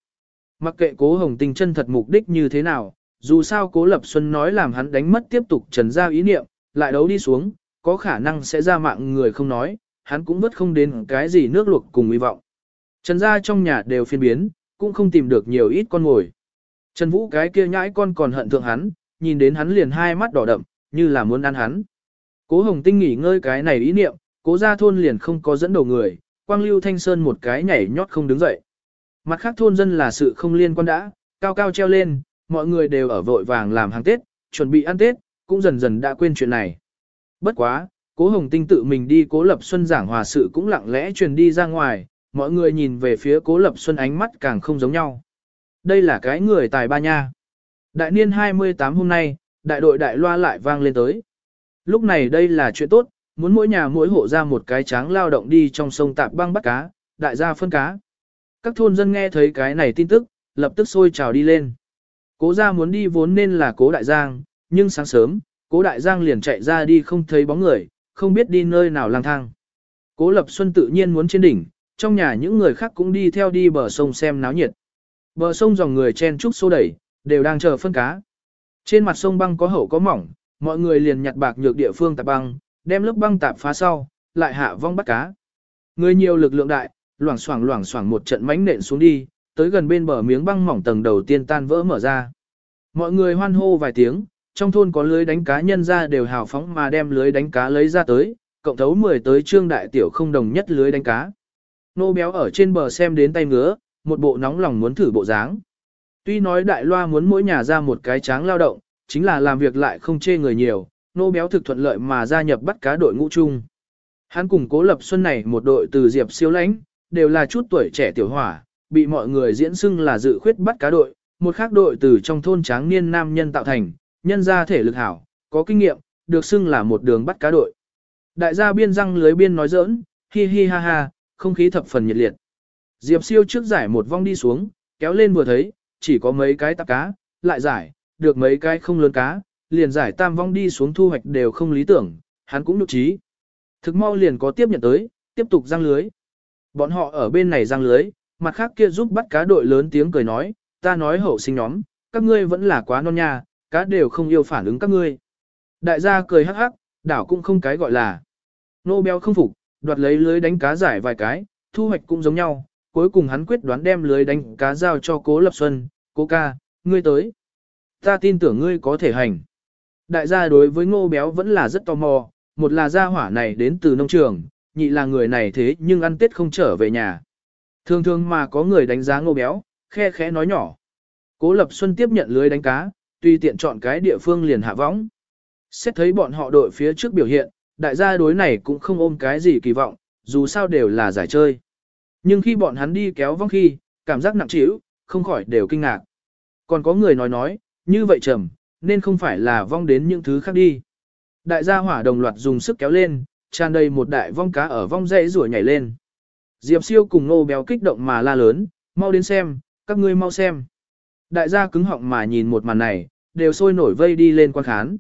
Mặc kệ Cố Hồng Tinh chân thật mục đích như thế nào, dù sao Cố Lập Xuân nói làm hắn đánh mất tiếp tục trần ra ý niệm, lại đấu đi xuống, có khả năng sẽ ra mạng người không nói, hắn cũng vớt không đến cái gì nước luộc cùng hy vọng. Trần gia trong nhà đều phiên biến, cũng không tìm được nhiều ít con ngồi. Trần Vũ cái kia nhãi con còn hận thượng hắn, nhìn đến hắn liền hai mắt đỏ đậm, như là muốn ăn hắn. Cố Hồng Tinh nghỉ ngơi cái này ý niệm, cố gia thôn liền không có dẫn đầu người, quang lưu thanh sơn một cái nhảy nhót không đứng dậy. Mặt khác thôn dân là sự không liên quan đã, cao cao treo lên, mọi người đều ở vội vàng làm hàng Tết, chuẩn bị ăn Tết, cũng dần dần đã quên chuyện này. Bất quá, cố Hồng Tinh tự mình đi cố lập xuân giảng hòa sự cũng lặng lẽ truyền đi ra ngoài, mọi người nhìn về phía cố lập xuân ánh mắt càng không giống nhau. Đây là cái người tài ba nha. Đại niên 28 hôm nay, đại đội đại loa lại vang lên tới. Lúc này đây là chuyện tốt, muốn mỗi nhà mỗi hộ ra một cái tráng lao động đi trong sông tạp băng bắt cá, đại gia phân cá. Các thôn dân nghe thấy cái này tin tức, lập tức sôi trào đi lên. Cố gia muốn đi vốn nên là cố đại giang, nhưng sáng sớm, cố đại giang liền chạy ra đi không thấy bóng người, không biết đi nơi nào lang thang. Cố lập xuân tự nhiên muốn trên đỉnh, trong nhà những người khác cũng đi theo đi bờ sông xem náo nhiệt. Bờ sông dòng người chen trúc xô đẩy, đều đang chờ phân cá. Trên mặt sông băng có hậu có mỏng, mọi người liền nhặt bạc nhược địa phương tạp băng, đem lớp băng tạp phá sau, lại hạ vong bắt cá. Người nhiều lực lượng đại, loảng xoảng loảng xoảng một trận mánh nện xuống đi, tới gần bên bờ miếng băng mỏng tầng đầu tiên tan vỡ mở ra. Mọi người hoan hô vài tiếng, trong thôn có lưới đánh cá nhân ra đều hào phóng mà đem lưới đánh cá lấy ra tới, cộng thấu 10 tới trương đại tiểu không đồng nhất lưới đánh cá. Nô béo ở trên bờ xem đến tay ngứa, một bộ nóng lòng muốn thử bộ dáng. Tuy nói đại loa muốn mỗi nhà ra một cái tráng lao động, chính là làm việc lại không chê người nhiều, nô béo thực thuận lợi mà gia nhập bắt cá đội ngũ chung. Hắn cùng cố lập xuân này một đội từ diệp siêu lãnh, đều là chút tuổi trẻ tiểu hỏa, bị mọi người diễn xưng là dự khuyết bắt cá đội, một khác đội từ trong thôn tráng niên nam nhân tạo thành, nhân ra thể lực hảo, có kinh nghiệm, được xưng là một đường bắt cá đội. Đại gia biên răng lưới biên nói giỡn, hi hi ha ha, không khí thập phần nhiệt liệt. Diệp siêu trước giải một vong đi xuống, kéo lên vừa thấy, chỉ có mấy cái tạp cá, lại giải, được mấy cái không lớn cá, liền giải tam vong đi xuống thu hoạch đều không lý tưởng, hắn cũng nhục trí. Thực mau liền có tiếp nhận tới, tiếp tục răng lưới. Bọn họ ở bên này răng lưới, mặt khác kia giúp bắt cá đội lớn tiếng cười nói, ta nói hậu sinh nhóm, các ngươi vẫn là quá non nha, cá đều không yêu phản ứng các ngươi. Đại gia cười hắc hắc, đảo cũng không cái gọi là. Nô béo không phục, đoạt lấy lưới đánh cá giải vài cái, thu hoạch cũng giống nhau, cuối cùng hắn quyết đoán đem lưới đánh cá giao cho cố lập xuân, cố ca, ngươi tới. Ta tin tưởng ngươi có thể hành. Đại gia đối với ngô béo vẫn là rất tò mò, một là gia hỏa này đến từ nông trường, nhị là người này thế nhưng ăn tết không trở về nhà. Thường thường mà có người đánh giá ngô béo, khe khẽ nói nhỏ. Cố Lập Xuân tiếp nhận lưới đánh cá, tùy tiện chọn cái địa phương liền hạ võng. Xét thấy bọn họ đội phía trước biểu hiện, đại gia đối này cũng không ôm cái gì kỳ vọng, dù sao đều là giải chơi. Nhưng khi bọn hắn đi kéo vong khi, cảm giác nặng trĩu, không khỏi đều kinh ngạc. Còn có người nói nói, như vậy trầm, nên không phải là vong đến những thứ khác đi. Đại gia hỏa đồng loạt dùng sức kéo lên, tràn đầy một đại vong cá ở vong dãy rủa nhảy lên. Diệp siêu cùng nô béo kích động mà la lớn, mau đến xem, các ngươi mau xem. Đại gia cứng họng mà nhìn một màn này, đều sôi nổi vây đi lên quan khán.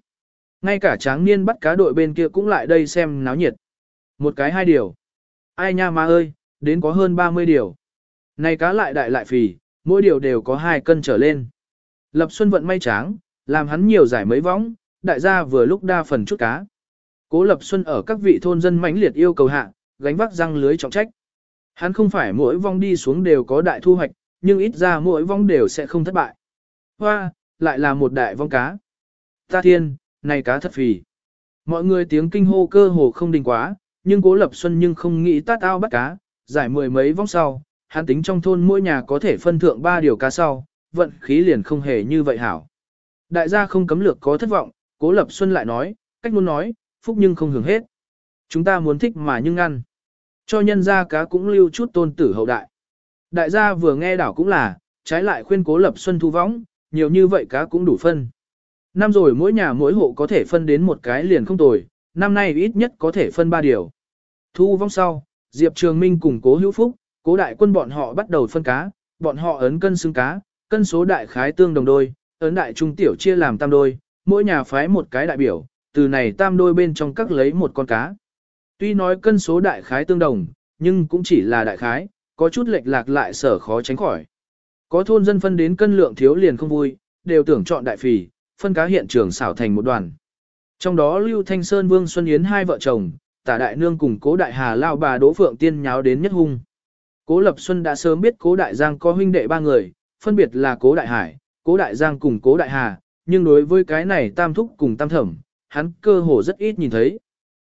Ngay cả tráng niên bắt cá đội bên kia cũng lại đây xem náo nhiệt. Một cái hai điều. Ai nha ma ơi, đến có hơn 30 điều. Này cá lại đại lại phì, mỗi điều đều có hai cân trở lên. Lập Xuân vận may tráng, làm hắn nhiều giải mấy võng, đại gia vừa lúc đa phần chút cá. Cố Lập Xuân ở các vị thôn dân mãnh liệt yêu cầu hạ, gánh vác răng lưới trọng trách. Hắn không phải mỗi vong đi xuống đều có đại thu hoạch, nhưng ít ra mỗi vong đều sẽ không thất bại. Hoa, lại là một đại vong cá. Ta thiên, này cá thật phì. Mọi người tiếng kinh hô cơ hồ không đình quá, nhưng Cố Lập Xuân nhưng không nghĩ tát ao bắt cá, giải mười mấy vong sau, hắn tính trong thôn mỗi nhà có thể phân thượng ba điều cá sau, vận khí liền không hề như vậy hảo. Đại gia không cấm lược có thất vọng, Cố Lập Xuân lại nói, cách muốn nói, phúc nhưng không hưởng hết. Chúng ta muốn thích mà nhưng ăn. Cho nhân gia cá cũng lưu chút tôn tử hậu đại. Đại gia vừa nghe đảo cũng là, trái lại khuyên Cố Lập Xuân thu võng, nhiều như vậy cá cũng đủ phân. Năm rồi mỗi nhà mỗi hộ có thể phân đến một cái liền không tồi, năm nay ít nhất có thể phân ba điều. Thu vong sau, Diệp Trường Minh cùng Cố Hữu Phúc, Cố Đại Quân bọn họ bắt đầu phân cá, bọn họ ấn cân xứng cá, cân số đại khái tương đồng đôi, ấn đại trung tiểu chia làm tam đôi, mỗi nhà phái một cái đại biểu, từ này tam đôi bên trong các lấy một con cá. Tuy nói cân số đại khái tương đồng, nhưng cũng chỉ là đại khái, có chút lệch lạc lại sở khó tránh khỏi. Có thôn dân phân đến cân lượng thiếu liền không vui, đều tưởng chọn đại phì, phân cá hiện trường xảo thành một đoàn. Trong đó Lưu Thanh Sơn Vương Xuân Yến hai vợ chồng, tả đại nương cùng cố đại hà lao bà Đỗ Phượng Tiên nháo đến nhất hung. Cố Lập Xuân đã sớm biết cố đại giang có huynh đệ ba người, phân biệt là cố đại hải, cố đại giang cùng cố đại hà, nhưng đối với cái này tam thúc cùng tam thẩm, hắn cơ hồ rất ít nhìn thấy.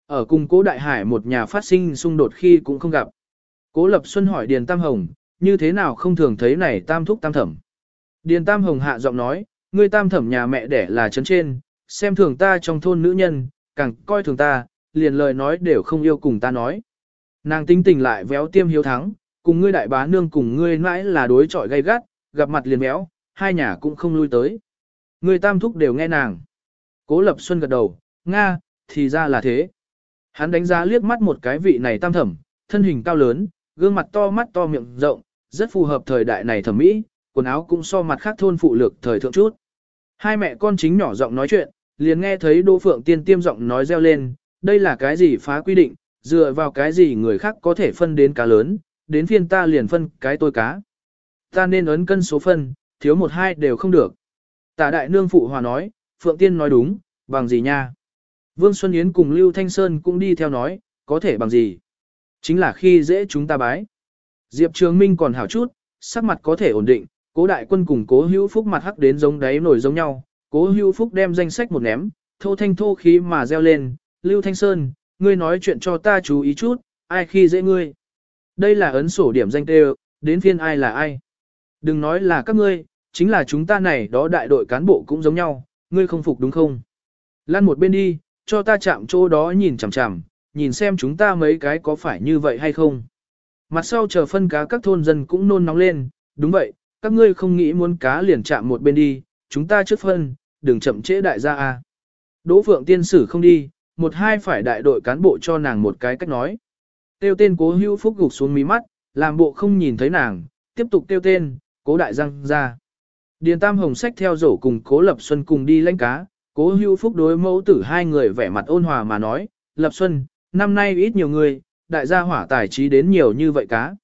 Ở cùng cố đại hải một nhà phát sinh xung đột khi cũng không gặp. Cố Lập Xuân hỏi Điền Tam Hồng, như thế nào không thường thấy này tam thúc tam thẩm. Điền Tam Hồng hạ giọng nói, ngươi tam thẩm nhà mẹ đẻ là trấn trên, xem thường ta trong thôn nữ nhân, càng coi thường ta, liền lời nói đều không yêu cùng ta nói. Nàng tinh tình lại véo tiêm hiếu thắng, cùng ngươi đại bá nương cùng ngươi mãi là đối chọi gay gắt, gặp mặt liền véo, hai nhà cũng không lui tới. Ngươi tam thúc đều nghe nàng. Cố Lập Xuân gật đầu, Nga, thì ra là thế. Hắn đánh giá liếc mắt một cái vị này tam thẩm, thân hình cao lớn, gương mặt to mắt to miệng rộng, rất phù hợp thời đại này thẩm mỹ, quần áo cũng so mặt khác thôn phụ lược thời thượng chút. Hai mẹ con chính nhỏ giọng nói chuyện, liền nghe thấy Đỗ Phượng Tiên tiêm giọng nói reo lên, đây là cái gì phá quy định, dựa vào cái gì người khác có thể phân đến cá lớn, đến phiên ta liền phân cái tôi cá. Ta nên ấn cân số phân, thiếu một hai đều không được. Tả đại nương phụ hòa nói, Phượng Tiên nói đúng, bằng gì nha. Vương Xuân Yến cùng Lưu Thanh Sơn cũng đi theo nói, có thể bằng gì. Chính là khi dễ chúng ta bái. Diệp Trường Minh còn hảo chút, sắc mặt có thể ổn định, cố đại quân cùng cố hữu phúc mặt hắc đến giống đáy nổi giống nhau. Cố hữu phúc đem danh sách một ném, thô thanh thô khí mà reo lên, Lưu Thanh Sơn, ngươi nói chuyện cho ta chú ý chút, ai khi dễ ngươi. Đây là ấn sổ điểm danh tê đến phiên ai là ai. Đừng nói là các ngươi, chính là chúng ta này đó đại đội cán bộ cũng giống nhau, ngươi không phục đúng không? Lăn một bên đi, cho ta chạm chỗ đó nhìn chằm chằm, nhìn xem chúng ta mấy cái có phải như vậy hay không. Mặt sau chờ phân cá các thôn dân cũng nôn nóng lên, đúng vậy, các ngươi không nghĩ muốn cá liền chạm một bên đi, chúng ta trước phân, đừng chậm trễ đại gia a. Đỗ Phượng tiên sử không đi, một hai phải đại đội cán bộ cho nàng một cái cách nói. Tiêu tên cố hữu phúc gục xuống mí mắt, làm bộ không nhìn thấy nàng, tiếp tục tiêu tên, cố đại răng ra. Điền Tam Hồng sách theo rổ cùng cố Lập Xuân cùng đi lãnh cá, cố hữu phúc đối mẫu tử hai người vẻ mặt ôn hòa mà nói, Lập Xuân, năm nay ít nhiều người, đại gia hỏa tài trí đến nhiều như vậy cá.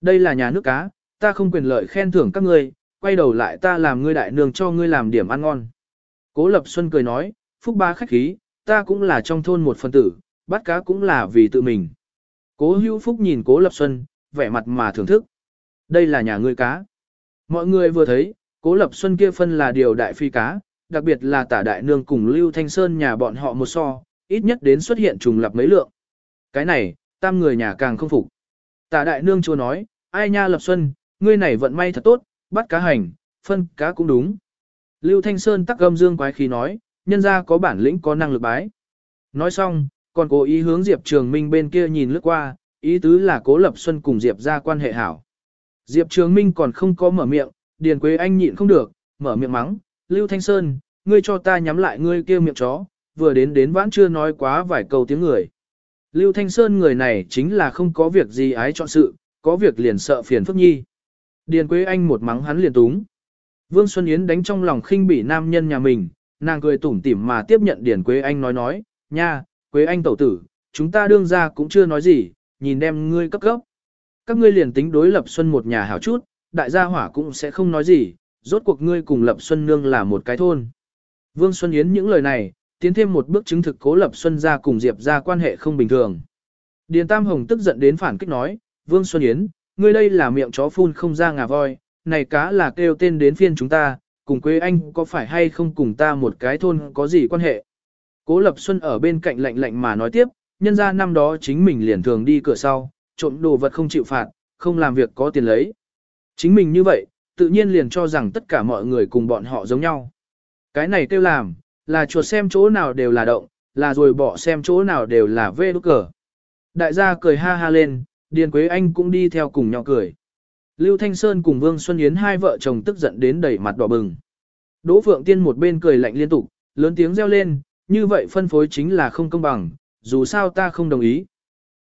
Đây là nhà nước cá, ta không quyền lợi khen thưởng các ngươi, quay đầu lại ta làm ngươi đại nương cho ngươi làm điểm ăn ngon. Cố Lập Xuân cười nói, phúc ba khách khí, ta cũng là trong thôn một phần tử, bắt cá cũng là vì tự mình. Cố hữu phúc nhìn cố Lập Xuân, vẻ mặt mà thưởng thức. Đây là nhà ngươi cá. Mọi người vừa thấy, cố Lập Xuân kia phân là điều đại phi cá, đặc biệt là tả đại nương cùng Lưu Thanh Sơn nhà bọn họ một so, ít nhất đến xuất hiện trùng lập mấy lượng. Cái này, tam người nhà càng không phục. Tả đại nương chua nói, ai nha Lập Xuân, ngươi này vận may thật tốt, bắt cá hành, phân cá cũng đúng. Lưu Thanh Sơn tắc gâm dương quái khí nói, nhân ra có bản lĩnh có năng lực bái. Nói xong, còn cố ý hướng Diệp Trường Minh bên kia nhìn lướt qua, ý tứ là cố Lập Xuân cùng Diệp ra quan hệ hảo. Diệp Trường Minh còn không có mở miệng, Điền Quế Anh nhịn không được, mở miệng mắng, Lưu Thanh Sơn, ngươi cho ta nhắm lại ngươi kia miệng chó, vừa đến đến vãn chưa nói quá vài câu tiếng người. Lưu Thanh Sơn người này chính là không có việc gì ái chọn sự, có việc liền sợ phiền phức nhi. Điền Quế Anh một mắng hắn liền túng. Vương Xuân Yến đánh trong lòng khinh bỉ nam nhân nhà mình, nàng cười tủm tỉm mà tiếp nhận Điền Quế Anh nói nói, nha, Quế Anh tẩu tử, chúng ta đương ra cũng chưa nói gì, nhìn đem ngươi cấp cấp. Các ngươi liền tính đối lập Xuân một nhà hảo chút, đại gia hỏa cũng sẽ không nói gì, rốt cuộc ngươi cùng lập Xuân Nương là một cái thôn. Vương Xuân Yến những lời này, tiến thêm một bước chứng thực cố lập Xuân ra cùng Diệp ra quan hệ không bình thường. Điền Tam Hồng tức giận đến phản kích nói, Vương Xuân Yến, ngươi đây là miệng chó phun không ra ngà voi, này cá là kêu tên đến phiên chúng ta, cùng quê anh có phải hay không cùng ta một cái thôn có gì quan hệ. Cố Lập Xuân ở bên cạnh lạnh lạnh mà nói tiếp, nhân ra năm đó chính mình liền thường đi cửa sau, trộm đồ vật không chịu phạt, không làm việc có tiền lấy. Chính mình như vậy, tự nhiên liền cho rằng tất cả mọi người cùng bọn họ giống nhau. Cái này kêu làm, là chuột xem chỗ nào đều là động, là rồi bỏ xem chỗ nào đều là vê đúc cờ. Đại gia cười ha ha lên, Điền Quế Anh cũng đi theo cùng nhau cười. Lưu Thanh Sơn cùng Vương Xuân Yến hai vợ chồng tức giận đến đẩy mặt đỏ bừng. Đỗ Phượng Tiên một bên cười lạnh liên tục, lớn tiếng reo lên, như vậy phân phối chính là không công bằng, dù sao ta không đồng ý.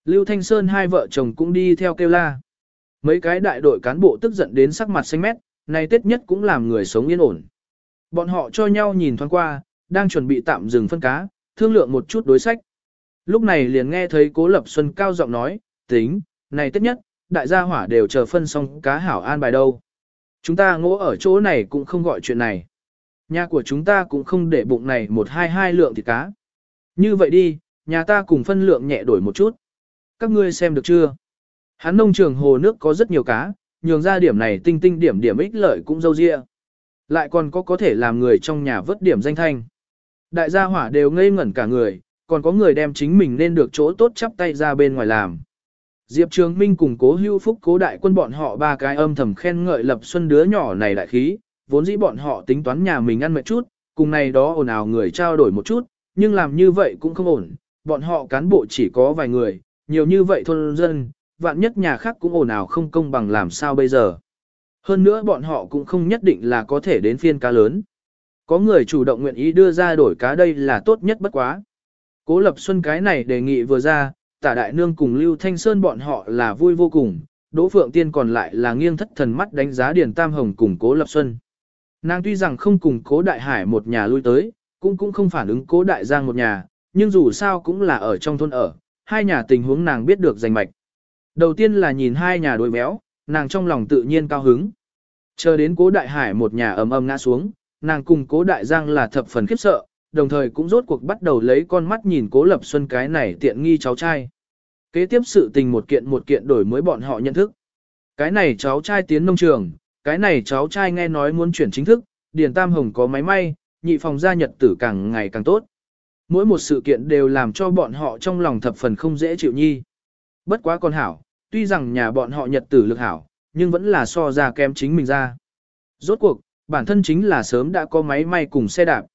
Lưu Thanh Sơn hai vợ chồng cũng đi theo kêu la. Mấy cái đại đội cán bộ tức giận đến sắc mặt xanh mét, này tết nhất cũng làm người sống yên ổn. Bọn họ cho nhau nhìn thoáng qua, đang chuẩn bị tạm dừng phân cá, thương lượng một chút đối sách. Lúc này liền nghe thấy Cố Lập Xuân cao giọng nói, tính, này tất nhất, đại gia hỏa đều chờ phân xong cá hảo an bài đâu. Chúng ta ngỗ ở chỗ này cũng không gọi chuyện này. Nhà của chúng ta cũng không để bụng này một hai hai lượng thịt cá. Như vậy đi, nhà ta cùng phân lượng nhẹ đổi một chút. Các ngươi xem được chưa? Hắn nông trường hồ nước có rất nhiều cá, nhường ra điểm này tinh tinh điểm điểm ích lợi cũng dâu dịa. Lại còn có có thể làm người trong nhà vớt điểm danh thanh. Đại gia hỏa đều ngây ngẩn cả người, còn có người đem chính mình nên được chỗ tốt chắp tay ra bên ngoài làm. Diệp Trường Minh cùng cố hưu phúc cố đại quân bọn họ ba cái âm thầm khen ngợi lập xuân đứa nhỏ này đại khí, vốn dĩ bọn họ tính toán nhà mình ăn mệt chút, cùng này đó ồn ào người trao đổi một chút, nhưng làm như vậy cũng không ổn, bọn họ cán bộ chỉ có vài người, nhiều như vậy thôn dân, vạn nhất nhà khác cũng ồn ào không công bằng làm sao bây giờ. Hơn nữa bọn họ cũng không nhất định là có thể đến phiên cá lớn. Có người chủ động nguyện ý đưa ra đổi cá đây là tốt nhất bất quá. Cố Lập Xuân cái này đề nghị vừa ra, tả đại nương cùng Lưu Thanh Sơn bọn họ là vui vô cùng, Đỗ Phượng Tiên còn lại là nghiêng thất thần mắt đánh giá Điền Tam Hồng cùng Cố Lập Xuân. Nàng tuy rằng không cùng Cố Đại Hải một nhà lui tới, cũng cũng không phản ứng Cố Đại Giang một nhà, nhưng dù sao cũng là ở trong thôn ở, hai nhà tình huống nàng biết được rành mạch. Đầu tiên là nhìn hai nhà đối béo, nàng trong lòng tự nhiên cao hứng. Chờ đến Cố Đại Hải một nhà ầm ầm ngã xuống, nàng cùng Cố Đại Giang là thập phần khiếp sợ, đồng thời cũng rốt cuộc bắt đầu lấy con mắt nhìn Cố Lập Xuân cái này tiện nghi cháu trai. Kế tiếp sự tình một kiện một kiện đổi mới bọn họ nhận thức. Cái này cháu trai tiến nông trường, cái này cháu trai nghe nói muốn chuyển chính thức, Điền Tam Hồng có máy may, nhị phòng gia nhật tử càng ngày càng tốt. Mỗi một sự kiện đều làm cho bọn họ trong lòng thập phần không dễ chịu nhi. Bất quá con hảo, tuy rằng nhà bọn họ nhật tử lực hảo, nhưng vẫn là so ra kém chính mình ra. Rốt cuộc, bản thân chính là sớm đã có máy may cùng xe đạp.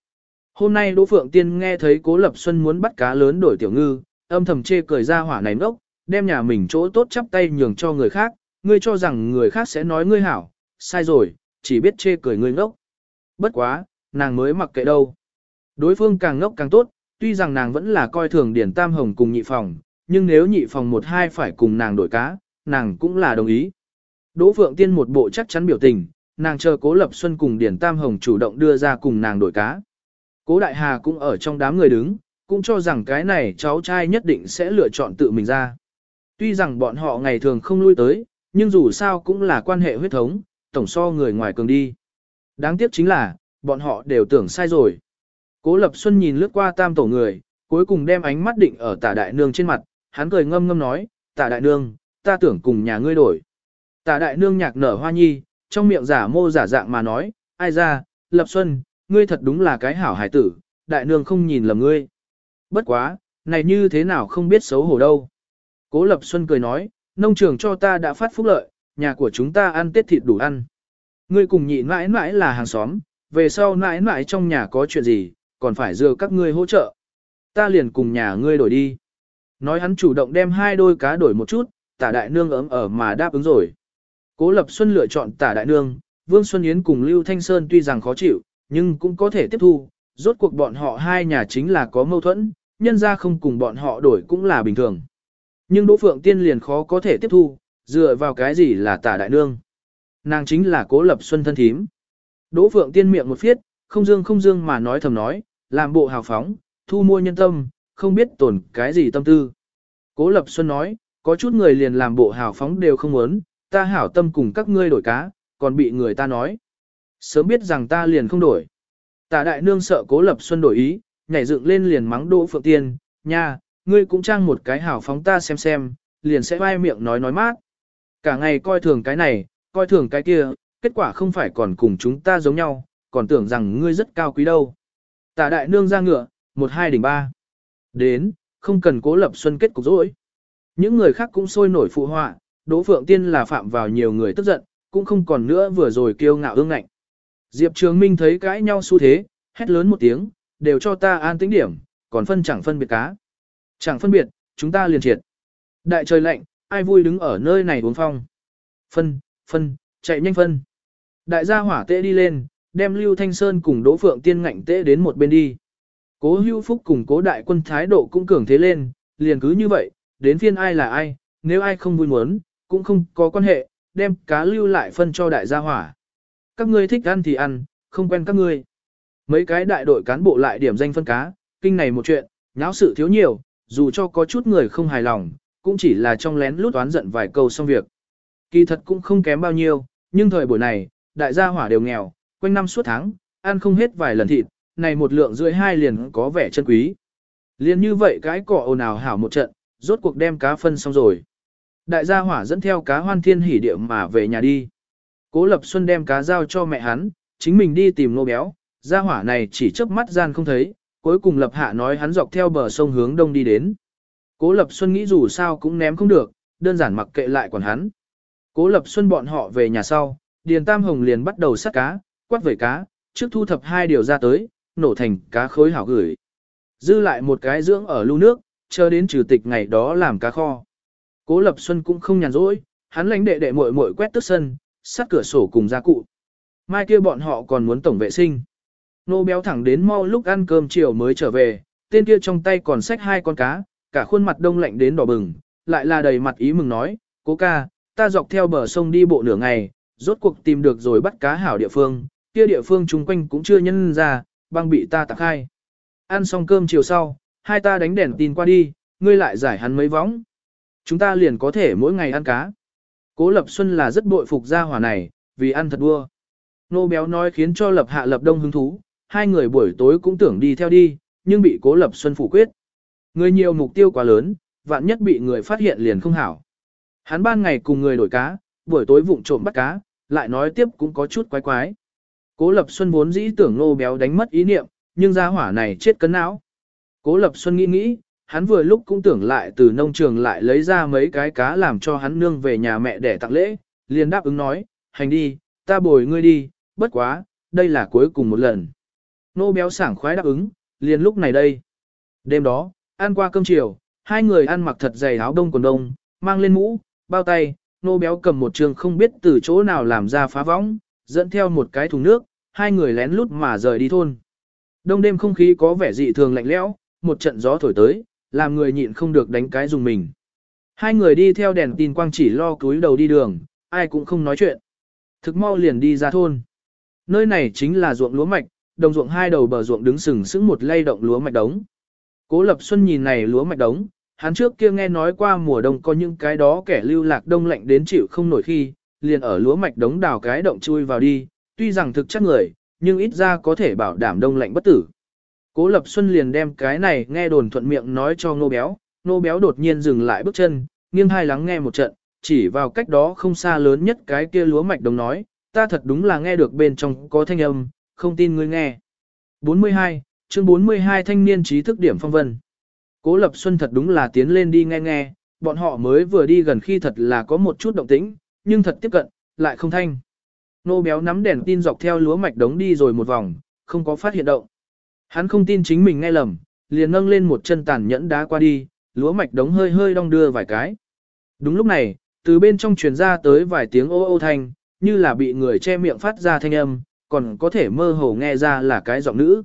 Hôm nay Đỗ Phượng Tiên nghe thấy Cố Lập Xuân muốn bắt cá lớn đổi tiểu ngư, âm thầm chê cười ra hỏa này ngốc, đem nhà mình chỗ tốt chắp tay nhường cho người khác, ngươi cho rằng người khác sẽ nói ngươi hảo, sai rồi, chỉ biết chê cười ngươi ngốc. Bất quá, nàng mới mặc kệ đâu. Đối phương càng ngốc càng tốt, tuy rằng nàng vẫn là coi thường Điển Tam Hồng cùng nhị phòng, nhưng nếu nhị phòng một hai phải cùng nàng đổi cá, nàng cũng là đồng ý. Đỗ Phượng Tiên một bộ chắc chắn biểu tình, nàng chờ Cố Lập Xuân cùng Điển Tam Hồng chủ động đưa ra cùng nàng đổi cá. Cố Đại Hà cũng ở trong đám người đứng, cũng cho rằng cái này cháu trai nhất định sẽ lựa chọn tự mình ra. Tuy rằng bọn họ ngày thường không lui tới, nhưng dù sao cũng là quan hệ huyết thống, tổng so người ngoài cường đi. Đáng tiếc chính là, bọn họ đều tưởng sai rồi. Cố Lập Xuân nhìn lướt qua tam tổ người, cuối cùng đem ánh mắt định ở tả đại nương trên mặt, hắn cười ngâm ngâm nói, tả đại nương, ta tưởng cùng nhà ngươi đổi. Tả đại nương nhạc nở hoa nhi, trong miệng giả mô giả dạng mà nói, ai ra, Lập Xuân, ngươi thật đúng là cái hảo hải tử, đại nương không nhìn lầm ngươi. Bất quá, này như thế nào không biết xấu hổ đâu. Cố Lập Xuân cười nói, nông trường cho ta đã phát phúc lợi, nhà của chúng ta ăn tết thịt đủ ăn. Ngươi cùng nhị mãi mãi là hàng xóm, về sau mãi mãi trong nhà có chuyện gì, còn phải dựa các ngươi hỗ trợ. Ta liền cùng nhà ngươi đổi đi. Nói hắn chủ động đem hai đôi cá đổi một chút, tả đại nương ấm ở mà đáp ứng rồi. Cố Lập Xuân lựa chọn tả đại nương, Vương Xuân Yến cùng Lưu Thanh Sơn tuy rằng khó chịu, nhưng cũng có thể tiếp thu, rốt cuộc bọn họ hai nhà chính là có mâu thuẫn, nhân ra không cùng bọn họ đổi cũng là bình thường. Nhưng Đỗ Phượng Tiên liền khó có thể tiếp thu, dựa vào cái gì là tả đại nương. Nàng chính là cố lập xuân thân thím. Đỗ Phượng Tiên miệng một phiết, không dương không dương mà nói thầm nói, làm bộ hào phóng, thu mua nhân tâm, không biết tổn cái gì tâm tư. Cố Lập Xuân nói, có chút người liền làm bộ hào phóng đều không muốn, ta hảo tâm cùng các ngươi đổi cá, còn bị người ta nói. Sớm biết rằng ta liền không đổi. Tả đại nương sợ Cố Lập Xuân đổi ý, nhảy dựng lên liền mắng Đỗ Phượng Tiên, nha, ngươi cũng trang một cái hảo phóng ta xem xem, liền sẽ vai miệng nói nói mát. Cả ngày coi thường cái này, coi thường cái kia, kết quả không phải còn cùng chúng ta giống nhau, còn tưởng rằng ngươi rất cao quý đâu. Tả đại nương ra ngựa, một hai đỉnh ba. Đến, không cần cố lập xuân kết cục rỗi. Những người khác cũng sôi nổi phụ họa, Đỗ Phượng Tiên là phạm vào nhiều người tức giận, cũng không còn nữa vừa rồi kêu ngạo ương ngạnh. Diệp Trường Minh thấy cãi nhau xu thế, hét lớn một tiếng, đều cho ta an tĩnh điểm, còn phân chẳng phân biệt cá. Chẳng phân biệt, chúng ta liền triệt. Đại trời lạnh, ai vui đứng ở nơi này uống phong. Phân, phân, chạy nhanh phân. Đại gia hỏa tệ đi lên, đem Lưu Thanh Sơn cùng Đỗ Phượng Tiên ngạnh tệ đến một bên đi. Cố hưu phúc cùng cố đại quân thái độ cũng cường thế lên, liền cứ như vậy, đến phiên ai là ai, nếu ai không vui muốn, cũng không có quan hệ, đem cá lưu lại phân cho đại gia hỏa. Các ngươi thích ăn thì ăn, không quen các ngươi. Mấy cái đại đội cán bộ lại điểm danh phân cá, kinh này một chuyện, nháo sự thiếu nhiều, dù cho có chút người không hài lòng, cũng chỉ là trong lén lút oán giận vài câu xong việc. Kỳ thật cũng không kém bao nhiêu, nhưng thời buổi này, đại gia hỏa đều nghèo, quanh năm suốt tháng, ăn không hết vài lần thịt, này một lượng rưỡi hai liền có vẻ chân quý. Liền như vậy cái cỏ ồn ào hảo một trận, rốt cuộc đem cá phân xong rồi. Đại gia hỏa dẫn theo cá hoan thiên hỉ điệu mà về nhà đi. Cố Lập Xuân đem cá giao cho mẹ hắn, chính mình đi tìm nô béo, gia hỏa này chỉ chớp mắt gian không thấy, cuối cùng Lập Hạ nói hắn dọc theo bờ sông hướng đông đi đến. Cố Lập Xuân nghĩ dù sao cũng ném không được, đơn giản mặc kệ lại còn hắn. Cố Lập Xuân bọn họ về nhà sau, Điền Tam Hồng liền bắt đầu sát cá, quát vẩy cá, trước thu thập hai điều ra tới, nổ thành cá khối hảo gửi. Dư lại một cái dưỡng ở lưu nước, chờ đến trừ tịch ngày đó làm cá kho. Cố Lập Xuân cũng không nhàn rỗi, hắn lãnh đệ đệ muội muội quét tức sân, sát cửa sổ cùng gia cụ. Mai kia bọn họ còn muốn tổng vệ sinh. Nô béo thẳng đến mau lúc ăn cơm chiều mới trở về, tên kia trong tay còn xách hai con cá, cả khuôn mặt đông lạnh đến đỏ bừng, lại là đầy mặt ý mừng nói, cố ca, ta dọc theo bờ sông đi bộ nửa ngày, rốt cuộc tìm được rồi bắt cá hảo địa phương, kia địa phương chung quanh cũng chưa nhân ra, băng bị ta tạc hai. Ăn xong cơm chiều sau, hai ta đánh đèn tin qua đi, ngươi lại giải hắn mấy võng. Chúng ta liền có thể mỗi ngày ăn cá. Cố Lập Xuân là rất bội phục gia hỏa này, vì ăn thật đua. Nô béo nói khiến cho Lập Hạ Lập Đông hứng thú, hai người buổi tối cũng tưởng đi theo đi, nhưng bị Cố Lập Xuân phủ quyết. Người nhiều mục tiêu quá lớn, vạn nhất bị người phát hiện liền không hảo. Hắn ban ngày cùng người đổi cá, buổi tối vụng trộm bắt cá, lại nói tiếp cũng có chút quái quái. Cố Lập Xuân vốn dĩ tưởng nô béo đánh mất ý niệm, nhưng gia hỏa này chết cấn não. Cố Lập Xuân nghĩ nghĩ, hắn vừa lúc cũng tưởng lại từ nông trường lại lấy ra mấy cái cá làm cho hắn nương về nhà mẹ để tặng lễ, liền đáp ứng nói, hành đi, ta bồi ngươi đi, bất quá, đây là cuối cùng một lần. Nô béo sảng khoái đáp ứng, liền lúc này đây. Đêm đó, ăn qua cơm chiều, hai người ăn mặc thật dày áo đông quần đông, mang lên mũ, bao tay, nô béo cầm một trường không biết từ chỗ nào làm ra phá võng, dẫn theo một cái thùng nước, hai người lén lút mà rời đi thôn. Đông đêm không khí có vẻ dị thường lạnh lẽo, một trận gió thổi tới, làm người nhịn không được đánh cái dùng mình. Hai người đi theo đèn tin quang chỉ lo cúi đầu đi đường, ai cũng không nói chuyện. Thực mau liền đi ra thôn. Nơi này chính là ruộng lúa mạch, đồng ruộng hai đầu bờ ruộng đứng sừng sững một lay động lúa mạch đống. Cố Lập Xuân nhìn này lúa mạch đống, hắn trước kia nghe nói qua mùa đông có những cái đó kẻ lưu lạc đông lạnh đến chịu không nổi khi, liền ở lúa mạch đống đào cái động chui vào đi, tuy rằng thực chất người, nhưng ít ra có thể bảo đảm đông lạnh bất tử. Cố Lập Xuân liền đem cái này nghe đồn thuận miệng nói cho Nô Béo, Nô Béo đột nhiên dừng lại bước chân, nghiêng hai lắng nghe một trận, chỉ vào cách đó không xa lớn nhất cái kia lúa mạch đồng nói, ta thật đúng là nghe được bên trong có thanh âm, không tin ngươi nghe. 42, chương 42 thanh niên trí thức điểm phong vân. Cố Lập Xuân thật đúng là tiến lên đi nghe nghe, bọn họ mới vừa đi gần khi thật là có một chút động tĩnh, nhưng thật tiếp cận, lại không thanh. Nô béo nắm đèn tin dọc theo lúa mạch đống đi rồi một vòng, không có phát hiện động. Hắn không tin chính mình nghe lầm, liền nâng lên một chân tàn nhẫn đá qua đi, lúa mạch đống hơi hơi đong đưa vài cái. Đúng lúc này, từ bên trong truyền ra tới vài tiếng ô ô thanh, như là bị người che miệng phát ra thanh âm, còn có thể mơ hồ nghe ra là cái giọng nữ.